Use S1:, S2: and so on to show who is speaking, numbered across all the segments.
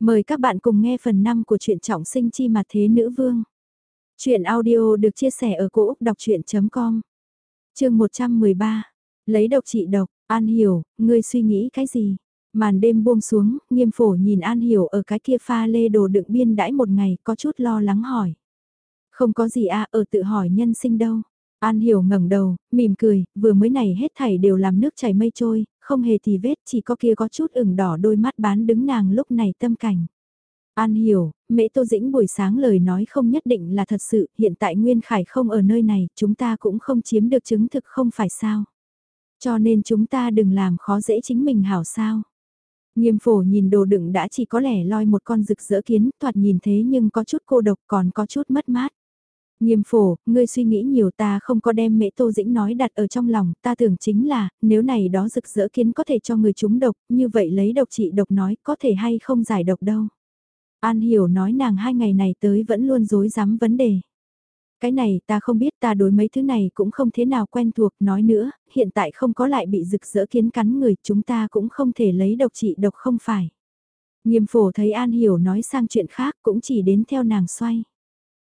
S1: Mời các bạn cùng nghe phần 5 của truyện trọng sinh chi mặt thế nữ vương. Chuyện audio được chia sẻ ở cỗ đọc chuyện.com Trường 113 Lấy độc trị độc, An Hiểu, ngươi suy nghĩ cái gì? Màn đêm buông xuống, nghiêm phổ nhìn An Hiểu ở cái kia pha lê đồ đựng biên đãi một ngày có chút lo lắng hỏi. Không có gì à, ở tự hỏi nhân sinh đâu. An Hiểu ngẩng đầu, mỉm cười, vừa mới này hết thảy đều làm nước chảy mây trôi, không hề thì vết, chỉ có kia có chút ửng đỏ đôi mắt bán đứng nàng lúc này tâm cảnh. An Hiểu, mẹ Tô Dĩnh buổi sáng lời nói không nhất định là thật sự, hiện tại Nguyên Khải không ở nơi này, chúng ta cũng không chiếm được chứng thực không phải sao. Cho nên chúng ta đừng làm khó dễ chính mình hảo sao. Nghiêm phổ nhìn đồ đựng đã chỉ có lẻ loi một con rực rỡ kiến, thoạt nhìn thế nhưng có chút cô độc còn có chút mất mát. Nghiêm phổ, ngươi suy nghĩ nhiều ta không có đem mẹ Tô Dĩnh nói đặt ở trong lòng, ta tưởng chính là, nếu này đó rực rỡ kiến có thể cho người chúng độc, như vậy lấy độc trị độc nói có thể hay không giải độc đâu. An hiểu nói nàng hai ngày này tới vẫn luôn dối rắm vấn đề. Cái này ta không biết ta đối mấy thứ này cũng không thế nào quen thuộc nói nữa, hiện tại không có lại bị rực rỡ kiến cắn người chúng ta cũng không thể lấy độc trị độc không phải. Nghiêm phổ thấy An Hiểu nói sang chuyện khác cũng chỉ đến theo nàng xoay.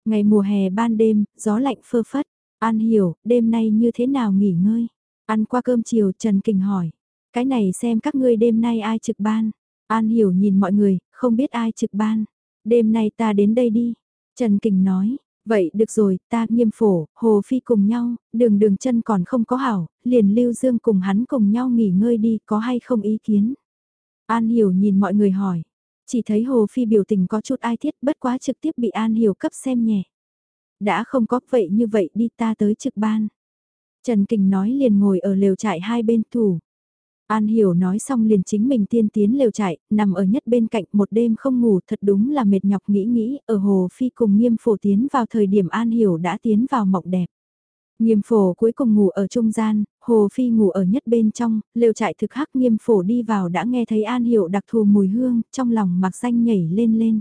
S1: Ngày mùa hè ban đêm, gió lạnh phơ phất. An hiểu, đêm nay như thế nào nghỉ ngơi? Ăn qua cơm chiều Trần Kình hỏi. Cái này xem các ngươi đêm nay ai trực ban. An hiểu nhìn mọi người, không biết ai trực ban. Đêm nay ta đến đây đi. Trần Kình nói, vậy được rồi, ta nghiêm phổ, hồ phi cùng nhau, đường đường chân còn không có hảo, liền lưu dương cùng hắn cùng nhau nghỉ ngơi đi, có hay không ý kiến. An hiểu nhìn mọi người hỏi, chỉ thấy Hồ Phi biểu tình có chút ai thiết bất quá trực tiếp bị An Hiểu cấp xem nhẹ. Đã không có vậy như vậy đi ta tới trực ban. Trần Kình nói liền ngồi ở lều trại hai bên thủ. An Hiểu nói xong liền chính mình tiên tiến lều trại, nằm ở nhất bên cạnh một đêm không ngủ thật đúng là mệt nhọc nghĩ nghĩ, ở Hồ Phi cùng nghiêm phổ tiến vào thời điểm An Hiểu đã tiến vào mộng đẹp. Nghiêm phổ cuối cùng ngủ ở trung gian, Hồ Phi ngủ ở nhất bên trong, lều trại thực hắc nghiêm phổ đi vào đã nghe thấy An Hiệu đặc thù mùi hương, trong lòng mặc xanh nhảy lên lên.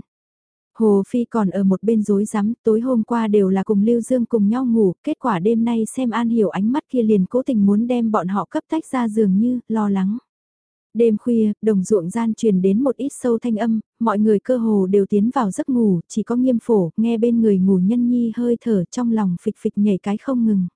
S1: Hồ Phi còn ở một bên rối rắm, tối hôm qua đều là cùng Lưu Dương cùng nhau ngủ, kết quả đêm nay xem An Hiểu ánh mắt kia liền cố tình muốn đem bọn họ cấp tách ra giường như, lo lắng. Đêm khuya, đồng ruộng gian truyền đến một ít sâu thanh âm, mọi người cơ hồ đều tiến vào giấc ngủ, chỉ có nghiêm phổ, nghe bên người ngủ nhân nhi hơi thở trong lòng phịch phịch nhảy cái không ngừng.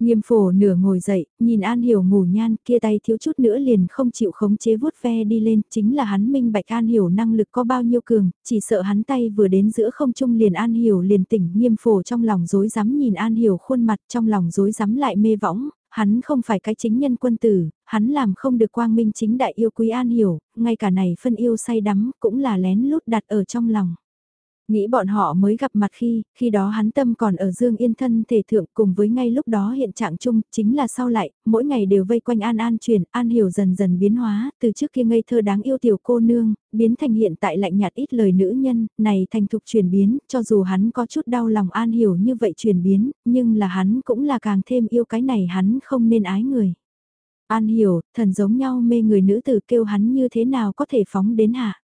S1: Nghiêm phổ nửa ngồi dậy, nhìn An Hiểu ngủ nhan kia tay thiếu chút nữa liền không chịu khống chế vuốt ve đi lên, chính là hắn minh bạch An Hiểu năng lực có bao nhiêu cường, chỉ sợ hắn tay vừa đến giữa không trung liền An Hiểu liền tỉnh nghiêm phổ trong lòng dối rắm nhìn An Hiểu khuôn mặt trong lòng dối rắm lại mê võng, hắn không phải cái chính nhân quân tử, hắn làm không được quang minh chính đại yêu quý An Hiểu, ngay cả này phân yêu say đắm cũng là lén lút đặt ở trong lòng. Nghĩ bọn họ mới gặp mặt khi, khi đó hắn tâm còn ở Dương Yên thân thể thượng cùng với ngay lúc đó hiện trạng chung, chính là sau lại, mỗi ngày đều vây quanh An An truyền An hiểu dần dần biến hóa, từ trước kia ngây thơ đáng yêu tiểu cô nương, biến thành hiện tại lạnh nhạt ít lời nữ nhân, này thành thục chuyển biến, cho dù hắn có chút đau lòng An hiểu như vậy chuyển biến, nhưng là hắn cũng là càng thêm yêu cái này hắn không nên ái người. An hiểu, thần giống nhau mê người nữ tử kêu hắn như thế nào có thể phóng đến hạ.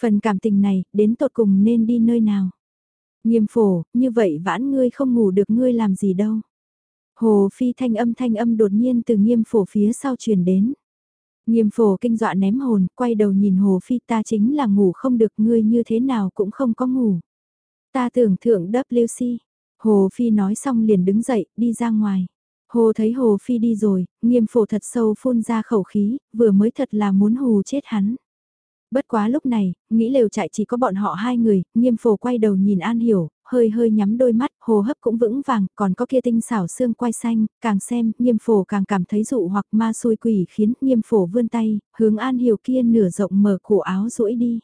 S1: Phần cảm tình này, đến tột cùng nên đi nơi nào? Nghiêm phổ, như vậy vãn ngươi không ngủ được ngươi làm gì đâu. Hồ phi thanh âm thanh âm đột nhiên từ nghiêm phổ phía sau truyền đến. Nghiêm phổ kinh dọa ném hồn, quay đầu nhìn hồ phi ta chính là ngủ không được ngươi như thế nào cũng không có ngủ. Ta tưởng thượng WC. Hồ phi nói xong liền đứng dậy, đi ra ngoài. Hồ thấy hồ phi đi rồi, nghiêm phổ thật sâu phun ra khẩu khí, vừa mới thật là muốn hù chết hắn. Bất quá lúc này, nghĩ lều chạy chỉ có bọn họ hai người, nghiêm phổ quay đầu nhìn An Hiểu, hơi hơi nhắm đôi mắt, hồ hấp cũng vững vàng, còn có kia tinh xảo xương quai xanh, càng xem, nghiêm phổ càng cảm thấy dụ hoặc ma xui quỷ khiến nghiêm phổ vươn tay, hướng An Hiểu kia nửa rộng mở cổ áo rũi đi.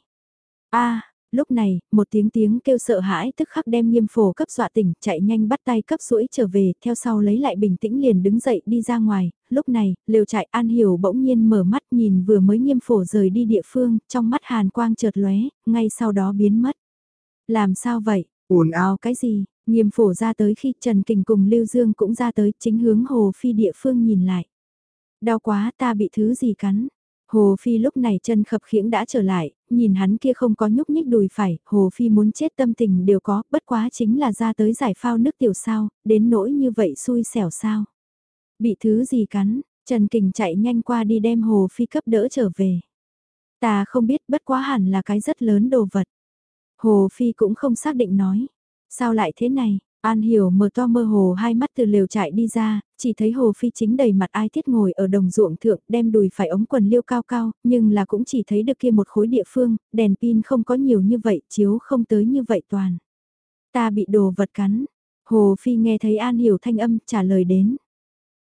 S1: a Lúc này, một tiếng tiếng kêu sợ hãi tức khắc đem nghiêm phổ cấp dọa tỉnh, chạy nhanh bắt tay cấp rũi trở về, theo sau lấy lại bình tĩnh liền đứng dậy đi ra ngoài, lúc này, liều chạy an hiểu bỗng nhiên mở mắt nhìn vừa mới nghiêm phổ rời đi địa phương, trong mắt hàn quang chợt lóe, ngay sau đó biến mất. Làm sao vậy, ồn ào cái gì, nghiêm phổ ra tới khi Trần Kình cùng Lưu Dương cũng ra tới chính hướng hồ phi địa phương nhìn lại. Đau quá ta bị thứ gì cắn, Hồ Phi lúc này chân khập khiễng đã trở lại, nhìn hắn kia không có nhúc nhích đùi phải, Hồ Phi muốn chết tâm tình đều có, bất quá chính là ra tới giải phao nước tiểu sao, đến nỗi như vậy xui xẻo sao. Bị thứ gì cắn, Trần Kình chạy nhanh qua đi đem Hồ Phi cấp đỡ trở về. Ta không biết bất quá hẳn là cái rất lớn đồ vật. Hồ Phi cũng không xác định nói. Sao lại thế này? An hiểu mở to mơ hồ hai mắt từ lều chạy đi ra, chỉ thấy Hồ Phi chính đầy mặt ai thiết ngồi ở đồng ruộng thượng đem đùi phải ống quần liêu cao cao, nhưng là cũng chỉ thấy được kia một khối địa phương, đèn pin không có nhiều như vậy, chiếu không tới như vậy toàn. Ta bị đồ vật cắn. Hồ Phi nghe thấy An hiểu thanh âm trả lời đến.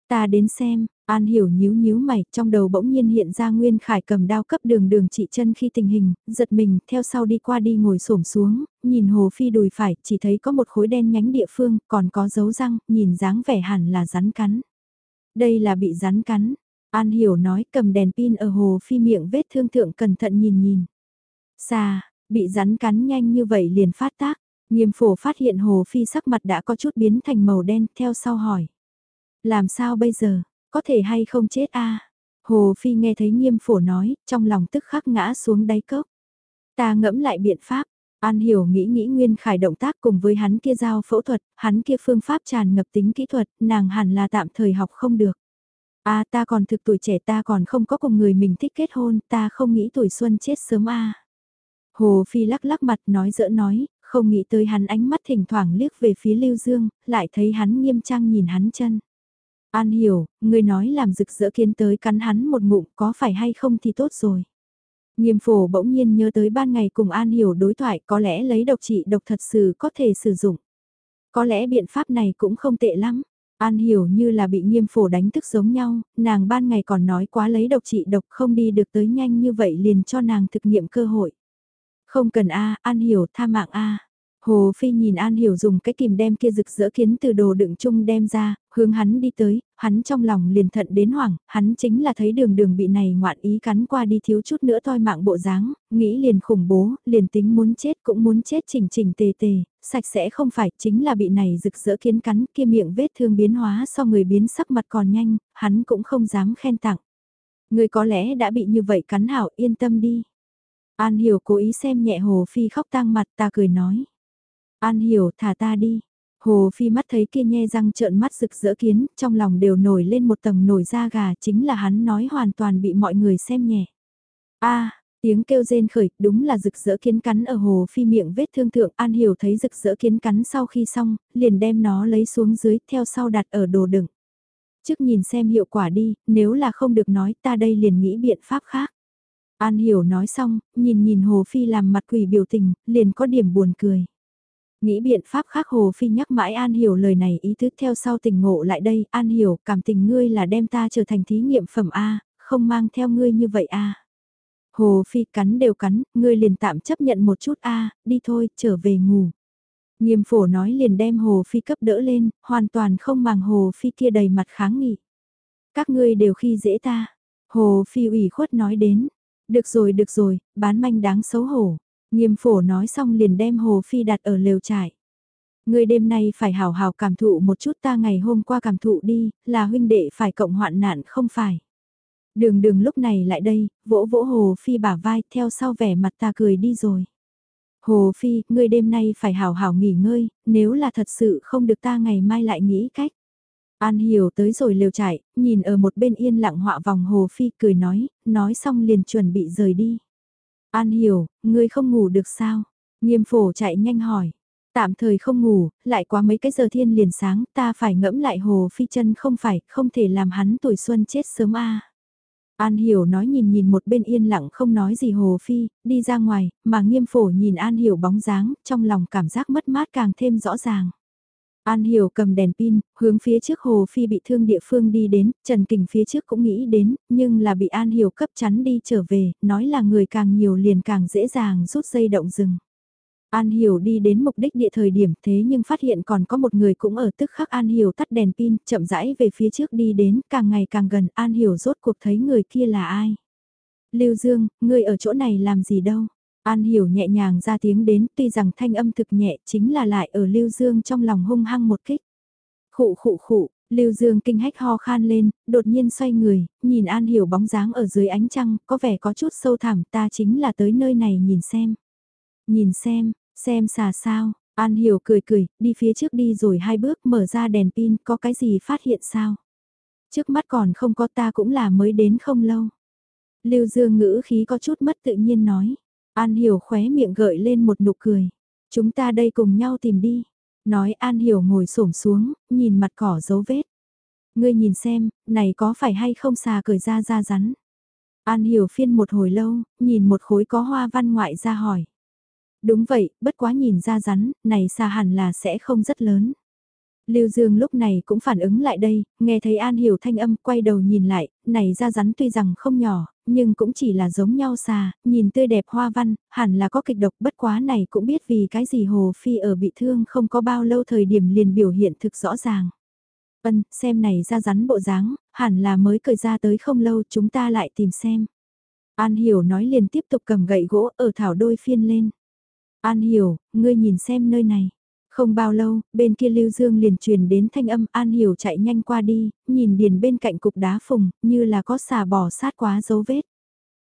S1: Ta đến xem, An hiểu nhíu nhíu mày, trong đầu bỗng nhiên hiện ra Nguyên Khải cầm đao cấp đường đường trị chân khi tình hình, giật mình, theo sau đi qua đi ngồi xổm xuống, nhìn Hồ Phi đùi phải, chỉ thấy có một khối đen nhánh địa phương, còn có dấu răng, nhìn dáng vẻ hẳn là rắn cắn. Đây là bị rắn cắn. An hiểu nói cầm đèn pin ở Hồ Phi miệng vết thương thượng cẩn thận nhìn nhìn. Xa, bị rắn cắn nhanh như vậy liền phát tác. Nghiêm phổ phát hiện Hồ Phi sắc mặt đã có chút biến thành màu đen, theo sau hỏi. Làm sao bây giờ? Có thể hay không chết a Hồ Phi nghe thấy nghiêm phổ nói, trong lòng tức khắc ngã xuống đáy cốc. Ta ngẫm lại biện pháp, An Hiểu nghĩ nghĩ Nguyên Khải động tác cùng với hắn kia giao phẫu thuật, hắn kia phương pháp tràn ngập tính kỹ thuật, nàng hẳn là tạm thời học không được. A ta còn thực tuổi trẻ ta còn không có cùng người mình thích kết hôn, ta không nghĩ tuổi xuân chết sớm a. Hồ Phi lắc lắc mặt nói dỡ nói, không nghĩ tới hắn ánh mắt thỉnh thoảng liếc về phía Lưu Dương, lại thấy hắn nghiêm trang nhìn hắn chân. An hiểu, người nói làm rực rỡ kiến tới cắn hắn một ngụm có phải hay không thì tốt rồi. Nghiêm phổ bỗng nhiên nhớ tới ban ngày cùng An hiểu đối thoại có lẽ lấy độc trị độc thật sự có thể sử dụng. Có lẽ biện pháp này cũng không tệ lắm. An hiểu như là bị nghiêm phổ đánh thức giống nhau, nàng ban ngày còn nói quá lấy độc trị độc không đi được tới nhanh như vậy liền cho nàng thực nghiệm cơ hội. Không cần A, An hiểu tha mạng A. Hồ Phi nhìn An Hiểu dùng cái kìm đem kia rực rỡ kiến từ đồ đựng chung đem ra, hướng hắn đi tới, hắn trong lòng liền thận đến hoảng, hắn chính là thấy đường đường bị này ngoạn ý cắn qua đi thiếu chút nữa toi mạng bộ dáng, nghĩ liền khủng bố, liền tính muốn chết cũng muốn chết chỉnh chỉnh tề tề, sạch sẽ không phải, chính là bị này rực rỡ kiến cắn kia miệng vết thương biến hóa so người biến sắc mặt còn nhanh, hắn cũng không dám khen tặng. Người có lẽ đã bị như vậy cắn hảo yên tâm đi. An Hiểu cố ý xem nhẹ Hồ Phi khóc tang mặt ta cười nói. An Hiểu thả ta đi. Hồ Phi mắt thấy kia nhe răng trợn mắt rực rỡ kiến, trong lòng đều nổi lên một tầng nổi da gà chính là hắn nói hoàn toàn bị mọi người xem nhẹ. a tiếng kêu rên khởi, đúng là rực rỡ kiến cắn ở Hồ Phi miệng vết thương thượng, An Hiểu thấy rực rỡ kiến cắn sau khi xong, liền đem nó lấy xuống dưới, theo sau đặt ở đồ đựng. Trước nhìn xem hiệu quả đi, nếu là không được nói ta đây liền nghĩ biện pháp khác. An Hiểu nói xong, nhìn nhìn Hồ Phi làm mặt quỷ biểu tình, liền có điểm buồn cười. Nghĩ biện pháp khác Hồ Phi nhắc mãi An Hiểu lời này ý thức theo sau tình ngộ lại đây, An Hiểu cảm tình ngươi là đem ta trở thành thí nghiệm phẩm A, không mang theo ngươi như vậy A. Hồ Phi cắn đều cắn, ngươi liền tạm chấp nhận một chút A, đi thôi, trở về ngủ. Nghiêm phổ nói liền đem Hồ Phi cấp đỡ lên, hoàn toàn không màng Hồ Phi kia đầy mặt kháng nghị. Các ngươi đều khi dễ ta. Hồ Phi ủy khuất nói đến. Được rồi được rồi, bán manh đáng xấu hổ. Nghiêm phổ nói xong liền đem Hồ Phi đặt ở lều trại. Người đêm nay phải hào hào cảm thụ một chút ta ngày hôm qua cảm thụ đi, là huynh đệ phải cộng hoạn nạn không phải. Đường đường lúc này lại đây, vỗ vỗ Hồ Phi bả vai theo sau vẻ mặt ta cười đi rồi. Hồ Phi, ngươi đêm nay phải hào hào nghỉ ngơi, nếu là thật sự không được ta ngày mai lại nghĩ cách. An hiểu tới rồi lều trại, nhìn ở một bên yên lặng họa vòng Hồ Phi cười nói, nói xong liền chuẩn bị rời đi. An hiểu, ngươi không ngủ được sao? Nghiêm phổ chạy nhanh hỏi. Tạm thời không ngủ, lại quá mấy cái giờ thiên liền sáng, ta phải ngẫm lại hồ phi chân không phải, không thể làm hắn tuổi xuân chết sớm a. An hiểu nói nhìn nhìn một bên yên lặng không nói gì hồ phi, đi ra ngoài, mà nghiêm phổ nhìn an hiểu bóng dáng, trong lòng cảm giác mất mát càng thêm rõ ràng. An Hiểu cầm đèn pin, hướng phía trước Hồ Phi bị thương địa phương đi đến, Trần Kình phía trước cũng nghĩ đến, nhưng là bị An Hiểu cấp chắn đi trở về, nói là người càng nhiều liền càng dễ dàng rút dây động rừng. An Hiểu đi đến mục đích địa thời điểm thế nhưng phát hiện còn có một người cũng ở tức khắc An Hiểu tắt đèn pin, chậm rãi về phía trước đi đến, càng ngày càng gần, An Hiểu rốt cuộc thấy người kia là ai. Lưu Dương, ngươi ở chỗ này làm gì đâu? An hiểu nhẹ nhàng ra tiếng đến tuy rằng thanh âm thực nhẹ chính là lại ở Lưu Dương trong lòng hung hăng một kích. Khụ khụ khụ, Lưu Dương kinh hách ho khan lên, đột nhiên xoay người, nhìn An hiểu bóng dáng ở dưới ánh trăng, có vẻ có chút sâu thẳm ta chính là tới nơi này nhìn xem. Nhìn xem, xem xà sao, An hiểu cười cười, đi phía trước đi rồi hai bước mở ra đèn pin, có cái gì phát hiện sao? Trước mắt còn không có ta cũng là mới đến không lâu. Lưu Dương ngữ khí có chút mất tự nhiên nói. An Hiểu khóe miệng gợi lên một nụ cười. Chúng ta đây cùng nhau tìm đi. Nói An Hiểu ngồi xổm xuống, nhìn mặt cỏ dấu vết. Ngươi nhìn xem, này có phải hay không xà cởi ra ra rắn. An Hiểu phiên một hồi lâu, nhìn một khối có hoa văn ngoại ra hỏi. Đúng vậy, bất quá nhìn ra rắn, này xà hẳn là sẽ không rất lớn. Lưu Dương lúc này cũng phản ứng lại đây, nghe thấy An Hiểu thanh âm quay đầu nhìn lại, này ra rắn tuy rằng không nhỏ, nhưng cũng chỉ là giống nhau xà, nhìn tươi đẹp hoa văn, hẳn là có kịch độc bất quá này cũng biết vì cái gì Hồ Phi ở bị thương không có bao lâu thời điểm liền biểu hiện thực rõ ràng. Ân, xem này ra rắn bộ dáng, hẳn là mới cởi ra tới không lâu chúng ta lại tìm xem. An Hiểu nói liền tiếp tục cầm gậy gỗ ở thảo đôi phiên lên. An Hiểu, ngươi nhìn xem nơi này. Không bao lâu, bên kia Lưu Dương liền truyền đến thanh âm An Hiểu chạy nhanh qua đi, nhìn điền bên cạnh cục đá phùng, như là có xà bò sát quá dấu vết.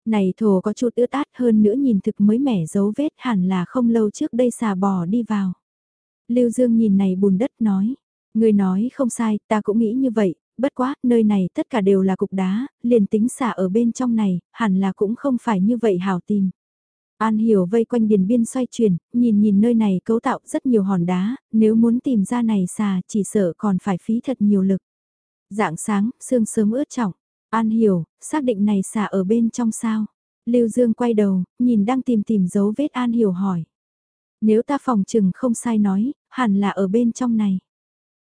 S1: Này thổ có chút ướt át hơn nữa nhìn thực mới mẻ dấu vết hẳn là không lâu trước đây xà bò đi vào. Lưu Dương nhìn này bùn đất nói, người nói không sai, ta cũng nghĩ như vậy, bất quá, nơi này tất cả đều là cục đá, liền tính xả ở bên trong này, hẳn là cũng không phải như vậy hảo tìm. An hiểu vây quanh điền biên xoay chuyển, nhìn nhìn nơi này cấu tạo rất nhiều hòn đá, nếu muốn tìm ra này xà chỉ sợ còn phải phí thật nhiều lực. Dạng sáng, sương sớm ướt trọng, An hiểu, xác định này xà ở bên trong sao. Lưu Dương quay đầu, nhìn đang tìm tìm dấu vết An hiểu hỏi. Nếu ta phòng chừng không sai nói, hẳn là ở bên trong này.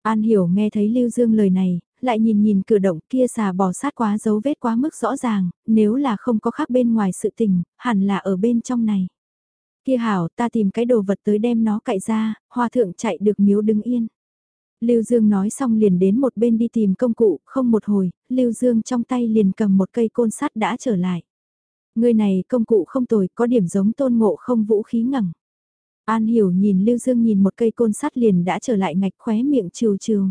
S1: An hiểu nghe thấy Lưu Dương lời này, lại nhìn nhìn cửa động kia xà bò sát quá dấu vết quá mức rõ ràng, nếu là không có khác bên ngoài sự tình, hẳn là ở bên trong này. Kia hảo, ta tìm cái đồ vật tới đem nó cạy ra, hòa thượng chạy được miếu đứng yên. Lưu Dương nói xong liền đến một bên đi tìm công cụ, không một hồi, Lưu Dương trong tay liền cầm một cây côn sắt đã trở lại. Người này công cụ không tồi, có điểm giống tôn ngộ không vũ khí ngẩng. An hiểu nhìn Lưu Dương nhìn một cây côn sắt liền đã trở lại ngạch khóe miệng trừ trừ.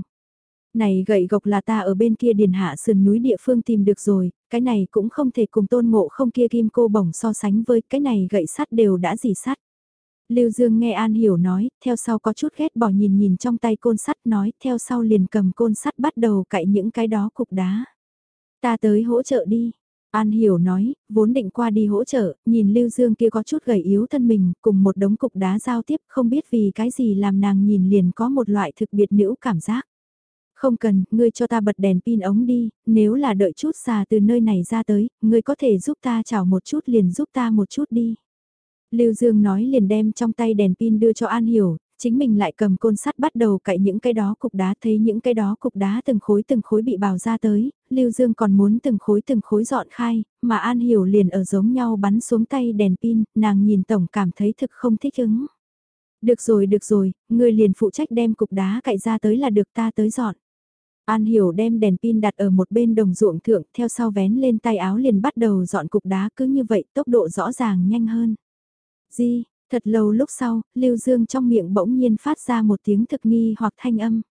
S1: Này gậy gộc là ta ở bên kia điền hạ sườn núi địa phương tìm được rồi, cái này cũng không thể cùng tôn ngộ không kia kim cô bổng so sánh với cái này gậy sắt đều đã dì sắt. Lưu Dương nghe An Hiểu nói, theo sau có chút ghét bỏ nhìn nhìn trong tay côn sắt nói, theo sau liền cầm côn sắt bắt đầu cạy những cái đó cục đá. Ta tới hỗ trợ đi. An Hiểu nói, vốn định qua đi hỗ trợ, nhìn Lưu Dương kia có chút gầy yếu thân mình, cùng một đống cục đá giao tiếp, không biết vì cái gì làm nàng nhìn liền có một loại thực biệt nữ cảm giác. Không cần, ngươi cho ta bật đèn pin ống đi, nếu là đợi chút xà từ nơi này ra tới, ngươi có thể giúp ta chảo một chút liền giúp ta một chút đi. Lưu Dương nói liền đem trong tay đèn pin đưa cho An Hiểu, chính mình lại cầm côn sắt bắt đầu cạy những cái đó cục đá thấy những cái đó cục đá từng khối từng khối bị bào ra tới, Lưu Dương còn muốn từng khối từng khối dọn khai, mà An Hiểu liền ở giống nhau bắn xuống tay đèn pin, nàng nhìn tổng cảm thấy thực không thích ứng. Được rồi được rồi, người liền phụ trách đem cục đá cạy ra tới là được ta tới dọn. An Hiểu đem đèn pin đặt ở một bên đồng ruộng thượng, theo sau vén lên tay áo liền bắt đầu dọn cục đá cứ như vậy tốc độ rõ ràng nhanh hơn. Di, thật lâu lúc sau, Lưu Dương trong miệng bỗng nhiên phát ra một tiếng thực nghi hoặc thanh âm.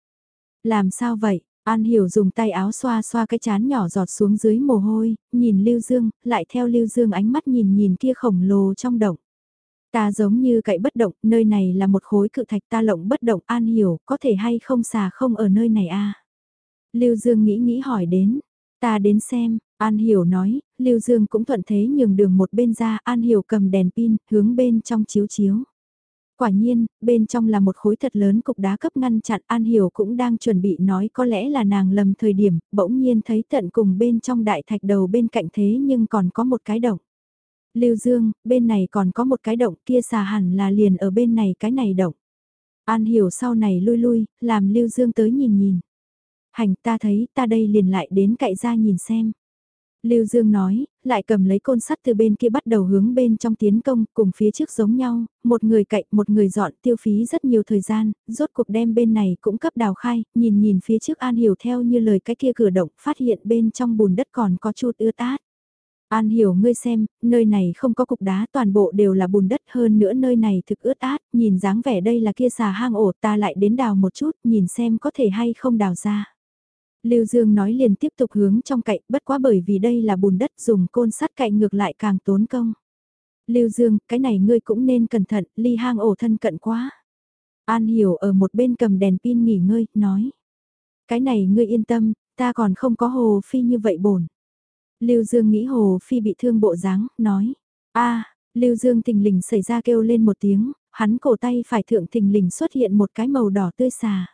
S1: Làm sao vậy? An Hiểu dùng tay áo xoa xoa cái chán nhỏ giọt xuống dưới mồ hôi, nhìn Lưu Dương, lại theo Lưu Dương ánh mắt nhìn nhìn kia khổng lồ trong động. Ta giống như cậy bất động, nơi này là một khối cự thạch ta lộng bất động An Hiểu, có thể hay không xà không ở nơi này a Lưu Dương nghĩ nghĩ hỏi đến, ta đến xem, An Hiểu nói, Lưu Dương cũng thuận thế nhường đường một bên ra, An Hiểu cầm đèn pin, hướng bên trong chiếu chiếu. Quả nhiên, bên trong là một khối thật lớn cục đá cấp ngăn chặn An Hiểu cũng đang chuẩn bị nói có lẽ là nàng lầm thời điểm, bỗng nhiên thấy tận cùng bên trong đại thạch đầu bên cạnh thế nhưng còn có một cái động. Lưu Dương, bên này còn có một cái động kia xà hẳn là liền ở bên này cái này động. An Hiểu sau này lui lui, làm Lưu Dương tới nhìn nhìn. Hành ta thấy ta đây liền lại đến cậy ra nhìn xem. Lưu Dương nói, lại cầm lấy côn sắt từ bên kia bắt đầu hướng bên trong tiến công, cùng phía trước giống nhau, một người cậy, một người dọn tiêu phí rất nhiều thời gian, rốt cuộc đem bên này cũng cấp đào khai, nhìn nhìn phía trước An Hiểu theo như lời cái kia cửa động, phát hiện bên trong bùn đất còn có chút ướt át. An Hiểu ngươi xem, nơi này không có cục đá toàn bộ đều là bùn đất hơn nữa nơi này thực ướt át, nhìn dáng vẻ đây là kia xà hang ổ ta lại đến đào một chút, nhìn xem có thể hay không đào ra. Lưu Dương nói liền tiếp tục hướng trong cạnh, bất quá bởi vì đây là bùn đất dùng côn sắt cạnh ngược lại càng tốn công. Lưu Dương, cái này ngươi cũng nên cẩn thận, ly hang ổ thân cận quá. An hiểu ở một bên cầm đèn pin nghỉ ngơi, nói. Cái này ngươi yên tâm, ta còn không có hồ phi như vậy bổn. Lưu Dương nghĩ Hồ Phi bị thương bộ dáng, nói. a Lưu Dương thình lình xảy ra kêu lên một tiếng, hắn cổ tay phải thượng thình lình xuất hiện một cái màu đỏ tươi xà.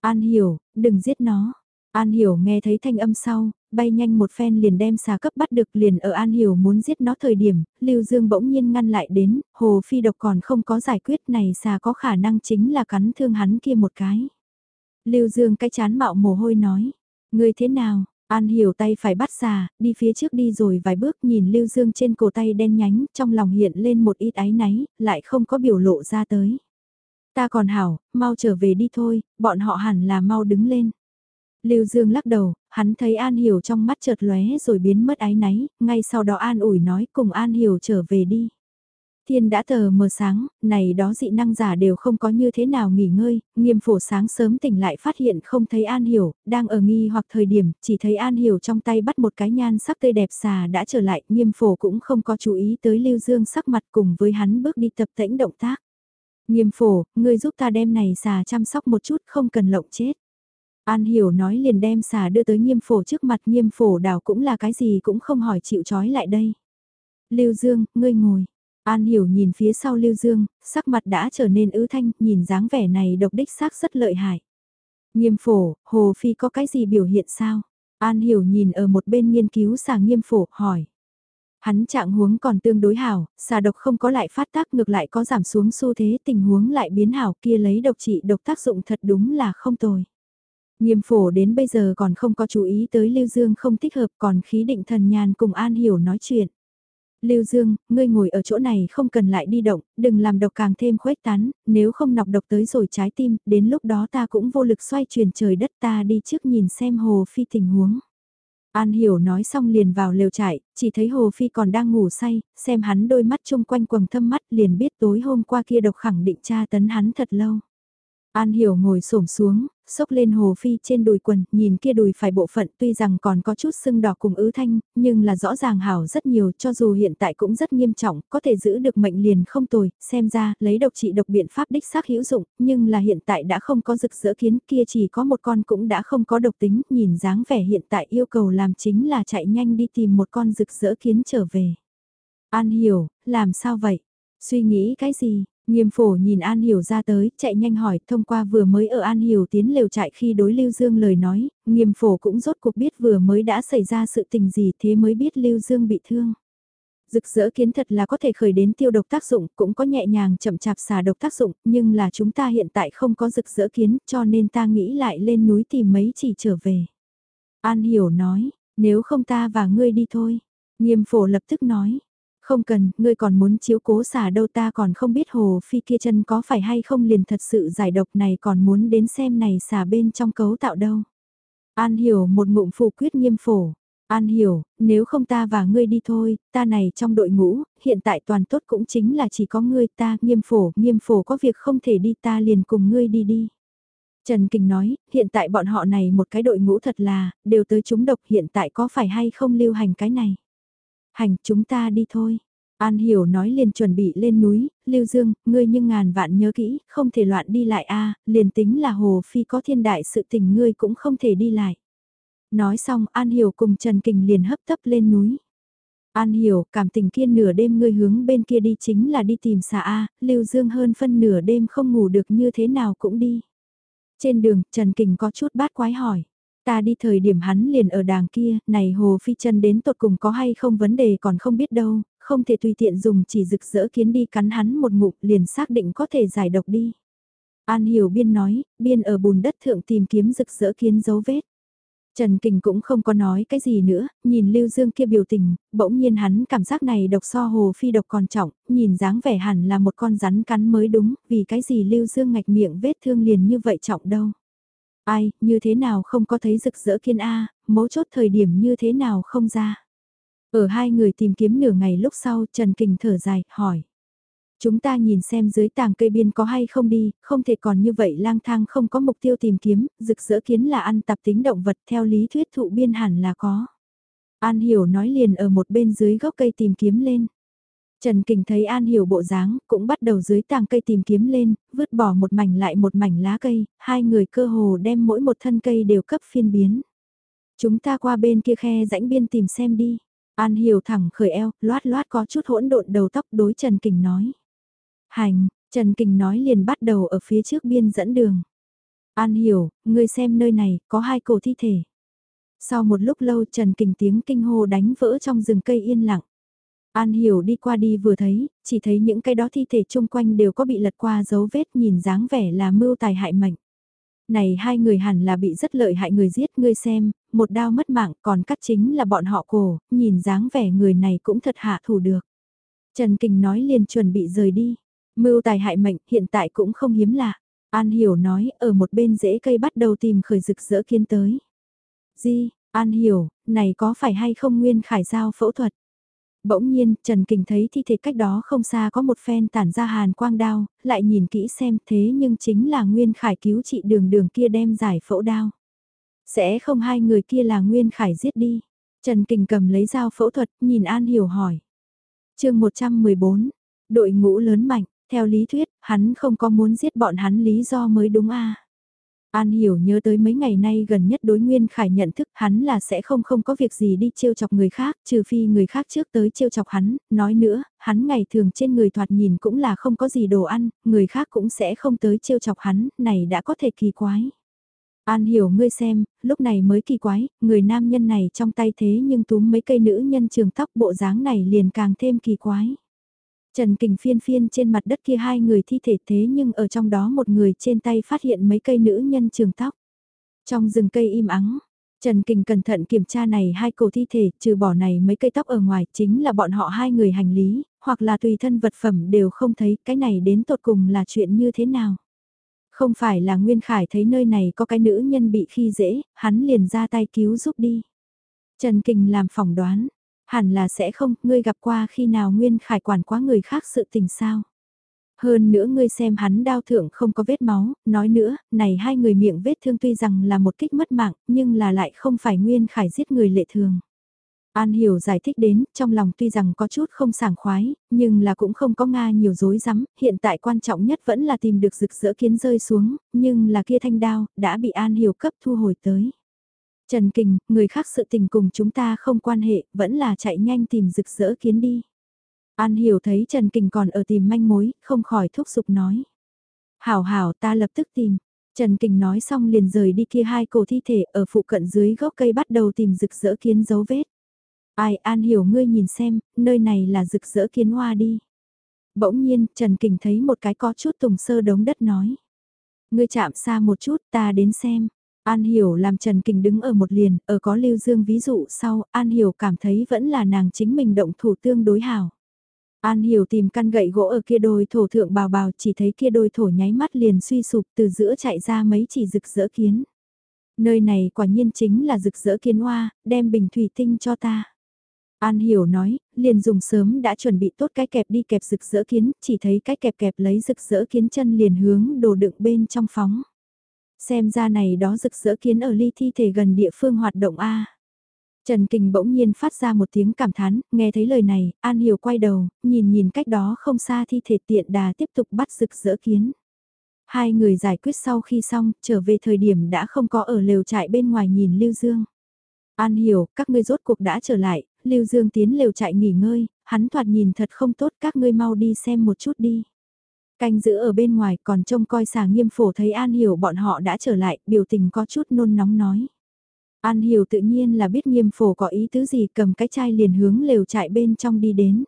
S1: An hiểu, đừng giết nó. An hiểu nghe thấy thanh âm sau, bay nhanh một phen liền đem xà cấp bắt được liền ở An hiểu muốn giết nó thời điểm, Lưu Dương bỗng nhiên ngăn lại đến, hồ phi độc còn không có giải quyết này xà có khả năng chính là cắn thương hắn kia một cái. Lưu Dương cái chán mạo mồ hôi nói, ngươi thế nào, An hiểu tay phải bắt xà, đi phía trước đi rồi vài bước nhìn Lưu Dương trên cổ tay đen nhánh, trong lòng hiện lên một ít áy náy, lại không có biểu lộ ra tới. Ta còn hảo, mau trở về đi thôi, bọn họ hẳn là mau đứng lên. Lưu Dương lắc đầu, hắn thấy An Hiểu trong mắt chợt lóe rồi biến mất ái náy, ngay sau đó An ủi nói cùng An Hiểu trở về đi. Thiên đã tờ mờ sáng, này đó dị năng giả đều không có như thế nào nghỉ ngơi, nghiêm phổ sáng sớm tỉnh lại phát hiện không thấy An Hiểu, đang ở nghi hoặc thời điểm, chỉ thấy An Hiểu trong tay bắt một cái nhan sắc tươi đẹp xà đã trở lại, nghiêm phổ cũng không có chú ý tới Lưu Dương sắc mặt cùng với hắn bước đi tập tễnh động tác. Nghiêm phổ, ngươi giúp ta đem này xà chăm sóc một chút không cần lộng chết. An hiểu nói liền đem xà đưa tới nghiêm phổ trước mặt nghiêm phổ đảo cũng là cái gì cũng không hỏi chịu trói lại đây. Lưu Dương, ngươi ngồi. An hiểu nhìn phía sau Lưu Dương, sắc mặt đã trở nên ứ thanh, nhìn dáng vẻ này độc đích xác rất lợi hại. Nghiêm phổ, Hồ Phi có cái gì biểu hiện sao? An hiểu nhìn ở một bên nghiên cứu xà nghiêm phổ, hỏi. Hắn trạng huống còn tương đối hảo, xà độc không có lại phát tác ngược lại có giảm xuống xu thế tình huống lại biến hảo kia lấy độc trị độc tác dụng thật đúng là không tồi. Nghiêm phổ đến bây giờ còn không có chú ý tới Lưu Dương không thích hợp còn khí định thần nhàn cùng An Hiểu nói chuyện. Lưu Dương, ngươi ngồi ở chỗ này không cần lại đi động, đừng làm độc càng thêm khuếch tán, nếu không nọc độc tới rồi trái tim, đến lúc đó ta cũng vô lực xoay chuyển trời đất ta đi trước nhìn xem hồ phi tình huống. An Hiểu nói xong liền vào lều trại, chỉ thấy Hồ Phi còn đang ngủ say, xem hắn đôi mắt chung quanh quầng thâm mắt liền biết tối hôm qua kia độc khẳng định tra tấn hắn thật lâu. An Hiểu ngồi xổm xuống, xốc lên Hồ Phi trên đùi quần, nhìn kia đùi phải bộ phận tuy rằng còn có chút sưng đỏ cùng ứ thanh, nhưng là rõ ràng hảo rất nhiều cho dù hiện tại cũng rất nghiêm trọng, có thể giữ được mệnh liền không tồi, xem ra, lấy độc trị độc biện pháp đích xác hữu dụng, nhưng là hiện tại đã không có rực rỡ kiến kia chỉ có một con cũng đã không có độc tính, nhìn dáng vẻ hiện tại yêu cầu làm chính là chạy nhanh đi tìm một con rực rỡ kiến trở về. An hiểu, làm sao vậy? Suy nghĩ cái gì? Nghiêm phổ nhìn An Hiểu ra tới, chạy nhanh hỏi, thông qua vừa mới ở An Hiểu tiến lều trại khi đối Lưu Dương lời nói, nghiêm phổ cũng rốt cuộc biết vừa mới đã xảy ra sự tình gì thế mới biết Lưu Dương bị thương. Rực rỡ kiến thật là có thể khởi đến tiêu độc tác dụng, cũng có nhẹ nhàng chậm chạp xả độc tác dụng, nhưng là chúng ta hiện tại không có rực rỡ kiến, cho nên ta nghĩ lại lên núi tìm mấy chỉ trở về. An Hiểu nói, nếu không ta và ngươi đi thôi. Nghiêm phổ lập tức nói, không cần, ngươi còn muốn chiếu cố xả đâu ta còn không biết hồ phi kia chân có phải hay không liền thật sự giải độc này còn muốn đến xem này xả bên trong cấu tạo đâu. An hiểu một ngụm phù quyết nghiêm phổ. An hiểu, nếu không ta và ngươi đi thôi, ta này trong đội ngũ, hiện tại toàn tốt cũng chính là chỉ có ngươi ta nghiêm phổ, nghiêm phổ có việc không thể đi ta liền cùng ngươi đi đi. Trần Kình nói, hiện tại bọn họ này một cái đội ngũ thật là, đều tới chúng độc hiện tại có phải hay không lưu hành cái này. Hành, chúng ta đi thôi. An Hiểu nói liền chuẩn bị lên núi, Lưu Dương, ngươi nhưng ngàn vạn nhớ kỹ, không thể loạn đi lại a liền tính là Hồ Phi có thiên đại sự tình ngươi cũng không thể đi lại. Nói xong An Hiểu cùng Trần Kình liền hấp tấp lên núi. An Hiểu, cảm tình kia nửa đêm ngươi hướng bên kia đi chính là đi tìm xà A, Lưu Dương hơn phân nửa đêm không ngủ được như thế nào cũng đi. Trên đường, Trần Kình có chút bát quái hỏi. Ta đi thời điểm hắn liền ở đàng kia, này Hồ Phi chân đến tột cùng có hay không vấn đề còn không biết đâu, không thể tùy tiện dùng chỉ rực rỡ kiến đi cắn hắn một ngụm liền xác định có thể giải độc đi. An Hiểu Biên nói, Biên ở bùn đất thượng tìm kiếm rực rỡ kiến dấu vết. Trần Kình cũng không có nói cái gì nữa, nhìn Lưu Dương kia biểu tình, bỗng nhiên hắn cảm giác này độc so hồ phi độc còn trọng, nhìn dáng vẻ hẳn là một con rắn cắn mới đúng, vì cái gì Lưu Dương ngạch miệng vết thương liền như vậy trọng đâu. Ai, như thế nào không có thấy rực rỡ kiên A, mấu chốt thời điểm như thế nào không ra. Ở hai người tìm kiếm nửa ngày lúc sau Trần Kình thở dài, hỏi. Chúng ta nhìn xem dưới tàng cây biên có hay không đi, không thể còn như vậy lang thang không có mục tiêu tìm kiếm, rực rỡ kiến là ăn tạp tính động vật theo lý thuyết thụ biên hẳn là có. An Hiểu nói liền ở một bên dưới gốc cây tìm kiếm lên. Trần Kình thấy An Hiểu bộ dáng, cũng bắt đầu dưới tàng cây tìm kiếm lên, vứt bỏ một mảnh lại một mảnh lá cây, hai người cơ hồ đem mỗi một thân cây đều cấp phiên biến. Chúng ta qua bên kia khe rãnh biên tìm xem đi. An Hiểu thẳng khởi eo, loát loát có chút hỗn độn đầu tóc đối Trần Kình nói. Hành, Trần Kình nói liền bắt đầu ở phía trước biên dẫn đường. An Hiểu, ngươi xem nơi này, có hai cổ thi thể. Sau một lúc lâu Trần Kình tiếng kinh hô đánh vỡ trong rừng cây yên lặng. An Hiểu đi qua đi vừa thấy, chỉ thấy những cái đó thi thể chung quanh đều có bị lật qua dấu vết nhìn dáng vẻ là mưu tài hại mệnh. Này hai người hẳn là bị rất lợi hại người giết ngươi xem, một đao mất mạng còn cắt chính là bọn họ cổ, nhìn dáng vẻ người này cũng thật hạ thủ được. Trần Kình nói liền chuẩn bị rời đi, mưu tài hại mệnh hiện tại cũng không hiếm lạ. An Hiểu nói ở một bên rễ cây bắt đầu tìm khởi rực rỡ kiến tới. Di, An Hiểu, này có phải hay không nguyên khải giao phẫu thuật? Bỗng nhiên, Trần Kình thấy thi thể cách đó không xa có một phen tản ra hàn quang đao, lại nhìn kỹ xem thế nhưng chính là Nguyên Khải cứu trị đường đường kia đem giải phẫu đao. Sẽ không hai người kia là Nguyên Khải giết đi. Trần Kình cầm lấy dao phẫu thuật, nhìn An Hiểu hỏi. chương 114, đội ngũ lớn mạnh, theo lý thuyết, hắn không có muốn giết bọn hắn lý do mới đúng a An hiểu nhớ tới mấy ngày nay gần nhất đối Nguyên Khải nhận thức hắn là sẽ không không có việc gì đi trêu chọc người khác, trừ phi người khác trước tới trêu chọc hắn, nói nữa, hắn ngày thường trên người thoạt nhìn cũng là không có gì đồ ăn, người khác cũng sẽ không tới trêu chọc hắn, này đã có thể kỳ quái. An hiểu ngươi xem, lúc này mới kỳ quái, người nam nhân này trong tay thế nhưng túm mấy cây nữ nhân trường tóc bộ dáng này liền càng thêm kỳ quái. Trần Kình phiên phiên trên mặt đất kia hai người thi thể thế nhưng ở trong đó một người trên tay phát hiện mấy cây nữ nhân trường tóc. Trong rừng cây im ắng, Trần Kình cẩn thận kiểm tra này hai cổ thi thể, trừ bỏ này mấy cây tóc ở ngoài, chính là bọn họ hai người hành lý, hoặc là tùy thân vật phẩm đều không thấy, cái này đến tột cùng là chuyện như thế nào. Không phải là Nguyên Khải thấy nơi này có cái nữ nhân bị khi dễ, hắn liền ra tay cứu giúp đi. Trần Kình làm phỏng đoán, Hẳn là sẽ không, ngươi gặp qua khi nào Nguyên Khải quản quá người khác sự tình sao. Hơn nữa ngươi xem hắn đao thượng không có vết máu, nói nữa, này hai người miệng vết thương tuy rằng là một kích mất mạng, nhưng là lại không phải Nguyên Khải giết người lệ thường. An Hiểu giải thích đến, trong lòng tuy rằng có chút không sảng khoái, nhưng là cũng không có Nga nhiều dối rắm hiện tại quan trọng nhất vẫn là tìm được rực rỡ kiến rơi xuống, nhưng là kia thanh đao, đã bị An Hiểu cấp thu hồi tới. Trần Kình, người khác sự tình cùng chúng ta không quan hệ, vẫn là chạy nhanh tìm rực rỡ kiến đi. An hiểu thấy Trần Kình còn ở tìm manh mối, không khỏi thúc giục nói. Hảo hảo ta lập tức tìm. Trần Kình nói xong liền rời đi kia hai cổ thi thể ở phụ cận dưới gốc cây bắt đầu tìm rực rỡ kiến dấu vết. Ai An hiểu ngươi nhìn xem, nơi này là rực rỡ kiến hoa đi. Bỗng nhiên, Trần Kình thấy một cái có chút tùng sơ đống đất nói. Ngươi chạm xa một chút ta đến xem. An Hiểu làm Trần Kình đứng ở một liền, ở có Lưu Dương ví dụ sau, An Hiểu cảm thấy vẫn là nàng chính mình động thủ tương đối hảo. An Hiểu tìm căn gậy gỗ ở kia đôi thổ thượng bào bào chỉ thấy kia đôi thổ nháy mắt liền suy sụp từ giữa chạy ra mấy chỉ rực rỡ kiến. Nơi này quả nhiên chính là rực rỡ kiến hoa, đem bình thủy tinh cho ta. An Hiểu nói, liền dùng sớm đã chuẩn bị tốt cái kẹp đi kẹp rực rỡ kiến, chỉ thấy cái kẹp kẹp lấy rực rỡ kiến chân liền hướng đồ đựng bên trong phóng. Xem ra này đó rực rỡ kiến ở ly thi thể gần địa phương hoạt động A. Trần Kình bỗng nhiên phát ra một tiếng cảm thán, nghe thấy lời này, An Hiểu quay đầu, nhìn nhìn cách đó không xa thi thể tiện đà tiếp tục bắt rực rỡ kiến. Hai người giải quyết sau khi xong, trở về thời điểm đã không có ở lều trại bên ngoài nhìn Lưu Dương. An Hiểu, các ngươi rốt cuộc đã trở lại, Lưu Dương tiến lều trại nghỉ ngơi, hắn thoạt nhìn thật không tốt các ngươi mau đi xem một chút đi. Canh giữ ở bên ngoài còn trông coi xà nghiêm phổ thấy An Hiểu bọn họ đã trở lại, biểu tình có chút nôn nóng nói. An Hiểu tự nhiên là biết nghiêm phổ có ý tứ gì cầm cái chai liền hướng lều trại bên trong đi đến.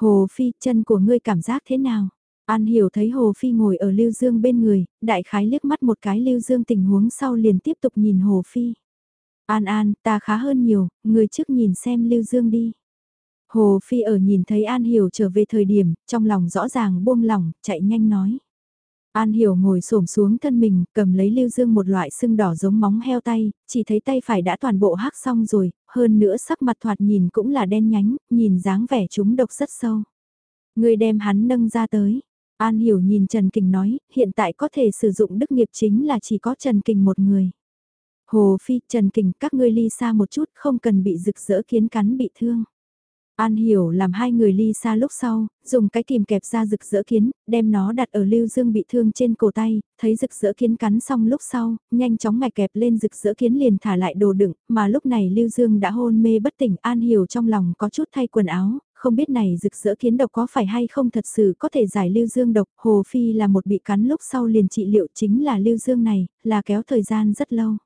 S1: Hồ Phi, chân của ngươi cảm giác thế nào? An Hiểu thấy Hồ Phi ngồi ở Lưu Dương bên người, đại khái liếc mắt một cái Lưu Dương tình huống sau liền tiếp tục nhìn Hồ Phi. An An, ta khá hơn nhiều, người trước nhìn xem Lưu Dương đi. Hồ Phi ở nhìn thấy An Hiểu trở về thời điểm, trong lòng rõ ràng buông lỏng, chạy nhanh nói. An Hiểu ngồi xổm xuống thân mình, cầm lấy Lưu Dương một loại sưng đỏ giống móng heo tay, chỉ thấy tay phải đã toàn bộ hắc xong rồi, hơn nữa sắc mặt thoạt nhìn cũng là đen nhánh, nhìn dáng vẻ chúng độc rất sâu. Người đem hắn nâng ra tới. An Hiểu nhìn Trần Kình nói, hiện tại có thể sử dụng đức nghiệp chính là chỉ có Trần Kình một người. Hồ Phi, Trần Kình, các ngươi ly xa một chút, không cần bị rực rỡ kiến cắn bị thương. An hiểu làm hai người ly xa lúc sau, dùng cái kìm kẹp ra rực rỡ kiến, đem nó đặt ở lưu dương bị thương trên cổ tay, thấy rực rỡ kiến cắn xong lúc sau, nhanh chóng ngạch kẹp lên rực rỡ kiến liền thả lại đồ đựng, mà lúc này lưu dương đã hôn mê bất tỉnh An hiểu trong lòng có chút thay quần áo, không biết này rực rỡ kiến độc có phải hay không thật sự có thể giải lưu dương độc, Hồ Phi là một bị cắn lúc sau liền trị liệu chính là lưu dương này, là kéo thời gian rất lâu.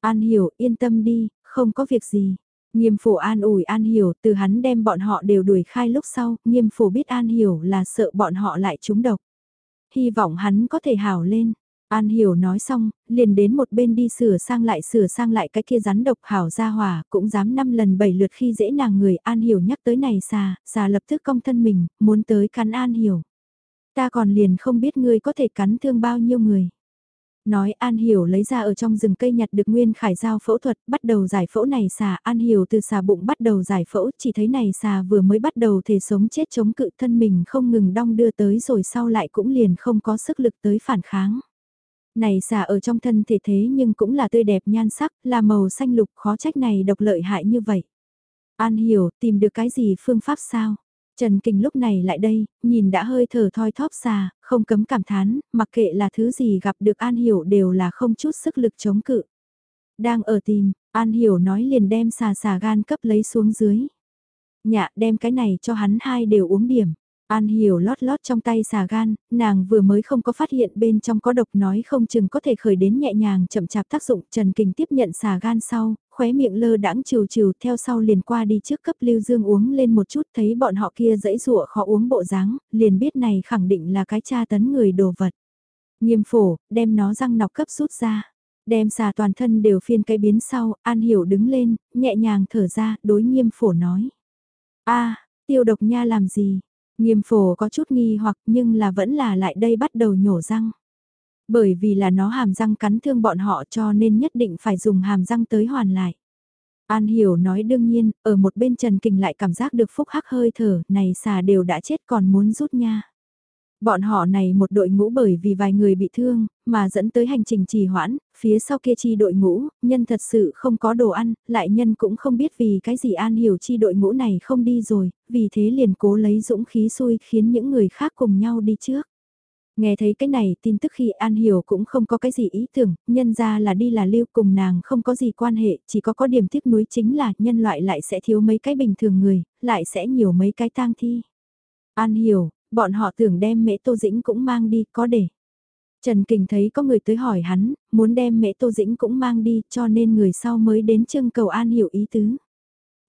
S1: An hiểu, yên tâm đi, không có việc gì. Nghiêm phổ an ủi an hiểu từ hắn đem bọn họ đều đuổi khai lúc sau, nghiêm phổ biết an hiểu là sợ bọn họ lại trúng độc. Hy vọng hắn có thể hảo lên. An hiểu nói xong, liền đến một bên đi sửa sang lại sửa sang lại cái kia rắn độc hảo ra hỏa, cũng dám năm lần bảy lượt khi dễ nàng người An hiểu nhắc tới này xà, xà lập tức cong thân mình, muốn tới cắn An hiểu. Ta còn liền không biết ngươi có thể cắn thương bao nhiêu người. Nói An Hiểu lấy ra ở trong rừng cây nhặt được nguyên khải giao phẫu thuật, bắt đầu giải phẫu này xà, An Hiểu từ xà bụng bắt đầu giải phẫu, chỉ thấy này xà vừa mới bắt đầu thể sống chết chống cự thân mình không ngừng đong đưa tới rồi sau lại cũng liền không có sức lực tới phản kháng. Này xà ở trong thân thể thế nhưng cũng là tươi đẹp nhan sắc, là màu xanh lục khó trách này độc lợi hại như vậy. An Hiểu tìm được cái gì phương pháp sao? Trần Kình lúc này lại đây, nhìn đã hơi thở thoi thóp xà, không cấm cảm thán, mặc kệ là thứ gì gặp được An Hiểu đều là không chút sức lực chống cự. Đang ở tìm, An Hiểu nói liền đem xà xà gan cấp lấy xuống dưới. Nhạ đem cái này cho hắn hai đều uống điểm. An hiểu lót lót trong tay xà gan, nàng vừa mới không có phát hiện bên trong có độc nói không chừng có thể khởi đến nhẹ nhàng chậm chạp tác dụng. Trần Kình tiếp nhận xà gan sau, khóe miệng lơ đãng trừ trừ theo sau liền qua đi trước cấp lưu dương uống lên một chút thấy bọn họ kia dãy rụa khó uống bộ dáng liền biết này khẳng định là cái cha tấn người đồ vật. Nghiêm phổ, đem nó răng nọc cấp rút ra. Đem xà toàn thân đều phiên cái biến sau, An Hiểu đứng lên, nhẹ nhàng thở ra, đối nghiêm phổ nói. a tiêu độc nha làm gì? Nghiêm phổ có chút nghi hoặc nhưng là vẫn là lại đây bắt đầu nhổ răng. Bởi vì là nó hàm răng cắn thương bọn họ cho nên nhất định phải dùng hàm răng tới hoàn lại. An hiểu nói đương nhiên, ở một bên Trần Kình lại cảm giác được phúc hắc hơi thở, này xà đều đã chết còn muốn rút nha. Bọn họ này một đội ngũ bởi vì vài người bị thương, mà dẫn tới hành trình trì hoãn, phía sau kia chi đội ngũ, nhân thật sự không có đồ ăn, lại nhân cũng không biết vì cái gì An Hiểu chi đội ngũ này không đi rồi, vì thế liền cố lấy dũng khí xui khiến những người khác cùng nhau đi trước. Nghe thấy cái này tin tức khi An Hiểu cũng không có cái gì ý tưởng, nhân ra là đi là lưu cùng nàng không có gì quan hệ, chỉ có có điểm tiếc nuối chính là nhân loại lại sẽ thiếu mấy cái bình thường người, lại sẽ nhiều mấy cái tang thi. An Hiểu, bọn họ tưởng đem mễ tô dĩnh cũng mang đi, có để. Trần Kình thấy có người tới hỏi hắn, muốn đem mễ tô dĩnh cũng mang đi cho nên người sau mới đến trưng cầu An Hiểu ý tứ.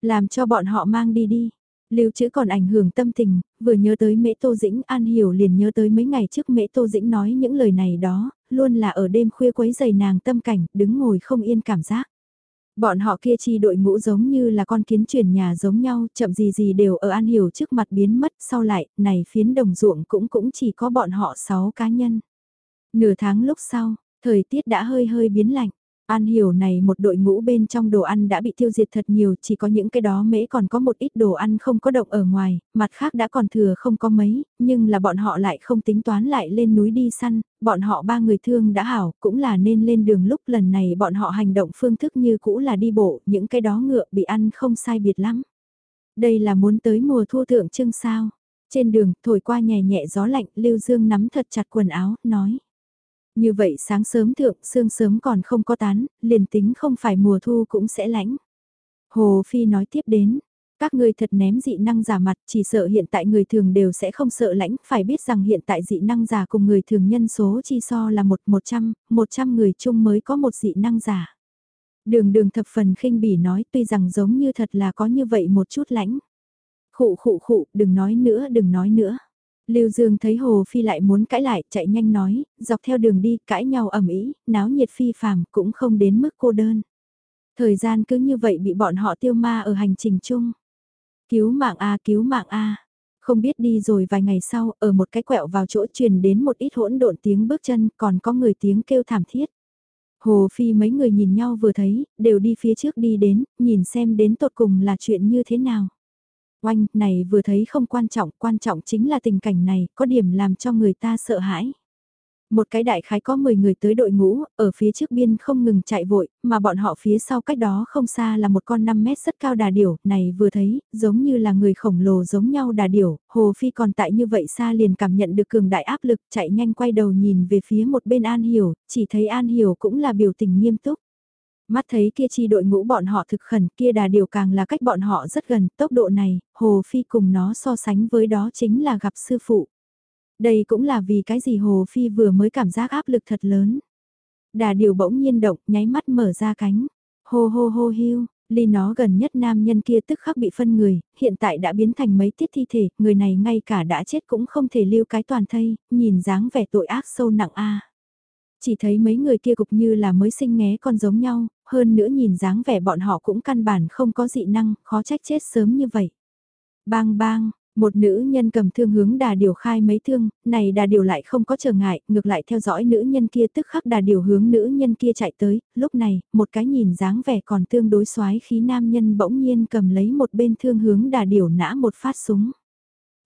S1: Làm cho bọn họ mang đi đi. Lưu trữ còn ảnh hưởng tâm tình, vừa nhớ tới Mễ Tô Dĩnh An Hiểu liền nhớ tới mấy ngày trước Mễ Tô Dĩnh nói những lời này đó, luôn là ở đêm khuya quấy giày nàng tâm cảnh, đứng ngồi không yên cảm giác. Bọn họ kia chi đội ngũ giống như là con kiến chuyển nhà giống nhau, chậm gì gì đều ở An Hiểu trước mặt biến mất, sau lại, này phiến đồng ruộng cũng cũng chỉ có bọn họ 6 cá nhân. Nửa tháng lúc sau, thời tiết đã hơi hơi biến lạnh. An hiểu này một đội ngũ bên trong đồ ăn đã bị tiêu diệt thật nhiều, chỉ có những cái đó mễ còn có một ít đồ ăn không có động ở ngoài, mặt khác đã còn thừa không có mấy, nhưng là bọn họ lại không tính toán lại lên núi đi săn, bọn họ ba người thương đã hảo, cũng là nên lên đường lúc lần này bọn họ hành động phương thức như cũ là đi bộ, những cái đó ngựa bị ăn không sai biệt lắm. Đây là muốn tới mùa thu thượng trưng sao. Trên đường, thổi qua nhẹ nhẹ gió lạnh, Lưu Dương nắm thật chặt quần áo, nói. Như vậy sáng sớm thượng, sương sớm còn không có tán, liền tính không phải mùa thu cũng sẽ lãnh. Hồ Phi nói tiếp đến, các ngươi thật ném dị năng giả mặt, chỉ sợ hiện tại người thường đều sẽ không sợ lãnh, phải biết rằng hiện tại dị năng giả cùng người thường nhân số chi so là một một trăm, một trăm người chung mới có một dị năng giả. Đường đường thập phần khinh bỉ nói tuy rằng giống như thật là có như vậy một chút lãnh. Khụ khụ khụ, đừng nói nữa, đừng nói nữa. Lưu Dương thấy Hồ Phi lại muốn cãi lại, chạy nhanh nói, dọc theo đường đi, cãi nhau ầm ĩ, náo nhiệt phi phàm, cũng không đến mức cô đơn. Thời gian cứ như vậy bị bọn họ tiêu ma ở hành trình chung. Cứu mạng A, cứu mạng A. Không biết đi rồi vài ngày sau, ở một cái quẹo vào chỗ truyền đến một ít hỗn độn tiếng bước chân, còn có người tiếng kêu thảm thiết. Hồ Phi mấy người nhìn nhau vừa thấy, đều đi phía trước đi đến, nhìn xem đến tột cùng là chuyện như thế nào. Oanh, này vừa thấy không quan trọng, quan trọng chính là tình cảnh này, có điểm làm cho người ta sợ hãi. Một cái đại khái có 10 người tới đội ngũ, ở phía trước biên không ngừng chạy vội, mà bọn họ phía sau cách đó không xa là một con 5 mét rất cao đà điểu, này vừa thấy, giống như là người khổng lồ giống nhau đà điểu, Hồ Phi còn tại như vậy xa liền cảm nhận được cường đại áp lực, chạy nhanh quay đầu nhìn về phía một bên An Hiểu, chỉ thấy An Hiểu cũng là biểu tình nghiêm túc. Mắt thấy kia chi đội ngũ bọn họ thực khẩn kia đà điều càng là cách bọn họ rất gần, tốc độ này, Hồ Phi cùng nó so sánh với đó chính là gặp sư phụ. Đây cũng là vì cái gì Hồ Phi vừa mới cảm giác áp lực thật lớn. Đà điều bỗng nhiên động, nháy mắt mở ra cánh. Hô hô hô hiu, ly nó gần nhất nam nhân kia tức khắc bị phân người, hiện tại đã biến thành mấy tiết thi thể, người này ngay cả đã chết cũng không thể lưu cái toàn thây, nhìn dáng vẻ tội ác sâu nặng a. Chỉ thấy mấy người kia cục như là mới sinh nghé con giống nhau, hơn nữa nhìn dáng vẻ bọn họ cũng căn bản không có dị năng, khó trách chết sớm như vậy. Bang bang, một nữ nhân cầm thương hướng đà điều khai mấy thương, này đà điều lại không có trở ngại, ngược lại theo dõi nữ nhân kia tức khắc đà điều hướng nữ nhân kia chạy tới, lúc này, một cái nhìn dáng vẻ còn tương đối xoái khí nam nhân bỗng nhiên cầm lấy một bên thương hướng đà điều nã một phát súng.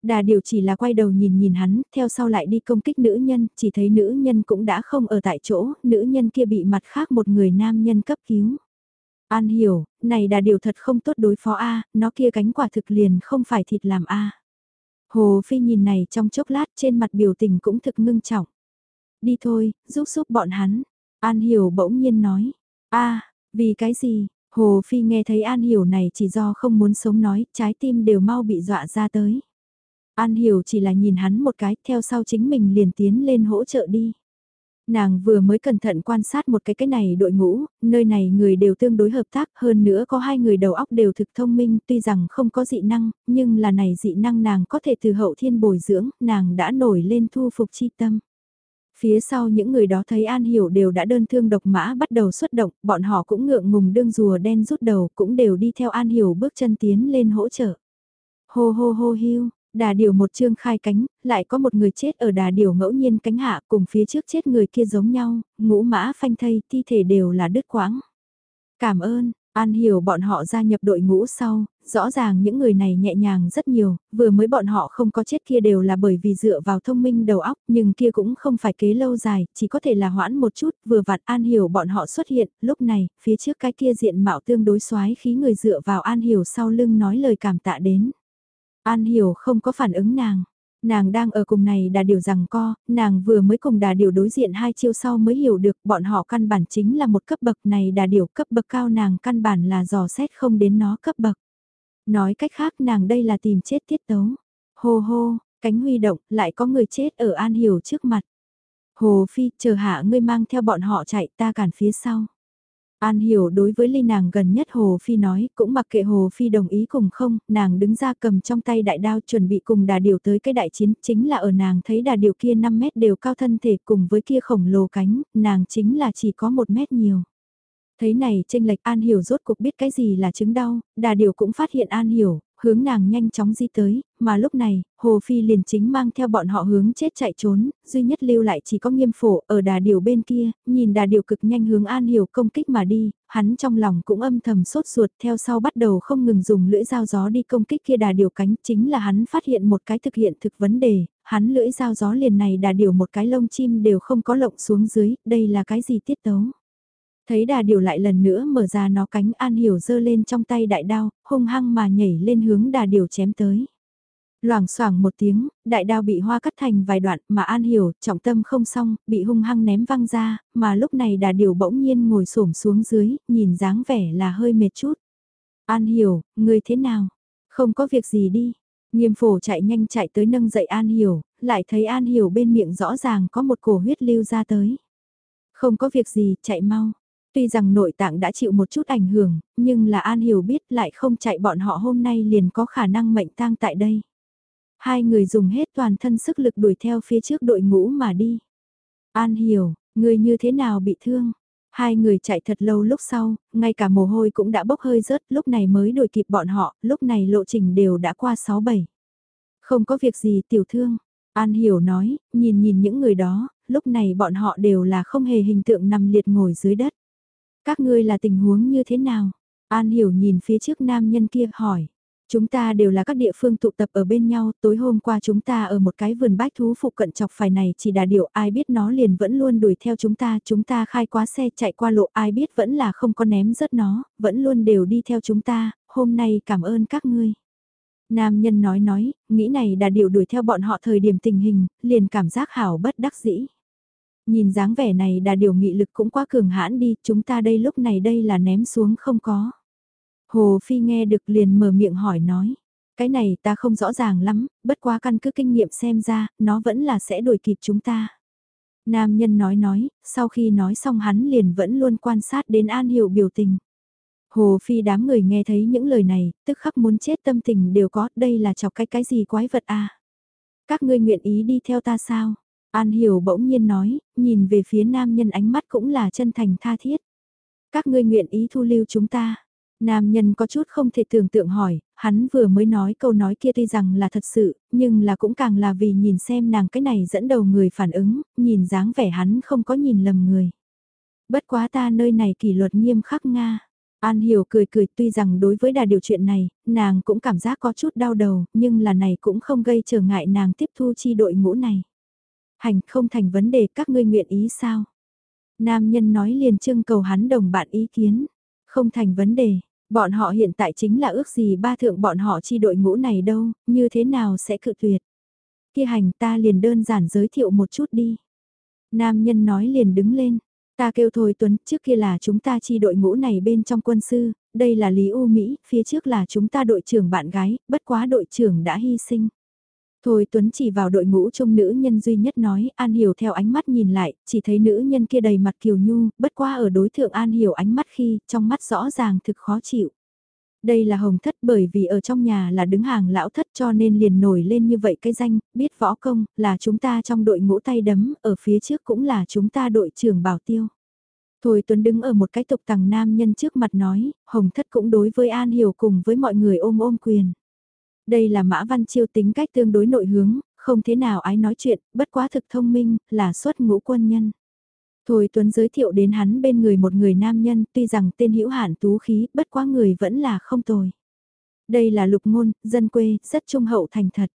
S1: Đà điều chỉ là quay đầu nhìn nhìn hắn, theo sau lại đi công kích nữ nhân, chỉ thấy nữ nhân cũng đã không ở tại chỗ, nữ nhân kia bị mặt khác một người nam nhân cấp cứu. An hiểu, này đà điều thật không tốt đối phó A, nó kia cánh quả thực liền không phải thịt làm A. Hồ Phi nhìn này trong chốc lát trên mặt biểu tình cũng thực ngưng trọng. Đi thôi, giúp giúp bọn hắn. An hiểu bỗng nhiên nói. A, vì cái gì? Hồ Phi nghe thấy An hiểu này chỉ do không muốn sống nói, trái tim đều mau bị dọa ra tới. An hiểu chỉ là nhìn hắn một cái, theo sau chính mình liền tiến lên hỗ trợ đi. Nàng vừa mới cẩn thận quan sát một cái cái này đội ngũ, nơi này người đều tương đối hợp tác, hơn nữa có hai người đầu óc đều thực thông minh, tuy rằng không có dị năng, nhưng là này dị năng nàng có thể từ hậu thiên bồi dưỡng, nàng đã nổi lên thu phục chi tâm. Phía sau những người đó thấy An Hiểu đều đã đơn thương độc mã bắt đầu xuất động, bọn họ cũng ngượng ngùng đương rùa đen rút đầu, cũng đều đi theo An Hiểu bước chân tiến lên hỗ trợ. Hô hô hô hiu, Đà điểu một chương khai cánh, lại có một người chết ở đà điểu ngẫu nhiên cánh hạ cùng phía trước chết người kia giống nhau, ngũ mã phanh thây, thi thể đều là đứt quãng. Cảm ơn, An hiểu bọn họ gia nhập đội ngũ sau, rõ ràng những người này nhẹ nhàng rất nhiều, vừa mới bọn họ không có chết kia đều là bởi vì dựa vào thông minh đầu óc, nhưng kia cũng không phải kế lâu dài, chỉ có thể là hoãn một chút, vừa vặn An hiểu bọn họ xuất hiện, lúc này, phía trước cái kia diện mạo tương đối xoái khí người dựa vào An hiểu sau lưng nói lời cảm tạ đến. An hiểu không có phản ứng nàng. Nàng đang ở cùng này đà điều rằng co, nàng vừa mới cùng đà điều đối diện hai chiêu sau mới hiểu được bọn họ căn bản chính là một cấp bậc này đà điều cấp bậc cao nàng căn bản là dò xét không đến nó cấp bậc. Nói cách khác nàng đây là tìm chết tiết tấu. Hô hô, cánh huy động, lại có người chết ở An Hiểu trước mặt. Hồ Phi, chờ hạ ngươi mang theo bọn họ chạy ta cản phía sau. An hiểu đối với ly nàng gần nhất Hồ Phi nói, cũng mặc kệ Hồ Phi đồng ý cùng không, nàng đứng ra cầm trong tay đại đao chuẩn bị cùng đà điều tới cái đại chiến, chính là ở nàng thấy đà điều kia 5 mét đều cao thân thể cùng với kia khổng lồ cánh, nàng chính là chỉ có 1 mét nhiều. Thấy này tranh lệch An Hiểu rốt cuộc biết cái gì là chứng đau, đà điều cũng phát hiện An Hiểu, hướng nàng nhanh chóng di tới, mà lúc này, Hồ Phi liền chính mang theo bọn họ hướng chết chạy trốn, duy nhất lưu lại chỉ có nghiêm phổ ở đà điều bên kia, nhìn đà điều cực nhanh hướng An Hiểu công kích mà đi, hắn trong lòng cũng âm thầm sốt ruột theo sau bắt đầu không ngừng dùng lưỡi dao gió đi công kích kia đà điều cánh, chính là hắn phát hiện một cái thực hiện thực vấn đề, hắn lưỡi dao gió liền này đà điều một cái lông chim đều không có lộng xuống dưới, đây là cái gì tiết tấu. Thấy đà Điểu lại lần nữa mở ra nó cánh An Hiểu giơ lên trong tay đại đao, hung hăng mà nhảy lên hướng đà Điểu chém tới. Loảng xoảng một tiếng, đại đao bị hoa cắt thành vài đoạn mà An Hiểu, trọng tâm không xong, bị hung hăng ném văng ra, mà lúc này đà Điểu bỗng nhiên ngồi xổm xuống dưới, nhìn dáng vẻ là hơi mệt chút. An Hiểu, người thế nào? Không có việc gì đi. Nghiêm phổ chạy nhanh chạy tới nâng dậy An Hiểu, lại thấy An Hiểu bên miệng rõ ràng có một cổ huyết lưu ra tới. Không có việc gì, chạy mau. Tuy rằng nội tạng đã chịu một chút ảnh hưởng, nhưng là An Hiểu biết lại không chạy bọn họ hôm nay liền có khả năng mệnh tang tại đây. Hai người dùng hết toàn thân sức lực đuổi theo phía trước đội ngũ mà đi. An Hiểu, người như thế nào bị thương? Hai người chạy thật lâu lúc sau, ngay cả mồ hôi cũng đã bốc hơi rớt, lúc này mới đuổi kịp bọn họ, lúc này lộ trình đều đã qua 6-7. Không có việc gì tiểu thương, An Hiểu nói, nhìn nhìn những người đó, lúc này bọn họ đều là không hề hình tượng nằm liệt ngồi dưới đất. Các ngươi là tình huống như thế nào? An hiểu nhìn phía trước nam nhân kia hỏi. Chúng ta đều là các địa phương tụ tập ở bên nhau, tối hôm qua chúng ta ở một cái vườn bách thú phụ cận chọc phải này chỉ đà điệu ai biết nó liền vẫn luôn đuổi theo chúng ta, chúng ta khai quá xe chạy qua lộ ai biết vẫn là không có ném rớt nó, vẫn luôn đều đi theo chúng ta, hôm nay cảm ơn các ngươi. Nam nhân nói nói, nghĩ này đà điệu đuổi theo bọn họ thời điểm tình hình, liền cảm giác hảo bất đắc dĩ. Nhìn dáng vẻ này đà điều nghị lực cũng quá cường hãn đi, chúng ta đây lúc này đây là ném xuống không có. Hồ Phi nghe được liền mở miệng hỏi nói. Cái này ta không rõ ràng lắm, bất quá căn cứ kinh nghiệm xem ra, nó vẫn là sẽ đuổi kịp chúng ta. Nam nhân nói nói, sau khi nói xong hắn liền vẫn luôn quan sát đến An Hiểu biểu tình. Hồ Phi đám người nghe thấy những lời này, tức khắc muốn chết tâm tình đều có, đây là chọc cái cái gì quái vật à. Các ngươi nguyện ý đi theo ta sao? An Hiểu bỗng nhiên nói, nhìn về phía nam nhân ánh mắt cũng là chân thành tha thiết. Các ngươi nguyện ý thu lưu chúng ta. Nam nhân có chút không thể tưởng tượng hỏi, hắn vừa mới nói câu nói kia tuy rằng là thật sự, nhưng là cũng càng là vì nhìn xem nàng cái này dẫn đầu người phản ứng, nhìn dáng vẻ hắn không có nhìn lầm người. Bất quá ta nơi này kỷ luật nghiêm khắc Nga. An Hiểu cười cười tuy rằng đối với đà điều chuyện này, nàng cũng cảm giác có chút đau đầu, nhưng là này cũng không gây trở ngại nàng tiếp thu chi đội ngũ này. Hành không thành vấn đề các ngươi nguyện ý sao? Nam nhân nói liền trưng cầu hắn đồng bạn ý kiến. Không thành vấn đề, bọn họ hiện tại chính là ước gì ba thượng bọn họ chi đội ngũ này đâu, như thế nào sẽ cự tuyệt. Kia hành ta liền đơn giản giới thiệu một chút đi. Nam nhân nói liền đứng lên, ta kêu thôi Tuấn, trước kia là chúng ta chi đội ngũ này bên trong quân sư, đây là Lý U Mỹ, phía trước là chúng ta đội trưởng bạn gái, bất quá đội trưởng đã hy sinh. Thôi Tuấn chỉ vào đội ngũ trông nữ nhân duy nhất nói, An Hiểu theo ánh mắt nhìn lại, chỉ thấy nữ nhân kia đầy mặt kiều nhu, bất qua ở đối thượng An Hiểu ánh mắt khi, trong mắt rõ ràng thực khó chịu. Đây là hồng thất bởi vì ở trong nhà là đứng hàng lão thất cho nên liền nổi lên như vậy cái danh, biết võ công, là chúng ta trong đội ngũ tay đấm, ở phía trước cũng là chúng ta đội trưởng bảo tiêu. Thôi Tuấn đứng ở một cái tục tầng nam nhân trước mặt nói, hồng thất cũng đối với An Hiểu cùng với mọi người ôm ôm quyền. Đây là Mã Văn Chiêu tính cách tương đối nội hướng, không thế nào ái nói chuyện, bất quá thực thông minh, là xuất ngũ quân nhân. Thôi Tuấn giới thiệu đến hắn bên người một người nam nhân, tuy rằng tên hữu hạn tú khí, bất quá người vẫn là không tồi. Đây là lục ngôn, dân quê, rất trung hậu thành thật.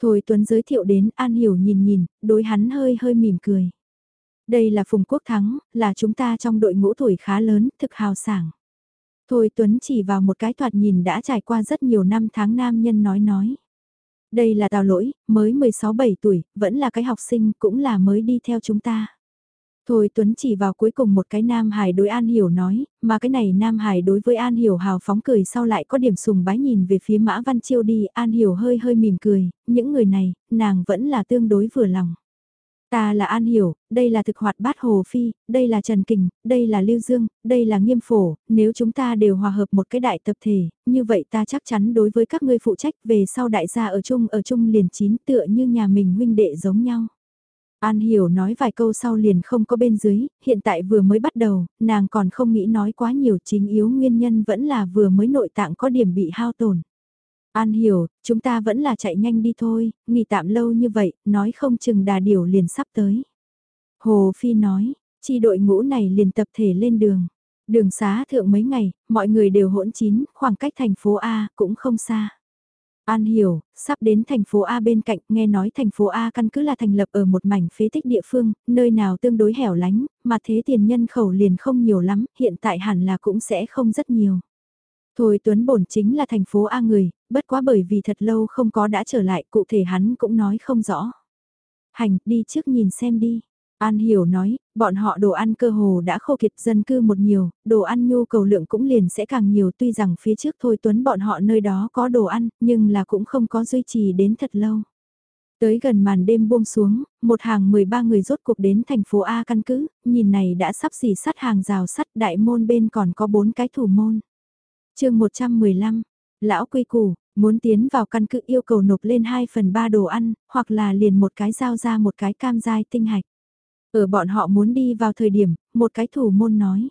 S1: Thôi Tuấn giới thiệu đến An Hiểu nhìn nhìn, đối hắn hơi hơi mỉm cười. Đây là Phùng Quốc Thắng, là chúng ta trong đội ngũ tuổi khá lớn, thực hào sảng. Thôi Tuấn chỉ vào một cái thoạt nhìn đã trải qua rất nhiều năm tháng nam nhân nói nói. Đây là tào lỗi, mới 16-17 tuổi, vẫn là cái học sinh, cũng là mới đi theo chúng ta. Thôi Tuấn chỉ vào cuối cùng một cái Nam Hải đối An Hiểu nói, mà cái này Nam Hải đối với An Hiểu hào phóng cười sau lại có điểm sùng bái nhìn về phía Mã Văn Chiêu đi, An Hiểu hơi hơi mỉm cười, những người này, nàng vẫn là tương đối vừa lòng. Ta là An Hiểu, đây là thực hoạt bát Hồ Phi, đây là Trần Kình, đây là Lưu Dương, đây là Nghiêm Phổ, nếu chúng ta đều hòa hợp một cái đại tập thể, như vậy ta chắc chắn đối với các ngươi phụ trách về sau đại gia ở chung ở chung liền chín tựa như nhà mình huynh đệ giống nhau. An Hiểu nói vài câu sau liền không có bên dưới, hiện tại vừa mới bắt đầu, nàng còn không nghĩ nói quá nhiều chính yếu nguyên nhân vẫn là vừa mới nội tạng có điểm bị hao tổn. An hiểu, chúng ta vẫn là chạy nhanh đi thôi, nghỉ tạm lâu như vậy, nói không chừng đà điểu liền sắp tới. Hồ Phi nói, chi đội ngũ này liền tập thể lên đường. Đường xá thượng mấy ngày, mọi người đều hỗn chín, khoảng cách thành phố A cũng không xa. An hiểu, sắp đến thành phố A bên cạnh, nghe nói thành phố A căn cứ là thành lập ở một mảnh phế tích địa phương, nơi nào tương đối hẻo lánh, mà thế tiền nhân khẩu liền không nhiều lắm, hiện tại hẳn là cũng sẽ không rất nhiều. Thôi Tuấn bổn chính là thành phố A người, bất quá bởi vì thật lâu không có đã trở lại, cụ thể hắn cũng nói không rõ. Hành, đi trước nhìn xem đi. An Hiểu nói, bọn họ đồ ăn cơ hồ đã khô kiệt dân cư một nhiều, đồ ăn nhu cầu lượng cũng liền sẽ càng nhiều tuy rằng phía trước thôi Tuấn bọn họ nơi đó có đồ ăn, nhưng là cũng không có duy trì đến thật lâu. Tới gần màn đêm buông xuống, một hàng 13 người rốt cuộc đến thành phố A căn cứ, nhìn này đã sắp xỉ sắt hàng rào sắt đại môn bên còn có bốn cái thủ môn chương 115, lão quy củ, muốn tiến vào căn cứ yêu cầu nộp lên 2 phần 3 đồ ăn, hoặc là liền một cái giao ra một cái cam dai tinh hạch. Ở bọn họ muốn đi vào thời điểm, một cái thủ môn nói.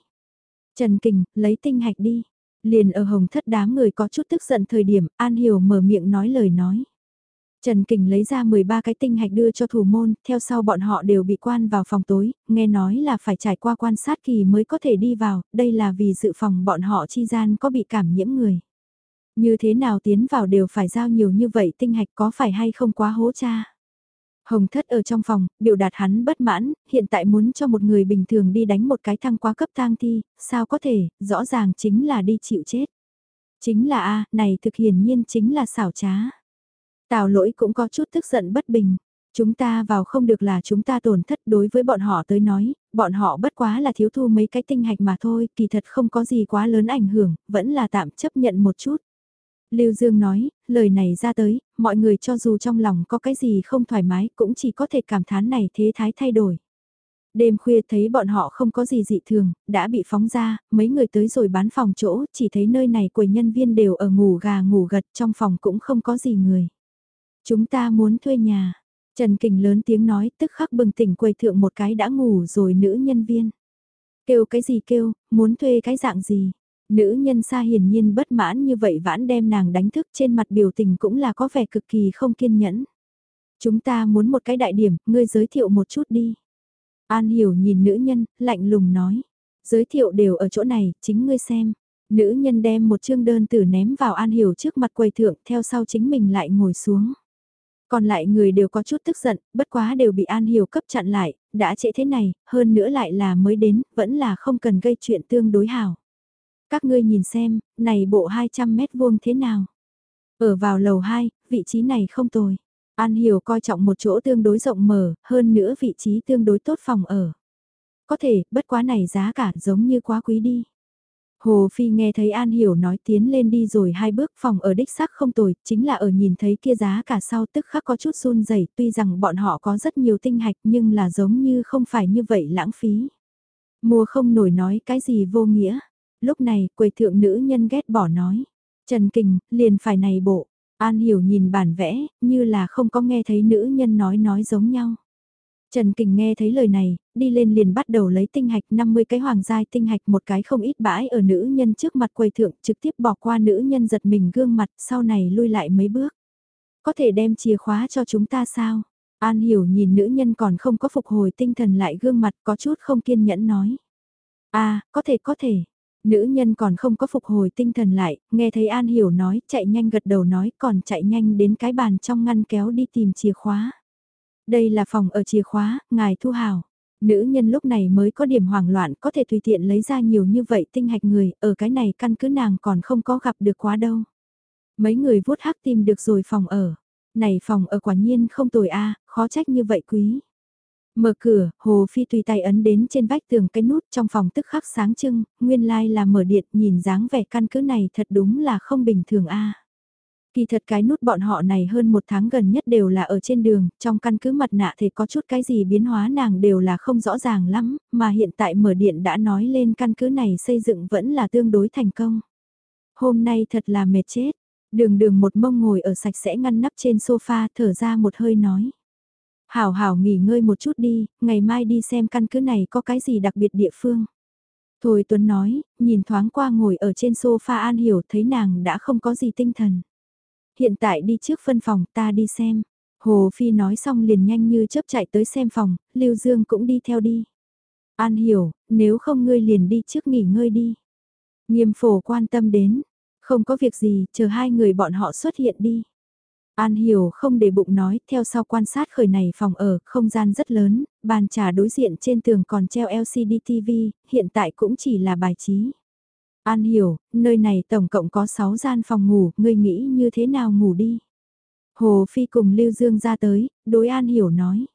S1: Trần Kình, lấy tinh hạch đi. Liền ở hồng thất đám người có chút tức giận thời điểm, An Hiểu mở miệng nói lời nói. Trần Kình lấy ra 13 cái tinh hạch đưa cho thủ môn, theo sau bọn họ đều bị quan vào phòng tối, nghe nói là phải trải qua quan sát kỳ mới có thể đi vào, đây là vì dự phòng bọn họ chi gian có bị cảm nhiễm người. Như thế nào tiến vào đều phải giao nhiều như vậy tinh hạch có phải hay không quá hố cha. Hồng thất ở trong phòng, biểu đạt hắn bất mãn, hiện tại muốn cho một người bình thường đi đánh một cái thăng quá cấp tang thi, sao có thể, rõ ràng chính là đi chịu chết. Chính là a này thực hiển nhiên chính là xảo trá. Tào lỗi cũng có chút tức giận bất bình. Chúng ta vào không được là chúng ta tổn thất đối với bọn họ tới nói, bọn họ bất quá là thiếu thu mấy cái tinh hạch mà thôi, kỳ thật không có gì quá lớn ảnh hưởng, vẫn là tạm chấp nhận một chút. Lưu Dương nói, lời này ra tới, mọi người cho dù trong lòng có cái gì không thoải mái cũng chỉ có thể cảm thán này thế thái thay đổi. Đêm khuya thấy bọn họ không có gì dị thường, đã bị phóng ra, mấy người tới rồi bán phòng chỗ, chỉ thấy nơi này quầy nhân viên đều ở ngủ gà ngủ gật trong phòng cũng không có gì người. Chúng ta muốn thuê nhà. Trần Kình lớn tiếng nói tức khắc bừng tỉnh quầy thượng một cái đã ngủ rồi nữ nhân viên. Kêu cái gì kêu, muốn thuê cái dạng gì. Nữ nhân xa hiển nhiên bất mãn như vậy vãn đem nàng đánh thức trên mặt biểu tình cũng là có vẻ cực kỳ không kiên nhẫn. Chúng ta muốn một cái đại điểm, ngươi giới thiệu một chút đi. An hiểu nhìn nữ nhân, lạnh lùng nói. Giới thiệu đều ở chỗ này, chính ngươi xem. Nữ nhân đem một chương đơn tử ném vào An hiểu trước mặt quầy thượng theo sau chính mình lại ngồi xuống. Còn lại người đều có chút tức giận, bất quá đều bị An Hiểu cấp chặn lại, đã trễ thế này, hơn nữa lại là mới đến, vẫn là không cần gây chuyện tương đối hảo. Các ngươi nhìn xem, này bộ 200 mét vuông thế nào? Ở vào lầu 2, vị trí này không tồi. An Hiểu coi trọng một chỗ tương đối rộng mở, hơn nữa vị trí tương đối tốt phòng ở. Có thể, bất quá này giá cả giống như quá quý đi. Hồ Phi nghe thấy An Hiểu nói tiến lên đi rồi hai bước phòng ở đích xác không tồi, chính là ở nhìn thấy kia giá cả sau tức khắc có chút run rẩy tuy rằng bọn họ có rất nhiều tinh hạch nhưng là giống như không phải như vậy lãng phí. Mua không nổi nói cái gì vô nghĩa. Lúc này, quầy thượng nữ nhân ghét bỏ nói. Trần Kình, liền phải này bộ. An Hiểu nhìn bản vẽ, như là không có nghe thấy nữ nhân nói nói giống nhau. Trần Kình nghe thấy lời này, đi lên liền bắt đầu lấy tinh hạch 50 cái hoàng giai tinh hạch một cái không ít bãi ở nữ nhân trước mặt quầy thượng trực tiếp bỏ qua nữ nhân giật mình gương mặt sau này lui lại mấy bước. Có thể đem chìa khóa cho chúng ta sao? An hiểu nhìn nữ nhân còn không có phục hồi tinh thần lại gương mặt có chút không kiên nhẫn nói. À, có thể có thể. Nữ nhân còn không có phục hồi tinh thần lại, nghe thấy An hiểu nói, chạy nhanh gật đầu nói còn chạy nhanh đến cái bàn trong ngăn kéo đi tìm chìa khóa. Đây là phòng ở chìa khóa, ngài thu hào. Nữ nhân lúc này mới có điểm hoảng loạn có thể tùy tiện lấy ra nhiều như vậy tinh hạch người, ở cái này căn cứ nàng còn không có gặp được quá đâu. Mấy người vuốt hắc tìm được rồi phòng ở. Này phòng ở quả nhiên không tồi a khó trách như vậy quý. Mở cửa, Hồ Phi tùy tay ấn đến trên vách tường cái nút trong phòng tức khắc sáng trưng, nguyên lai like là mở điện nhìn dáng vẻ căn cứ này thật đúng là không bình thường a Kỳ thật cái nút bọn họ này hơn một tháng gần nhất đều là ở trên đường, trong căn cứ mặt nạ thì có chút cái gì biến hóa nàng đều là không rõ ràng lắm, mà hiện tại mở điện đã nói lên căn cứ này xây dựng vẫn là tương đối thành công. Hôm nay thật là mệt chết, đường đường một mông ngồi ở sạch sẽ ngăn nắp trên sofa thở ra một hơi nói. Hảo hảo nghỉ ngơi một chút đi, ngày mai đi xem căn cứ này có cái gì đặc biệt địa phương. Thôi Tuấn nói, nhìn thoáng qua ngồi ở trên sofa An Hiểu thấy nàng đã không có gì tinh thần hiện tại đi trước phân phòng ta đi xem. Hồ Phi nói xong liền nhanh như chớp chạy tới xem phòng, Lưu Dương cũng đi theo đi. An hiểu, nếu không ngươi liền đi trước nghỉ ngơi đi. Nghiêm phổ quan tâm đến, không có việc gì, chờ hai người bọn họ xuất hiện đi. An hiểu không để bụng nói, theo sau quan sát khởi này phòng ở, không gian rất lớn, bàn trà đối diện trên tường còn treo LCD TV, hiện tại cũng chỉ là bài trí. An hiểu, nơi này tổng cộng có 6 gian phòng ngủ, ngươi nghĩ như thế nào ngủ đi. Hồ Phi cùng Lưu Dương ra tới, đối An hiểu nói.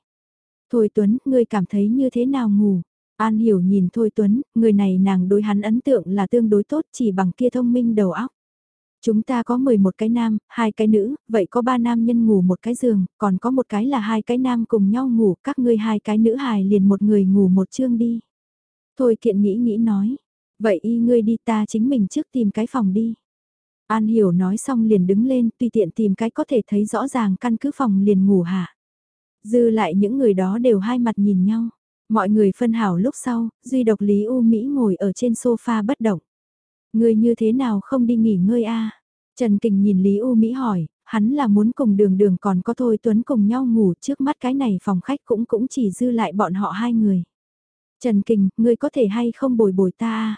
S1: Thôi Tuấn, ngươi cảm thấy như thế nào ngủ? An hiểu nhìn Thôi Tuấn, người này nàng đối hắn ấn tượng là tương đối tốt chỉ bằng kia thông minh đầu óc. Chúng ta có 11 cái nam, hai cái nữ, vậy có ba nam nhân ngủ một cái giường, còn có một cái là hai cái nam cùng nhau ngủ, các ngươi hai cái nữ hài liền một người ngủ một chương đi. Thôi kiện nghĩ nghĩ nói, Vậy y ngươi đi ta chính mình trước tìm cái phòng đi. An hiểu nói xong liền đứng lên tùy tiện tìm cái có thể thấy rõ ràng căn cứ phòng liền ngủ hạ. Dư lại những người đó đều hai mặt nhìn nhau. Mọi người phân hảo lúc sau, duy độc Lý U Mỹ ngồi ở trên sofa bất động. Người như thế nào không đi nghỉ ngơi a Trần Kình nhìn Lý U Mỹ hỏi, hắn là muốn cùng đường đường còn có Thôi Tuấn cùng nhau ngủ trước mắt cái này phòng khách cũng cũng chỉ dư lại bọn họ hai người. Trần Kình, ngươi có thể hay không bồi bồi ta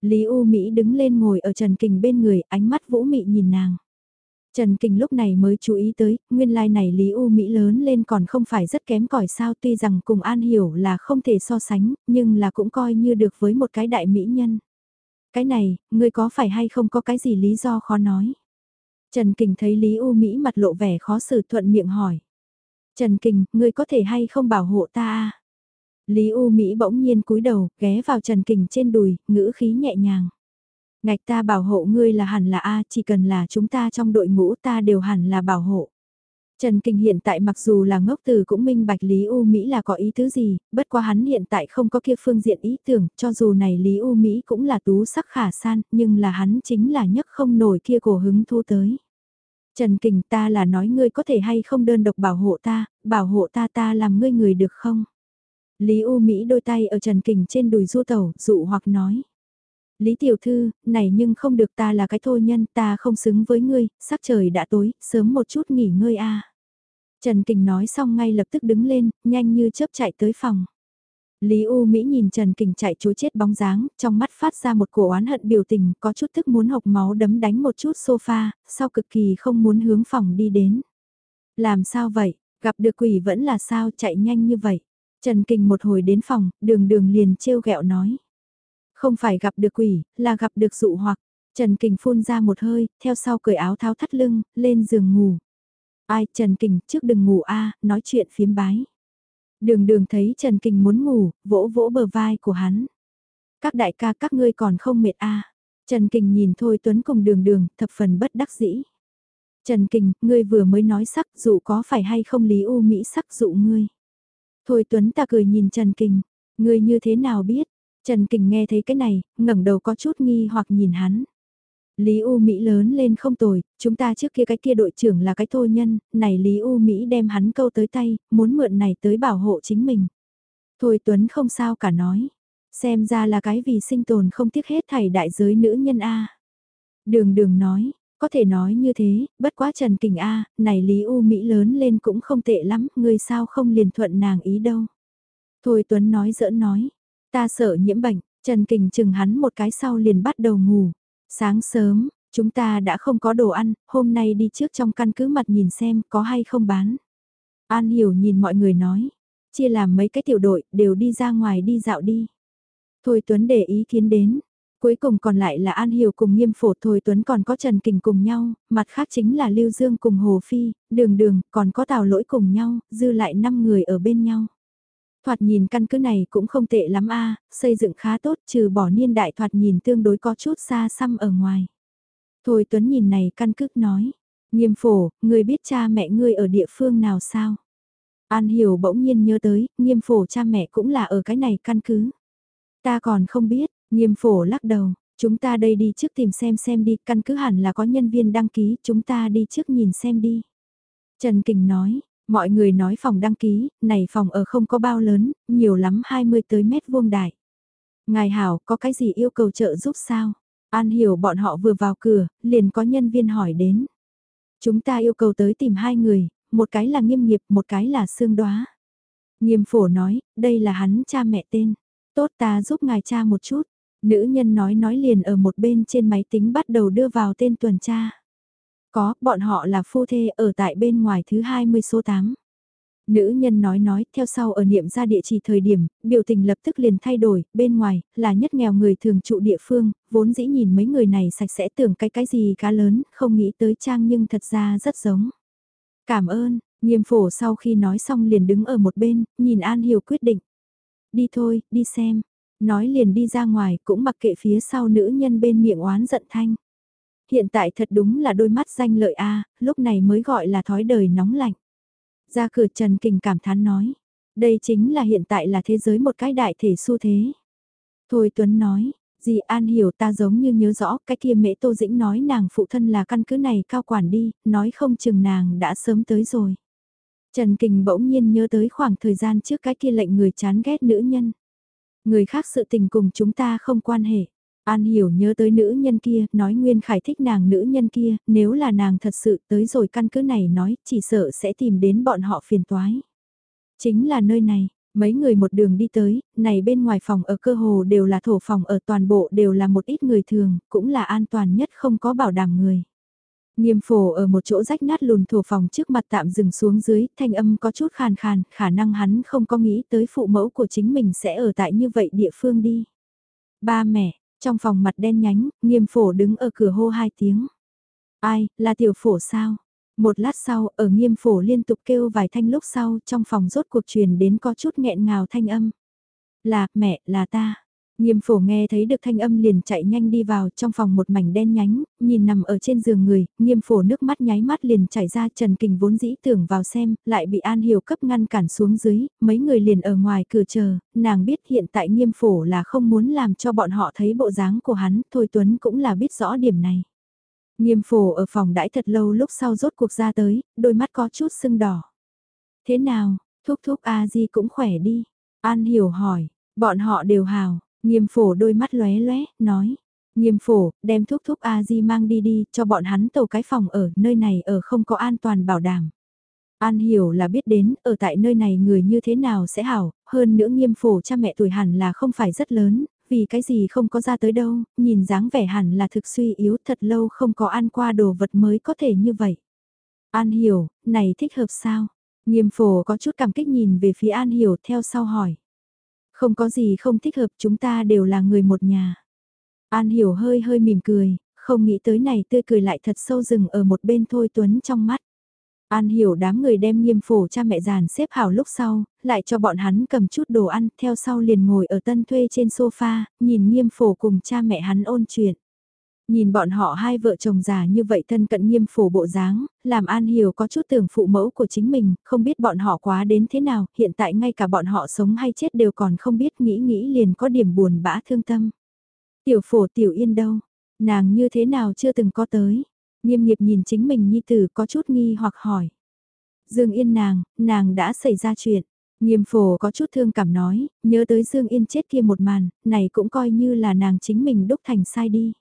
S1: Lý U Mỹ đứng lên ngồi ở Trần Kình bên người, ánh mắt vũ mị nhìn nàng. Trần Kình lúc này mới chú ý tới, nguyên lai like này Lý U Mỹ lớn lên còn không phải rất kém cỏi sao tuy rằng cùng An Hiểu là không thể so sánh, nhưng là cũng coi như được với một cái đại mỹ nhân. Cái này, ngươi có phải hay không có cái gì lý do khó nói? Trần Kình thấy Lý U Mỹ mặt lộ vẻ khó xử thuận miệng hỏi. Trần Kình, ngươi có thể hay không bảo hộ ta à? Lý U Mỹ bỗng nhiên cúi đầu, ghé vào Trần Kình trên đùi, ngữ khí nhẹ nhàng. Ngạch ta bảo hộ ngươi là hẳn là A, chỉ cần là chúng ta trong đội ngũ ta đều hẳn là bảo hộ. Trần Kinh hiện tại mặc dù là ngốc từ cũng minh bạch Lý U Mỹ là có ý tứ gì, bất quá hắn hiện tại không có kia phương diện ý tưởng, cho dù này Lý U Mỹ cũng là tú sắc khả san, nhưng là hắn chính là nhất không nổi kia cổ hứng thu tới. Trần Kình ta là nói ngươi có thể hay không đơn độc bảo hộ ta, bảo hộ ta ta làm ngươi người được không? Lý U Mỹ đôi tay ở Trần Kình trên đùi du tẩu, dụ hoặc nói. Lý Tiểu Thư, này nhưng không được ta là cái thôi nhân, ta không xứng với ngươi, sắc trời đã tối, sớm một chút nghỉ ngơi a. Trần Kình nói xong ngay lập tức đứng lên, nhanh như chớp chạy tới phòng. Lý U Mỹ nhìn Trần Kình chạy chối chết bóng dáng, trong mắt phát ra một cổ oán hận biểu tình, có chút tức muốn hộc máu đấm đánh một chút sofa, sau cực kỳ không muốn hướng phòng đi đến. Làm sao vậy, gặp được quỷ vẫn là sao chạy nhanh như vậy. Trần Kình một hồi đến phòng, đường đường liền trêu ghẹo nói. Không phải gặp được quỷ, là gặp được dụ hoặc. Trần Kình phun ra một hơi, theo sau cởi áo tháo thắt lưng, lên giường ngủ. Ai, Trần Kình, trước đừng ngủ a nói chuyện phiếm bái. Đường đường thấy Trần Kình muốn ngủ, vỗ vỗ bờ vai của hắn. Các đại ca các ngươi còn không mệt a Trần Kình nhìn Thôi Tuấn cùng đường đường, thập phần bất đắc dĩ. Trần Kình, ngươi vừa mới nói sắc dụ có phải hay không Lý U Mỹ sắc dụ ngươi. Thôi Tuấn ta cười nhìn Trần Kình, ngươi như thế nào biết, Trần Kình nghe thấy cái này, ngẩng đầu có chút nghi hoặc nhìn hắn. Lý U Mỹ lớn lên không tồi, chúng ta trước kia cái kia đội trưởng là cái thô nhân, này Lý U Mỹ đem hắn câu tới tay, muốn mượn này tới bảo hộ chính mình. Thôi Tuấn không sao cả nói, xem ra là cái vì sinh tồn không tiếc hết thảy đại giới nữ nhân A. Đường đường nói, có thể nói như thế, bất quá Trần Kình A, này Lý U Mỹ lớn lên cũng không tệ lắm, người sao không liền thuận nàng ý đâu. Thôi Tuấn nói giỡn nói, Ta sợ nhiễm bệnh, Trần Kình chừng hắn một cái sau liền bắt đầu ngủ. Sáng sớm, chúng ta đã không có đồ ăn, hôm nay đi trước trong căn cứ mặt nhìn xem có hay không bán. An Hiểu nhìn mọi người nói, chia làm mấy cái tiểu đội đều đi ra ngoài đi dạo đi. Thôi Tuấn để ý kiến đến. Cuối cùng còn lại là An Hiểu cùng nghiêm phổ Thôi Tuấn còn có Trần Kình cùng nhau, mặt khác chính là Lưu Dương cùng Hồ Phi, Đường Đường, còn có Tào Lỗi cùng nhau, dư lại 5 người ở bên nhau. Thoạt nhìn căn cứ này cũng không tệ lắm a xây dựng khá tốt trừ bỏ niên đại thoạt nhìn tương đối có chút xa xăm ở ngoài. Thôi Tuấn nhìn này căn cứ nói, nghiêm phổ, người biết cha mẹ ngươi ở địa phương nào sao? An Hiểu bỗng nhiên nhớ tới, nghiêm phổ cha mẹ cũng là ở cái này căn cứ. Ta còn không biết, nghiêm phổ lắc đầu, chúng ta đây đi trước tìm xem xem đi, căn cứ hẳn là có nhân viên đăng ký, chúng ta đi trước nhìn xem đi. Trần Kình nói, Mọi người nói phòng đăng ký, này phòng ở không có bao lớn, nhiều lắm 20 tới mét vuông đại. Ngài Hảo có cái gì yêu cầu trợ giúp sao? An hiểu bọn họ vừa vào cửa, liền có nhân viên hỏi đến. Chúng ta yêu cầu tới tìm hai người, một cái là nghiêm nghiệp, một cái là xương đoá. Nghiêm phổ nói, đây là hắn cha mẹ tên. Tốt ta giúp ngài cha một chút. Nữ nhân nói nói liền ở một bên trên máy tính bắt đầu đưa vào tên tuần tra. Có, bọn họ là phu thê ở tại bên ngoài thứ 20 số 8. Nữ nhân nói nói, theo sau ở niệm ra địa chỉ thời điểm, biểu tình lập tức liền thay đổi, bên ngoài, là nhất nghèo người thường trụ địa phương, vốn dĩ nhìn mấy người này sạch sẽ tưởng cái cái gì cá lớn, không nghĩ tới trang nhưng thật ra rất giống. Cảm ơn, nghiêm phổ sau khi nói xong liền đứng ở một bên, nhìn An Hiểu quyết định. Đi thôi, đi xem. Nói liền đi ra ngoài, cũng mặc kệ phía sau nữ nhân bên miệng oán giận thanh. Hiện tại thật đúng là đôi mắt danh lợi a lúc này mới gọi là thói đời nóng lạnh. Ra cửa Trần Kình cảm thán nói, đây chính là hiện tại là thế giới một cái đại thể xu thế. Thôi Tuấn nói, dì An hiểu ta giống như nhớ rõ cái kia mẹ Tô Dĩnh nói nàng phụ thân là căn cứ này cao quản đi, nói không chừng nàng đã sớm tới rồi. Trần Kình bỗng nhiên nhớ tới khoảng thời gian trước cái kia lệnh người chán ghét nữ nhân. Người khác sự tình cùng chúng ta không quan hệ. An hiểu nhớ tới nữ nhân kia, nói Nguyên Khải thích nàng nữ nhân kia, nếu là nàng thật sự tới rồi căn cứ này nói, chỉ sợ sẽ tìm đến bọn họ phiền toái. Chính là nơi này, Mấy người một đường đi tới, này bên ngoài phòng ở cơ hồ đều là thổ phòng ở toàn bộ đều là một ít người thường, cũng là an toàn nhất không có bảo đảm người. Nghiêm phổ ở một chỗ rách nát lùn thổ phòng trước mặt tạm dừng xuống dưới, thanh âm có chút khàn khàn, khả năng hắn không có nghĩ tới phụ mẫu của chính mình sẽ ở tại như vậy địa phương đi. Ba mẹ, trong phòng mặt đen nhánh, nghiêm phổ đứng ở cửa hô hai tiếng. Ai, là tiểu phổ sao? Một lát sau, ở nghiêm phổ liên tục kêu vài thanh lúc sau, trong phòng rốt cuộc truyền đến có chút nghẹn ngào thanh âm. Là, mẹ, là ta. Nghiêm phổ nghe thấy được thanh âm liền chạy nhanh đi vào trong phòng một mảnh đen nhánh, nhìn nằm ở trên giường người, nghiêm phổ nước mắt nháy mắt liền chảy ra Trần Kình vốn dĩ tưởng vào xem, lại bị An Hiểu cấp ngăn cản xuống dưới, mấy người liền ở ngoài cửa chờ, nàng biết hiện tại nghiêm phổ là không muốn làm cho bọn họ thấy bộ dáng của hắn, Thôi Tuấn cũng là biết rõ điểm này. Nghiêm phổ ở phòng đãi thật lâu lúc sau rốt cuộc ra tới, đôi mắt có chút sưng đỏ. Thế nào, thúc thúc A-di cũng khỏe đi. An hiểu hỏi, bọn họ đều hào, nghiêm phổ đôi mắt lóe lóe, nói. Nghiêm phổ, đem thuốc thuốc A-di mang đi đi, cho bọn hắn tàu cái phòng ở, nơi này ở không có an toàn bảo đảm. An hiểu là biết đến, ở tại nơi này người như thế nào sẽ hảo, hơn nữa nghiêm phổ cha mẹ tuổi hẳn là không phải rất lớn, vì cái gì không có ra tới đâu, nhìn dáng vẻ hẳn là thực suy yếu thật lâu không có ăn qua đồ vật mới có thể như vậy. An hiểu, này thích hợp sao? Nghiêm phổ có chút cảm kích nhìn về phía An hiểu theo sau hỏi. Không có gì không thích hợp chúng ta đều là người một nhà. An hiểu hơi hơi mỉm cười, không nghĩ tới này tươi cười lại thật sâu rừng ở một bên thôi Tuấn trong mắt. An hiểu đám người đem nghiêm phổ cha mẹ giàn xếp hảo lúc sau, lại cho bọn hắn cầm chút đồ ăn, theo sau liền ngồi ở tân thuê trên sofa, nhìn nghiêm phổ cùng cha mẹ hắn ôn chuyện. Nhìn bọn họ hai vợ chồng già như vậy thân cận nghiêm phổ bộ dáng, làm An Hiểu có chút tưởng phụ mẫu của chính mình, không biết bọn họ quá đến thế nào, hiện tại ngay cả bọn họ sống hay chết đều còn không biết nghĩ nghĩ liền có điểm buồn bã thương tâm. Tiểu phổ tiểu yên đâu, nàng như thế nào chưa từng có tới, Nghiêm nghiệp nhìn chính mình nhi tử có chút nghi hoặc hỏi. Dương Yên nàng, nàng đã xảy ra chuyện. Nghiêm phổ có chút thương cảm nói, nhớ tới Dương Yên chết kia một màn, này cũng coi như là nàng chính mình đúc thành sai đi.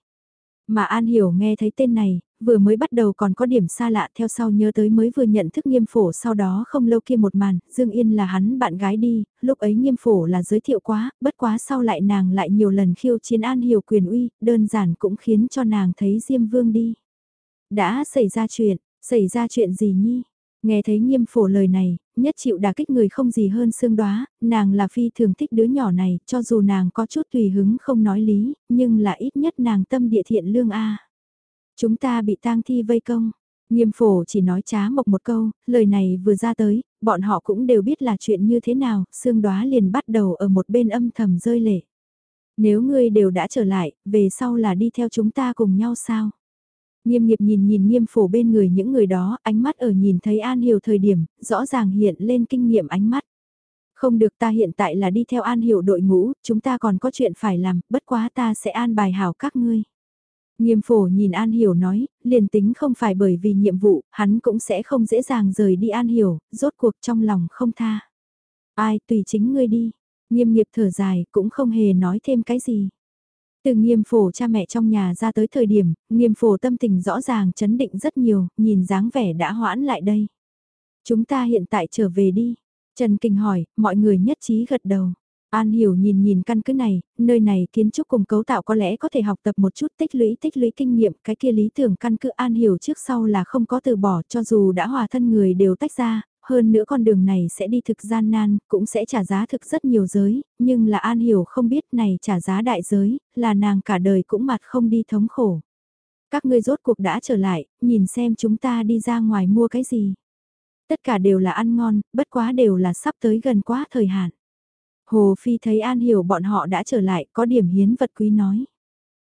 S1: Mà An Hiểu nghe thấy tên này, vừa mới bắt đầu còn có điểm xa lạ theo sau nhớ tới mới vừa nhận thức nghiêm phổ sau đó không lâu kia một màn, Dương Yên là hắn bạn gái đi, lúc ấy nghiêm phổ là giới thiệu quá, bất quá sau lại nàng lại nhiều lần khiêu chiến An Hiểu quyền uy, đơn giản cũng khiến cho nàng thấy Diêm Vương đi. Đã xảy ra chuyện, xảy ra chuyện gì nhi? Nghe thấy nghiêm phổ lời này, nhất chịu đả kích người không gì hơn xương đoá, nàng là phi thường thích đứa nhỏ này, cho dù nàng có chút tùy hứng không nói lý, nhưng là ít nhất nàng tâm địa thiện lương a. Chúng ta bị tang thi vây công. Nghiêm phổ chỉ nói trá mộc một câu, lời này vừa ra tới, bọn họ cũng đều biết là chuyện như thế nào, xương đoá liền bắt đầu ở một bên âm thầm rơi lệ. Nếu ngươi đều đã trở lại, về sau là đi theo chúng ta cùng nhau sao? Nghiêm nghiệp nhìn nhìn nghiêm phổ bên người những người đó, ánh mắt ở nhìn thấy An Hiểu thời điểm, rõ ràng hiện lên kinh nghiệm ánh mắt. Không được ta hiện tại là đi theo An Hiểu đội ngũ, chúng ta còn có chuyện phải làm, bất quá ta sẽ an bài hảo các ngươi. Nghiêm phổ nhìn An Hiểu nói, liền tính không phải bởi vì nhiệm vụ, hắn cũng sẽ không dễ dàng rời đi An Hiểu, rốt cuộc trong lòng không tha. Ai tùy chính ngươi đi, nghiêm nghiệp thở dài cũng không hề nói thêm cái gì. Từ nghiêm phổ cha mẹ trong nhà ra tới thời điểm, nghiêm phổ tâm tình rõ ràng chấn định rất nhiều, nhìn dáng vẻ đã hoãn lại đây. Chúng ta hiện tại trở về đi. Trần Kinh hỏi, mọi người nhất trí gật đầu. An hiểu nhìn nhìn căn cứ này, nơi này kiến trúc cùng cấu tạo có lẽ có thể học tập một chút tích lũy tích lũy kinh nghiệm, cái kia lý tưởng căn cứ an hiểu trước sau là không có từ bỏ cho dù đã hòa thân người đều tách ra, hơn nữa con đường này sẽ đi thực gian nan, cũng sẽ trả giá thực rất nhiều giới, nhưng là An Hiểu không biết này trả giá đại giới, là nàng cả đời cũng mặt không đi thống khổ. Các ngươi rốt cuộc đã trở lại, nhìn xem chúng ta đi ra ngoài mua cái gì. Tất cả đều là ăn ngon, bất quá đều là sắp tới gần quá thời hạn. Hồ Phi thấy An Hiểu bọn họ đã trở lại, có điểm hiến vật quý nói.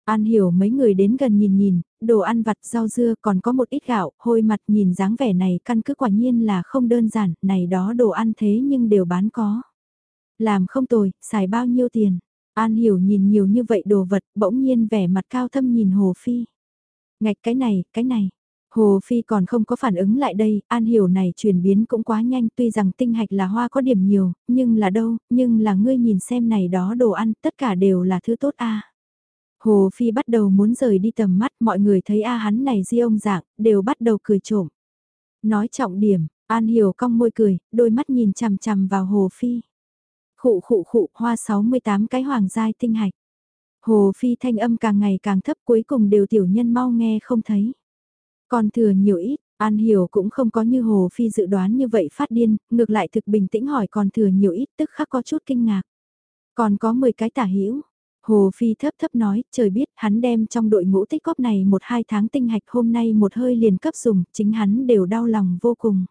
S1: An hiểu mấy người đến gần nhìn nhìn, đồ ăn vặt rau dưa còn có một ít gạo, hôi mặt nhìn dáng vẻ này căn cứ quả nhiên là không đơn giản, này đó đồ ăn thế nhưng đều bán có. Làm không tồi, xài bao nhiêu tiền. An hiểu nhìn nhiều như vậy đồ vật, bỗng nhiên vẻ mặt cao thâm nhìn Hồ Phi. Ngạch cái này, cái này. Hồ Phi còn không có phản ứng lại đây, An Hiểu này chuyển biến cũng quá nhanh tuy rằng tinh hạch là hoa có điểm nhiều, nhưng là đâu, nhưng là ngươi nhìn xem này đó đồ ăn, tất cả đều là thứ tốt a Hồ Phi bắt đầu muốn rời đi tầm mắt, mọi người thấy A hắn này di ông dạng, đều bắt đầu cười trộm. Nói trọng điểm, An Hiểu cong môi cười, đôi mắt nhìn chằm chằm vào Hồ Phi. Khụ khụ khụ, hoa 68 cái hoàng giai tinh hạch. Hồ Phi thanh âm càng ngày càng thấp cuối cùng đều tiểu nhân mau nghe không thấy. Còn thừa nhiều ít, An Hiểu cũng không có như Hồ Phi dự đoán như vậy phát điên, ngược lại thực bình tĩnh hỏi còn thừa nhiều ít tức khắc có chút kinh ngạc. Còn có 10 cái tả hữu Hồ Phi thấp thấp nói, trời biết hắn đem trong đội ngũ tích góp này một hai tháng tinh hạch hôm nay một hơi liền cấp dùng, chính hắn đều đau lòng vô cùng.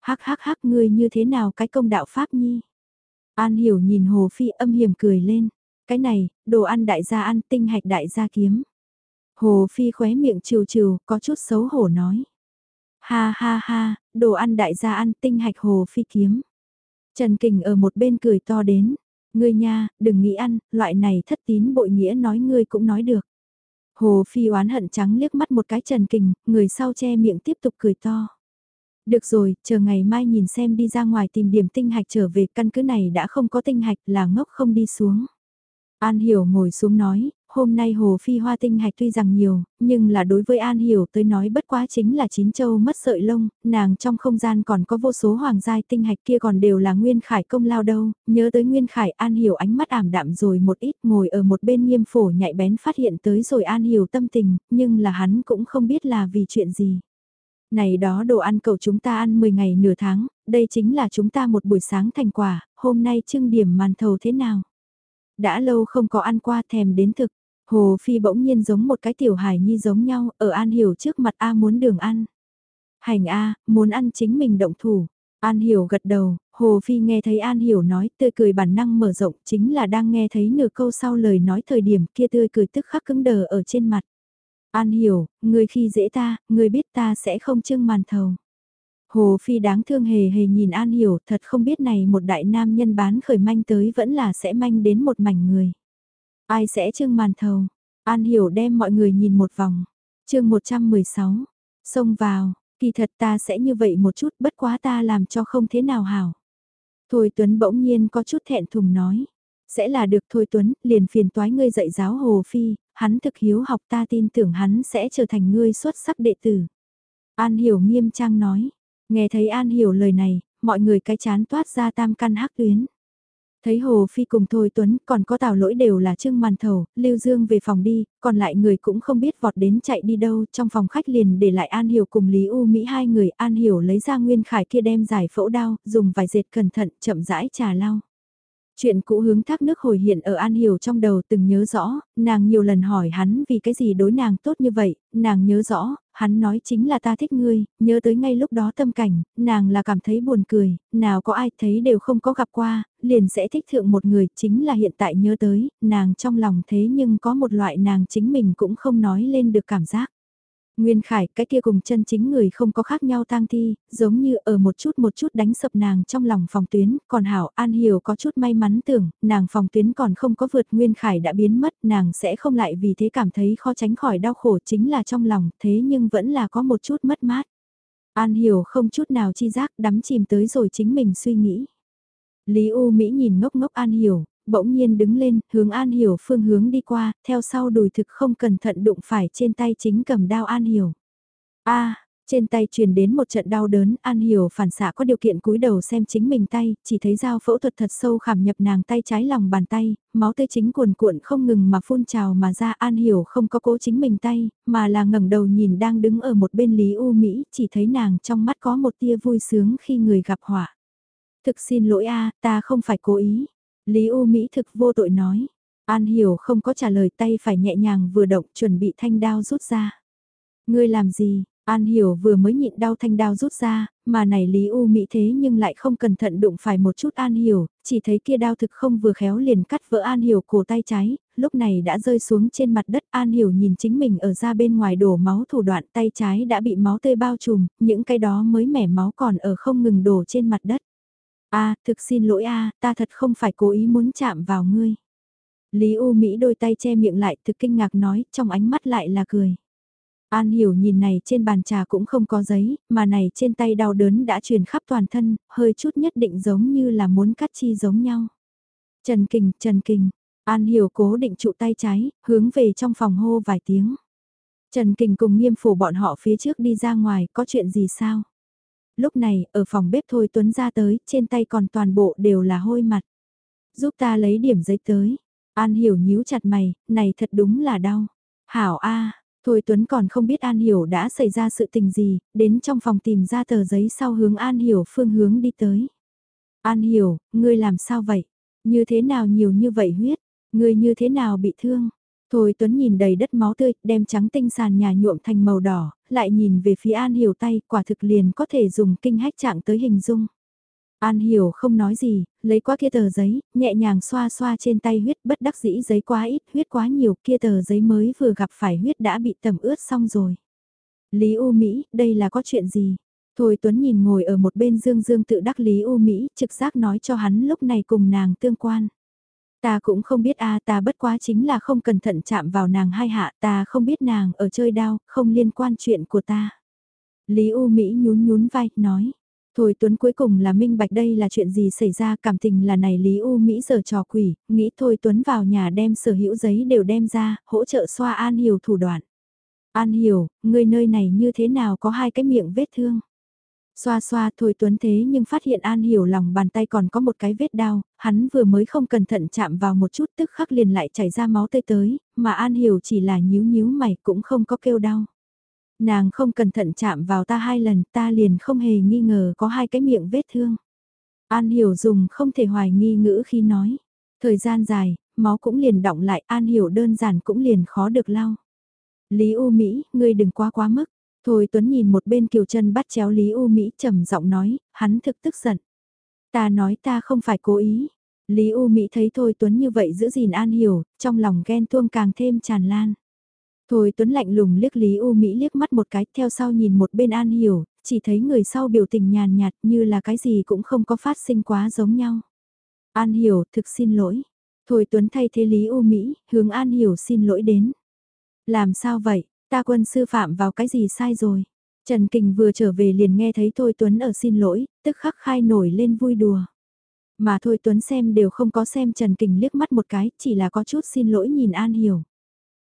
S1: Hắc hắc hắc ngươi như thế nào cái công đạo Pháp Nhi? An hiểu nhìn Hồ Phi âm hiểm cười lên, cái này, đồ ăn đại gia ăn tinh hạch đại gia kiếm. Hồ Phi khóe miệng trừ trừ, có chút xấu hổ nói. Ha ha ha, đồ ăn đại gia ăn tinh hạch Hồ Phi kiếm. Trần Kình ở một bên cười to đến, Ngươi nha, đừng nghĩ ăn, loại này thất tín bội nghĩa nói ngươi cũng nói được. Hồ Phi oán hận trắng liếc mắt một cái trần kình, người sau che miệng tiếp tục cười to. Được rồi, chờ ngày mai nhìn xem đi ra ngoài tìm điểm tinh hạch trở về căn cứ này đã không có tinh hạch là ngốc không đi xuống. An Hiểu ngồi xuống nói, hôm nay hồ phi hoa tinh hạch tuy rằng nhiều, nhưng là đối với An Hiểu tới nói bất quá chính là chín châu mất sợi lông, nàng trong không gian còn có vô số hoàng giai tinh hạch kia còn đều là Nguyên Khải công lao đâu, nhớ tới Nguyên Khải An Hiểu ánh mắt ảm đạm rồi một ít ngồi ở một bên nghiêm phổ nhạy bén phát hiện tới rồi An Hiểu tâm tình, nhưng là hắn cũng không biết là vì chuyện gì. Này đó đồ ăn cậu chúng ta ăn 10 ngày nửa tháng, đây chính là chúng ta một buổi sáng thành quả, hôm nay trưng điểm màn thầu thế nào? Đã lâu không có ăn qua thèm đến thực, Hồ Phi bỗng nhiên giống một cái tiểu hài nhi giống nhau, ở An Hiểu trước mặt A muốn đường ăn. Hành A, muốn ăn chính mình động thủ. An Hiểu gật đầu, Hồ Phi nghe thấy An Hiểu nói tươi cười bản năng mở rộng chính là đang nghe thấy nửa câu sau lời nói thời điểm kia tươi cười tức khắc cứng đờ ở trên mặt. An Hiểu, người khi dễ ta, người biết ta sẽ không trưng màn thầu. Hồ Phi đáng thương hề hề nhìn An Hiểu thật không biết này một đại nam nhân bán khởi manh tới vẫn là sẽ manh đến một mảnh người. Ai sẽ trưng màn thầu? An Hiểu đem mọi người nhìn một vòng. chương 116. Xông vào, kỳ thật ta sẽ như vậy một chút bất quá ta làm cho không thế nào hảo. Thôi Tuấn bỗng nhiên có chút thẹn thùng nói. Sẽ là được Thôi Tuấn, liền phiền toái ngươi dạy giáo Hồ Phi, hắn thực hiếu học ta tin tưởng hắn sẽ trở thành ngươi xuất sắc đệ tử. An Hiểu nghiêm trang nói. Nghe thấy An Hiểu lời này, mọi người cái chán toát ra tam căn hắc tuyến. Thấy Hồ Phi cùng Thôi Tuấn còn có tào lỗi đều là trương màn thầu, Lưu Dương về phòng đi, còn lại người cũng không biết vọt đến chạy đi đâu, trong phòng khách liền để lại An Hiểu cùng Lý U Mỹ hai người, An Hiểu lấy ra nguyên khải kia đem giải phẫu đao, dùng vài dệt cẩn thận, chậm rãi trà lau. Chuyện cũ hướng thác nước hồi hiện ở An Hiểu trong đầu từng nhớ rõ, nàng nhiều lần hỏi hắn vì cái gì đối nàng tốt như vậy, nàng nhớ rõ, hắn nói chính là ta thích ngươi, nhớ tới ngay lúc đó tâm cảnh, nàng là cảm thấy buồn cười, nào có ai thấy đều không có gặp qua, liền sẽ thích thượng một người, chính là hiện tại nhớ tới, nàng trong lòng thế nhưng có một loại nàng chính mình cũng không nói lên được cảm giác. Nguyên Khải, cái kia cùng chân chính người không có khác nhau tang thi, giống như ở một chút một chút đánh sập nàng trong lòng phòng tuyến, còn Hảo An Hiểu có chút may mắn tưởng, nàng phòng tuyến còn không có vượt Nguyên Khải đã biến mất, nàng sẽ không lại vì thế cảm thấy khó tránh khỏi đau khổ chính là trong lòng, thế nhưng vẫn là có một chút mất mát. An Hiểu không chút nào chi giác đắm chìm tới rồi chính mình suy nghĩ. Lý U Mỹ nhìn ngốc ngốc An Hiểu, bỗng nhiên đứng lên, hướng An Hiểu phương hướng đi qua, theo sau đùi thực không cẩn thận đụng phải trên tay chính cầm đao An Hiểu. a trên tay truyền đến một trận đau đớn, An Hiểu phản xạ có điều kiện cúi đầu xem chính mình tay, chỉ thấy dao phẫu thuật thật sâu khảm nhập nàng tay trái lòng bàn tay, máu tươi chính cuồn cuộn không ngừng mà phun trào mà ra An Hiểu không có cố chính mình tay, mà là ngẩng đầu nhìn đang đứng ở một bên Lý U Mỹ, chỉ thấy nàng trong mắt có một tia vui sướng khi người gặp họa. Thực xin lỗi a ta không phải cố ý, Lý U Mỹ thực vô tội nói. An Hiểu không có trả lời tay phải nhẹ nhàng vừa động chuẩn bị thanh đao rút ra. Ngươi làm gì? An Hiểu vừa mới nhịn đau thanh đao rút ra, mà này Lý U Mỹ thế nhưng lại không cẩn thận đụng phải một chút An Hiểu, chỉ thấy kia đao thực không vừa khéo liền cắt vỡ An Hiểu cổ tay trái, lúc này đã rơi xuống trên mặt đất An Hiểu nhìn chính mình ở ra bên ngoài đổ máu thủ đoạn tay trái đã bị máu tươi bao trùm, những cái đó mới mẻ máu còn ở không ngừng đổ trên mặt đất a thực xin lỗi a ta thật không phải cố ý muốn chạm vào ngươi. Lý U Mỹ đôi tay che miệng lại thực kinh ngạc nói, trong ánh mắt lại là cười. An hiểu nhìn này trên bàn trà cũng không có giấy, mà này trên tay đau đớn đã truyền khắp toàn thân, hơi chút nhất định giống như là muốn cắt chi giống nhau. Trần Kình, Trần Kình, An hiểu cố định trụ tay trái, hướng về trong phòng hô vài tiếng. Trần Kình cùng nghiêm phủ bọn họ phía trước đi ra ngoài, có chuyện gì sao? Lúc này, ở phòng bếp Thôi Tuấn ra tới, trên tay còn toàn bộ đều là hôi mặt. Giúp ta lấy điểm giấy tới. An Hiểu nhíu chặt mày, này thật đúng là đau. Hảo A, Thôi Tuấn còn không biết An Hiểu đã xảy ra sự tình gì, đến trong phòng tìm ra tờ giấy sau hướng An Hiểu phương hướng đi tới. An Hiểu, ngươi làm sao vậy? Như thế nào nhiều như vậy huyết? Ngươi như thế nào bị thương? Thôi Tuấn nhìn đầy đất máu tươi, đem trắng tinh sàn nhà nhuộm thành màu đỏ, lại nhìn về phía An Hiểu tay, quả thực liền có thể dùng kinh hách trạng tới hình dung. An Hiểu không nói gì, lấy qua kia tờ giấy, nhẹ nhàng xoa xoa trên tay huyết bất đắc dĩ giấy quá ít, huyết quá nhiều, kia tờ giấy mới vừa gặp phải huyết đã bị tẩm ướt xong rồi. Lý U Mỹ, đây là có chuyện gì? Thôi Tuấn nhìn ngồi ở một bên dương dương tự đắc Lý U Mỹ, trực giác nói cho hắn lúc này cùng nàng tương quan. Ta cũng không biết a ta bất quá chính là không cẩn thận chạm vào nàng hai hạ ta không biết nàng ở chơi đao, không liên quan chuyện của ta. Lý U Mỹ nhún nhún vai, nói. Thôi Tuấn cuối cùng là minh bạch đây là chuyện gì xảy ra cảm tình là này Lý U Mỹ giờ trò quỷ, nghĩ Thôi Tuấn vào nhà đem sở hữu giấy đều đem ra, hỗ trợ xoa An Hiểu thủ đoạn. An Hiểu, người nơi này như thế nào có hai cái miệng vết thương? Xoa xoa Thôi Tuấn thế nhưng phát hiện An Hiểu lòng bàn tay còn có một cái vết đau, hắn vừa mới không cẩn thận chạm vào một chút tức khắc liền lại chảy ra máu tươi tới, mà An Hiểu chỉ là nhíu nhíu mày cũng không có kêu đau. Nàng không cẩn thận chạm vào ta hai lần ta liền không hề nghi ngờ có hai cái miệng vết thương. An Hiểu dùng không thể hoài nghi ngữ khi nói. Thời gian dài, máu cũng liền động lại An Hiểu đơn giản cũng liền khó được lau. Lý U Mỹ, ngươi đừng quá quá mức. Thôi Tuấn nhìn một bên Kiều chân bắt chéo Lý U Mỹ trầm giọng nói, hắn thực tức giận. Ta nói ta không phải cố ý. Lý U Mỹ thấy Thôi Tuấn như vậy giữ gìn An Hiểu, trong lòng ghen tuông càng thêm tràn lan. Thôi Tuấn lạnh lùng liếc Lý U Mỹ liếc mắt một cái, theo sau nhìn một bên An Hiểu, chỉ thấy người sau biểu tình nhàn nhạt như là cái gì cũng không có phát sinh quá giống nhau. An Hiểu, thực xin lỗi. Thôi Tuấn thay thế Lý U Mỹ, hướng An Hiểu xin lỗi đến. Làm sao vậy, ta quân sư phạm vào cái gì sai rồi? Trần Kình vừa trở về liền nghe thấy Thôi Tuấn ở xin lỗi, tức khắc khai nổi lên vui đùa. Mà Thôi Tuấn xem đều không có xem Trần Kình liếc mắt một cái, chỉ là có chút xin lỗi nhìn An Hiểu.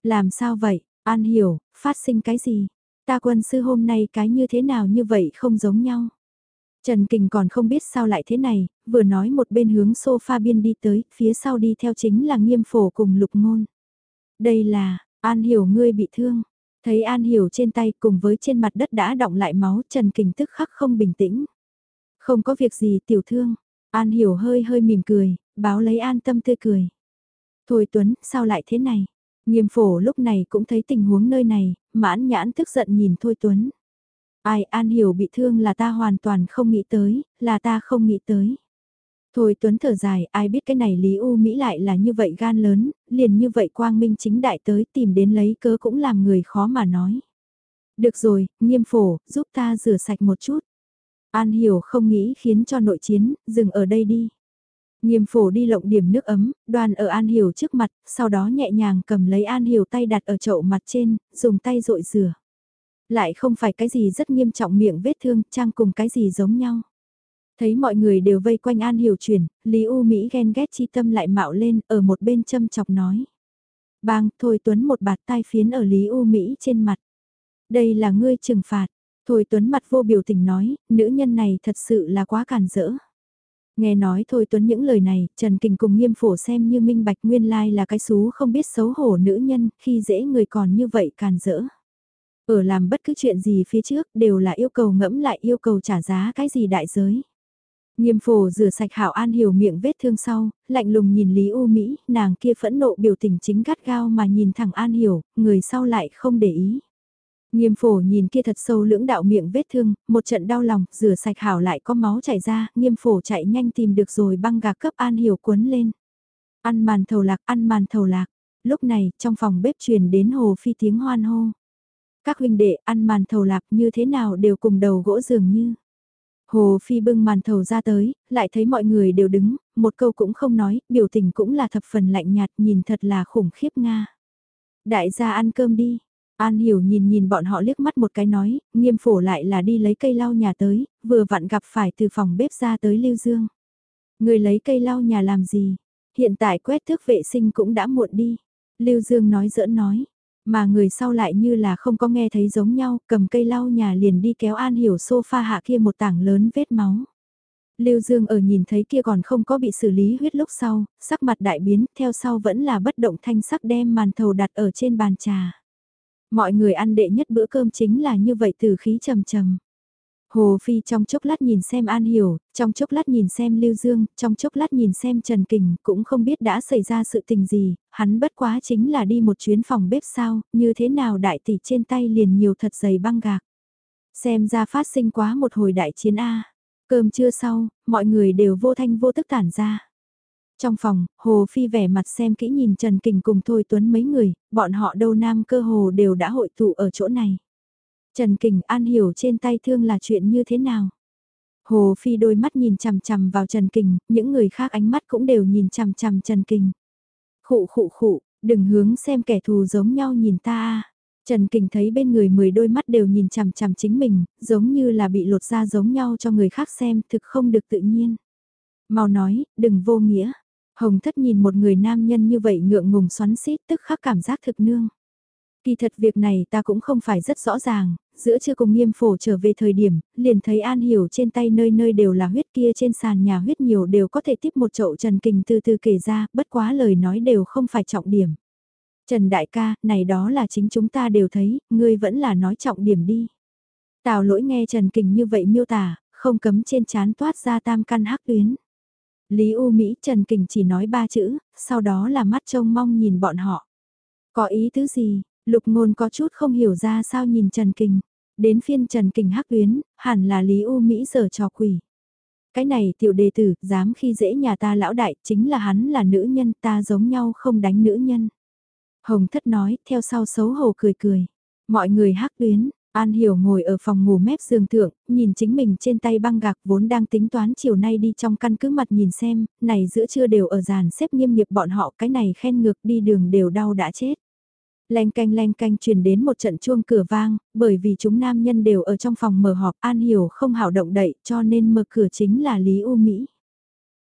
S1: Làm sao vậy, An Hiểu, phát sinh cái gì? Ta quân sư hôm nay cái như thế nào như vậy không giống nhau. Trần Kình còn không biết sao lại thế này, vừa nói một bên hướng sofa biên đi tới, phía sau đi theo chính là nghiêm phổ cùng lục ngôn. Đây là, An Hiểu ngươi bị thương. Thấy An Hiểu trên tay cùng với trên mặt đất đã động lại máu Trần Kình tức khắc không bình tĩnh. Không có việc gì tiểu thương. An Hiểu hơi hơi mỉm cười, báo lấy an tâm tươi cười. Thôi Tuấn, sao lại thế này? Nghiêm phổ lúc này cũng thấy tình huống nơi này, mãn nhãn tức giận nhìn Thôi Tuấn. Ai An Hiểu bị thương là ta hoàn toàn không nghĩ tới, là ta không nghĩ tới. Thôi Tuấn thở dài, ai biết cái này Lý U Mỹ lại là như vậy gan lớn, liền như vậy quang minh chính đại tới tìm đến lấy cớ cũng làm người khó mà nói. Được rồi, nghiêm phổ, giúp ta rửa sạch một chút. An Hiểu không nghĩ khiến cho nội chiến, dừng ở đây đi. Nghiêm phổ đi lộng điểm nước ấm, đoàn ở An Hiểu trước mặt, sau đó nhẹ nhàng cầm lấy An Hiểu tay đặt ở chậu mặt trên, dùng tay rội rửa. Lại không phải cái gì rất nghiêm trọng miệng vết thương, trang cùng cái gì giống nhau. Thấy mọi người đều vây quanh An Hiểu chuyển, Lý U Mỹ ghen ghét chi tâm lại mạo lên, ở một bên châm chọc nói. Bang, Thôi Tuấn một bạt tai phiến ở Lý U Mỹ trên mặt. Đây là ngươi trừng phạt. Thôi Tuấn mặt vô biểu tình nói, nữ nhân này thật sự là quá cản rỡ. Nghe nói thôi Tuấn những lời này, Trần Kình cùng nghiêm phổ xem như minh bạch nguyên lai là cái xú không biết xấu hổ nữ nhân, khi dễ người còn như vậy càn rỡ. Ở làm bất cứ chuyện gì phía trước đều là yêu cầu ngẫm lại yêu cầu trả giá cái gì đại giới. Nghiêm phổ rửa sạch hảo an hiểu miệng vết thương sau, lạnh lùng nhìn Lý U Mỹ, nàng kia phẫn nộ biểu tình chính gắt gao mà nhìn thẳng an hiểu, người sau lại không để ý. Nghiêm phổ nhìn kia thật sâu lưỡng đạo miệng vết thương, một trận đau lòng, rửa sạch hảo lại có máu chảy ra, nghiêm phổ chạy nhanh tìm được rồi băng gạc cấp an hiểu cuốn lên. Ăn màn thầu lạc, ăn màn thầu lạc. Lúc này, trong phòng bếp truyền đến hồ phi tiếng hoan hô. Các huynh đệ ăn màn thầu lạc như thế nào đều cùng đầu gỗ dường như. Hồ Phi bưng màn thầu ra tới, lại thấy mọi người đều đứng, một câu cũng không nói, biểu tình cũng là thập phần lạnh nhạt, nhìn thật là khủng khiếp Nga. Đại gia ăn cơm đi, An hiểu nhìn nhìn bọn họ liếc mắt một cái nói, nghiêm phổ lại là đi lấy cây lau nhà tới, vừa vặn gặp phải từ phòng bếp ra tới Lưu Dương. Người lấy cây lau nhà làm gì? Hiện tại quét thước vệ sinh cũng đã muộn đi. Lưu Dương nói giỡn nói, mà người sau lại như là không có nghe thấy giống nhau, cầm cây lau nhà liền đi kéo An hiểu sofa hạ kia một tảng lớn vết máu. Lưu Dương ở nhìn thấy kia còn không có bị xử lý huyết lúc sau, sắc mặt đại biến, theo sau vẫn là bất động thanh sắc đem màn thầu đặt ở trên bàn trà. Mọi người ăn đệ nhất bữa cơm chính là như vậy từ khí trầm trầm. Hồ Phi trong chốc lát nhìn xem An Hiểu, trong chốc lát nhìn xem Lưu Dương, trong chốc lát nhìn xem Trần Kình, cũng không biết đã xảy ra sự tình gì, hắn bất quá chính là đi một chuyến phòng bếp sao, như thế nào đại tỷ trên tay liền nhiều thật dày băng gạc. Xem ra phát sinh quá một hồi đại chiến A. Cơm trưa sau, mọi người đều vô thanh vô tức tản ra. Trong phòng, Hồ Phi vẻ mặt xem kỹ nhìn Trần Kình cùng Thôi Tuấn mấy người, bọn họ đâu nam cơ hồ đều đã hội tụ ở chỗ này. Trần Kình An hiểu trên tay thương là chuyện như thế nào. Hồ Phi đôi mắt nhìn chằm chằm vào Trần Kình, những người khác ánh mắt cũng đều nhìn chằm chằm Trần Kình. Khụ khụ khụ, đừng hướng xem kẻ thù giống nhau nhìn ta Trần Kình thấy bên người mười đôi mắt đều nhìn chằm chằm chính mình, giống như là bị lột ra giống nhau cho người khác xem, thực không được tự nhiên. Mau nói, đừng vô nghĩa. Hồng thất nhìn một người nam nhân như vậy ngượng ngùng xoắn xít tức khắc cảm giác thực nương. Kỳ thật việc này ta cũng không phải rất rõ ràng, giữa chưa cùng nghiêm phổ trở về thời điểm, liền thấy An Hiểu trên tay nơi nơi đều là huyết kia trên sàn nhà huyết nhiều đều có thể tiếp một chậu Trần Kình từ từ kể ra, bất quá lời nói đều không phải trọng điểm. Trần Đại ca, này đó là chính chúng ta đều thấy, ngươi vẫn là nói trọng điểm đi. Tào lỗi nghe Trần Kình như vậy miêu tả, không cấm trên chán toát ra tam căn hắc tuyến. Lý U Mỹ Trần Kình chỉ nói ba chữ, sau đó là mắt trông mong nhìn bọn họ. Có ý tứ gì, lục ngôn có chút không hiểu ra sao nhìn Trần Kình. Đến phiên Trần Kình hắc tuyến, hẳn là Lý U Mỹ giờ trò quỷ. Cái này tiểu đề tử, dám khi dễ nhà ta lão đại, chính là hắn là nữ nhân ta giống nhau không đánh nữ nhân. Hồng thất nói, theo sau xấu hổ cười cười. Mọi người hắc tuyến, An Hiểu ngồi ở phòng ngủ mép giường thượng, nhìn chính mình trên tay băng gạc vốn đang tính toán chiều nay đi trong căn cứ mặt nhìn xem, này giữa trưa đều ở giàn xếp nghiêm nghiệp bọn họ cái này khen ngược đi đường đều đau đã chết. Lanh canh lanh canh truyền đến một trận chuông cửa vang, bởi vì chúng nam nhân đều ở trong phòng mở họp An Hiểu không hảo động đậy cho nên mở cửa chính là Lý U Mỹ.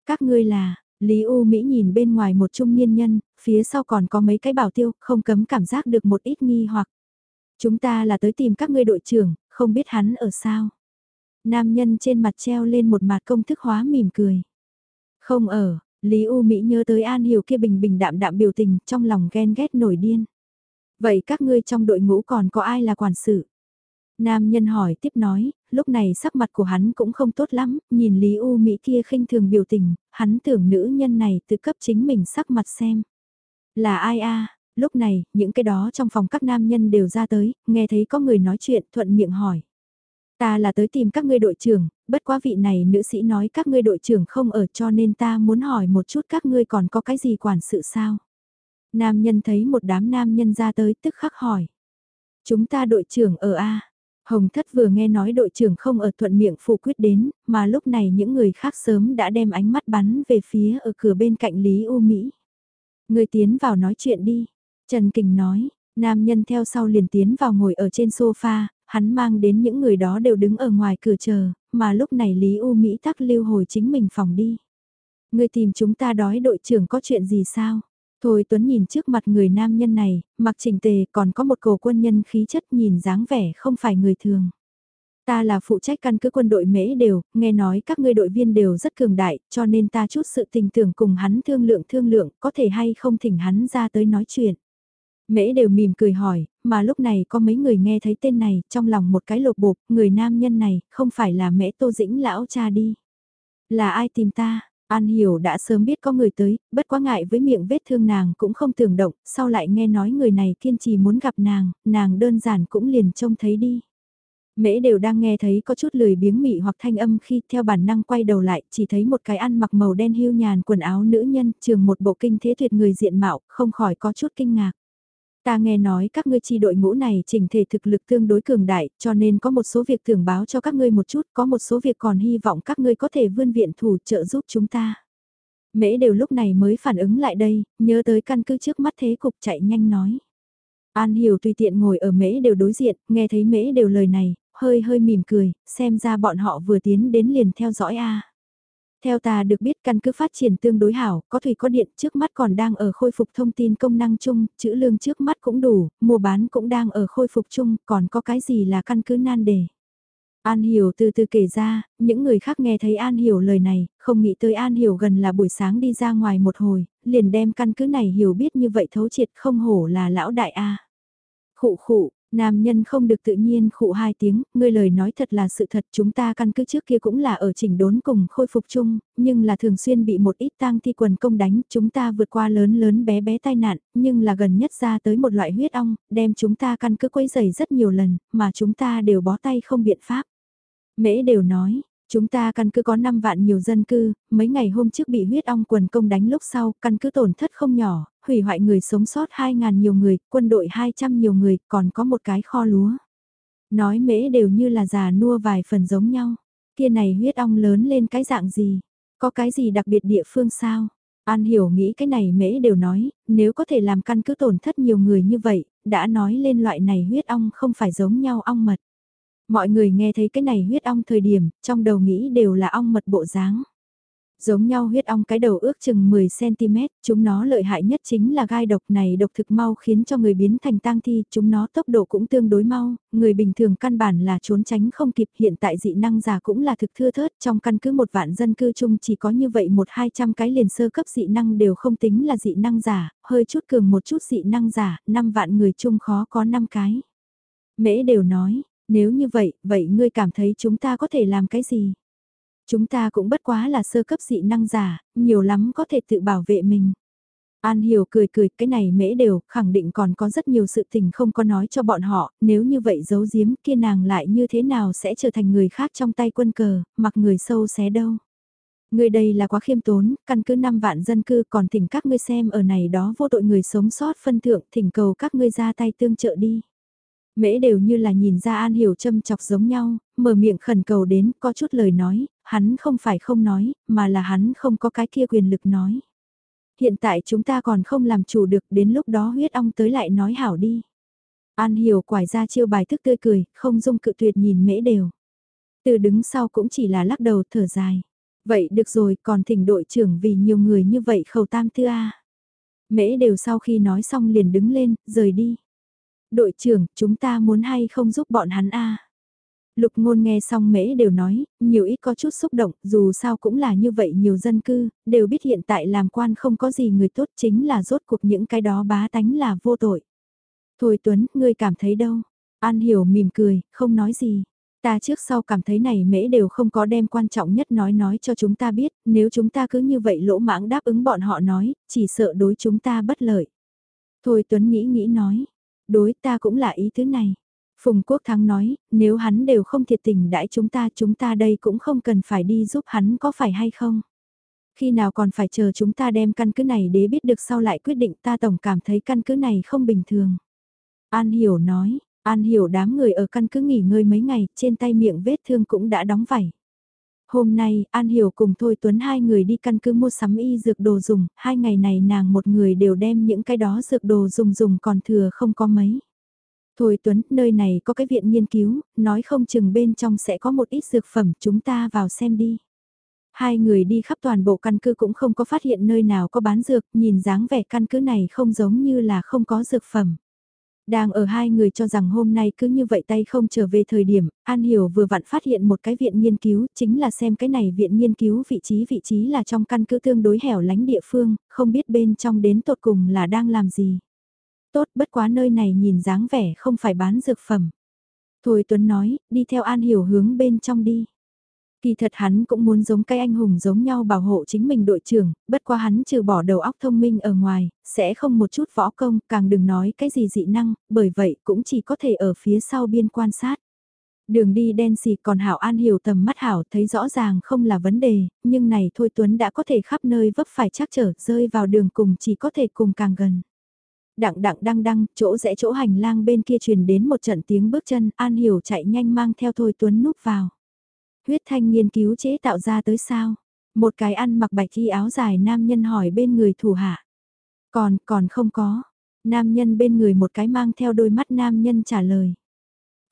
S1: Các ngươi là, Lý U Mỹ nhìn bên ngoài một trung niên nhân, phía sau còn có mấy cái bảo tiêu, không cấm cảm giác được một ít nghi hoặc. Chúng ta là tới tìm các ngươi đội trưởng, không biết hắn ở sao. Nam nhân trên mặt treo lên một mặt công thức hóa mỉm cười. Không ở, Lý U Mỹ nhớ tới An Hiểu kia bình bình đạm đạm biểu tình trong lòng ghen ghét nổi điên. Vậy các ngươi trong đội ngũ còn có ai là quản sự? Nam nhân hỏi tiếp nói, lúc này sắc mặt của hắn cũng không tốt lắm, nhìn Lý U Mỹ kia khinh thường biểu tình, hắn tưởng nữ nhân này tự cấp chính mình sắc mặt xem. Là ai a? Lúc này, những cái đó trong phòng các nam nhân đều ra tới, nghe thấy có người nói chuyện thuận miệng hỏi. Ta là tới tìm các ngươi đội trưởng, bất quá vị này nữ sĩ nói các ngươi đội trưởng không ở cho nên ta muốn hỏi một chút các ngươi còn có cái gì quản sự sao. Nam nhân thấy một đám nam nhân ra tới tức khắc hỏi. Chúng ta đội trưởng ở A. Hồng Thất vừa nghe nói đội trưởng không ở thuận miệng phụ quyết đến, mà lúc này những người khác sớm đã đem ánh mắt bắn về phía ở cửa bên cạnh Lý U Mỹ. Người tiến vào nói chuyện đi. Trần Kình nói, nam nhân theo sau liền tiến vào ngồi ở trên sofa, hắn mang đến những người đó đều đứng ở ngoài cửa chờ, mà lúc này Lý U Mỹ tắc lưu hồi chính mình phòng đi. Người tìm chúng ta đói đội trưởng có chuyện gì sao? Thôi Tuấn nhìn trước mặt người nam nhân này, mặc chỉnh tề còn có một cổ quân nhân khí chất nhìn dáng vẻ không phải người thường. Ta là phụ trách căn cứ quân đội mễ đều, nghe nói các ngươi đội viên đều rất cường đại, cho nên ta chút sự tình tưởng cùng hắn thương lượng thương lượng, có thể hay không thỉnh hắn ra tới nói chuyện. Mễ đều mỉm cười hỏi, mà lúc này có mấy người nghe thấy tên này, trong lòng một cái lột bột, người nam nhân này, không phải là mễ tô dĩnh lão cha đi. Là ai tìm ta? An Hiểu đã sớm biết có người tới, bất quá ngại với miệng vết thương nàng cũng không tưởng động, sau lại nghe nói người này kiên trì muốn gặp nàng, nàng đơn giản cũng liền trông thấy đi. Mễ đều đang nghe thấy có chút lười biếng mị hoặc thanh âm khi theo bản năng quay đầu lại, chỉ thấy một cái ăn mặc màu đen hưu nhàn quần áo nữ nhân, trường một bộ kinh thế tuyệt người diện mạo, không khỏi có chút kinh ngạc. Ta nghe nói các ngươi chi đội ngũ này chỉnh thể thực lực tương đối cường đại, cho nên có một số việc thưởng báo cho các ngươi một chút, có một số việc còn hy vọng các ngươi có thể vươn viện thủ trợ giúp chúng ta. Mễ đều lúc này mới phản ứng lại đây, nhớ tới căn cứ trước mắt thế cục chạy nhanh nói. An hiểu tùy tiện ngồi ở mễ đều đối diện, nghe thấy mễ đều lời này, hơi hơi mỉm cười, xem ra bọn họ vừa tiến đến liền theo dõi a. Theo ta được biết căn cứ phát triển tương đối hảo, có thủy có điện trước mắt còn đang ở khôi phục thông tin công năng chung, chữ lương trước mắt cũng đủ, mua bán cũng đang ở khôi phục chung, còn có cái gì là căn cứ nan đề. An Hiểu từ từ kể ra, những người khác nghe thấy An Hiểu lời này, không nghĩ tới An Hiểu gần là buổi sáng đi ra ngoài một hồi, liền đem căn cứ này hiểu biết như vậy thấu triệt không hổ là lão đại A. Khụ khụ, Nam nhân không được tự nhiên khụ hai tiếng, ngươi lời nói thật là sự thật chúng ta căn cứ trước kia cũng là ở chỉnh đốn cùng khôi phục chung, nhưng là thường xuyên bị một ít tang thi quần công đánh, chúng ta vượt qua lớn lớn bé bé tai nạn, nhưng là gần nhất ra tới một loại huyết ong, đem chúng ta căn cứ quấy rầy rất nhiều lần, mà chúng ta đều bó tay không biện pháp. Mễ đều nói, Chúng ta căn cứ có 5 vạn nhiều dân cư, mấy ngày hôm trước bị huyết ong quần công đánh lúc sau, căn cứ tổn thất không nhỏ, hủy hoại người sống sót 2.000 nhiều người, quân đội 200 nhiều người, còn có một cái kho lúa. Nói mễ đều như là già nua vài phần giống nhau. Kia này huyết ong lớn lên cái dạng gì? Có cái gì đặc biệt địa phương sao? An hiểu nghĩ cái này mễ đều nói, nếu có thể làm căn cứ tổn thất nhiều người như vậy, đã nói lên loại này huyết ong không phải giống nhau ong mật. Mọi người nghe thấy cái này huyết ong thời điểm, trong đầu nghĩ đều là ong mật bộ dáng. Giống nhau huyết ong cái đầu ước chừng 10cm, chúng nó lợi hại nhất chính là gai độc này độc thực mau khiến cho người biến thành tang thi, chúng nó tốc độ cũng tương đối mau, người bình thường căn bản là trốn tránh không kịp hiện tại dị năng giả cũng là thực thưa thớt, trong căn cứ một vạn dân cư chung chỉ có như vậy một hai trăm cái liền sơ cấp dị năng đều không tính là dị năng giả, hơi chút cường một chút dị năng giả, 5 vạn người chung khó có 5 cái. Mễ đều nói, nếu như vậy, vậy ngươi cảm thấy chúng ta có thể làm cái gì? Chúng ta cũng bất quá là sơ cấp dị năng giả, nhiều lắm có thể tự bảo vệ mình. An Hiểu cười cười, cái này mễ đều, khẳng định còn có rất nhiều sự tình không có nói cho bọn họ, nếu như vậy giấu giếm kia nàng lại như thế nào sẽ trở thành người khác trong tay quân cờ, mặc người sâu xé đâu. Người đây là quá khiêm tốn, căn cứ 5 vạn dân cư còn thỉnh các ngươi xem ở này đó vô tội người sống sót phân thượng, thỉnh cầu các ngươi ra tay tương trợ đi. Mễ đều như là nhìn ra An Hiểu châm chọc giống nhau, mở miệng khẩn cầu đến, có chút lời nói, hắn không phải không nói, mà là hắn không có cái kia quyền lực nói. Hiện tại chúng ta còn không làm chủ được, đến lúc đó huyết ong tới lại nói hảo đi. An Hiểu quải ra chiêu bài thức tươi cười, không dung cự tuyệt nhìn mễ đều. Từ đứng sau cũng chỉ là lắc đầu thở dài. Vậy được rồi, còn thỉnh đội trưởng vì nhiều người như vậy khẩu tam thư A. Mễ đều sau khi nói xong liền đứng lên, rời đi đội trưởng, chúng ta muốn hay không giúp bọn hắn a Lục ngôn nghe xong mễ đều nói, nhiều ít có chút xúc động, dù sao cũng là như vậy nhiều dân cư, đều biết hiện tại làm quan không có gì người tốt chính là rốt cuộc những cái đó bá tánh là vô tội. Thôi Tuấn, ngươi cảm thấy đâu? An hiểu mỉm cười, không nói gì. Ta trước sau cảm thấy này mễ đều không có đem quan trọng nhất nói nói cho chúng ta biết, nếu chúng ta cứ như vậy lỗ mãng đáp ứng bọn họ nói, chỉ sợ đối chúng ta bất lợi. Thôi Tuấn nghĩ nghĩ nói, đối ta cũng là ý thứ này. Phùng Quốc Thắng nói, nếu hắn đều không thiệt tình đãi chúng ta, chúng ta đây cũng không cần phải đi giúp hắn có phải hay không. Khi nào còn phải chờ chúng ta đem căn cứ này để biết được sau lại quyết định ta tổng cảm thấy căn cứ này không bình thường. An Hiểu nói, An Hiểu đám người ở căn cứ nghỉ ngơi mấy ngày, trên tay miệng vết thương cũng đã đóng vảy. Hôm nay, An Hiểu cùng Thôi Tuấn hai người đi căn cứ mua sắm y dược đồ dùng, hai ngày này nàng một người đều đem những cái đó dược đồ dùng dùng còn thừa không có mấy. Thôi Tuấn, nơi này có cái viện nghiên cứu, nói không chừng bên trong sẽ có một ít dược phẩm, chúng ta vào xem đi. Hai người đi khắp toàn bộ căn cứ cũng không có phát hiện nơi nào có bán dược, nhìn dáng vẻ căn cứ này không giống như là không có dược phẩm. Đang ở hai người cho rằng hôm nay cứ như vậy tay không trở về thời điểm, An Hiểu vừa vặn phát hiện một cái viện nghiên cứu, chính là xem cái này viện nghiên cứu vị trí vị trí là trong căn cứ tương đối hẻo lánh địa phương, không biết bên trong đến tột cùng là đang làm gì. Tốt bất quá nơi này nhìn dáng vẻ không phải bán dược phẩm. Thôi Tuấn nói, đi theo An Hiểu hướng bên trong đi. Kỳ thật hắn cũng muốn giống cái anh hùng giống nhau bảo hộ chính mình đội trưởng, bất qua hắn trừ bỏ đầu óc thông minh ở ngoài, sẽ không một chút võ công, càng đừng nói cái gì dị năng, bởi vậy cũng chỉ có thể ở phía sau biên quan sát. Đường đi đen xì còn Hảo An hiểu tầm mắt Hảo thấy rõ ràng không là vấn đề, nhưng này thôi Tuấn đã có thể khắp nơi vấp phải chắc trở rơi vào đường cùng chỉ có thể cùng càng gần. Đặng đặng đăng đăng, chỗ rẽ chỗ hành lang bên kia truyền đến một trận tiếng bước chân, An hiểu chạy nhanh mang theo thôi Tuấn núp vào. Huyết thanh nghiên cứu chế tạo ra tới sao? Một cái ăn mặc bạch y áo dài nam nhân hỏi bên người thủ hạ. Còn, còn không có. Nam nhân bên người một cái mang theo đôi mắt nam nhân trả lời.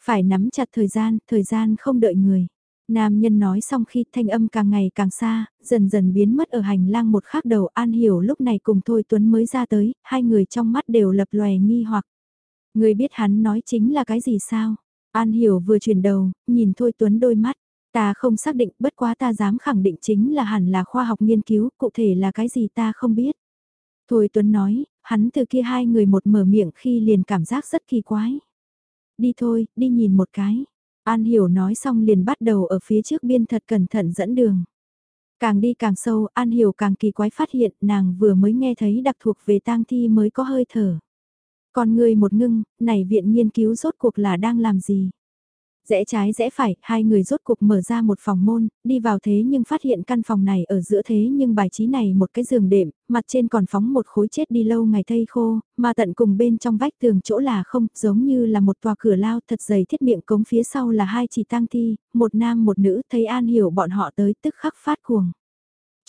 S1: Phải nắm chặt thời gian, thời gian không đợi người. Nam nhân nói xong khi thanh âm càng ngày càng xa, dần dần biến mất ở hành lang một khắc đầu An Hiểu lúc này cùng Thôi Tuấn mới ra tới, hai người trong mắt đều lập lòe nghi hoặc. Người biết hắn nói chính là cái gì sao? An Hiểu vừa chuyển đầu, nhìn Thôi Tuấn đôi mắt. Ta không xác định, bất quá ta dám khẳng định chính là hẳn là khoa học nghiên cứu, cụ thể là cái gì ta không biết. Thôi Tuấn nói, hắn từ kia hai người một mở miệng khi liền cảm giác rất kỳ quái. Đi thôi, đi nhìn một cái. An Hiểu nói xong liền bắt đầu ở phía trước biên thật cẩn thận dẫn đường. Càng đi càng sâu, An Hiểu càng kỳ quái phát hiện nàng vừa mới nghe thấy đặc thuộc về tang thi mới có hơi thở. Còn người một ngưng, này viện nghiên cứu rốt cuộc là đang làm gì? Rẽ trái rẽ phải, hai người rốt cuộc mở ra một phòng môn, đi vào thế nhưng phát hiện căn phòng này ở giữa thế nhưng bài trí này một cái giường đệm, mặt trên còn phóng một khối chết đi lâu ngày thây khô, mà tận cùng bên trong vách tường chỗ là không, giống như là một tòa cửa lao thật dày thiết miệng cống phía sau là hai chỉ tang thi, một nam một nữ, thấy An hiểu bọn họ tới tức khắc phát cuồng.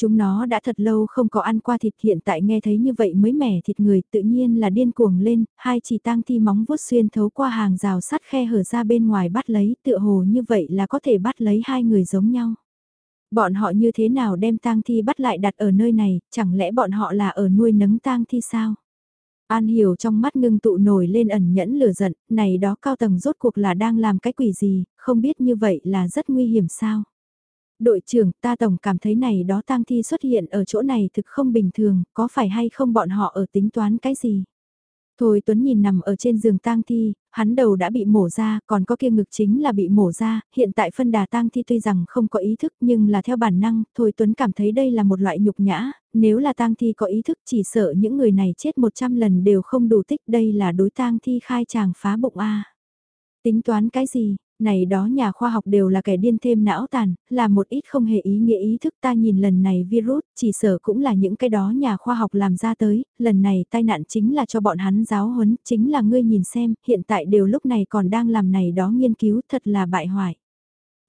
S1: Chúng nó đã thật lâu không có ăn qua thịt hiện tại nghe thấy như vậy mới mẻ thịt người tự nhiên là điên cuồng lên, hai chỉ tang thi móng vuốt xuyên thấu qua hàng rào sắt khe hở ra bên ngoài bắt lấy tựa hồ như vậy là có thể bắt lấy hai người giống nhau. Bọn họ như thế nào đem tang thi bắt lại đặt ở nơi này, chẳng lẽ bọn họ là ở nuôi nấng tang thi sao? An hiểu trong mắt ngưng tụ nổi lên ẩn nhẫn lửa giận, này đó cao tầng rốt cuộc là đang làm cái quỷ gì, không biết như vậy là rất nguy hiểm sao? Đội trưởng ta tổng cảm thấy này đó tang thi xuất hiện ở chỗ này thực không bình thường, có phải hay không bọn họ ở tính toán cái gì? Thôi Tuấn nhìn nằm ở trên giường tang thi, hắn đầu đã bị mổ ra, còn có kia ngực chính là bị mổ ra, hiện tại phân đà tang thi tuy rằng không có ý thức nhưng là theo bản năng, Thôi Tuấn cảm thấy đây là một loại nhục nhã, nếu là tang thi có ý thức chỉ sợ những người này chết 100 lần đều không đủ tích, đây là đối tang thi khai chàng phá bụng A. Tính toán cái gì, này đó nhà khoa học đều là kẻ điên thêm não tàn, là một ít không hề ý nghĩa ý thức ta nhìn lần này virus, chỉ sở cũng là những cái đó nhà khoa học làm ra tới, lần này tai nạn chính là cho bọn hắn giáo huấn, chính là ngươi nhìn xem, hiện tại đều lúc này còn đang làm này đó nghiên cứu thật là bại hoại.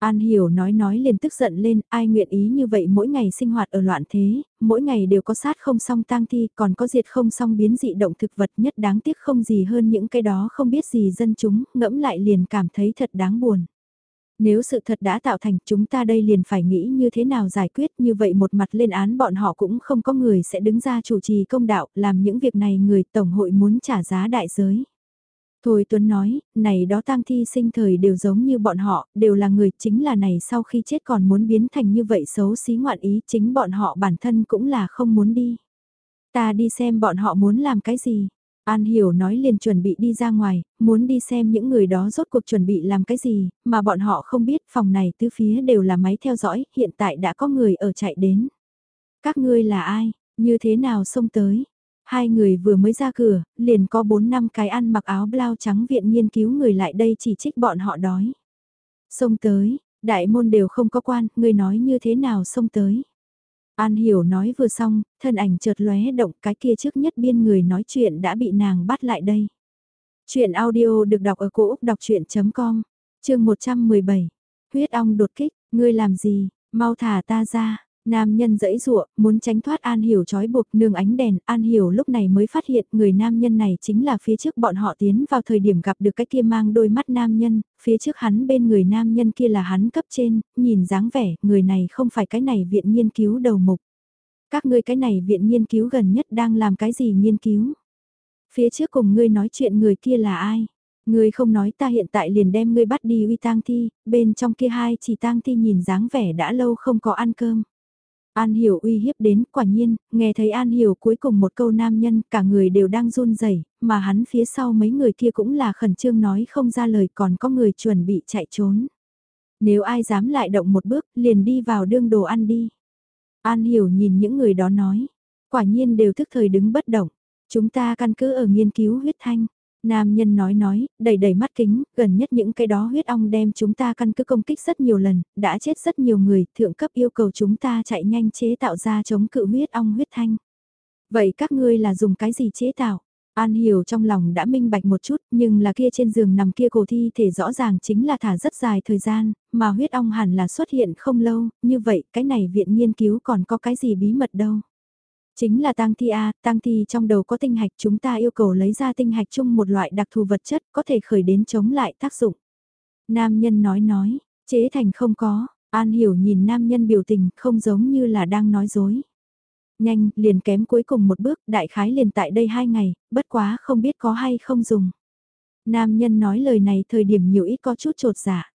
S1: An Hiểu nói nói liền tức giận lên, ai nguyện ý như vậy mỗi ngày sinh hoạt ở loạn thế, mỗi ngày đều có sát không song tang thi, còn có diệt không song biến dị động thực vật nhất đáng tiếc không gì hơn những cái đó không biết gì dân chúng, ngẫm lại liền cảm thấy thật đáng buồn. Nếu sự thật đã tạo thành chúng ta đây liền phải nghĩ như thế nào giải quyết như vậy một mặt lên án bọn họ cũng không có người sẽ đứng ra chủ trì công đạo, làm những việc này người Tổng hội muốn trả giá đại giới. Thôi Tuấn nói, này đó tang thi sinh thời đều giống như bọn họ, đều là người, chính là này sau khi chết còn muốn biến thành như vậy xấu xí ngoạn ý, chính bọn họ bản thân cũng là không muốn đi. Ta đi xem bọn họ muốn làm cái gì. An Hiểu nói liền chuẩn bị đi ra ngoài, muốn đi xem những người đó rốt cuộc chuẩn bị làm cái gì, mà bọn họ không biết phòng này tứ phía đều là máy theo dõi, hiện tại đã có người ở chạy đến. Các ngươi là ai, như thế nào xông tới, Hai người vừa mới ra cửa, liền có bốn năm cái ăn mặc áo blau trắng viện nghiên cứu người lại đây chỉ trích bọn họ đói. Xông tới, đại môn đều không có quan, người nói như thế nào xông tới. An hiểu nói vừa xong, thân ảnh chợt lóe động cái kia trước nhất biên người nói chuyện đã bị nàng bắt lại đây. Chuyện audio được đọc ở cổ Úc đọc chuyện.com, chương 117. Huyết ong đột kích, ngươi làm gì, mau thả ta ra, Nam nhân dẫy dụa, muốn tránh thoát An Hiểu trói buộc nương ánh đèn, An Hiểu lúc này mới phát hiện người nam nhân này chính là phía trước bọn họ tiến vào thời điểm gặp được cái kia mang đôi mắt nam nhân, phía trước hắn bên người nam nhân kia là hắn cấp trên, nhìn dáng vẻ, người này không phải cái này viện nghiên cứu đầu mục. Các ngươi cái này viện nghiên cứu gần nhất đang làm cái gì nghiên cứu? Phía trước cùng ngươi nói chuyện người kia là ai? Ngươi không nói ta hiện tại liền đem ngươi bắt đi uy tang thi, bên trong kia hai chỉ tang thi nhìn dáng vẻ đã lâu không có ăn cơm. An Hiểu uy hiếp đến, quả nhiên, nghe thấy An Hiểu cuối cùng một câu nam nhân, cả người đều đang run rẩy, mà hắn phía sau mấy người kia cũng là khẩn trương nói không ra lời còn có người chuẩn bị chạy trốn. Nếu ai dám lại động một bước, liền đi vào đương đồ ăn đi. An Hiểu nhìn những người đó nói, quả nhiên đều thức thời đứng bất động, chúng ta căn cứ ở nghiên cứu huyết thanh. Nam nhân nói nói, đầy đầy mắt kính, gần nhất những cái đó huyết ong đem chúng ta căn cứ công kích rất nhiều lần, đã chết rất nhiều người, thượng cấp yêu cầu chúng ta chạy nhanh chế tạo ra chống cự huyết ong huyết thanh. Vậy các ngươi là dùng cái gì chế tạo? An hiểu trong lòng đã minh bạch một chút, nhưng là kia trên giường nằm kia cổ thi thể rõ ràng chính là thả rất dài thời gian, mà huyết ong hẳn là xuất hiện không lâu, như vậy cái này viện nghiên cứu còn có cái gì bí mật đâu. Chính là tang thi A, tang thi trong đầu có tinh hạch chúng ta yêu cầu lấy ra tinh hạch chung một loại đặc thù vật chất có thể khởi đến chống lại tác dụng. Nam nhân nói nói, chế thành không có, An hiểu nhìn nam nhân biểu tình không giống như là đang nói dối. Nhanh, liền kém cuối cùng một bước, đại khái liền tại đây hai ngày, bất quá không biết có hay không dùng. Nam nhân nói lời này thời điểm nhiều ít có chút trột dạ.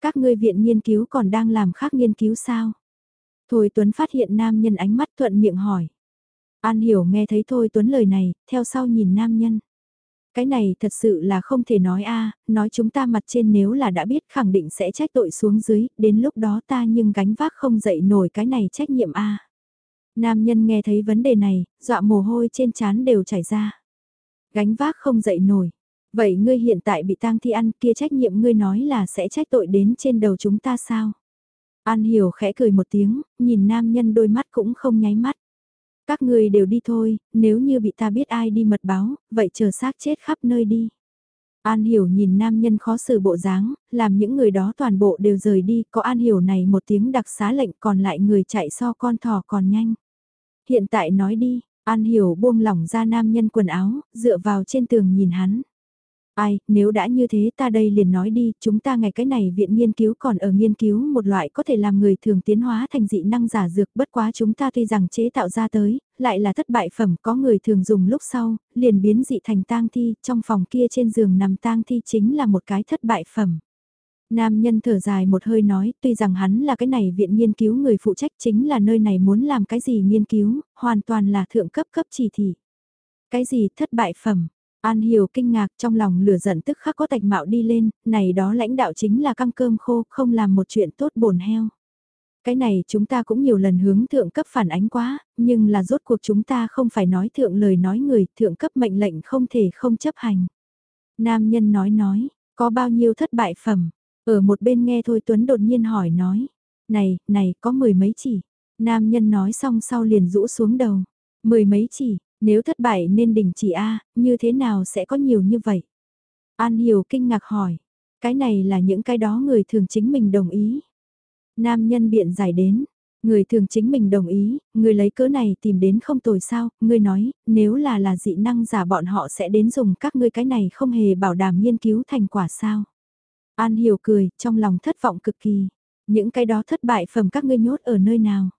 S1: Các ngươi viện nghiên cứu còn đang làm khác nghiên cứu sao? Thôi Tuấn phát hiện nam nhân ánh mắt thuận miệng hỏi. An hiểu nghe thấy Thôi Tuấn lời này, theo sau nhìn nam nhân. Cái này thật sự là không thể nói a nói chúng ta mặt trên nếu là đã biết khẳng định sẽ trách tội xuống dưới, đến lúc đó ta nhưng gánh vác không dậy nổi cái này trách nhiệm a Nam nhân nghe thấy vấn đề này, dọa mồ hôi trên trán đều chảy ra. Gánh vác không dậy nổi. Vậy ngươi hiện tại bị tang thi ăn kia trách nhiệm ngươi nói là sẽ trách tội đến trên đầu chúng ta sao? An hiểu khẽ cười một tiếng, nhìn nam nhân đôi mắt cũng không nháy mắt. Các người đều đi thôi, nếu như bị ta biết ai đi mật báo, vậy chờ xác chết khắp nơi đi. An Hiểu nhìn nam nhân khó xử bộ dáng, làm những người đó toàn bộ đều rời đi, có An Hiểu này một tiếng đặc xá lệnh còn lại người chạy so con thỏ còn nhanh. Hiện tại nói đi, An Hiểu buông lỏng ra nam nhân quần áo, dựa vào trên tường nhìn hắn. Ai, nếu đã như thế ta đây liền nói đi, chúng ta ngày cái này viện nghiên cứu còn ở nghiên cứu một loại có thể làm người thường tiến hóa thành dị năng giả dược bất quá chúng ta tuy rằng chế tạo ra tới, lại là thất bại phẩm có người thường dùng lúc sau, liền biến dị thành tang thi, trong phòng kia trên giường nằm tang thi chính là một cái thất bại phẩm. Nam nhân thở dài một hơi nói, tuy rằng hắn là cái này viện nghiên cứu người phụ trách chính là nơi này muốn làm cái gì nghiên cứu, hoàn toàn là thượng cấp cấp chỉ thị. Cái gì thất bại phẩm, An Hiểu kinh ngạc trong lòng lửa giận tức khắc có tạch mạo đi lên, này đó lãnh đạo chính là căng cơm khô, không làm một chuyện tốt bổn heo. Cái này chúng ta cũng nhiều lần hướng thượng cấp phản ánh quá, nhưng là rốt cuộc chúng ta không phải nói thượng lời nói người, thượng cấp mệnh lệnh không thể không chấp hành. Nam nhân nói nói, có bao nhiêu thất bại phẩm, ở một bên nghe thôi Tuấn đột nhiên hỏi nói, này, này, có mười mấy chỉ. Nam nhân nói xong sau liền rũ xuống đầu, mười mấy chỉ, nếu thất bại nên đình chỉ A, như thế nào sẽ có nhiều như vậy? An Hiểu kinh ngạc hỏi, cái này là những cái đó người thường chính mình đồng ý. Nam nhân biện giải đến, người thường chính mình đồng ý, người lấy cỡ này tìm đến không tồi sao, người nói, nếu là là dị năng giả bọn họ sẽ đến dùng các ngươi cái này không hề bảo đảm nghiên cứu thành quả sao. An Hiểu cười, trong lòng thất vọng cực kỳ, những cái đó thất bại phẩm các ngươi nhốt ở nơi nào.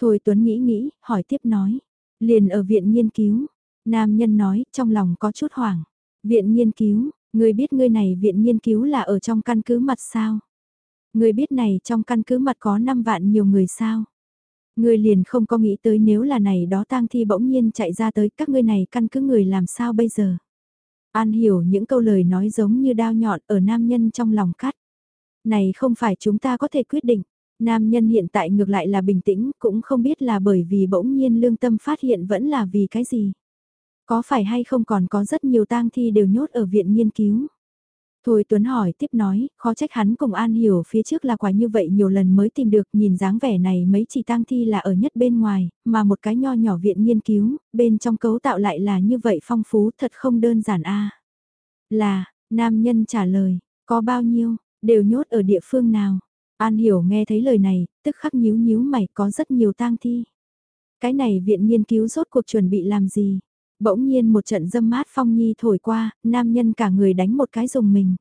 S1: Thôi Tuấn nghĩ nghĩ, hỏi tiếp nói. Liền ở viện nghiên cứu, nam nhân nói trong lòng có chút hoảng. Viện nghiên cứu, người biết ngươi này viện nghiên cứu là ở trong căn cứ mặt sao? Người biết này trong căn cứ mặt có 5 vạn nhiều người sao? Người liền không có nghĩ tới nếu là này đó tang thi bỗng nhiên chạy ra tới các ngươi này căn cứ người làm sao bây giờ? An hiểu những câu lời nói giống như đao nhọn ở nam nhân trong lòng cắt. Này không phải chúng ta có thể quyết định. Nam nhân hiện tại ngược lại là bình tĩnh, cũng không biết là bởi vì bỗng nhiên lương tâm phát hiện vẫn là vì cái gì. Có phải hay không còn có rất nhiều tang thi đều nhốt ở viện nghiên cứu. Thôi Tuấn hỏi tiếp nói, khó trách hắn cùng An Hiểu phía trước là quả như vậy nhiều lần mới tìm được nhìn dáng vẻ này mấy chỉ tang thi là ở nhất bên ngoài, mà một cái nho nhỏ viện nghiên cứu, bên trong cấu tạo lại là như vậy phong phú thật không đơn giản a Là, nam nhân trả lời, có bao nhiêu, đều nhốt ở địa phương nào, An Hiểu nghe thấy lời này, tức khắc nhíu nhíu mày có rất nhiều tang thi. Cái này viện nghiên cứu rốt cuộc chuẩn bị làm gì? Bỗng nhiên một trận dâm mát phong nhi thổi qua, nam nhân cả người đánh một cái dùng mình.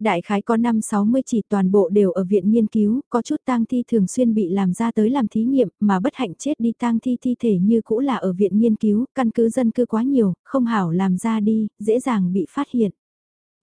S1: Đại khái có 5-60 chỉ toàn bộ đều ở viện nghiên cứu, có chút tang thi thường xuyên bị làm ra tới làm thí nghiệm, mà bất hạnh chết đi tang thi thi thể như cũ là ở viện nghiên cứu, căn cứ dân cư quá nhiều, không hảo làm ra đi, dễ dàng bị phát hiện.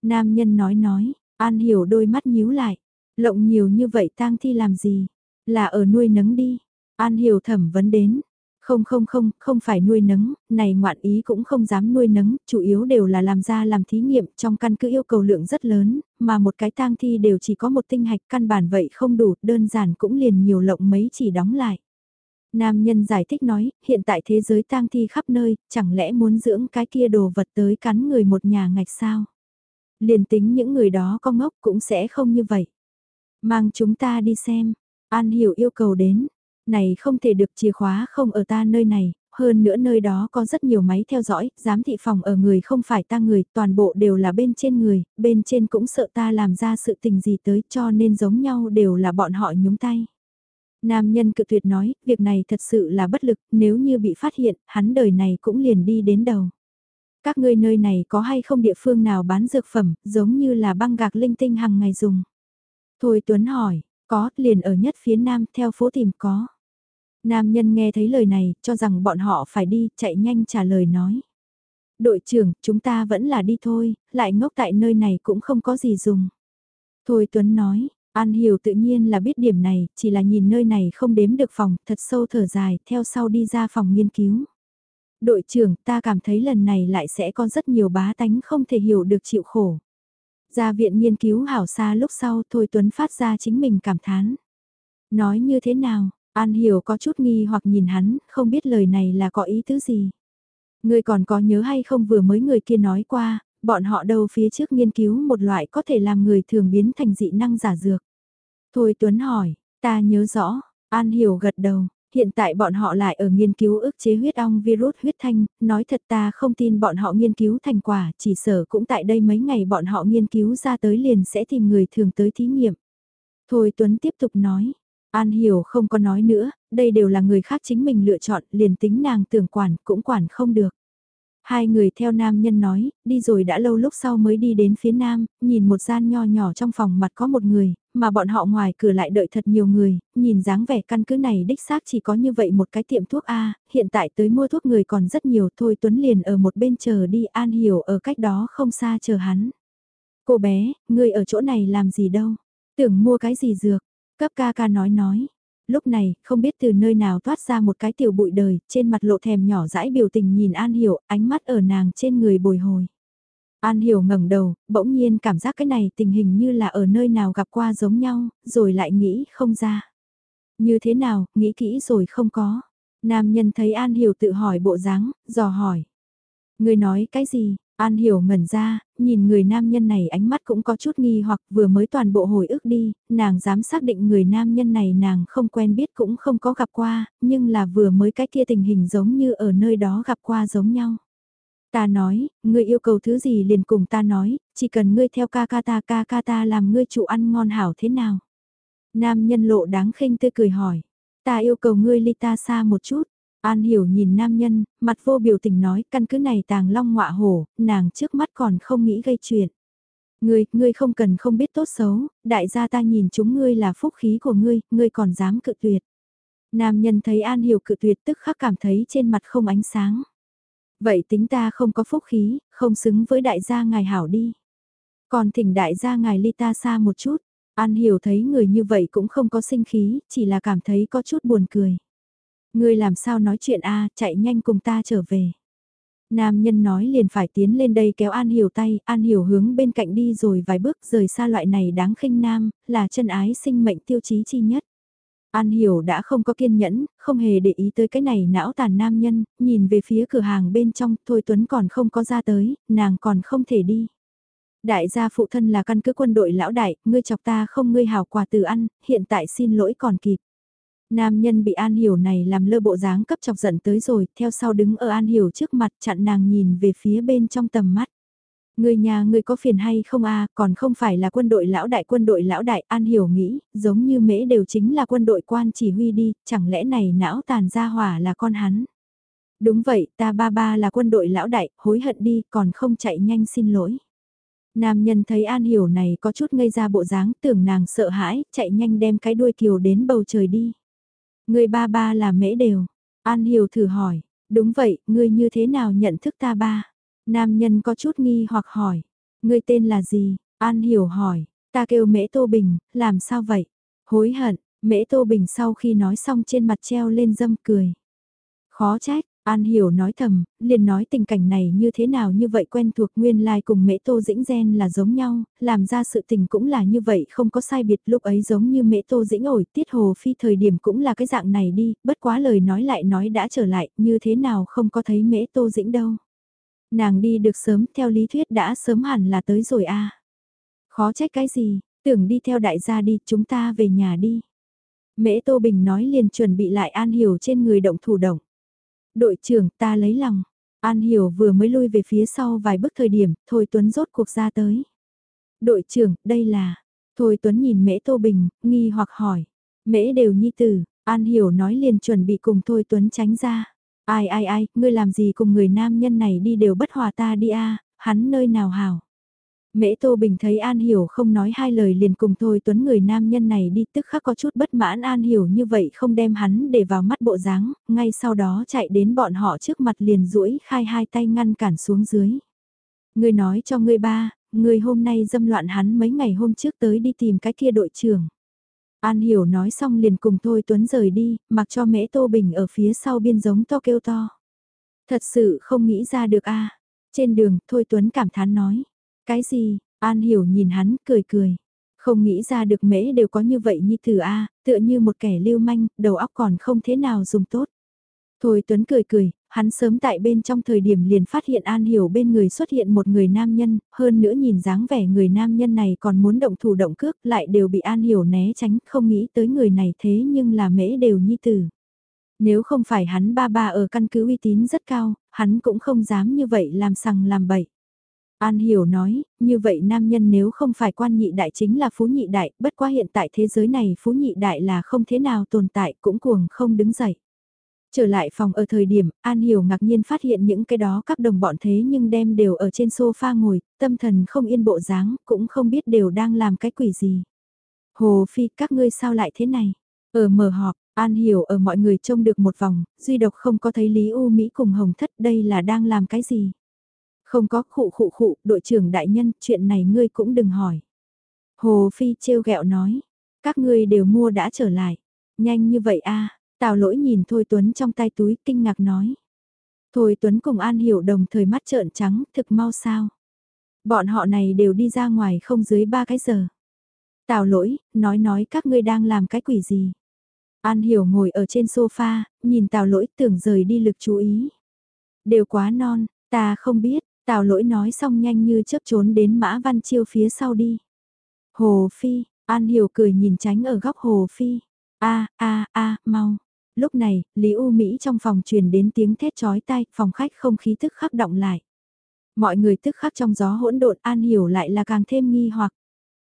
S1: Nam nhân nói nói, An hiểu đôi mắt nhíu lại, Lộng nhiều như vậy tang thi làm gì? Là ở nuôi nấng đi. An hiểu thẩm vấn đến. Không không không, không phải nuôi nấng, này ngoạn ý cũng không dám nuôi nấng, chủ yếu đều là làm ra làm thí nghiệm trong căn cứ yêu cầu lượng rất lớn, mà một cái tang thi đều chỉ có một tinh hạch căn bản vậy không đủ, đơn giản cũng liền nhiều lộng mấy chỉ đóng lại. Nam nhân giải thích nói, hiện tại thế giới tang thi khắp nơi, chẳng lẽ muốn dưỡng cái kia đồ vật tới cắn người một nhà ngạch sao? Liền tính những người đó có ngốc cũng sẽ không như vậy. Mang chúng ta đi xem. An Hiểu yêu cầu đến. Này không thể được chìa khóa không ở ta nơi này, hơn nữa nơi đó có rất nhiều máy theo dõi, giám thị phòng ở người không phải ta người, toàn bộ đều là bên trên người, bên trên cũng sợ ta làm ra sự tình gì tới cho nên giống nhau đều là bọn họ nhúng tay. Nam nhân cự tuyệt nói, việc này thật sự là bất lực, nếu như bị phát hiện, hắn đời này cũng liền đi đến đầu. Các ngươi nơi này có hay không địa phương nào bán dược phẩm, giống như là băng gạc linh tinh hàng ngày dùng. Thôi Tuấn hỏi, có, liền ở nhất phía nam, theo phố tìm có. Nam nhân nghe thấy lời này, cho rằng bọn họ phải đi, chạy nhanh trả lời nói. Đội trưởng, chúng ta vẫn là đi thôi, lại ngốc tại nơi này cũng không có gì dùng. Thôi Tuấn nói, An Hiểu tự nhiên là biết điểm này, chỉ là nhìn nơi này không đếm được phòng, thật sâu thở dài, theo sau đi ra phòng nghiên cứu. Đội trưởng, ta cảm thấy lần này lại sẽ có rất nhiều bá tánh không thể hiểu được chịu khổ. Ra viện nghiên cứu hảo xa lúc sau Thôi Tuấn phát ra chính mình cảm thán. Nói như thế nào, An Hiểu có chút nghi hoặc nhìn hắn, không biết lời này là có ý tứ gì. Người còn có nhớ hay không vừa mới người kia nói qua, bọn họ đâu phía trước nghiên cứu một loại có thể làm người thường biến thành dị năng giả dược. Thôi Tuấn hỏi, ta nhớ rõ, An Hiểu gật đầu, hiện tại bọn họ lại ở nghiên cứu ức chế huyết ong virus huyết thanh, nói thật ta không tin bọn họ nghiên cứu thành quả, chỉ sở cũng tại đây mấy ngày bọn họ nghiên cứu ra tới liền sẽ tìm người thường tới thí nghiệm. Thôi Tuấn tiếp tục nói, An Hiểu không có nói nữa, đây đều là người khác chính mình lựa chọn, liền tính nàng tưởng quản cũng quản không được. Hai người theo nam nhân nói, đi rồi đã lâu lúc sau mới đi đến phía nam, nhìn một gian nho nhỏ trong phòng mặt có một người, mà bọn họ ngoài cửa lại đợi thật nhiều người, nhìn dáng vẻ căn cứ này đích xác chỉ có như vậy một cái tiệm thuốc A, hiện tại tới mua thuốc người còn rất nhiều thôi Tuấn liền ở một bên chờ đi An Hiểu ở cách đó không xa chờ hắn. Cô bé, người ở chỗ này làm gì đâu, tưởng mua cái gì dược, cấp ca ca nói nói, Lúc này, không biết từ nơi nào thoát ra một cái tiểu bụi đời, trên mặt lộ thèm nhỏ dãi biểu tình nhìn An Hiểu, ánh mắt ở nàng trên người bồi hồi. An Hiểu ngẩng đầu, bỗng nhiên cảm giác cái này tình hình như là ở nơi nào gặp qua giống nhau, rồi lại nghĩ không ra. Như thế nào, nghĩ kỹ rồi không có. Nam nhân thấy An Hiểu tự hỏi bộ dáng, dò hỏi. Người nói cái gì, An hiểu ngẩn ra, nhìn người nam nhân này ánh mắt cũng có chút nghi hoặc vừa mới toàn bộ hồi ức đi, nàng dám xác định người nam nhân này nàng không quen biết cũng không có gặp qua, nhưng là vừa mới cái kia tình hình giống như ở nơi đó gặp qua giống nhau. Ta nói, ngươi yêu cầu thứ gì liền cùng ta nói, chỉ cần ngươi theo ca ca ta ca ca ta làm ngươi chủ ăn ngon hảo thế nào. Nam nhân lộ đáng khinh tươi cười hỏi, ta yêu cầu ngươi ly ta xa một chút. An hiểu nhìn nam nhân, mặt vô biểu tình nói căn cứ này tàng long ngọa hổ, nàng trước mắt còn không nghĩ gây chuyện. Ngươi, ngươi không cần không biết tốt xấu, đại gia ta nhìn chúng ngươi là phúc khí của ngươi, ngươi còn dám cự tuyệt. Nam nhân thấy An hiểu cự tuyệt tức khắc cảm thấy trên mặt không ánh sáng. Vậy tính ta không có phúc khí, không xứng với đại gia ngài hảo đi. Còn thỉnh đại gia ngài ly ta xa một chút, An hiểu thấy người như vậy cũng không có sinh khí, chỉ là cảm thấy có chút buồn cười. Ngươi làm sao nói chuyện a chạy nhanh cùng ta trở về. Nam nhân nói liền phải tiến lên đây kéo An Hiểu tay, An Hiểu hướng bên cạnh đi rồi vài bước rời xa loại này đáng khinh nam, là chân ái sinh mệnh tiêu chí chi nhất. An Hiểu đã không có kiên nhẫn, không hề để ý tới cái này não tàn nam nhân, nhìn về phía cửa hàng bên trong, Thôi Tuấn còn không có ra tới, nàng còn không thể đi. Đại gia phụ thân là căn cứ quân đội lão đại, ngươi chọc ta không ngươi hào quà từ ăn, hiện tại xin lỗi còn kịp. Nam nhân bị An Hiểu này làm lơ bộ dáng cấp chọc giận tới rồi, theo sau đứng ở An Hiểu trước mặt chặn nàng nhìn về phía bên trong tầm mắt. Người nhà người có phiền hay không a còn không phải là quân đội lão đại quân đội lão đại An Hiểu nghĩ, giống như mễ đều chính là quân đội quan chỉ huy đi, chẳng lẽ này não tàn ra hỏa là con hắn. Đúng vậy, ta ba ba là quân đội lão đại, hối hận đi, còn không chạy nhanh xin lỗi. Nam nhân thấy An Hiểu này có chút ngây ra bộ dáng tưởng nàng sợ hãi, chạy nhanh đem cái đuôi kiều đến bầu trời đi. Người ba ba là mễ đều. An Hiểu thử hỏi, đúng vậy, ngươi như thế nào nhận thức ta ba? Nam nhân có chút nghi hoặc hỏi, ngươi tên là gì? An Hiểu hỏi, ta kêu mễ Tô Bình, làm sao vậy? Hối hận, mễ Tô Bình sau khi nói xong trên mặt treo lên dâm cười. Khó trách, An Hiểu nói thầm, liền nói tình cảnh này như thế nào như vậy quen thuộc nguyên lai like cùng mễ tô dĩnh gen là giống nhau, làm ra sự tình cũng là như vậy không có sai biệt lúc ấy giống như mễ tô dĩnh ổi tiết hồ phi thời điểm cũng là cái dạng này đi, bất quá lời nói lại nói đã trở lại, như thế nào không có thấy mễ tô dĩnh đâu. Nàng đi được sớm theo lý thuyết đã sớm hẳn là tới rồi a Khó trách cái gì, tưởng đi theo đại gia đi, chúng ta về nhà đi. Mễ Tô Bình nói liền chuẩn bị lại An Hiểu trên người động thủ động đội trưởng ta lấy lòng. An Hiểu vừa mới lui về phía sau vài bước thời điểm, Thôi Tuấn rốt cuộc ra tới. Đội trưởng, đây là... Thôi Tuấn nhìn Mễ Tô Bình, nghi hoặc hỏi. Mễ đều nhi tử, An Hiểu nói liền chuẩn bị cùng Thôi Tuấn tránh ra. Ai ai ai, ngươi làm gì cùng người nam nhân này đi đều bất hòa ta đi a hắn nơi nào hảo. Mễ Tô Bình thấy An Hiểu không nói hai lời liền cùng thôi tuấn người nam nhân này đi tức khắc có chút bất mãn An Hiểu như vậy không đem hắn để vào mắt bộ dáng, ngay sau đó chạy đến bọn họ trước mặt liền duỗi khai hai tay ngăn cản xuống dưới. Ngươi nói cho ngươi ba, ngươi hôm nay dâm loạn hắn mấy ngày hôm trước tới đi tìm cái kia đội trưởng. An Hiểu nói xong liền cùng Thôi Tuấn rời đi, mặc cho Mễ Tô Bình ở phía sau biên giống to kêu to. Thật sự không nghĩ ra được a Trên đường, Thôi Tuấn cảm thán nói. Cái gì, An Hiểu nhìn hắn, cười cười. Không nghĩ ra được mễ đều có như vậy như thử A, tựa như một kẻ lưu manh, đầu óc còn không thế nào dùng tốt. Thôi Tuấn cười cười, hắn sớm tại bên trong thời điểm liền phát hiện An Hiểu bên người xuất hiện một người nam nhân, hơn nữa nhìn dáng vẻ người nam nhân này còn muốn động thủ động cước lại đều bị An Hiểu né tránh, không nghĩ tới người này thế nhưng là mễ đều nhi tử. Nếu không phải hắn ba ba ở căn cứ uy tín rất cao, hắn cũng không dám như vậy làm sằng làm bậy. An Hiểu nói, như vậy nam nhân nếu không phải quan nhị đại chính là phú nhị đại, bất quá hiện tại thế giới này phú nhị đại là không thế nào tồn tại cũng cuồng không đứng dậy. Trở lại phòng ở thời điểm, An Hiểu ngạc nhiên phát hiện những cái đó các đồng bọn thế nhưng đem đều ở trên sofa ngồi, tâm thần không yên bộ dáng, cũng không biết đều đang làm cái quỷ gì. Hồ Phi, các ngươi sao lại thế này? Ở mở họp, An Hiểu ở mọi người trông được một vòng, duy độc không có thấy Lý U Mỹ cùng Hồng Thất đây là đang làm cái gì? Không có khụ khụ khụ, đội trưởng đại nhân, chuyện này ngươi cũng đừng hỏi. Hồ Phi trêu ghẹo nói, các ngươi đều mua đã trở lại. Nhanh như vậy a à? Tào lỗi nhìn Thôi Tuấn trong tay túi kinh ngạc nói. Thôi Tuấn cùng An Hiểu đồng thời mắt trợn trắng, thực mau sao. Bọn họ này đều đi ra ngoài không dưới ba cái giờ. Tào lỗi, nói nói các ngươi đang làm cái quỷ gì. An Hiểu ngồi ở trên sofa, nhìn tào lỗi tưởng rời đi lực chú ý. Đều quá non, ta không biết, Tào lỗi nói xong nhanh như chớp trốn đến Mã Văn Chiêu phía sau đi. Hồ Phi, An Hiểu cười nhìn tránh ở góc Hồ Phi. a a a mau. Lúc này, Lý U Mỹ trong phòng truyền đến tiếng thét chói tai, phòng khách không khí tức khắc động lại. Mọi người tức khắc trong gió hỗn độn An Hiểu lại là càng thêm nghi hoặc.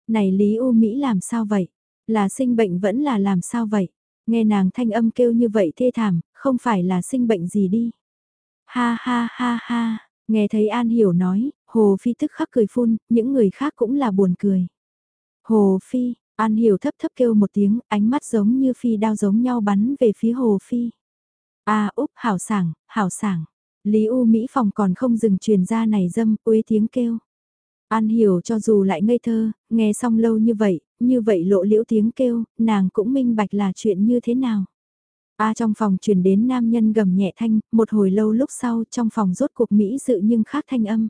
S1: Này Lý U Mỹ làm sao vậy? Là sinh bệnh vẫn là làm sao vậy? Nghe nàng thanh âm kêu như vậy thê thảm, không phải là sinh bệnh gì đi. Ha ha ha ha. Nghe thấy An Hiểu nói, Hồ Phi tức khắc cười phun, những người khác cũng là buồn cười. Hồ Phi, An Hiểu thấp thấp kêu một tiếng, ánh mắt giống như phi đao giống nhau bắn về phía Hồ Phi. A à, hảo sảng, hảo sảng. Lý U Mỹ phòng còn không dừng truyền ra này dâm, uế tiếng kêu. An Hiểu cho dù lại ngây thơ, nghe xong lâu như vậy, như vậy lộ liễu tiếng kêu, nàng cũng minh bạch là chuyện như thế nào. A trong phòng truyền đến nam nhân gầm nhẹ thanh, một hồi lâu lúc sau trong phòng rốt cuộc Mỹ dự nhưng khác thanh âm.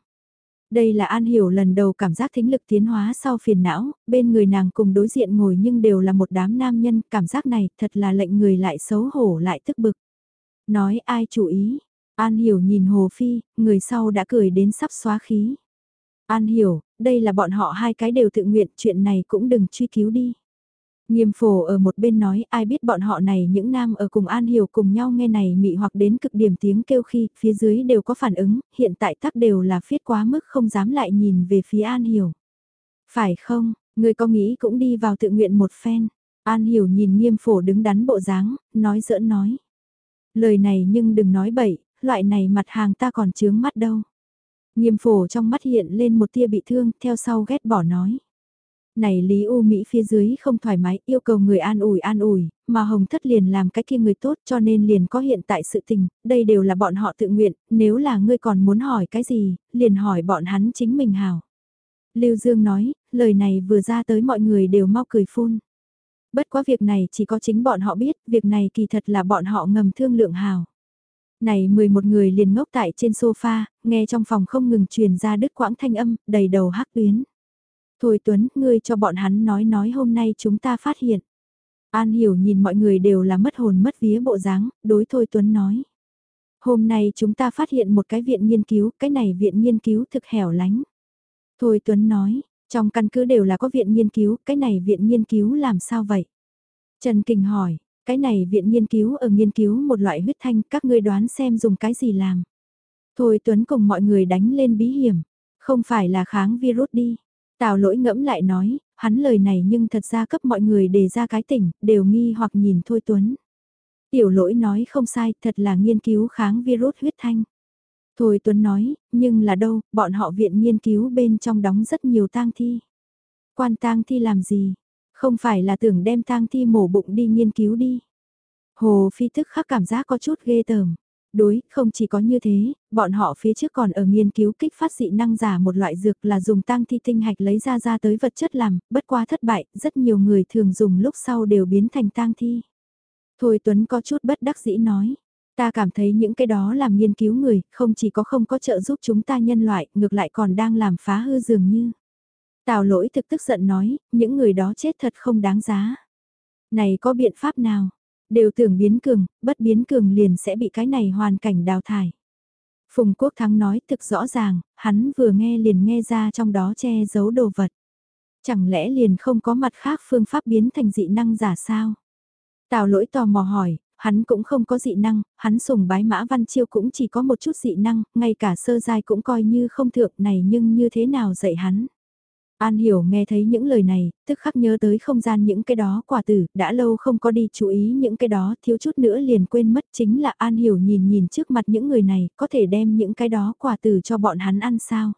S1: Đây là An Hiểu lần đầu cảm giác thính lực tiến hóa sau phiền não, bên người nàng cùng đối diện ngồi nhưng đều là một đám nam nhân, cảm giác này thật là lệnh người lại xấu hổ lại tức bực. Nói ai chủ ý, An Hiểu nhìn Hồ Phi, người sau đã cười đến sắp xóa khí. An Hiểu, đây là bọn họ hai cái đều tự nguyện, chuyện này cũng đừng truy cứu đi. Nghiêm phổ ở một bên nói ai biết bọn họ này những nam ở cùng An Hiểu cùng nhau nghe này mị hoặc đến cực điểm tiếng kêu khi phía dưới đều có phản ứng, hiện tại tắc đều là phiết quá mức không dám lại nhìn về phía An Hiểu. Phải không, người có nghĩ cũng đi vào tự nguyện một phen. An Hiểu nhìn nghiêm phổ đứng đắn bộ dáng, nói giỡn nói. Lời này nhưng đừng nói bậy, loại này mặt hàng ta còn chướng mắt đâu. Nghiêm phổ trong mắt hiện lên một tia bị thương, theo sau ghét bỏ nói. Này Lý U Mỹ phía dưới không thoải mái, yêu cầu người an ủi an ủi, mà Hồng Thất liền làm cái kia người tốt cho nên liền có hiện tại sự tình, đây đều là bọn họ tự nguyện, nếu là ngươi còn muốn hỏi cái gì, liền hỏi bọn hắn chính mình hào. Lưu Dương nói, lời này vừa ra tới mọi người đều mau cười phun. Bất quá việc này chỉ có chính bọn họ biết, việc này kỳ thật là bọn họ ngầm thương lượng hào. Này 11 người liền ngốc tại trên sofa, nghe trong phòng không ngừng truyền ra đứt quãng thanh âm, đầy đầu hắc tuyến. Thôi Tuấn, ngươi cho bọn hắn nói nói hôm nay chúng ta phát hiện. An hiểu nhìn mọi người đều là mất hồn mất vía bộ dáng, đối Thôi Tuấn nói. Hôm nay chúng ta phát hiện một cái viện nghiên cứu, cái này viện nghiên cứu thực hẻo lánh. Thôi Tuấn nói, trong căn cứ đều là có viện nghiên cứu, cái này viện nghiên cứu làm sao vậy? Trần Kình hỏi, cái này viện nghiên cứu ở nghiên cứu một loại huyết thanh, các ngươi đoán xem dùng cái gì làm? Thôi Tuấn cùng mọi người đánh lên bí hiểm, không phải là kháng virus đi. Tào lỗi ngẫm lại nói, hắn lời này nhưng thật ra cấp mọi người đề ra cái tỉnh, đều nghi hoặc nhìn Thôi Tuấn. Tiểu lỗi nói không sai, thật là nghiên cứu kháng virus huyết thanh. Thôi Tuấn nói, nhưng là đâu, bọn họ viện nghiên cứu bên trong đóng rất nhiều tang thi. Quan tang thi làm gì? Không phải là tưởng đem tang thi mổ bụng đi nghiên cứu đi. Hồ Phi tức khắc cảm giác có chút ghê tởm. Đối, không chỉ có như thế, bọn họ phía trước còn ở nghiên cứu kích phát dị năng giả một loại dược là dùng tang thi tinh hạch lấy ra ra tới vật chất làm, bất qua thất bại, rất nhiều người thường dùng lúc sau đều biến thành tang thi. Thôi Tuấn có chút bất đắc dĩ nói, ta cảm thấy những cái đó làm nghiên cứu người, không chỉ có không có trợ giúp chúng ta nhân loại, ngược lại còn đang làm phá hư dường như. Tào lỗi thực tức giận nói, những người đó chết thật không đáng giá. Này có biện pháp nào? Đều tưởng biến cường, bất biến cường liền sẽ bị cái này hoàn cảnh đào thải. Phùng Quốc Thắng nói thực rõ ràng, hắn vừa nghe liền nghe ra trong đó che giấu đồ vật. Chẳng lẽ liền không có mặt khác phương pháp biến thành dị năng giả sao? Tào lỗi tò mò hỏi, hắn cũng không có dị năng, hắn sùng bái mã văn chiêu cũng chỉ có một chút dị năng, ngay cả sơ giai cũng coi như không thượng này nhưng như thế nào dạy hắn? An Hiểu nghe thấy những lời này, tức khắc nhớ tới không gian những cái đó quả tử, đã lâu không có đi chú ý những cái đó, thiếu chút nữa liền quên mất chính là An Hiểu nhìn nhìn trước mặt những người này, có thể đem những cái đó quả tử cho bọn hắn ăn sao.